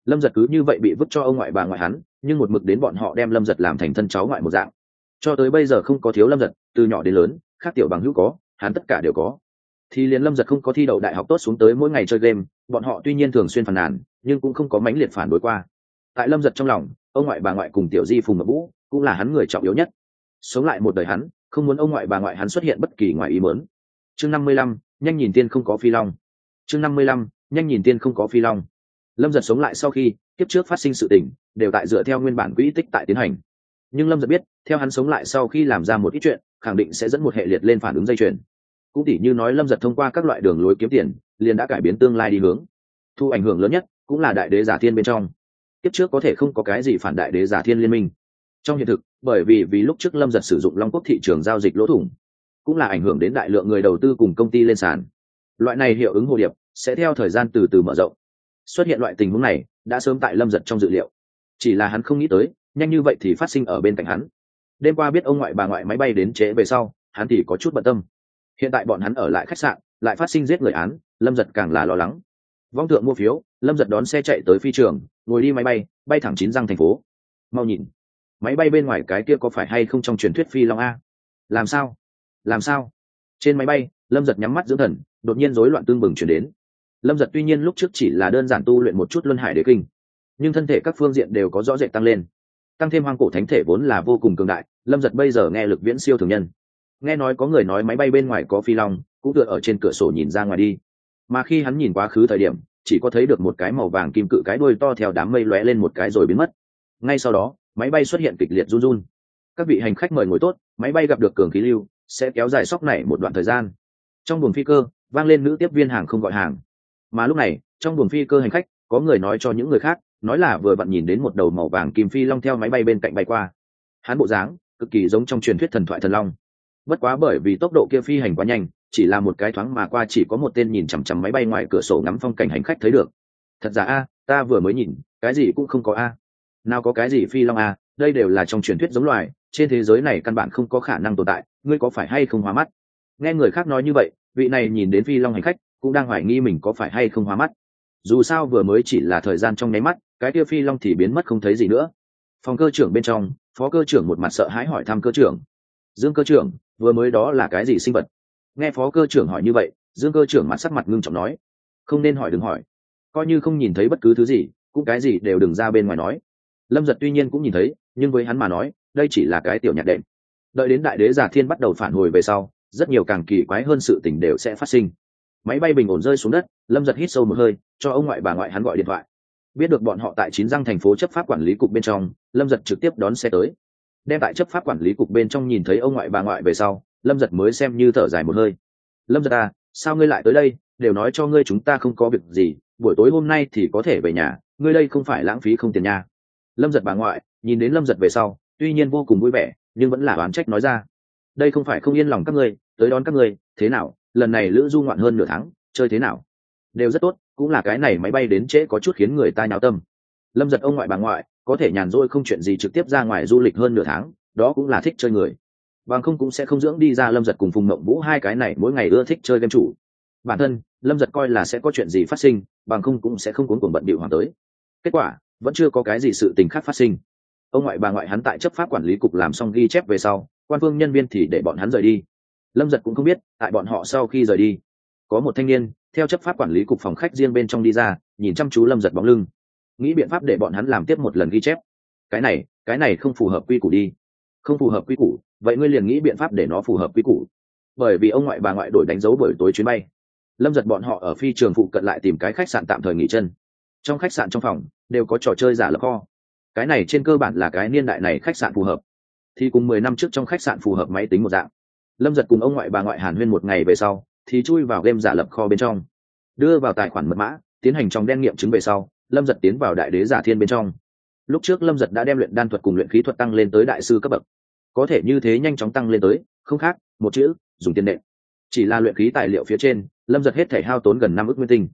Lâm giật cứ như vậy bị vứt cho ông ngoại bà ngoại hắn, nhưng một mực đến bọn họ đem lâm giật làm thành thân cháu ngoại một dạng. Cho tới bây giờ không có thiếu lâm giật, từ nhỏ đến lớn, khác tiểu bằng hữu có, hắn tất cả đều có. Thì liền lâm giật không có thi đậu đại học tốt xuống tới mỗi ngày chơi game, bọn họ tuy nhiên thường xuyên phàn nàn, nhưng cũng không có mãnh liệt phản đối qua. Tại lâm giật trong lòng, ông ngoại bà ngoại cùng tiểu di phùng mập vũ cũng là hắn người trọng yếu nhất. Sống lại một đời hắn, không muốn ông ngoại bà ngoại hắn xuất hiện bất kỳ ngoài ý mớn chương năm mươi lăm, nhanh nhìn tiên không có phi long. Chương năm mươi lăm nhanh nhìn tiên không có phi long. Lâm giật sống lại sau khi, kiếp trước phát sinh sự tình, đều tại dựa theo nguyên bản quỹ tích tại tiến hành. Nhưng lâm giật biết, theo hắn sống lại sau khi làm ra một ít chuyện, khẳng định sẽ dẫn một hệ liệt lên phản ứng dây chuyền. Cũng tỉ như nói lâm giật thông qua các loại đường lối kiếm tiền, liền đã cải biến tương lai đi hướng. Thu ảnh hưởng lớn nhất, cũng là đại đế giả thiên bên trong. Kiếp trước có thể không có cái gì phản đại đế giả thiên liên minh. Trong hiện thực, bởi vì vì lúc trước lâm giật sử dụng long quốc thị trường giao dịch lỗ thủng, cũng là ảnh hưởng đến đại lượng người đầu tư cùng công ty lên sàn. Loại này hiệu ứng hồ điệp sẽ theo thời gian từ từ mở rộng. Xuất hiện loại tình huống này, đã sớm tại lâm giật trong dự liệu. Chỉ là hắn không nghĩ tới, nhanh như vậy thì phát sinh ở bên cạnh hắn. Đêm qua biết ông ngoại bà ngoại máy bay đến trễ về sau, hắn thì có chút bận tâm. Hiện tại bọn hắn ở lại khách sạn, lại phát sinh giết người án, lâm giật càng là lo lắng. Vong thượng mua phiếu, lâm giật đón xe chạy tới phi trường, ngồi đi máy bay bay thẳng chín răng thành phố. Mau nhìn, máy bay bên ngoài cái kia có phải hay không trong truyền thuyết phi long a? Làm sao? Làm sao? Trên máy bay, lâm giật nhắm mắt dưỡng thần, đột nhiên rối loạn tương bừng chuyển đến lâm giật tuy nhiên lúc trước chỉ là đơn giản tu luyện một chút luân hải đế kinh, nhưng thân thể các phương diện đều có rõ rệt tăng lên. Tăng thêm hoang cổ thánh thể vốn là vô cùng cường đại, lâm giật bây giờ nghe lực viễn siêu thường nhân. Nghe nói có người nói máy bay bên ngoài có phi long, cũng tựa ở trên cửa sổ nhìn ra ngoài đi. Mà khi hắn nhìn quá khứ thời điểm, chỉ có thấy được một cái màu vàng kim cự cái đuôi to theo đám mây lóe lên một cái rồi biến mất. Ngay sau đó, máy bay xuất hiện kịch liệt run run. Các vị hành khách mời ngồi tốt, máy bay gặp được cường khí lưu, sẽ kéo dài sóc này một đoạn thời gian. Trong buồng phi cơ, vang lên nữ tiếp viên hàng không gọi hàng mà lúc này, trong buồng phi cơ hành khách, có người nói cho những người khác, nói là vừa vặn nhìn đến một đầu màu vàng kim phi long theo máy bay bên cạnh bay qua. Hắn bộ dáng, cực kỳ giống trong truyền thuyết thần thoại thần long. Bất quá bởi vì tốc độ kia phi hành quá nhanh, chỉ là một cái thoáng mà qua chỉ có một tên nhìn chằm chằm máy bay ngoài cửa sổ ngắm phong cảnh hành khách thấy được. Thật ra a, ta vừa mới nhìn, cái gì cũng không có a. Nào có cái gì phi long a, đây đều là trong truyền thuyết giống loài, trên thế giới này căn bản không có khả năng tồn tại, ngươi có phải hay không hóa mắt? Nghe người khác nói như vậy, vị này nhìn đến phi long hành khách cũng đang hoài nghi mình có phải hay không hóa mắt. Dù sao vừa mới chỉ là thời gian trong nháy mắt, cái kia phi long thì biến mất không thấy gì nữa. Phòng cơ trưởng bên trong, phó cơ trưởng một mặt sợ hãi hỏi thăm cơ trưởng. Dương cơ trưởng, vừa mới đó là cái gì sinh vật? Nghe phó cơ trưởng hỏi như vậy, dương cơ trưởng mặt sắc mặt ngưng trọng nói. Không nên hỏi đừng hỏi. Coi như không nhìn thấy bất cứ thứ gì, cũng cái gì đều đừng ra bên ngoài nói. Lâm giật tuy nhiên cũng nhìn thấy, nhưng với hắn mà nói, đây chỉ là cái tiểu nhạc đệm. Đợi đến đại đế giả thiên bắt đầu phản hồi về sau, rất nhiều càng kỳ quái hơn sự tình đều sẽ phát sinh máy bay bình ổn rơi xuống đất, lâm giật hít sâu một hơi, cho ông ngoại bà ngoại hắn gọi điện thoại. Biết được bọn họ tại chín răng thành phố chấp pháp quản lý cục bên trong, lâm giật trực tiếp đón xe tới. Đem tại chấp pháp quản lý cục bên trong nhìn thấy ông ngoại bà ngoại về sau, lâm giật mới xem như thở dài một hơi. Lâm giật à sao ngươi lại tới đây? Đều nói cho ngươi chúng ta không có việc gì, buổi tối hôm nay thì có thể về nhà, ngươi đây không phải lãng phí không tiền nhà lâm giật bà ngoại, nhìn đến lâm giật về sau, tuy nhiên vô cùng vui vẻ, nhưng vẫn là oán trách nói ra. Đây không phải không yên lòng các ngươi, tới đón các ngươi, thế nào? Lần này lữ du ngoạn hơn nửa tháng, chơi thế nào? Đều rất tốt, cũng là cái này máy bay đến trễ có chút khiến người ta nháo tâm. Lâm giật ông ngoại bà ngoại, có thể nhàn rỗi không chuyện gì trực tiếp ra ngoài du lịch hơn nửa tháng, đó cũng là thích chơi người. Bằng không cũng sẽ không dưỡng đi ra lâm giật cùng phùng mộng vũ hai cái này mỗi ngày ưa thích chơi game chủ. Bản thân, lâm giật coi là sẽ có chuyện gì phát sinh, bằng không cũng sẽ không cuốn cuồng bận bịu hoàng tới. Kết quả, vẫn chưa có cái gì sự tình khác phát sinh. Ông ngoại bà ngoại hắn tại chấp pháp quản lý cục làm xong ghi chép về sau, quan phương nhân viên thì để bọn hắn rời đi lâm giật cũng không biết, tại bọn họ sau khi rời đi, có một thanh niên, theo chấp pháp quản lý cục phòng khách riêng bên trong đi ra, nhìn chăm chú lâm giật bóng lưng. Nghĩ biện pháp để bọn hắn làm tiếp một lần ghi chép. Cái này cái này không phù hợp quy củ đi. Không phù hợp quy củ, vậy ngươi liền nghĩ biện pháp để nó phù hợp quy củ. Bởi vì ông ngoại bà ngoại đổi đánh dấu bởi tối chuyến bay. Lâm giật bọn họ ở phi trường phụ cận lại tìm cái khách sạn tạm thời nghỉ chân. Trong khách sạn trong phòng, đều có trò chơi giả lập kho. Cái này trên cơ bản là cái niên đại này khách sạn phù hợp. Thì cùng mười năm trước trong khách sạn phù hợp máy tính một dạng lâm giật cùng ông ngoại bà ngoại hàn huyên một ngày về sau, thì chui vào game giả lập kho bên trong. Đưa vào tài khoản mật mã, tiến hành trong đen nghiệm chứng về sau, lâm giật tiến vào đại đế giả thiên bên trong. Lúc trước lâm giật đã đem luyện đan thuật cùng luyện khí thuật tăng lên tới đại sư cấp bậc. Có thể như thế nhanh chóng tăng lên tới, không khác, một chữ, dùng tiền nệ chỉ là luyện khí tài liệu phía trên, lâm giật hết thể hao tốn gần năm ước nguyên tinh.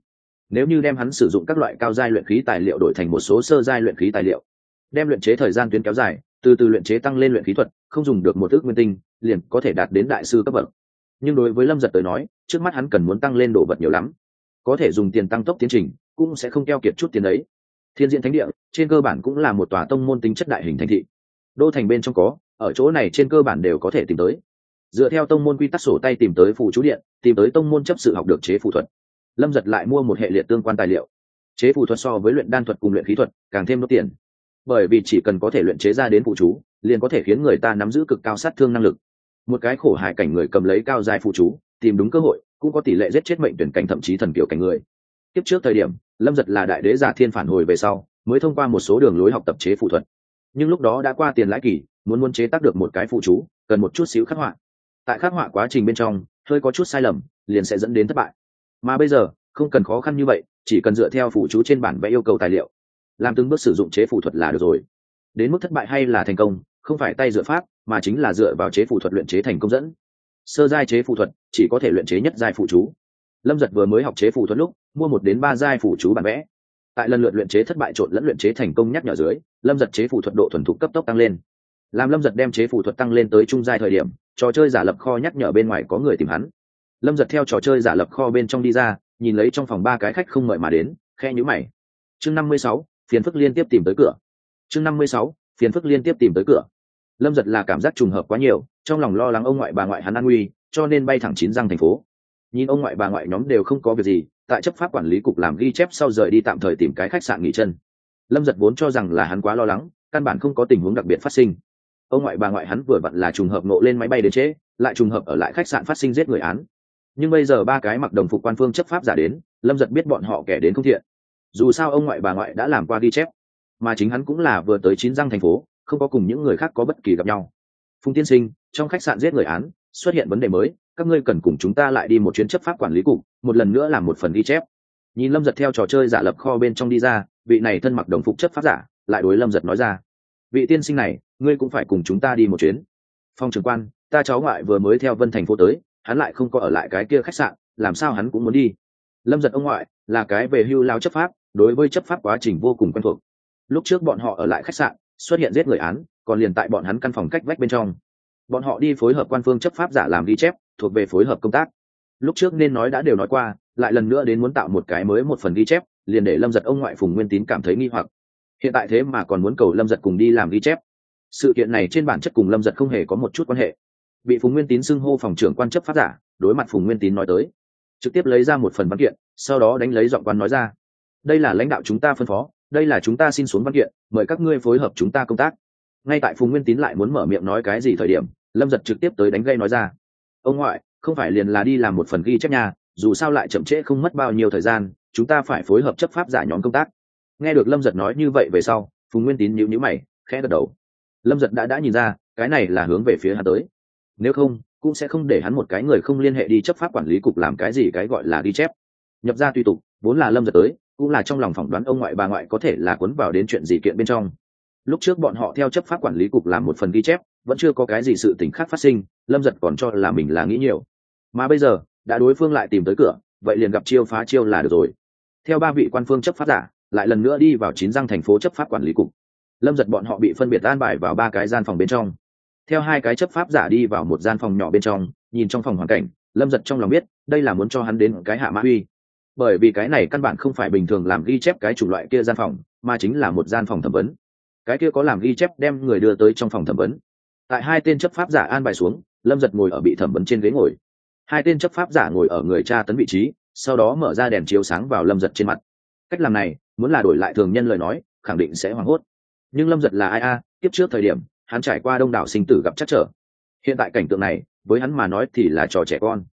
Nếu như đem hắn sử dụng các loại cao giai luyện khí tài liệu đổi thành một số sơ giai luyện khí tài liệu, đem luyện chế thời gian tuyến kéo dài từ từ luyện chế tăng lên luyện khí thuật, không dùng được một ước nguyên tinh, liền có thể đạt đến đại sư cấp bậc. Nhưng đối với lâm giật tới nói, trước mắt hắn cần muốn tăng lên đồ vật nhiều lắm. Có thể dùng tiền tăng tốc tiến trình, cũng sẽ không keo kiệt chút tiền đấy. Thiên diện thánh địa, trên cơ bản cũng là một tòa tông môn tính chất đại hình thành thị. Đô thành bên trong có, ở chỗ này trên cơ bản đều có thể tìm tới. Dựa theo tông môn quy tắc sổ tay tìm tới phụ chú điện, tìm tới tông môn chấp sự học được chế phù thuật. Lâm giật lại mua một hệ liệt tương quan tài liệu. Chế phù thuật so với luyện đan thuật cùng luyện khí thuật, càng thêm đốt tiền bởi vì chỉ cần có thể luyện chế ra đến phụ chú, liền có thể khiến người ta nắm giữ cực cao sát thương năng lực. Một cái khổ hại cảnh người cầm lấy cao dài phụ chú, tìm đúng cơ hội, cũng có tỷ lệ giết chết mệnh tuyển cảnh thậm chí thần kiểu cảnh người. Tiếp trước thời điểm, lâm giật là đại đế giả thiên phản hồi về sau, mới thông qua một số đường lối học tập chế phụ thuật. Nhưng lúc đó đã qua tiền lãi kỳ, muốn muốn chế tác được một cái phụ chú, cần một chút xíu khắc họa. Tại khắc họa quá trình bên trong, hơi có chút sai lầm, liền sẽ dẫn đến thất bại. Mà bây giờ, không cần khó khăn như vậy, chỉ cần dựa theo phụ chú trên bản vẽ yêu cầu tài liệu làm từng bước sử dụng chế phụ thuật là được rồi. Đến mức thất bại hay là thành công, không phải tay dựa pháp, mà chính là dựa vào chế phụ thuật luyện chế thành công dẫn. Sơ giai chế phụ thuật chỉ có thể luyện chế nhất giai phụ chú. Lâm giật vừa mới học chế phụ thuật lúc, mua một đến ba giai phụ chú bản vẽ. Tại lần lượt luyện chế thất bại trộn lẫn luyện chế thành công nhắc nhở dưới, lâm giật chế phụ thuật độ thuần thục cấp tốc tăng lên. Làm lâm giật đem chế phụ thuật tăng lên tới trung giai thời điểm, trò chơi giả lập kho nhắc nhở bên ngoài có người tìm hắn. Lâm giật theo trò chơi giả lập kho bên trong đi ra, nhìn lấy trong phòng ba cái khách không mời mà đến khe nhữ mày. Chương năm mươi sáu phiền phức liên tiếp tìm tới cửa. Chương năm mươi sáu, phiền phức liên tiếp tìm tới cửa. Lâm giật là cảm giác trùng hợp quá nhiều, trong lòng lo lắng ông ngoại bà ngoại hắn an nguy, cho nên bay thẳng chín răng thành phố. Nhìn ông ngoại bà ngoại nhóm đều không có việc gì, tại chấp pháp quản lý cục làm ghi chép sau rời đi tạm thời tìm cái khách sạn nghỉ chân. Lâm giật vốn cho rằng là hắn quá lo lắng, căn bản không có tình huống đặc biệt phát sinh. Ông ngoại bà ngoại hắn vừa vặn là trùng hợp nộ lên máy bay đến trễ, lại trùng hợp ở lại khách sạn phát sinh giết người án. Nhưng bây giờ ba cái mặc đồng phục quan phương chấp pháp giả đến, lâm giật biết bọn họ kẻ đến không thiện dù sao ông ngoại bà ngoại đã làm qua ghi chép, mà chính hắn cũng là vừa tới chín răng thành phố, không có cùng những người khác có bất kỳ gặp nhau. Phùng tiên sinh, trong khách sạn giết người án, xuất hiện vấn đề mới, các ngươi cần cùng chúng ta lại đi một chuyến chấp pháp quản lý cục, một lần nữa làm một phần ghi chép. Nhìn lâm giật theo trò chơi giả lập kho bên trong đi ra, vị này thân mặc đồng phục chấp pháp giả, lại đối lâm giật nói ra, vị tiên sinh này, ngươi cũng phải cùng chúng ta đi một chuyến. Phong trưởng quan, ta cháu ngoại vừa mới theo vân thành phố tới, hắn lại không có ở lại cái kia khách sạn, làm sao hắn cũng muốn đi? Lâm giật ông ngoại, là cái về hưu lao chấp pháp đối với chấp pháp quá trình vô cùng quen thuộc. Lúc trước bọn họ ở lại khách sạn, xuất hiện giết người án, còn liền tại bọn hắn căn phòng cách vách bên trong. Bọn họ đi phối hợp quan phương chấp pháp giả làm ghi chép, thuộc về phối hợp công tác. Lúc trước nên nói đã đều nói qua, lại lần nữa đến muốn tạo một cái mới một phần ghi chép, liền để lâm giật ông ngoại phùng nguyên tín cảm thấy nghi hoặc. Hiện tại thế mà còn muốn cầu lâm giật cùng đi làm ghi chép. Sự kiện này trên bản chất cùng lâm giật không hề có một chút quan hệ. Bị phùng nguyên tín xưng hô phòng trưởng quan chấp pháp giả, đối mặt phùng nguyên tín nói tới, trực tiếp lấy ra một phần văn kiện, sau đó đánh lấy giọng quan nói ra đây là lãnh đạo chúng ta phân phó, đây là chúng ta xin xuống văn kiện, mời các ngươi phối hợp chúng ta công tác. Ngay tại phùng nguyên tín lại muốn mở miệng nói cái gì thời điểm, lâm giật trực tiếp tới đánh gây nói ra. Ông ngoại, không phải liền là đi làm một phần ghi chép nhà dù sao lại chậm trễ không mất bao nhiêu thời gian, chúng ta phải phối hợp chấp pháp giả nhóm công tác. Nghe được lâm giật nói như vậy về sau, phùng nguyên tín nhịu nhữ mày, khẽ gật đầu. Lâm giật đã đã nhìn ra, cái này là hướng về phía hắn tới. Nếu không, cũng sẽ không để hắn một cái người không liên hệ đi chấp pháp quản lý cục làm cái gì cái gọi là ghi chép. Nhập ra tùy tục vốn là lâm giật tới, cũng là trong lòng phỏng đoán ông ngoại bà ngoại có thể là cuốn vào đến chuyện gì kiện bên trong. Lúc trước bọn họ theo chấp pháp quản lý cục làm một phần ghi chép, vẫn chưa có cái gì sự t ì n h khác phát sinh, lâm giật còn cho là mình là nghĩ nhiều. Mà bây giờ, đã đối phương lại tìm tới cửa, vậy liền gặp chiêu phá chiêu là được rồi. Theo ba vị quan phương chấp pháp giả, lại lần nữa đi vào chín răng thành phố chấp pháp quản lý cục. Lâm giật bọn họ bị phân biệt an bài vào ba cái gian phòng bên trong. Theo hai cái chấp pháp giả đi vào một gian phòng nhỏ bên trong, nhìn trong phòng hoàn cảnh, lâm giật trong lòng biết, đây là muốn cho hắn đến cái hạ mã uy bởi vì cái này căn bản không phải bình thường làm ghi chép cái chủng loại kia gian phòng, mà chính là một gian phòng thẩm vấn. Cái kia có làm ghi chép đem người đưa tới trong phòng thẩm vấn. Tại hai tên chấp pháp giả an bài xuống, lâm giật ngồi ở bị thẩm vấn trên ghế ngồi. Hai tên chấp pháp giả ngồi ở người tra tấn vị trí, sau đó mở ra đèn chiếu sáng vào lâm giật trên mặt. Cách làm này, muốn là đổi lại thường nhân lời nói, khẳng định sẽ hoảng hốt. Nhưng lâm giật là ai a? Tiếp trước thời điểm, hắn trải qua đông đảo sinh tử gặp chắc trở. Hiện tại cảnh tượng này, với hắn mà nói thì là trò trẻ con.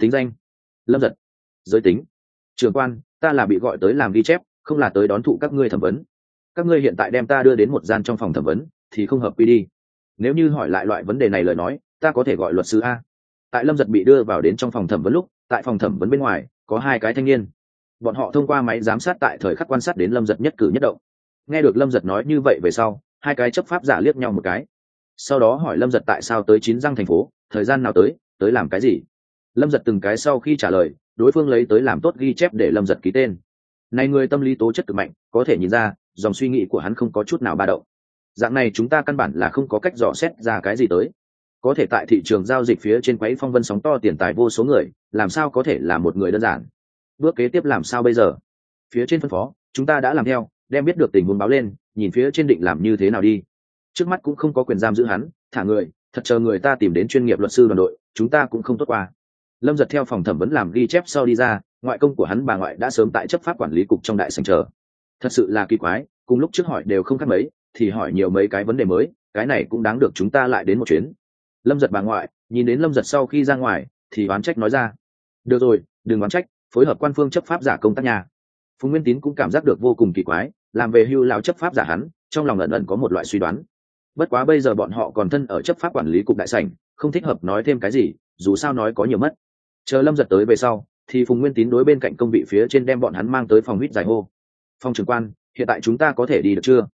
Tính danh? Lâm giật. Giới tính? Trường quan, ta là bị gọi tới làm ghi chép, không là tới đón thụ các ngươi thẩm vấn. Các ngươi hiện tại đem ta đưa đến một gian trong phòng thẩm vấn, thì không hợp quy đi. Nếu như hỏi lại loại vấn đề này lời nói, ta có thể gọi luật sư a. Tại lâm giật bị đưa vào đến trong phòng thẩm vấn lúc, tại phòng thẩm vấn bên ngoài, có hai cái thanh niên. Bọn họ thông qua máy giám sát tại thời khắc quan sát đến lâm giật nhất cử nhất động. Nghe được lâm giật nói như vậy về sau, hai cái chấp pháp giả liếc nhau một cái. Sau đó hỏi lâm giật tại sao tới chín răng thành phố, thời gian nào tới tới làm cái gì? Lâm giật từng cái sau khi trả lời đối phương lấy tới làm tốt ghi chép để lâm giật ký tên. Này người tâm lý tố chất cực mạnh, có thể nhìn ra, dòng suy nghĩ của hắn không có chút nào ba động. Dạng này chúng ta căn bản là không có cách dò xét ra cái gì tới. Có thể tại thị trường giao dịch phía trên quấy phong vân sóng to tiền tài vô số người, làm sao có thể là một người đơn giản? Bước kế tiếp làm sao bây giờ? Phía trên phân phó, chúng ta đã làm theo, đem biết được tình huống báo lên, nhìn phía trên định làm như thế nào đi. Trước mắt cũng không có quyền giam giữ hắn, thả người, thật chờ người ta tìm đến chuyên nghiệp luật sư đoàn đội, chúng ta cũng không tốt qua lâm giật theo phòng thẩm vấn làm ghi chép sau đi ra, ngoại công của hắn bà ngoại đã sớm tại chấp pháp quản lý cục trong đại sành chờ. Thật sự là kỳ quái, cùng lúc trước hỏi đều không khác mấy, thì hỏi nhiều mấy cái vấn đề mới, cái này cũng đáng được chúng ta lại đến một chuyến. Lâm giật bà ngoại, nhìn đến lâm giật sau khi ra ngoài, thì oán trách nói ra. Được rồi, đừng oán trách, phối hợp quan phương chấp pháp giả công tác nhà. Phùng nguyên tín cũng cảm giác được vô cùng kỳ quái, làm về hưu lao chấp pháp giả hắn, trong lòng ẩn ẩn có một loại suy đoán. Bất quá bây giờ bọn họ còn thân ở chấp pháp quản lý cục đại sảnh, không thích hợp nói thêm cái gì, dù sao nói có nhiều mất chờ lâm giật tới về sau, thì phùng nguyên tín đối bên cạnh công vị phía trên đem bọn hắn mang tới phòng huýt giải hô. Phòng trưởng quan, hiện tại chúng ta có thể đi được chưa?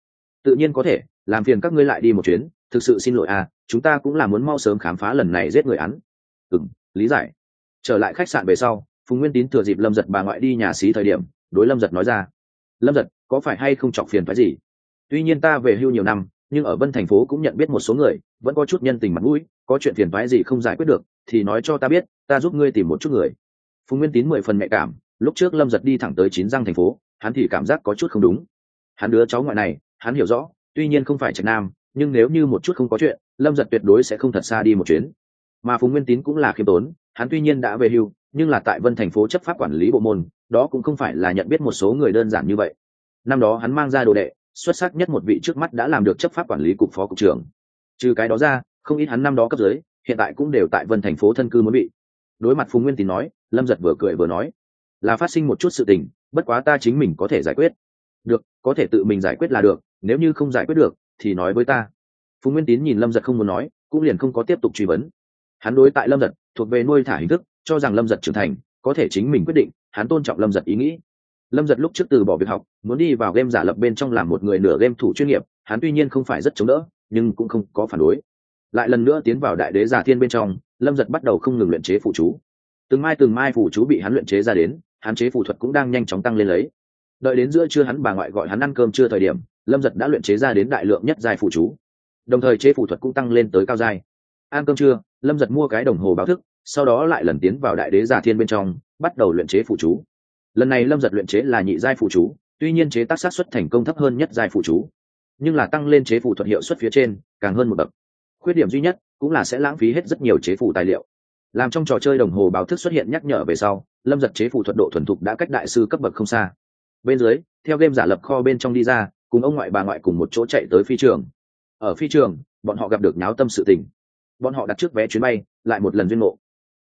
Tự nhiên có thể, làm phiền các ngươi lại đi một chuyến, thực sự xin lỗi à chúng ta cũng là muốn mau sớm khám phá lần này giết người án. Ừ m lý giải. Trở lại khách sạn về sau, phùng nguyên tín thừa dịp lâm giật bà ngoại đi nhà xí thời điểm, đối lâm giật nói ra, lâm giật, có phải hay không chọc phiền phái gì? Tuy nhiên ta về hưu nhiều năm nhưng ở vân thành phố cũng nhận biết một số người, vẫn có chút nhân tình mặt mũi, có chuyện phiền thoái gì không giải quyết được, thì nói cho ta biết, ta giúp ngươi tìm một chút người. Phùng nguyên tín mười phần mẹ cảm, lúc trước lâm giật đi thẳng tới chín răng thành phố, hắn thì cảm giác có chút không đúng. Hắn đứa cháu ngoại này, hắn hiểu rõ, tuy nhiên không phải trạch nam, nhưng nếu như một chút không có chuyện, lâm giật tuyệt đối sẽ không thật xa đi một chuyến. Mà phùng nguyên tín cũng là khiêm tốn, hắn tuy nhiên đã về hưu, nhưng là tại vân thành phố chấp pháp quản lý bộ môn, đó cũng không phải là nhận biết một số người đơn giản như vậy. Năm đó hắn mang ra đồ đệ xuất sắc nhất một vị trước mắt đã làm được chấp pháp quản lý cục phó cục trưởng. Trừ cái đó ra, không ít hắn năm đó cấp dưới, hiện tại cũng đều tại vân thành phố thân cư muốn bị. Đối mặt phùng nguyên tín nói, lâm giật vừa cười vừa nói, là phát sinh một chút sự tình, bất quá ta chính mình có thể giải quyết. Được, có thể tự mình giải quyết là được, nếu như không giải quyết được, thì nói với ta. Phùng nguyên tín nhìn lâm giật không muốn nói, cũng liền không có tiếp tục truy vấn. Hắn đối tại lâm giật thuộc về nuôi thả hình thức, cho rằng lâm giật trưởng thành, có thể chính mình quyết định, hắn tôn trọng lâm giật ý nghĩ lâm giật lúc trước từ bỏ việc học, muốn đi vào game giả lập bên trong làm một người nửa game thủ chuyên nghiệp, hắn tuy nhiên không phải rất chống đỡ, nhưng cũng không có phản đối. Lại lần nữa tiến vào đại đế giả thiên bên trong, lâm giật bắt đầu không ngừng luyện chế phụ chú. Từng mai từng mai phụ chú bị hắn luyện chế ra đến, hắn chế phụ thuật cũng đang nhanh chóng tăng lên lấy. Đợi đến giữa trưa hắn bà ngoại gọi hắn ăn cơm chưa thời điểm, lâm giật đã luyện chế ra đến đại lượng nhất giai phụ chú. Đồng thời chế phụ thuật cũng tăng lên tới cao giai. Ăn cơm trưa, lâm giật mua cái đồng hồ báo thức, sau đó lại lần tiến vào đại đế giả thiên bên trong, bắt đầu luyện chế phụ chú lần này lâm giật luyện chế là nhị giai phụ chú, tuy nhiên chế tác sát xuất thành công thấp hơn nhất giai phụ chú, nhưng là tăng lên chế phụ thuật hiệu suất phía trên càng hơn một bậc. Khuyết điểm duy nhất cũng là sẽ lãng phí hết rất nhiều chế phụ tài liệu. Làm trong trò chơi đồng hồ báo thức xuất hiện nhắc nhở về sau, lâm giật chế phụ thuật độ thuần thục đã cách đại sư cấp bậc không xa. Bên dưới, theo game giả lập kho bên trong đi ra, cùng ông ngoại bà ngoại cùng một chỗ chạy tới phi trường. Ở phi trường, bọn họ gặp được náo tâm sự tình. Bọn họ đặt trước vé chuyến bay, lại một lần duyên ngộ.